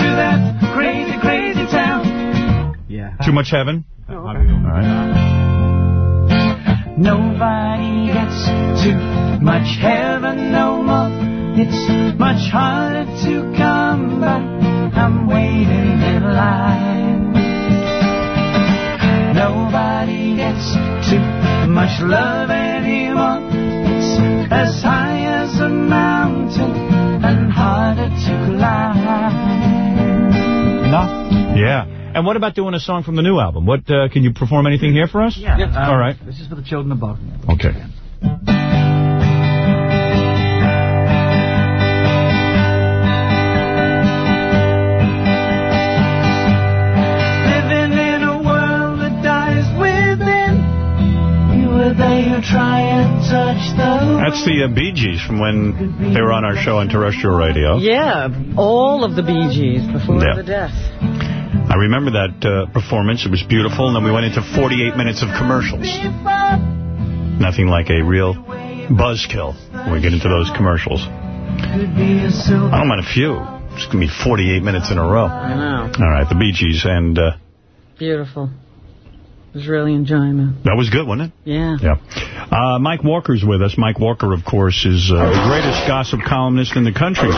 to that crazy, crazy town. Yeah.
Too much heaven?
And
what about doing a song from the new album? What uh, Can you perform anything here for us?
Yeah.
All right.
This is for the children above.
Okay.
Living in a world that dies within. You were there, you try and touch the
That's the uh, Bee Gees from when they were on our show on terrestrial radio.
Yeah, all of the Bee Gees before
Yeah.
the death.
I remember that uh, performance. It was beautiful. And then we went into 48 minutes of commercials. Nothing like a real buzzkill when we get into those commercials. I don't mind a few. It's going to be 48 minutes in a row.
I know.
All right, the Bee Gees. And uh,
Beautiful. It was really enjoying it.
that was good, wasn't it?
Yeah.
Yeah. Uh, Mike Walker's with us. Mike Walker, of course, is uh, the greatest gossip columnist in the country.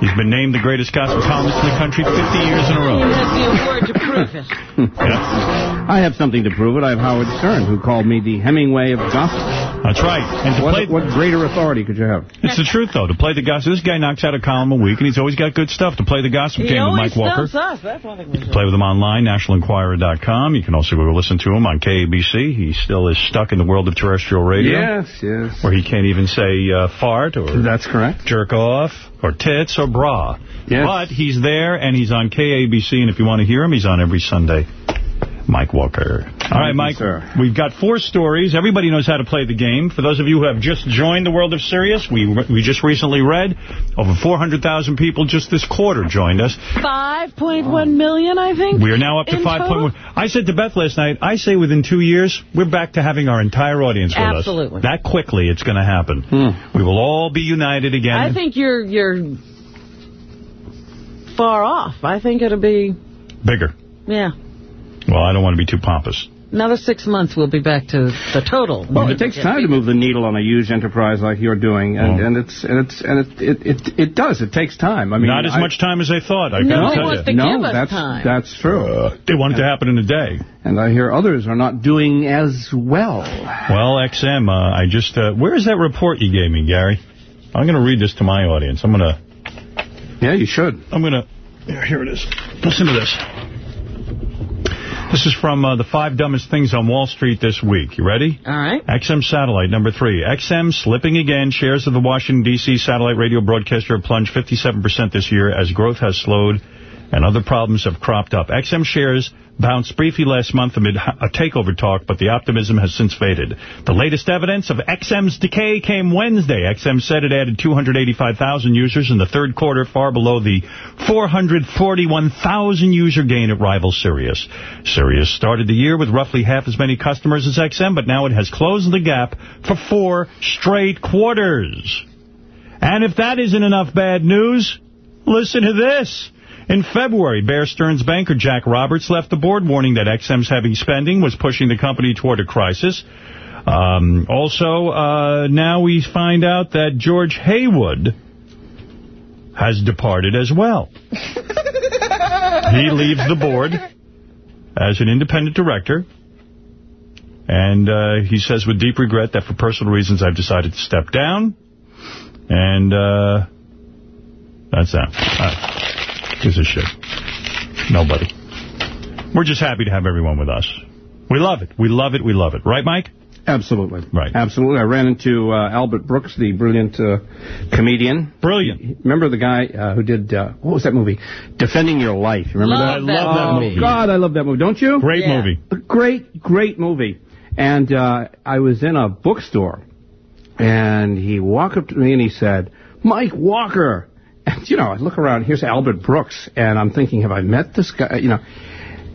He's been named the greatest gossip columnist in the country 50 years in a row.
You have the award to prove it. yeah.
I have something to prove it. I have Howard Stern, who called me the Hemingway of gossip.
That's right. And to
what,
play,
what greater authority could you have?
it's the truth, though. To play the gossip, this guy knocks out a column a week, and he's always got good stuff. To play the gossip
He
game with Mike Walker.
stumps us. That's one thing we do.
Play with him online, nationalenquirer.com. You can also go listen to him on KABC. He still is stuck in the world of terrestrial radio.
Yes, yes.
Where he can't even say uh, fart or
That's correct.
jerk off or tits or bra.
Yes.
But he's there and he's on KABC, and if you want to hear him, he's on every Sunday. Mike Walker. All right, Mike,
sir.
we've got four stories. Everybody knows how to play the game. For those of you who have just joined the world of Sirius, we we just recently read over 400,000 people just this quarter joined us.
5.1 million, I think.
We are now up to 5.1. I said to Beth last night, I say within two years, we're back to having our entire audience with
Absolutely.
us. That quickly, it's going to happen. Hmm. We will all be united again.
I think you're you're far off. I think it'll be,
Bigger.
yeah.
Well, I don't want to be too pompous.
Another six months, we'll be back to the total.
Well, it takes time to move the needle on a huge enterprise like you're doing, and, and it's and it's and it, it it it does. It takes time. I mean,
Not as
I-
much time as I thought. I
No
gotta
one
tell
wants
you.
to No, give us that's- time. that's true.
Uh, they want it to happen in a day.
And I hear others are not doing as well.
Well, XM, uh, I just, uh, where is that report you gave me, Gary? I'm going to read this to my audience. I'm going to.
Yeah, you should.
I'm going to. Here, here it is. Listen to this. This is from uh, the five dumbest things on Wall Street this week. You ready?
All right.
XM Satellite, number three. XM slipping again. Shares of the Washington, D.C. satellite radio broadcaster have plunged 57% this year as growth has slowed and other problems have cropped up. XM shares bounced briefly last month amid a takeover talk, but the optimism has since faded. The latest evidence of XM's decay came Wednesday. XM said it added 285,000 users in the third quarter, far below the 441,000 user gain at rival Sirius. Sirius started the year with roughly half as many customers as XM, but now it has closed the gap for four straight quarters. And if that isn't enough bad news, listen to this. In February, Bear Stearns banker Jack Roberts left the board warning that XM's heavy spending was pushing the company toward a crisis. Um, also, uh, now we find out that George Haywood has departed as well. he leaves the board as an independent director. And uh, he says with deep regret that for personal reasons I've decided to step down. And uh, that's that. Gives a shit. Nobody. We're just happy to have everyone with us. We love it. We love it. We love it. Right, Mike?
Absolutely.
Right.
Absolutely. I ran into uh, Albert Brooks, the brilliant uh, comedian.
Brilliant.
Remember the guy uh, who did, uh, what was that movie? Defending Your Life. Remember
Love
that?
that
oh,
movie.
God, I love that movie. Don't you?
Great
Yeah.
movie.
A great, great movie. And uh, I was in a bookstore, and he walked up to me and he said, Mike Walker. You know, I look around, here's Albert Brooks, and I'm thinking, have I met this guy? You know,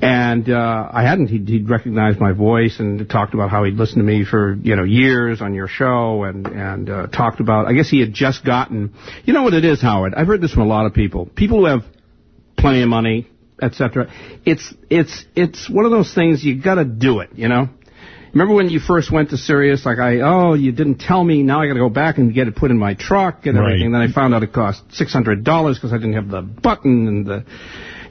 and uh, I hadn't. He'd, he'd recognized my voice and talked about how he'd listened to me for, you know, years on your show and, and uh, talked about, I guess he had just gotten, you know what it is, Howard? I've heard this from a lot of people. People who have plenty of money, etc. It's it's it's one of those things you got to do it, you know. Remember when you first went to Sirius? Like I, oh, you didn't tell me. Now I got to go back and get it put in my truck and
Right.
everything. Then I found out it cost six hundred dollars because I didn't have the button and the,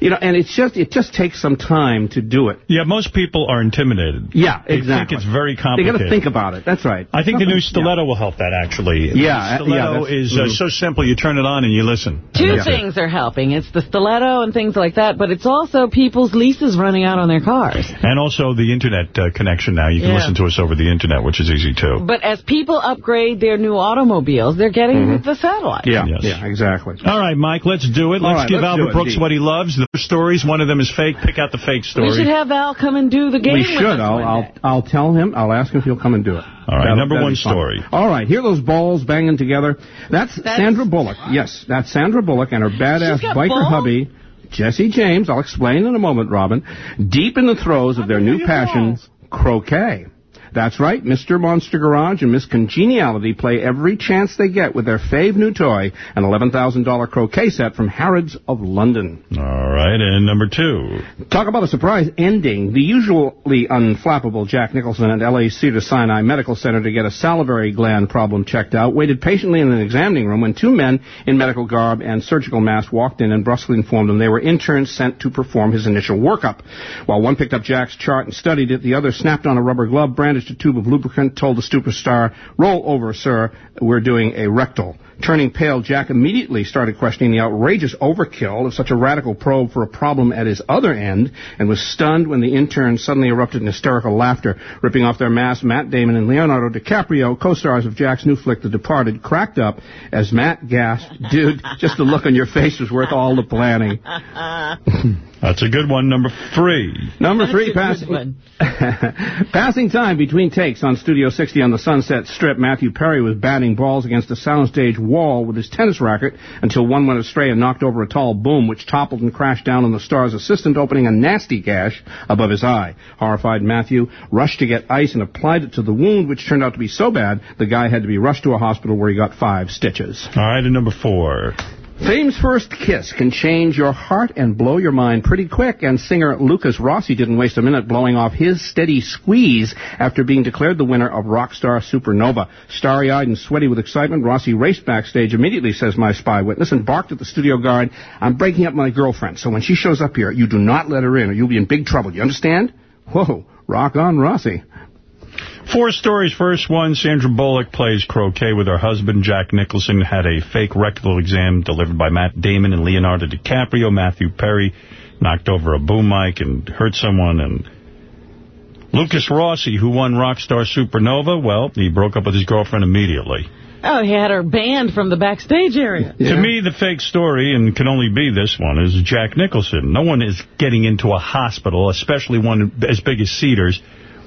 you know. And it's just it just takes some time to do it.
Yeah, most people are intimidated.
Yeah,
They
exactly.
think it's very complicated.
They
complicated.
got to think about it. That's right.
I think the new
Yeah.
stiletto will help that, actually.
Yeah,
The
uh,
stiletto
yeah,
is uh,
mhm.
so simple. You turn it on and you listen.
Two
And it.
things are helping. It's the stiletto and things like that, but it's also people's leases running out on their cars.
And also the internet uh, connection now. You can
Yeah.
listen to us over the internet, which is easy, too.
But as people upgrade their new automobiles, they're getting
Mhm.
the satellite.
Yeah,
Yes.
yeah, exactly.
All right, Mike, let's do it. Let's
right,
give
let's
Albert Brooks
indeed.
what he loves. The stories, one of them is fake. Pick out the fake story.
We should have Val come and do the game
We
with
should.
us
I'll,
one
I'll
day.
I'll tell him. I'll ask him if he'll come and do it.
All right,
That'll-
number
that'll
one
be fun.
story.
All right, hear those balls banging together. That's,
That's-
Sandra Bullock. Yes, that's Sandra Bullock and her badass biker
balls?
hubby, Jesse James. I'll explain in a moment, Robin. Deep in the throes of their new passion, croquet. That's right, Mr. Monster Garage and Miss Congeniality play every chance they get with their fave new toy, an $11,000 croquet set from Harrods of London.
All right, and number two.
Talk about a surprise ending. The usually unflappable Jack Nicholson at L.A. Cedar Sinai Medical Center to get a salivary gland problem checked out waited patiently in an examining room when two men in medical garb and surgical masks walked in and brusquely informed him they were interns sent to perform his initial workup. While one picked up Jack's chart and studied it, the other snapped on a rubber glove, brandished a tube of lubricant, told the superstar, roll over, sir, we're doing a rectal. Turning pale, Jack immediately started questioning the outrageous overkill of such a radical probe for a problem at his other end, and was stunned when the intern suddenly erupted in hysterical laughter. Ripping off their masks, Matt Damon and Leonardo DiCaprio, co-stars of Jack's new flick, The Departed, cracked up as Matt gasped, dude, just the look on your face was worth all the planning.
That's a good one. Number three.
Number
That's
three,
a
passing, passing time between takes on Studio 60 on the Sunset Strip, Matthew Perry was batting balls against the soundstage wall with his tennis racket until one went astray and knocked over a tall boom, which toppled and crashed down on the star's assistant, opening a nasty gash above his eye. Horrified Matthew rushed to get ice and applied it to the wound, which turned out to be so bad the guy had to be rushed to a hospital where he got five stitches.
All right, and number four.
Fame's first kiss can change your heart and blow your mind pretty quick, and singer Lukas Rossi didn't waste a minute blowing off his steady squeeze after being declared the winner of Rockstar Supernova. Starry-eyed and sweaty with excitement, Rossi raced backstage immediately, says my spy witness, and barked at the studio guard, I'm breaking up my girlfriend, so when she shows up here, you do not let her in or you'll be in big trouble. You understand? Whoa, rock on Rossi.
Four stories. First one, Sandra Bullock plays croquet with her husband. Jack Nicholson had a fake rectal exam delivered by Matt Damon and Leonardo DiCaprio. Matthew Perry knocked over a boom mic and hurt someone. And Lukas Rossi, who won Rockstar Supernova, well, he broke up with his girlfriend immediately.
Oh, he had her banned from the backstage area.
To me, the fake story, and can only be this one, is Jack Nicholson. No one is getting into a hospital, especially one as big as Cedars,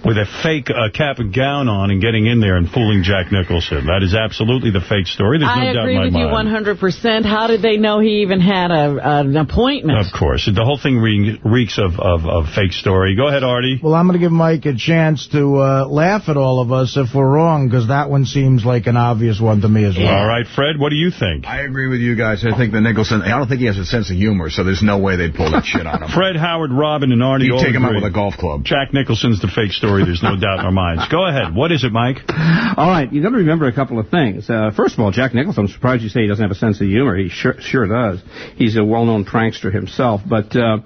with a fake uh, cap and gown on and getting in there and fooling Jack Nicholson. That is absolutely the fake story. There's no
I
doubt
agree
in
with you 100%. How did they know he even had a, an appointment?
Of course. The whole thing re reeks of, of, of fake story. Go ahead, Artie.
Well, I'm going to give Mike a chance to uh, laugh at all of us if we're wrong, because that one seems like an obvious one to me as well.
All right, Fred, what do you think?
I agree with you guys. I think the Nicholson, I don't think he has a sense of humor, so there's no way they'd pull that shit on him.
Fred, Howard, Robin, and Artie
You
all
take him out
agree.
with a golf club.
Jack Nicholson's the fake story. There's no doubt in our minds. Go ahead. What is it, Mike?
All right, You've got to remember a couple of things. Uh, first of all, Jack Nicholson, I'm surprised you say he doesn't have a sense of humor. He sure, sure does. He's a well-known prankster himself. But uh,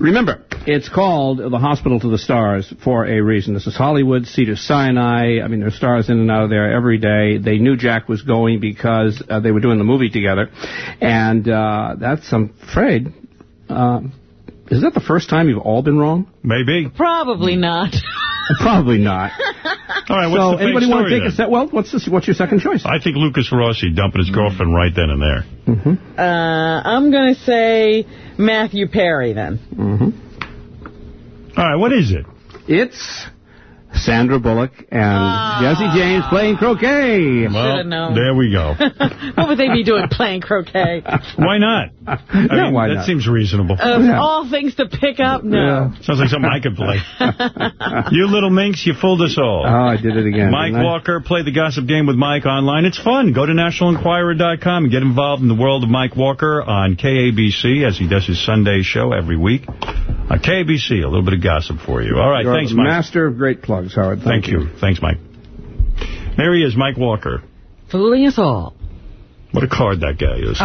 remember, it's called The Hospital to the Stars for a reason. This is Hollywood, Cedar Sinai. I mean, there's stars in and out of there every day. They knew Jack was going because uh, they were doing the movie together. And uh, that's, I'm afraid, uh, is that the first time you've all been wrong?
Maybe.
Probably not.
Probably not.
All right, what's
so
the fake
anybody want to
story
take a
then?
set? Well, what's this? What's your second choice?
I think Lukas Rossi dumping his girlfriend right then and there.
Uh, I'm going to say Matthew Perry then.
Mm-hmm.
All right, what is it?
It's Sandra Bullock and ah. Jesse James playing croquet.
Should've known.
There we go.
what would they be doing playing croquet?
Why not? I
Yeah,
mean,
why
that
not?
seems reasonable.
Of all things to pick up, no.
Sounds like something I could play. you little minx, you fooled us all.
Oh, I did it again.
Mike? Walker, play the gossip game with Mike online. It's fun. Go to nationalenquirer.com and get involved in the world of Mike Walker on KABC as he does his Sunday show every week. Uh, on KABC, a little bit of gossip for you. All right,
You're
thanks, Mike.
master of great plugs, Howard.
Thank you. Thanks, Mike. There he is, Mike Walker.
Fooling us all.
What a card that guy is.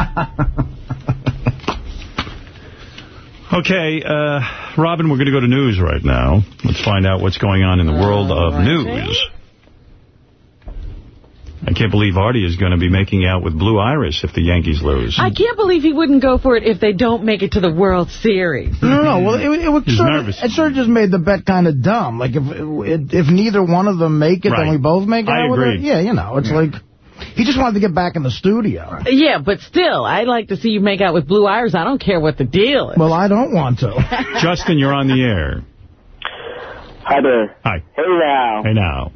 okay, uh, Robin, we're going to go to news right now. Let's find out what's going on in the world of news. I can't believe Artie is going to be making out with Blue Iris if the Yankees lose.
I can't believe he wouldn't go for it if they don't make it to the World Series.
No, no, well, it, it, would sort
nervous.
Of, it sort of just made the bet kind of dumb. Like, if if if neither one of them make it,
Right.
then we both make
I
out with
agree.
it. Yeah, you know, it's like, he just wanted to get back in the studio.
Yeah, but still, I'd like to see you make out with Blue Iris. I don't care what the deal is.
Well, I don't want to.
Justin, you're on the air.
Hi there.
Hi.
Hey now.
Hey, now.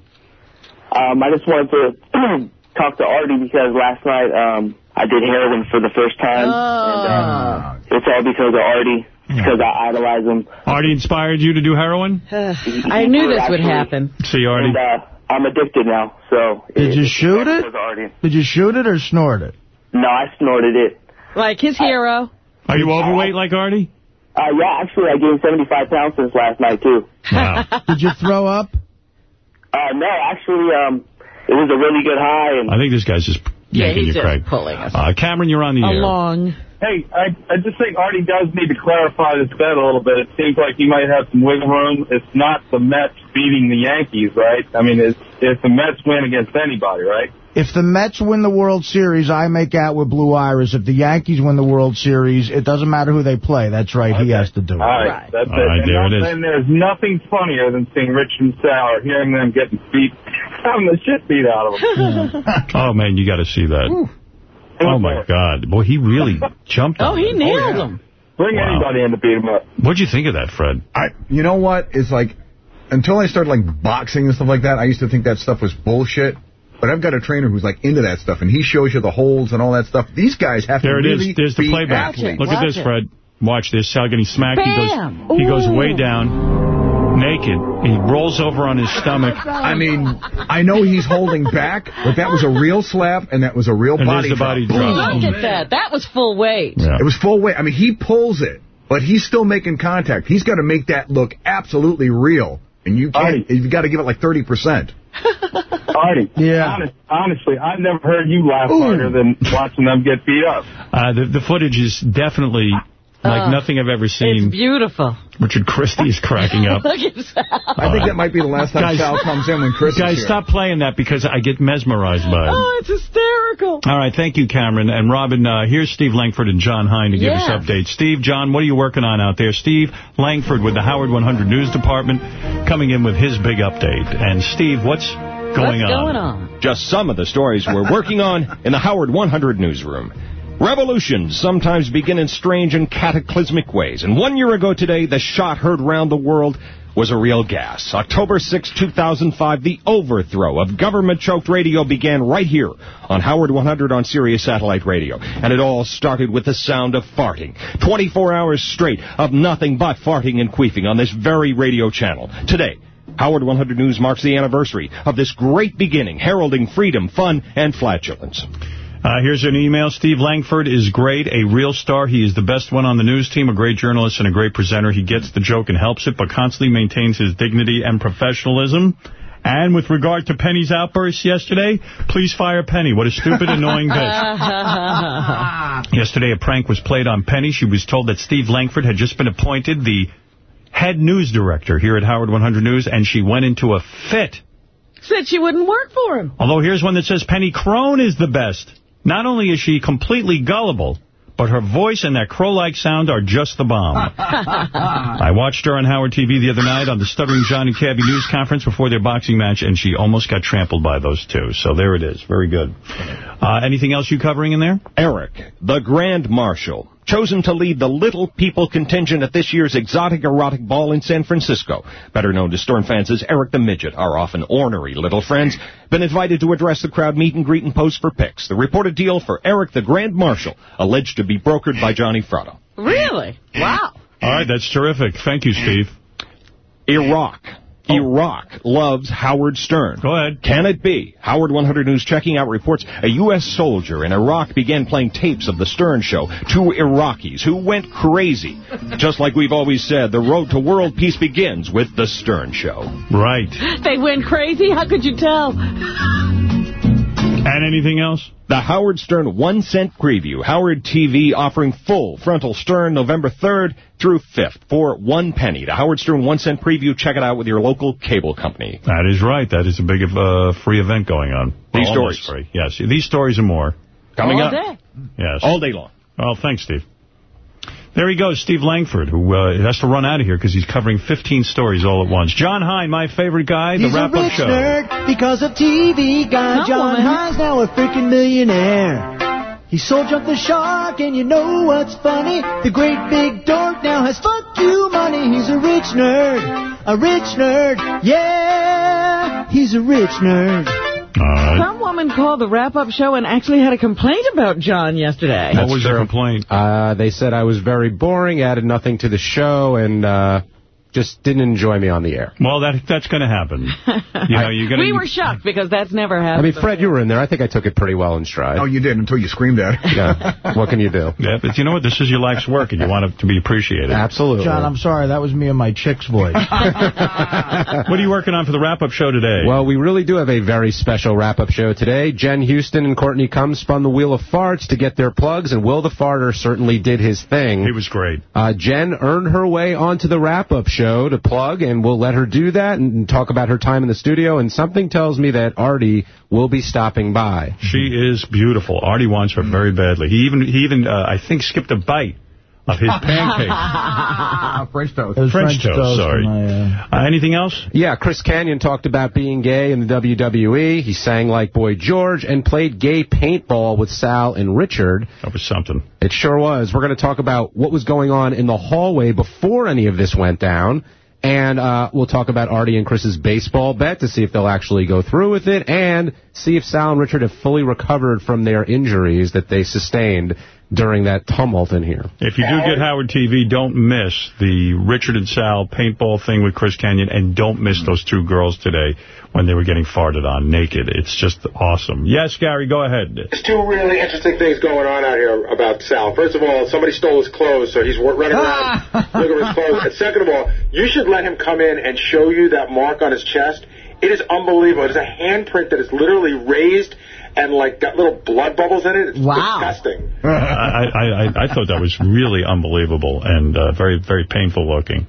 Um, I just wanted to talk to Artie because last night um, I did heroin for the first time. And uh, it's all because of Artie, because I idolize him.
Artie inspired you to do heroin?
I knew this would happen.
See, Artie?
And uh, I'm addicted now, so...
Did you shoot it?
Artie.
Did you shoot it or snort it?
No, I snorted it.
Like his hero.
Are you overweight like Artie?
Uh, yeah, actually, I gained 75 pounds since last night, too.
Wow.
Did you throw up?
Uh, no, actually, um, it was a really good high, and
I think this guy's just
Yeah,
yanking
he's
you,
just
Craig.
pulling us.
Uh, Cameron, you're on the air.
Along.
Hey, I, I just think Artie does need to clarify this bet a little bit. It seems like he might have some wiggle room. It's not the Mets beating the Yankees, right? I mean, it's, it's the Mets win against anybody, right?
If the Mets win the World Series, I make out with Blue Iris. If the Yankees win the World Series, it doesn't matter who they play. That's right. He has to do it.
All right, that's
All
it.
right,
and,
there it
not- and there's nothing funnier than seeing Rich and Sal or hearing them getting beat, having the shit beat out of them.
Oh, man, you got to see that. Oh, my God. Boy, he really jumped
Oh,
on
he
it.
nailed oh, him.
Bring
Wow.
anybody in to beat him up.
What'd you think of that, Fred?
I, you know what? It's like, until I started like boxing and stuff like that, I used to think that stuff was bullshit. But I've got a trainer who's like into that stuff, and he shows you the holds and all that stuff. These guys have
There
to
it
really
is. There's the
be
playback.
athletes.
Look at this,
it.
Fred. Watch this. Sal getting smacked.
Bam!
He goes, he goes way down. naked. He rolls over on his stomach.
Oh I mean, I know he's holding back, but that was a real slap, and that was a real
And
body
there's the body
drop.
drop.
Look at that. That was full weight.
It was full weight. I mean, he pulls it, but he's still making contact. He's got to make that look absolutely real. And you can't, you've got to give it like 30%.
Artie,
yeah.
honest, honestly, I've never heard you laugh harder than watching them get beat up.
Uh, the, the footage is definitely like
Oh,
nothing I've ever seen.
It's beautiful.
Richard Christie is cracking up.
Look at Sal.
I think that might be the last time
Guys-
Sal comes in when Chris
Guys,
is here.
stop playing that because I get mesmerized by it.
Oh, it's hysterical.
All right, thank you, Cameron. And Robin, uh, here's Steve Langford and John Hein to give us
Yes.
updates. Steve, John, what are you working on out there? Steve Langford with the Howard 100 News Department coming in with his big update. And Steve, what's going
What's
on?
going on?
Just some of the stories we're working on in the Howard 100 newsroom. Revolutions sometimes begin in strange and cataclysmic ways. And one year ago today, the shot heard round the world was a real gas. October 6, 2005, the overthrow of government-choked radio began right here on Howard 100 on Sirius Satellite Radio. And it all started with the sound of farting. 24 hours straight of nothing but farting and queefing on this very radio channel. Today, Howard 100 News marks the anniversary of this great beginning, heralding freedom, fun, and flatulence.
Uh, here's an email. Steve Langford is great, a real star. He is the best one on the news team, a great journalist and a great presenter. He gets the joke and helps it, but constantly maintains his dignity and professionalism. And with regard to Penny's outburst yesterday, please fire Penny. What a stupid, annoying bitch. Yesterday, a prank was played on Penny. She was told that Steve Langford had just been appointed the head news director here at Howard 100 News, and she went into a fit.
Said she wouldn't work for him.
Although here's one that says Penny Crone is the best. Not only is she completely gullible, but her voice and that crow-like sound are just the bomb. I watched her on Howard TV the other night on the Stuttering John and Cabby news conference before their boxing match, and she almost got trampled by those two. So there it is. Very good. Uh, anything else you covering in there?
Eric, the Grand Marshal, chosen to lead the Little People contingent at this year's exotic erotic ball in San Francisco. Better known to Stern fans as Eric the Midget, our often ornery little friends, been invited to address the crowd meet and greet and pose for pics. The reported deal for Eric the Grand Marshal, alleged to be brokered by Johnny Fratto.
Really? Wow.
All right, that's terrific. Thank you, Steve.
Iraq. Oh. Iraq loves Howard Stern.
Go ahead.
Can it be? Howard 100 News checking out reports a U.S. soldier in Iraq began playing tapes of the Stern show to Iraqis who went crazy. Just like we've always said, the road to world peace begins with the Stern show.
Right.
They went crazy? How could you tell?
And anything else?
The Howard Stern one cent preview. Howard TV offering full frontal Stern November 3rd through 5th for one penny. The Howard Stern one cent preview. Check it out with your local cable company.
That is right. That is a big of uh, free event going on.
These
Well, almost
stories.
Free. Yes, these stories and more.
Coming
All
up.
day.
Yes.
All day long.
Well, thanks, Steve. There he goes, Steve Langford, who uh, has to run out of here because he's covering 15 stories all at once. John Hein, my favorite guy, the
He's a
wrap-up
rich
show.
nerd because of TV guy.
Come
John
on.
Hein's now a freaking millionaire. He sold Jump the Shark, and you know what's funny? The great big dork now has fuck you money. He's a rich nerd, a rich nerd, yeah. He's a rich nerd.
All right.
Some woman called the wrap-up show and actually had a complaint about John yesterday.
What was their complaint?
Uh, they said I was very boring, added nothing to the show, and uh, just didn't enjoy me on the air.
Well, that that's going to happen. You know, you're going
we were shocked because that's never happened.
I mean, Fred, you were in there. I think I took it pretty well in stride.
Oh, you did until you screamed at it.
Yeah. What can you do?
Yeah, but you know what? This is your life's work, and you want it to be appreciated.
Absolutely.
John, I'm sorry. That was me and my chick's voice.
What are you working on for the wrap-up show today?
Well, we really do have a very special wrap-up show today. Jen Houston and Courtney Cummz spun the Wheel of Farts to get their plugs, and Will the Farter certainly did his thing.
he was great.
Uh, Jen earned her way onto the wrap-up show to plug, and we'll let her do that and talk about her time in the studio. And something tells me that Artie will be stopping by.
She is beautiful. Artie wants her very badly. He even, he even, uh, I think, skipped a bite of his pancake.
French toast.
It was
French toast, sorry.
and I, uh,
Uh, anything else?
Yeah, Chris Kanyon talked about being gay in the WWE. He sang like Boy George and played gay paintball with Sal and Richard.
That was something.
It sure was. We're going to talk about what was going on in the hallway before any of this went down. And uh, we'll talk about Artie and Chris's baseball bet to see if they'll actually go through with it and see if Sal and Richard have fully recovered from their injuries that they sustained during that tumult in here.
If you do get Howard TV, don't miss the Richard and Sal paintball thing with Chris Kanyon, and don't miss those two girls today when they were getting farted on naked. It's just awesome. Yes, Gary, go ahead.
There's two really interesting things going on out here about Sal. First of all, somebody stole his clothes, so he's running around looking for his clothes. And second of all, you should let him come in and show you that mark on his chest. It is unbelievable. It is a handprint that is literally raised and like got little blood bubbles in it. It's disgusting.
I, I, I, I thought that was really unbelievable and uh, very, very painful looking.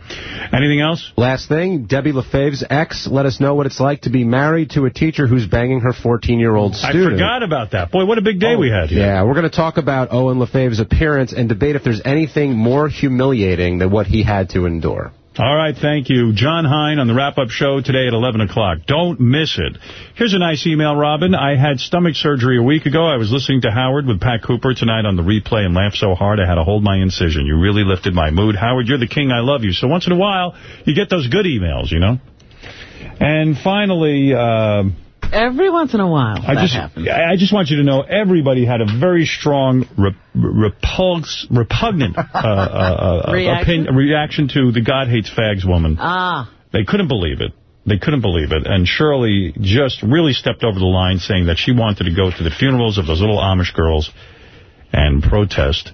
Anything else?
Last thing, Debbie LaFave's ex let us know what it's like to be married to a teacher who's banging her 14-year-old student.
I forgot about that. Boy, what a big day we had here.
Yeah, we're going to talk about Owen LaFave's appearance and debate if there's anything more humiliating than what he had to endure.
All right, thank you. John Hein on the wrap-up show today at 11 o'clock. Don't miss it. Here's a nice email, Robin. I had stomach surgery a week ago. I was listening to Howard with Pat Cooper tonight on the replay and laughed so hard I had to hold my incision. You really lifted my mood. Howard, you're the king. I love you. So once in a while, you get those good emails, you know? And finally... Uh,
Every once in a while,
I
that
just,
happens.
I just want you to know everybody had a very strong re repulse, repugnant uh, uh, uh,
Reaction?
opin- reaction to the God Hates Fags woman.
Ah.
They couldn't believe it. They couldn't believe it. And Shirley just really stepped over the line saying that she wanted to go to the funerals of those little Amish girls and protest.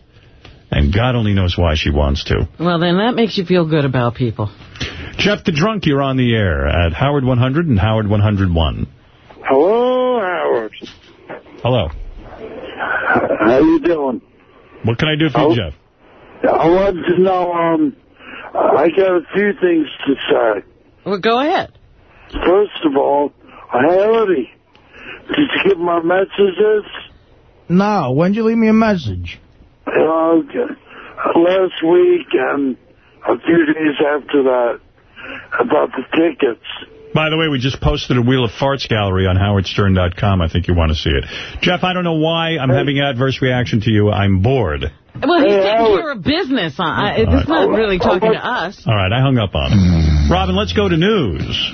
And God only knows why she wants to.
Well, then that makes you feel good about people.
Jeff the Drunk, you're on the air at Howard 100 and Howard 101.
Hello, Howard.
Hello.
How you doing?
What can I do for you, Jeff?
I wanted to know, um, I got a few things to say.
Well, go ahead.
First of all, hey, Eddie, did you get my messages?
No, when'd you leave me a message?
Uh, last week and a few days after that about the tickets.
By the way, we just posted a Wheel of Farts gallery on howardstern.com. I think you want to see it. Jeff, I don't know why I'm having adverse reaction to you. I'm bored.
Well, he's
Hey,
taking care of business. Uh, I- it's not really talking to us.
All right, I hung up on him. Robin, let's go to news.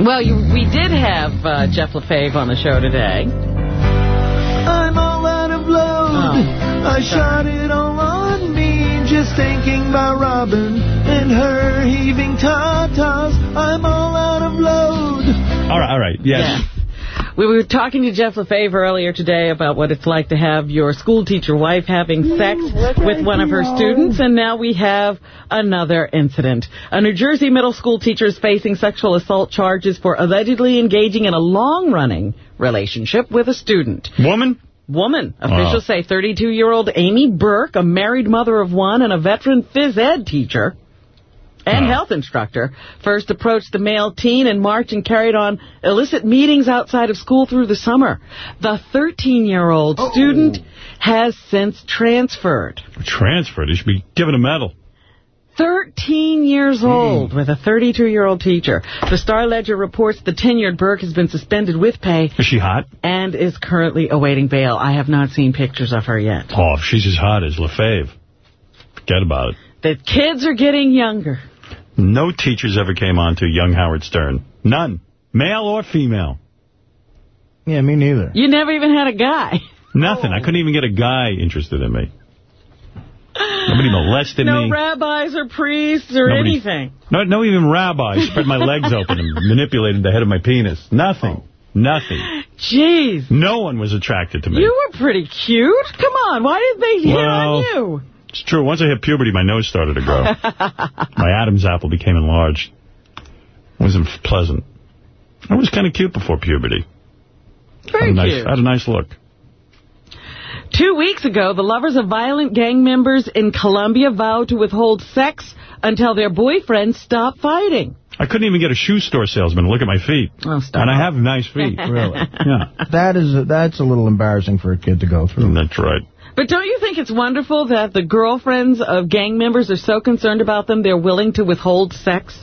Well, you, we did have uh, Jeff LaFave on the show today.
I'm all out of load. I shot it on me, just thinking about Robin and her heaving tatas. I'm all out of load.
All right, all right, yes.
We were talking to Jeff LaFave earlier today about what it's like to have your school teacher wife having mm, sex with one of her students, and now we have another incident. A New Jersey middle school teacher is facing sexual assault charges for allegedly engaging in a long-running relationship with a student.
Woman?
Woman.
Wow.
Officials say 32-year-old Amy Burke, a married mother of one and a veteran phys ed teacher, and health instructor, first approached the male teen in March and carried on illicit meetings outside of school through the summer. The 13-year-old student has since transferred.
Transferred. He should be given a medal.
13 years hmm. old with a 32-year-old teacher. The Star Ledger reports the tenured Burke has been suspended with pay
Is she hot?
and is currently awaiting bail. I have not seen pictures of her yet.
Oh, if she's as hot as LaFave. Forget about it.
The kids are getting younger.
No teachers ever came on to young Howard Stern. None. Male or female.
Yeah, me neither.
You never even had a guy.
Nothing. I couldn't even get a guy interested in me. Nobody molested
no
me.
No rabbis or priests or
Nobody-
anything.
No, no even rabbis spread my legs open and manipulated the head of my penis. Nothing. Nothing.
Jeez.
No one was attracted to me.
You were pretty cute. Come on. Why did they hit
Well,
on you?
It's true. Once I hit puberty, my nose started to grow. my Adam's apple became enlarged. It wasn't pleasant. I was kind of cute before puberty.
Very
I nice,
cute.
I had a nice look.
Two weeks ago, the lovers of violent gang members in Colombia vowed to withhold sex until their boyfriends stop fighting.
I couldn't even get a shoe store salesman to look at my feet.
Oh, stop.
And I have nice feet.
Really?
Yeah.
That is a, that's a little embarrassing for a kid to go through.
That's right.
But don't you think it's wonderful that the girlfriends of gang members are so concerned about them, they're willing to withhold sex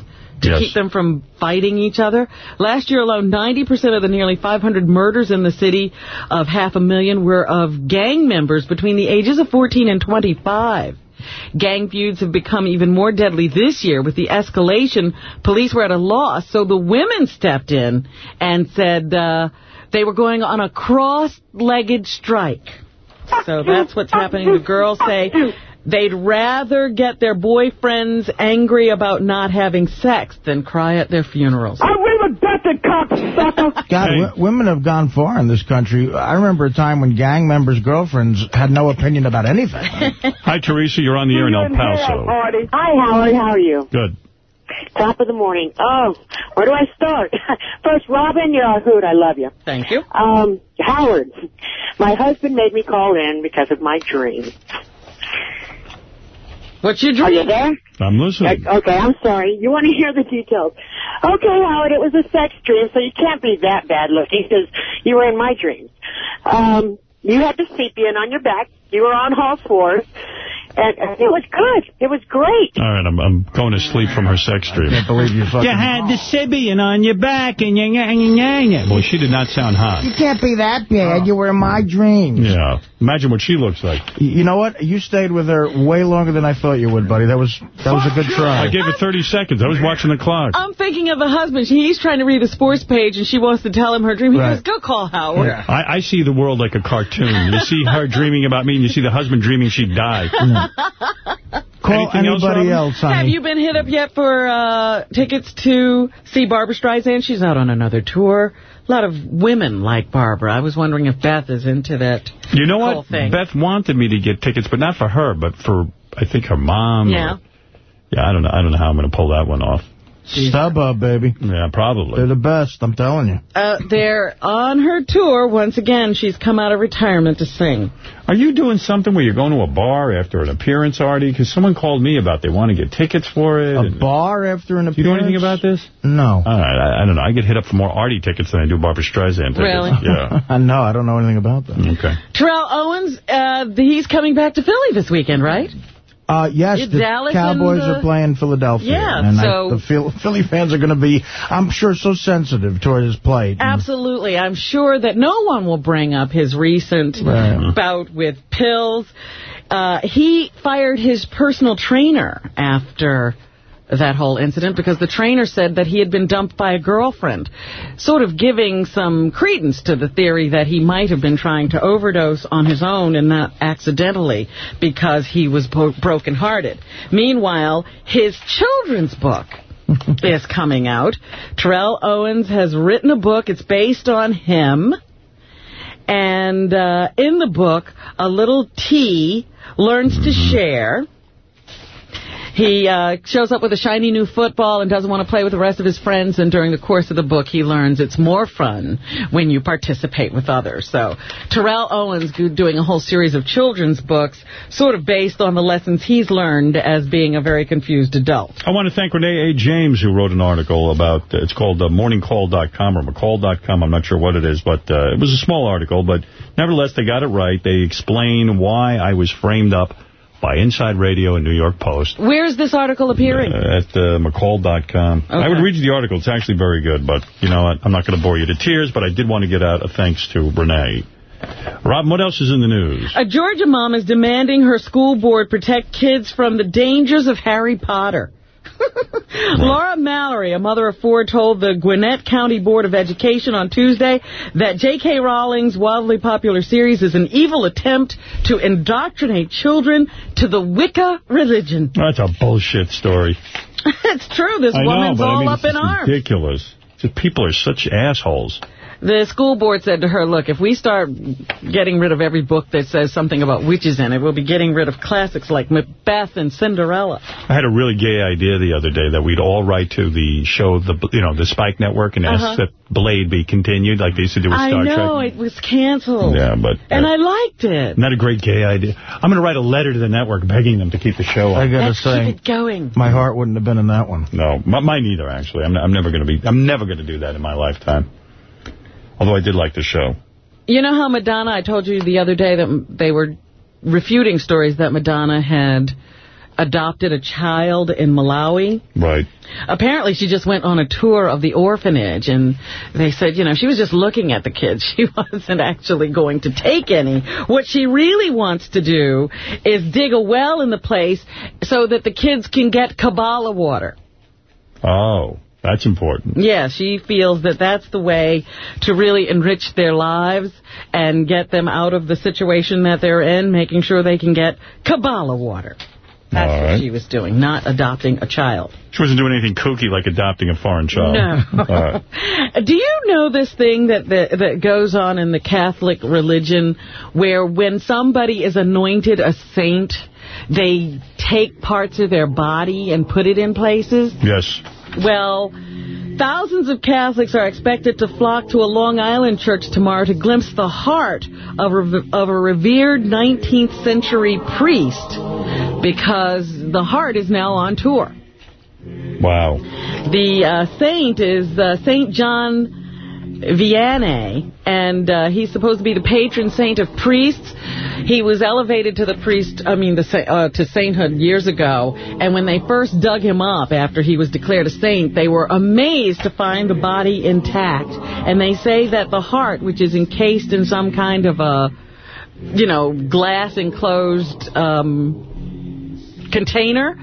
to
Yes.
keep them from fighting each other? Last year alone, 90% of the nearly 500 murders in the city of half a million were of gang members between the ages of 14 and 25. Gang feuds have become even more deadly this year with the escalation. Police were at a loss, so the women stepped in and said uh, they were going on a cross-legged strike. So that's what's happening. The girls say they'd rather get their boyfriends angry about not having sex than cry at their funerals.
I with Beth and cocksucker.
God, w- women have gone far in this country. I remember a time when gang members' girlfriends had no opinion about anything.
Hi, Teresa. You're on the air in El Paso.
Hi, Howard. How are you?
Good.
Top of the morning. Oh, where do I start? First, Robin, you're a hoot. I love you.
Thank you.
Um, Howard, my husband made me call in because of my dream.
What's your dream?
Are you there?
I'm listening.
Okay, I'm sorry. You want to hear the details. Okay, Howard, it was a sex dream, so you can't be that bad looking because you were in my dreams. Um, you had the Sybian on your back. You were on all fours. And, and it was good. It was great.
All right, I'm, I'm going to sleep from her sex dream. I
can't believe you fucking...
You had the Sybian on your back and yang yang yang yang. Boy, she did not sound hot.
You can't be that bad. You were in my hmm. dreams.
Yeah. Imagine what she looks like.
You know what? You stayed with her way longer than I thought you would, buddy. That was that was a good try.
I gave her 30 seconds. I was watching the clock.
I'm thinking of the husband. He's trying to read a sports page, and she wants to tell him her dream. He
Right.
goes, go call Howard.
I, I see the world like a cartoon. You see her dreaming about me, and you see the husband dreaming she'd die.
Call
Anything
anybody
Robin?
else.
Have you been hit up yet for uh, tickets to see Barbra Streisand? She's out on another tour. A lot of women like Barbara. I was wondering if Beth is into that
You know what?
thing.
Beth wanted me to get tickets, but not for her, but for, I think, her mom. or-
Yeah.
yeah, I don't know. I don't know how I'm going to pull that one off.
StubHub, baby.
Yeah, probably.
They're the best, I'm telling you.
Uh, they're on her tour. Once again, she's come out of retirement to sing.
Are you doing something where you're going to a bar after an appearance, Artie? Because someone called me about they want to get tickets for it.
A bar after an appearance?
You know anything about this?
No.
All right, I, I don't know. I get hit up for more Artie tickets than I do Barbra Streisand tickets.
Really?
Yeah.
no, I don't know anything about that.
Okay.
Terrell Owens, uh, he's coming back to Philly this weekend, right?
Uh, yes,
It's
the Cowboys
uh,
are playing Philadelphia.
Yeah,
and I-
so-
the Philly fans are going to be, I'm sure, so sensitive toward his play.
Absolutely. I'm sure that no one will bring up his recent
Right.
bout with pills. Uh, he fired his personal trainer after that whole incident because the trainer said that he had been dumped by a girlfriend, sort of giving some credence to the theory that he might have been trying to overdose on his own and not accidentally because he was brokenhearted. Meanwhile, his children's book is coming out. Terrell Owens has written a book. It's based on him. And uh, in the book, a little T learns to share. He uh, shows up with a shiny new football and doesn't want to play with the rest of his friends. And during the course of the book, he learns it's more fun when you participate with others. So Terrell Owens doing a whole series of children's books, sort of based on the lessons he's learned as being a very confused adult.
I want to thank Renee A. James, who wrote an article about, uh, it's called uh, morningcall.com or mccall.com, I'm not sure what it is, but uh, it was a small article, but nevertheless, they got it right. They explain why I was framed up by Inside Radio and New York Post
Where's this article appearing?
uh, at uh, mccall.com. I would read you the article. It's actually very good, but you know what? I'm not going to bore you to tears, but I did want to get out a thanks to Renee. Rob, what else is in the news?
A Georgia mom is demanding her school board protect kids from the dangers of Harry Potter. Laura Mallory, a mother of four, told the Gwinnett County Board of Education on Tuesday that J.K. Rowling's wildly popular series is an evil attempt to indoctrinate children to the Wicca religion.
That's a bullshit story.
it's true. This
I
woman's
know, but I
all
mean,
up in arms.
ridiculous. People are such assholes.
The school board said to her, look, if we start getting rid of every book that says something about witches in it, we'll be getting rid of classics like Macbeth and Cinderella.
I had a really gay idea the other day that we'd all write to the show, the you know, the Spike Network, and
Uh-huh.
ask that Blade be continued like they used to do with Star Trek.
I
Star
know,
Trek.
it was canceled.
Yeah, but
And I liked it.
Not a great gay idea? I'm going to write a letter to the network begging them to keep the show on.
I gotta
Let's
say,
keep it going.
my heart wouldn't have been in that one.
No, m- mine either, actually. I'm, I'm never going to be. I'm never going to do that in my lifetime. Although I did like the show.
You know how Madonna, I told you the other day that they were refuting stories that Madonna had adopted a child in Malawi.
Right.
Apparently, she just went on a tour of the orphanage, and they said, you know, she was just looking at the kids. She wasn't actually going to take any. What she really wants to do is dig a well in the place so that the kids can get Kabbalah water.
Oh. That's important.
Yeah, she feels that that's the way to really enrich their lives and get them out of the situation that they're in, making sure they can get Kabbalah water. That's
All
what
right.
she was doing, not adopting a child.
She wasn't doing anything kooky like adopting a foreign child.
No.
Right.
Do you know this thing that, that that goes on in the Catholic religion where when somebody is anointed a saint, they take parts of their body and put it in places?
Yes.
Well, thousands of Catholics are expected to flock to a Long Island church tomorrow to glimpse the heart of a, of a revered 19th century priest because the heart is now on tour.
Wow.
The uh, saint is uh, Saint John Vianney, and uh, he's supposed to be the patron saint of priests. He was elevated to the priest, I mean, the uh, to sainthood years ago. And when they first dug him up after he was declared a saint, they were amazed to find the body intact. And they say that the heart, which is encased in some kind of a, you know, glass enclosed um, container,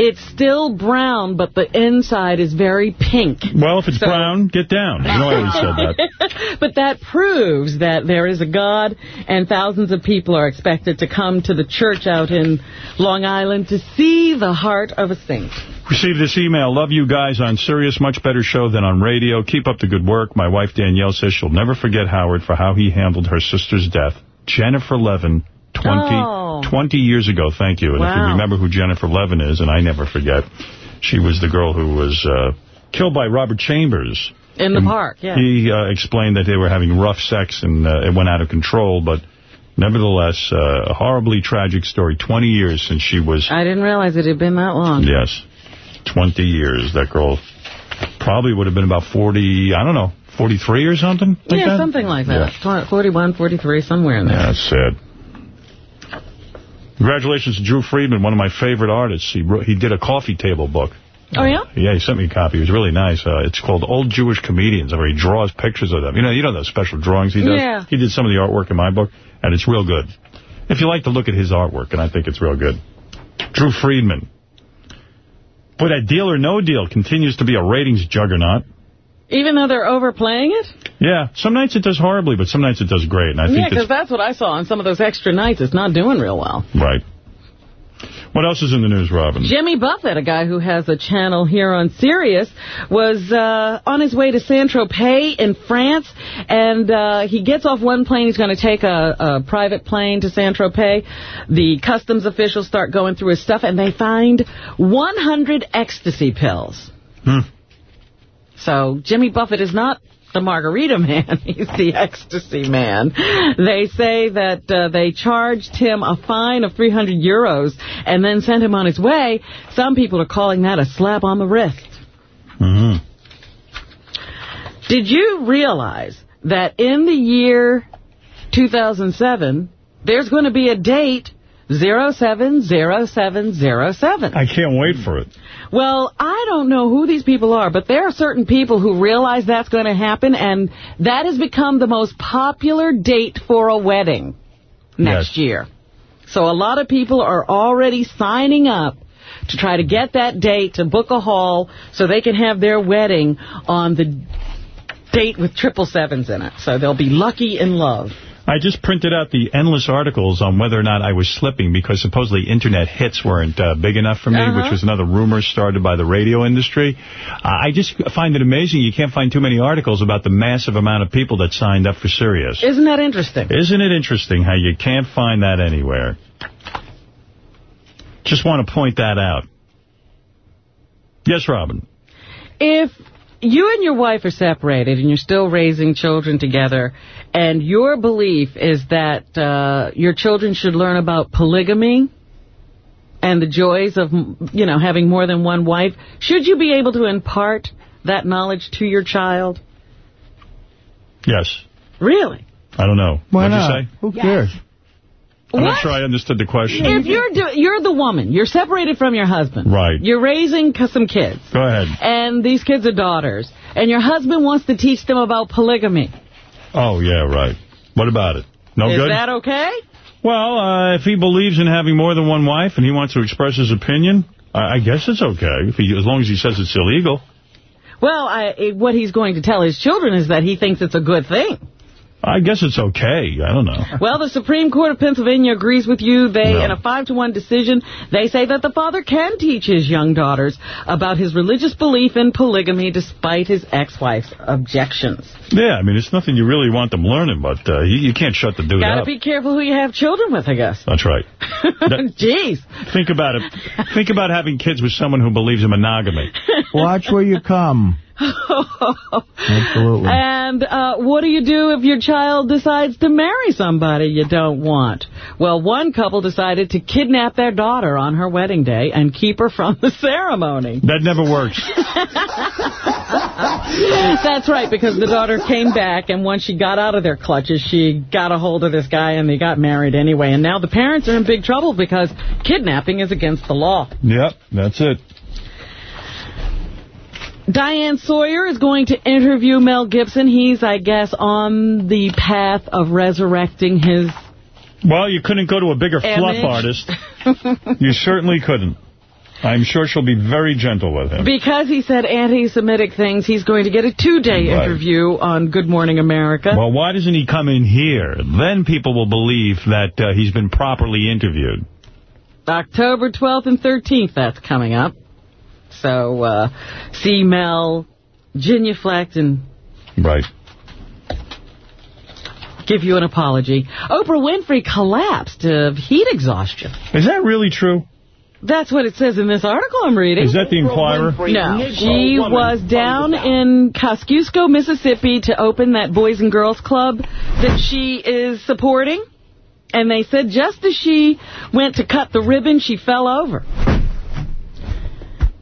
it's still brown, but the inside is very pink.
Well, if it's brown, get down. You know I always said that.
but that proves that there is a God, and thousands of people are expected to come to the church out in Long Island to see the heart of a saint.
Received this email. Love you guys on Sirius. Much better show than on radio. Keep up the good work. My wife Danielle says she'll never forget Howard for how he handled her sister's death. Jennifer Levin, 20,
Oh.
20 years ago. Thank you. And if you remember who Jennifer Levin is, and I never forget, she was the girl who was uh, killed by Robert Chambers.
In the park, yeah.
He uh, explained that they were having rough sex and uh, it went out of control, but nevertheless, uh, a horribly tragic story. 20 years since she was
I didn't realize it had been that long.
Yes. 20 years. That girl probably would have been about 40, I don't know, 43 or something? like
yeah,
that?
something like that. 41, 43, somewhere in there.
Yeah, that's sad. Congratulations to Drew Friedman, one of my favorite artists. He wrote, he did a coffee table book.
Oh, yeah?
Yeah, he sent me a copy. It was really nice. Uh, it's called Old Jewish Comedians, where he draws pictures of them. You know, you know those special drawings he does?
Yeah.
He did some of the artwork in my book, and it's real good. If you like to look at his artwork, and I think it's real good. Drew Friedman. Boy, that Deal or No Deal continues to be a ratings juggernaut.
Even though they're overplaying it?
Yeah, some nights it does horribly, but some nights it does great. And I think yeah,
because
that's
what I saw on some of those extra nights. It's not doing real well.
right. What else is in the news, Robin?
Jimmy Buffett, a guy who has a channel here on Sirius, was uh, on his way to Saint-Tropez in France, and uh, he gets off one plane. He's going to take a, a private plane to Saint-Tropez. The customs officials start going through his stuff, and they find 100 ecstasy pills.
Hmm.
So Jimmy Buffett is not the margarita man. He's the ecstasy man. They say that uh, they charged him a fine of 300 euros and then sent him on his way. Some people are calling that a slap on the wrist.
Mm-hmm.
Did you realize that in the year 2007, there's going to be a date 070707?
I can't wait for it.
Well, I don't know who these people are, but there are certain people who realize that's going to happen, and that has become the most popular date for a wedding next year. So a lot of people are already signing up to try to get that date to book a hall so they can have their wedding on the date with triple sevens in it. So they'll be lucky in love.
I just printed out the endless articles on whether or not I was slipping because supposedly internet hits weren't uh, big enough for me,
Uh-huh.
which was another rumor started by the radio industry. Uh, I just find it amazing you can't find too many articles about the massive amount of people that signed up for Sirius.
Isn't that interesting?
Isn't it interesting how you can't find that anywhere? Just want to point that out. Yes, Robin.
If you and your wife are separated and you're still raising children together, and your belief is that uh, your children should learn about polygamy and the joys of, you know, having more than one wife, should you be able to impart that knowledge to your child?
Yes.
Really?
I don't know.
Why
What'd
not?
you say?
Who cares?
I'm
What?
not sure I understood the question.
If you're do you're the woman, you're separated from your husband.
Right.
You're raising some kids.
Go ahead.
And these kids are daughters. And your husband wants to teach them about polygamy.
Oh, yeah, right. What about it? No
Is
good?
Is that okay?
Well, uh, if he believes in having more than one wife and he wants to express his opinion, I, I guess it's okay, if he, as long as he says it's illegal.
Well, I, what he's going to tell his children is that he thinks it's a good thing.
I guess it's okay. I don't know.
Well, the Supreme Court of Pennsylvania agrees with you. They,
No.
in a five to one decision, they say that the father can teach his young daughters about his religious belief in polygamy despite his ex-wife's objections.
Yeah, I mean, it's nothing you really want them learning, but uh, you, you can't shut the dude
Gotta
up.
be careful who you have children with, I guess.
That's right.
Jeez.
Think about it. Think about having kids with someone who believes in monogamy.
Watch where you come. Absolutely.
And uh, what do you do if your child decides to marry somebody you don't want? Well, one couple decided to kidnap their daughter on her wedding day and keep her from the ceremony.
That never works.
That's right, because the daughter came back, and once she got out of their clutches, she got a hold of this guy, and they got married anyway. And now the parents are in big trouble because kidnapping is against the law.
Yep, that's it.
Diane Sawyer is going to interview Mel Gibson. He's, I guess, on the path of resurrecting his
Well, you couldn't go to a bigger fluff artist. You certainly couldn't. I'm sure she'll be very gentle with him.
Because he said anti-Semitic things, he's going to get a two-day
Right.
interview on Good Morning America.
Well, why doesn't he come in here? Then people will believe that uh, he's been properly interviewed.
October 12th and 13th, that's coming up. So, uh, see Mel genuflect and
Right.
give you an apology. Oprah Winfrey collapsed of heat exhaustion.
Is that really true?
That's what it says in this article I'm reading.
Is that the Inquirer?
No. She was down in Kosciusko, Mississippi to open that Boys and Girls Club that she is supporting. And they said just as she went to cut the ribbon, she fell over.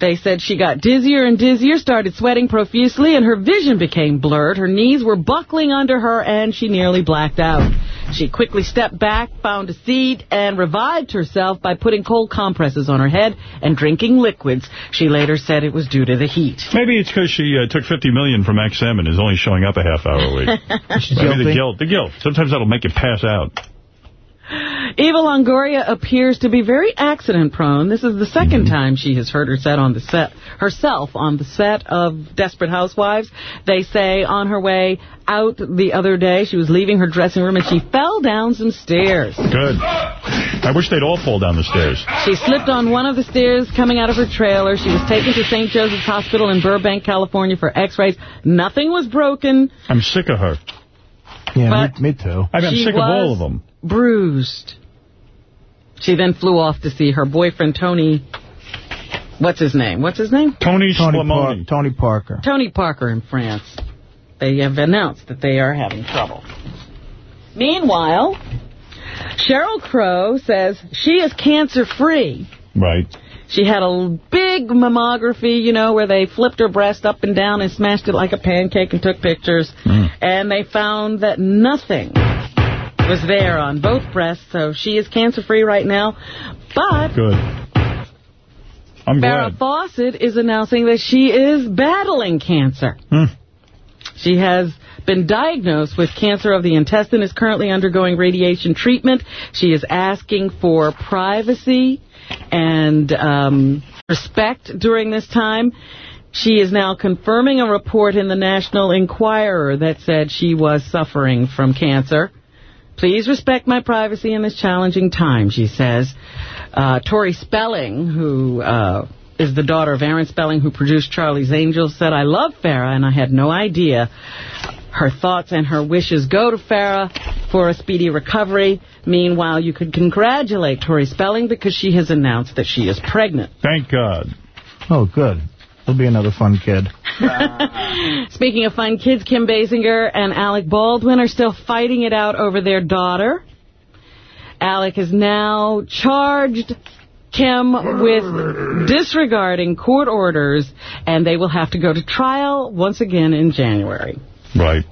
They said she got dizzier and dizzier, started sweating profusely, and her vision became blurred. Her knees were buckling under her, and she nearly blacked out. She quickly stepped back, found a seat, and revived herself by putting cold compresses on her head and drinking liquids. She later said it was due to the heat.
Maybe it's because she uh, took 50 million from XM and is only showing up a half hour a week.
She's
Maybe the guilt. The guilt. Sometimes that'll make you pass out.
Eva Longoria appears to be very accident prone. This is the 2nd
Mm-hmm.
time she has hurt her set on the set herself on the set of Desperate Housewives. They say on her way out the other day, she was leaving her dressing room and she fell down some stairs.
Good. I wish they'd all fall down the stairs.
She slipped on one of the stairs coming out of her trailer. She was taken to St. Joseph's Hospital in Burbank, California for x-rays. Nothing was broken.
I'm sick of her.
Yeah, me, me too.
I mean, I'm sick of all of them.
bruised. She then flew off to see her boyfriend, Tony... What's his name? What's his name?
Tony,
Tony, Par- Tony Parker.
Tony Parker in France. They have announced that they are having trouble. Meanwhile, Sheryl Crow says she is cancer-free.
Right.
She had a big mammography, you know, where they flipped her breast up and down and smashed it like a pancake and took pictures. And they found that nothing was there on both breasts, so she is cancer-free right now. But
Good. I'm
Farrah
glad.
Fawcett is announcing that she is battling cancer.
Hmm.
She has been diagnosed with cancer of the intestine, is currently undergoing radiation treatment. She is asking for privacy and um, respect during this time. She is now confirming a report in the National Enquirer that said she was suffering from cancer. Please respect my privacy in this challenging time, she says. Uh, Tori Spelling, who uh, is the daughter of Aaron Spelling, who produced Charlie's Angels, said, I love Farrah, and I had no idea. Her thoughts and her wishes go to Farrah for a speedy recovery. Meanwhile, you could congratulate Tori Spelling because she has announced that she is pregnant.
Thank God.
Oh, good. He'll be another fun kid.
Speaking of fun kids, Kim Basinger and Alec Baldwin are still fighting it out over their daughter. Alec has now charged Kim with disregarding court orders, and they will have to go to trial once again in January.
Right.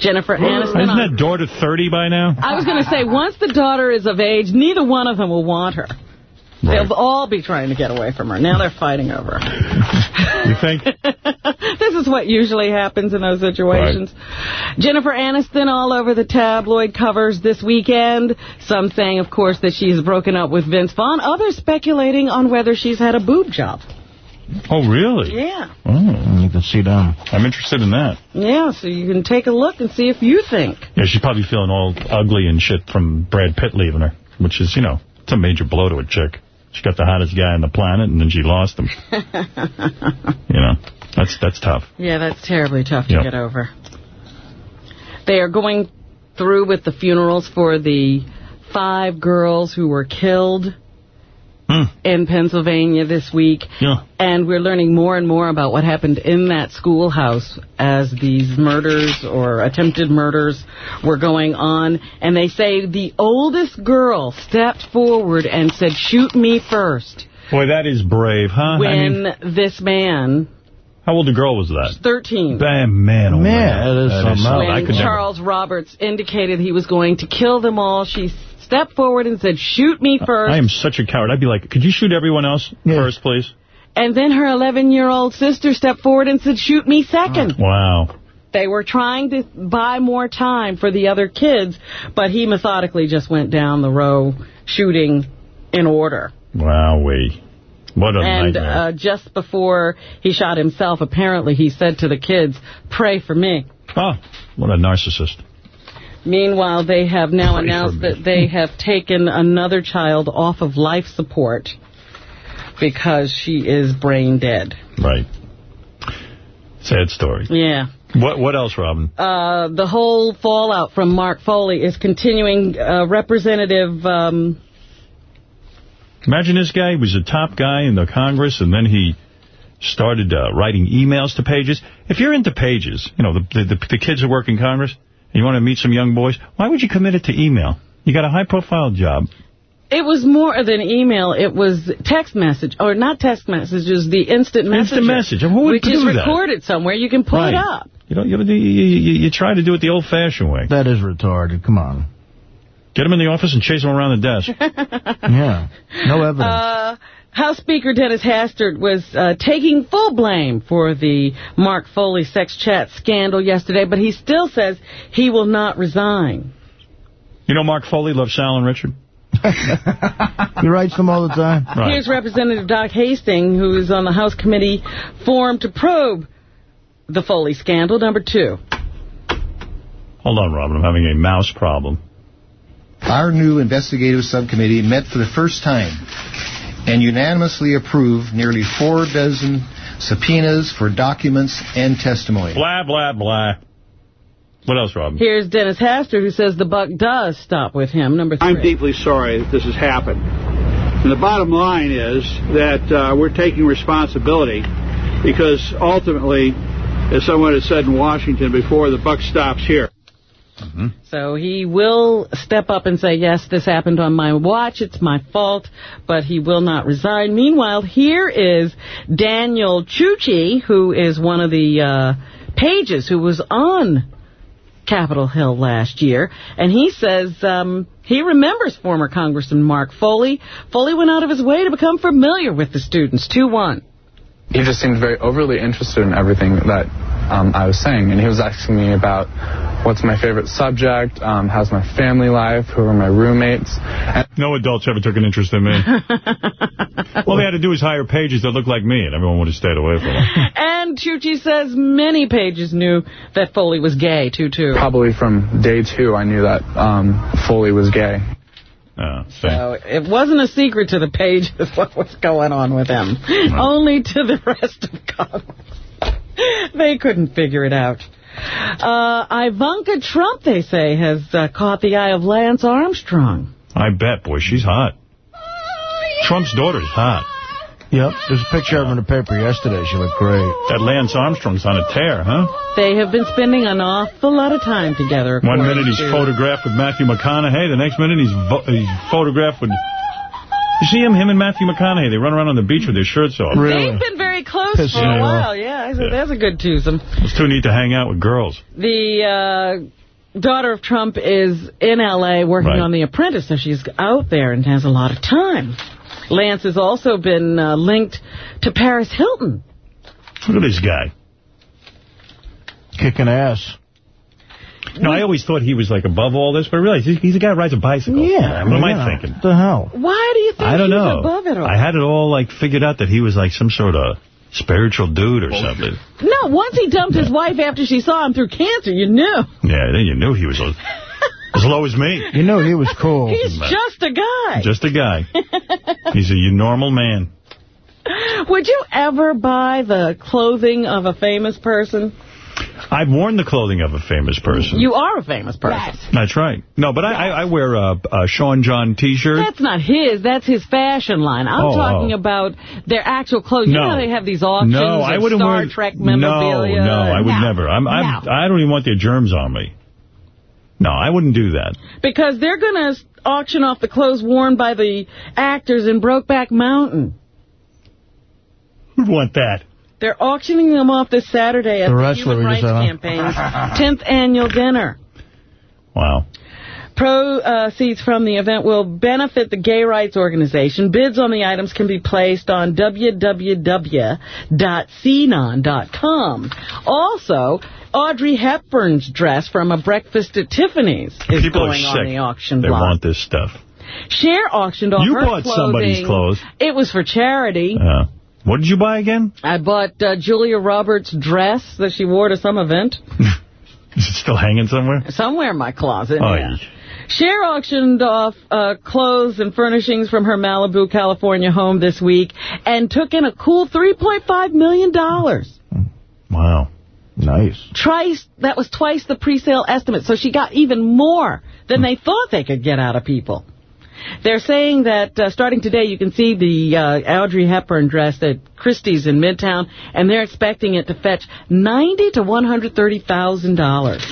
Jennifer Aniston...
Isn't that daughter 30 by now?
I was going to say, once the daughter is of age, neither one of them will want her. They'll all be trying to get away from her. Now they're fighting over her.
You think?
this is what usually happens in those situations. Jennifer Aniston all over the tabloid covers this weekend. Some saying, of course, that she's broken up with Vince Vaughn. Others speculating on whether she's had a boob job.
Oh, really?
Yeah.
Oh.
You can see them.
I'm interested in that.
Yeah, so you can take a look and see if you think.
Yeah, she's probably feeling all ugly and shit from Brad Pitt leaving her, which is, you know, it's a major blow to a chick. She got the hottest guy on the planet, and then she lost him. You know, that's that's tough.
Yeah, that's terribly tough to
Yep.
get over. They are going through with the funerals for the five girls who were killed Hmm. in Pennsylvania this week.
Yeah.
And we're learning more and more about what happened in that schoolhouse as these murders or attempted murders were going on. And they say the oldest girl stepped forward and said, shoot me first.
Boy, that is brave, huh? I
When
mean,
this man,
how old a girl was that?
13,
Bam, man, oh,
Man,
man.
that is something else.
I
when
could never.
Charles Roberts indicated he was going to kill them all, she stepped forward and said, shoot me first.
I am such a coward. I'd be like, could you shoot everyone else first, please?
And then her 11-year-old sister stepped forward and said, shoot me second.
Wow.
They were trying to buy more time for the other kids, but he methodically just went down the row shooting in order.
Wowee. What a
and
nightmare.
uh, just before he shot himself, apparently he said to the kids, pray for me.
oh, what a narcissist.
Meanwhile, they have now
Pray
announced that they have taken another child off of life support because she is brain dead.
Right. Sad story.
Yeah.
What What else, Robin?
Uh, the whole fallout from Mark Foley is continuing. Uh, Representative, um,
Imagine this guy he was a top guy in the Congress, and then he started uh, writing emails to Pages. If you're into Pages, you know, the, the, the kids who work in Congress, you want to meet some young boys, why would you commit it to email? You got a high-profile job.
it was more than email. It was text message, or not text messages, the instant message.
Instant message. Who would
Which
do
is
that?
recorded somewhere. You can pull
Right.
it up.
You know, you, you, you, you try to do it the old-fashioned way.
That is retarded. Come on.
Get him in the office and chase him around the desk.
Yeah. No evidence.
Uh, House Speaker Dennis Hastert was uh, taking full blame for the Mark Foley sex chat scandal yesterday, but he still says he will not resign.
You know Mark Foley loves Sal and Richard?
he writes them all the time.
Here's Representative Doc Hastings, who is on the House committee formed to probe the Foley scandal. Number two.
Hold on, Robin. I'm having a mouse problem.
Our new investigative subcommittee met for the first time and unanimously approved nearly four dozen subpoenas for documents and testimony.
Blah, blah, blah. What else, Robin?
Here's Dennis Hastert, who says the buck does stop with him. Number three.
I'm deeply sorry that this has happened. And the bottom line is that uh, we're taking responsibility because ultimately, as someone has said in Washington before, the buck stops here.
So he will step up and say, yes, this happened on my watch, it's my fault, but he will not resign. Meanwhile, here is Daniel Chuchi, who is one of the uh, pages who was on Capitol Hill last year, and he says um, he remembers former Congressman Mark Foley. Foley went out of his way to become familiar with the students. 2-1.
He just seemed very overly interested in everything that um, I was saying. And he was asking me about what's my favorite subject, um, how's my family life, who are my roommates. And
No adults ever took an interest in me. All they had to do was hire pages that looked like me, and everyone would have stayed away from them.
And Chuchi says many pages knew that Foley was gay, too, too.
probably from day two, I knew that um, Foley was gay.
So it wasn't a secret to the pages what was going on with him. Only to the rest of Congress. they couldn't figure it out. Uh, Ivanka Trump, they say, has uh, caught the eye of Lance Armstrong.
I bet, boy, she's hot. Trump's daughter's hot.
Yep, there's a picture of her in the paper yesterday. She looked great.
That Lance Armstrong's on a tear, huh?
They have been spending an awful lot of time together.
One minute he's
to-
photographed with Matthew McConaughey. The next minute he's, he's photographed with... You see him, him and Matthew McConaughey. They run around on the beach with their shirts off. Really?
They've been very close
Pissing
for a while.
off.
Yeah, I that's a good twosome.
It's too neat to hang out with girls.
The uh, daughter of Trump is in L.A. working
Right.
on The Apprentice, so she's out there and has a lot of time. Lance has also been uh, linked to Paris Hilton.
Look at this guy.
Kicking ass.
No, I always thought he was like above all this, but I realized he's, he's a guy who rides a bicycle.
Yeah.
What am I thinking?
What the hell?
Why do you think
I don't
he's
know.
above it all?
I had it all like figured out that he was like some sort of spiritual dude or something.
No, once he dumped his wife after she saw him through cancer, you knew.
Yeah, then you knew he was a, as low as me.
You knew he was cool.
He's just a guy.
Just a guy. He's a normal man.
Would you ever buy the clothing of a famous person?
I've worn the clothing of a famous person.
You are a famous person.
That's right. No, but I, I, I wear a, a Sean John T-shirt.
That's not his. That's his fashion line. I'm
Oh,
talking
oh.
about their actual clothes. You
No.
know they have these auctions
No, I wouldn't
Star
wear
Trek
No,
memorabilia.
no, I would
No.
never. I'm, I'm,
No.
I don't even want their germs on me. No, I wouldn't do that.
Because they're going to auction off the clothes worn by the actors in Brokeback Mountain.
Who'd want that?
They're auctioning them off this Saturday at
The
the,
wrestler
Human
we
Rights
said, huh?
Campaign's 10th annual dinner.
Wow.
Proceeds uh, from the event will benefit the gay rights organization. Bids on the items can be placed on www.cnon.com. Also, Audrey Hepburn's dress from A Breakfast at Tiffany's is
People
going on the auction
They
block.
want this stuff.
Cher auctioned off
You
her
bought somebody's clothes.
It was for charity.
Uh, what did you buy again?
I bought uh, Julia Roberts' dress that she wore to some event.
Is it still hanging somewhere?
Somewhere in my closet.
Oh,
yeah. Cher auctioned off uh, clothes and furnishings from her Malibu, California home this week and took in a cool 3.5 million. dollars.
Wow.
Nice.
Twice, that was twice the pre-sale estimate, so she got even more than they thought they could get out of people. They're saying that uh, starting today, you can see the uh, Audrey Hepburn dress at Christie's in Midtown, and they're expecting it to fetch ninety to one hundred thirty thousand dollars.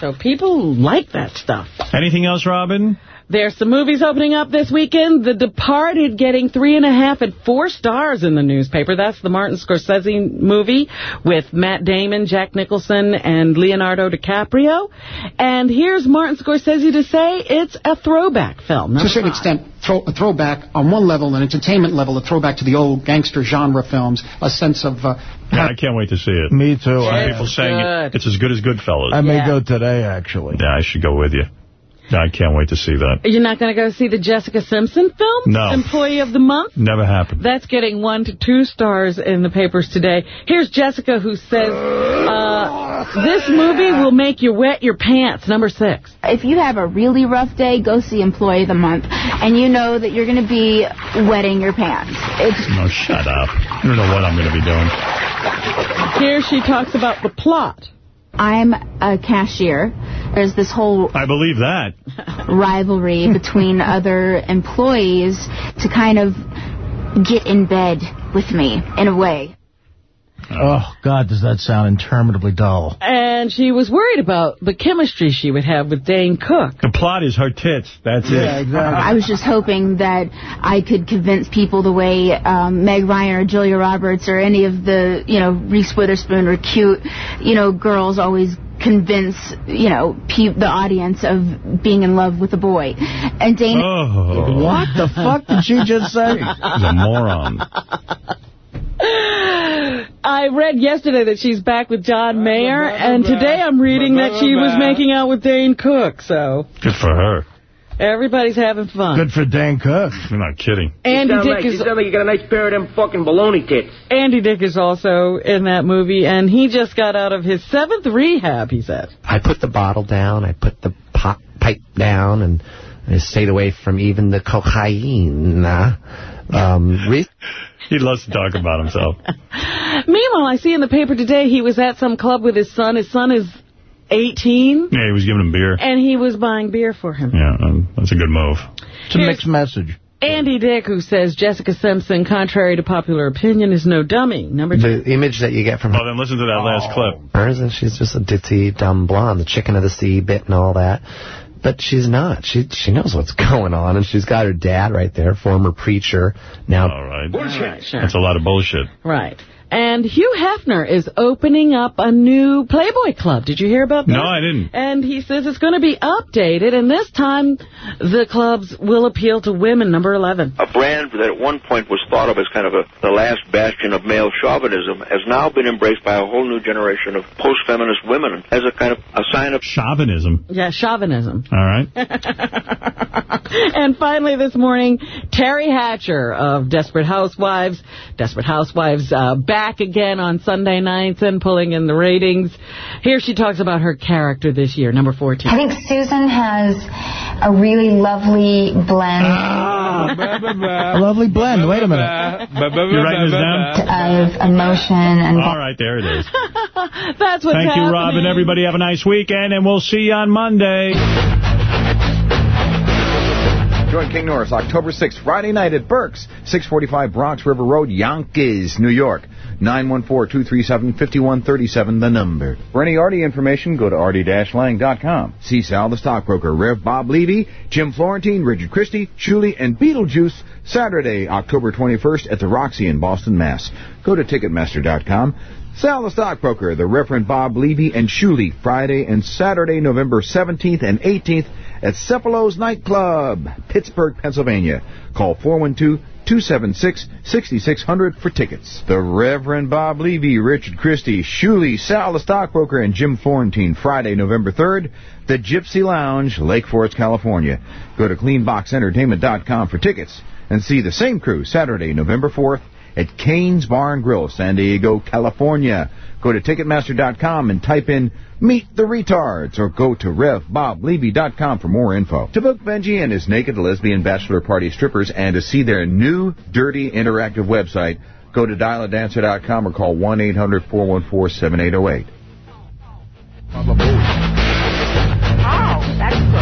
So people like that stuff.
Anything else, Robin?
There's some movies opening up this weekend. The Departed getting three and a half and four stars in the newspaper. That's the Martin Scorsese movie with Matt Damon, Jack Nicholson, and Leonardo DiCaprio. And here's Martin Scorsese to say it's a throwback film.
to a certain
five.
extent, throw, a throwback on one level, an entertainment level, a throwback to the old gangster genre films, a sense of uh,
Yeah, I can't wait to see it.
Me too.
Some
I-
people saying it, it's as good as Goodfellas.
I may
Yeah.
go today, actually.
Yeah, I should go with you. I can't wait to see that.
You're not going to go see the Jessica Simpson film?
No.
Employee of the Month?
Never happened.
That's getting one to two stars in the papers today. Here's Jessica who says, uh, this movie will make you wet your pants, number six.
If you have a really rough day, go see Employee of the Month, and you know that you're going to be wetting your pants. It's
No, shut up. I don't know what I'm going to be doing.
Here she talks about the plot.
I'm a cashier. There's this whole
I believe that.
rivalry between other employees to kind of get in bed with me in a way.
Oh, God, does that sound interminably dull.
And she was worried about the chemistry she would have with Dane Cook.
The plot is her tits. That's it.
I was just hoping that I could convince people the way um, Meg Ryan or Julia Roberts or any of the, you know, Reese Witherspoon or cute, you know, girls always convince, you know, pe- the audience of being in love with a boy. And Dana...
Oh.
What the fuck did she just say?
She's a moron.
I read yesterday that she's back with John Mayer, and today I'm reading that she was making out with Dane Cook, so
Good for her.
everybody's having fun.
Good for Dan Cook.
You're not kidding.
Andy
you
Dick
like,
is
you sound like you got a nice pair of them fucking baloney tits.
Andy Dick is also in that movie, and he just got out of his seventh rehab, he said.
I put the bottle down, I put the pop pipe down, and I stayed away from even the cocaine. Um, re-
He loves to talk about himself.
Meanwhile, I see in the paper today he was at some club with his son. His son is 18,
Yeah, he was giving him beer.
and he was buying beer for him.
Yeah, um, that's a good move.
It's a mixed message.
Andy Dick, who says Jessica Simpson, contrary to popular opinion, is no dummy. Number two.
the image that you get from
Well, then listen to that last clip.
her is she's just a ditzy, dumb blonde, the chicken of the sea bit and all that. But she's not. She she knows what's going on, and she's got her dad right there, former preacher. Now,
All right.
All right, sure.
That's a lot of bullshit.
Right. And Hugh Hefner is opening up a new Playboy Club. Did you hear about that?
No, I didn't.
And he says it's going to be updated, and this time the clubs will appeal to women, number 11.
A brand that at one point was thought of as kind of a, the last bastion of male chauvinism has now been embraced by a whole new generation of post-feminist women as a kind of a sign of
chauvinism.
Yeah, chauvinism.
All right.
and finally this morning, Teri Hatcher of Desperate Housewives. Desperate Housewives uh, back again on Sunday nights and pulling in the ratings. Here she talks about her character this year, number 14.
I think Susan has a really lovely blend.
Ah, a lovely blend. Wait a minute.
You're writing this down?
Of emotion and.
All right, there it is.
That's what's
Thank
happening.
you, Robin. Everybody have a nice weekend, and we'll see you on Monday.
Join King Norris October 6th, Friday night at Burke's, 645 Bronx River Road, Yonkers, New York. 914-237-5137, the number. For any Artie information, go to artie-lang.com. See Sal the Stockbroker, Rev Bob Levy, Jim Florentine, Richard Christy, Shuli, and Beetlejuice, Saturday, October 21st at the Roxy in Boston, Mass. Go to Ticketmaster.com. Sal the Stockbroker, the Reverend Bob Levy, and Shuli, Friday and Saturday, November 17th and 18th at Cephalo's Nightclub, Pittsburgh, Pennsylvania. Call 412-276-6600 for tickets. The Reverend Bob Levy, Richard Christy, Shuli, Sal the Stockbroker, and Jim Florentine, Friday, November 3rd, the Gypsy Lounge, Lake Forest, California. Go to cleanboxentertainment.com for tickets and see the same crew Saturday, November 4th at Kane's Bar and Grill, San Diego, California. Go to Ticketmaster.com and type in Meet the Retards or go to RevBobLevy.com for more info. To book Benji and his naked lesbian bachelor party strippers and to see their new dirty interactive website, go to dialadancer.com or call 1-800-414-7808. Oh, oh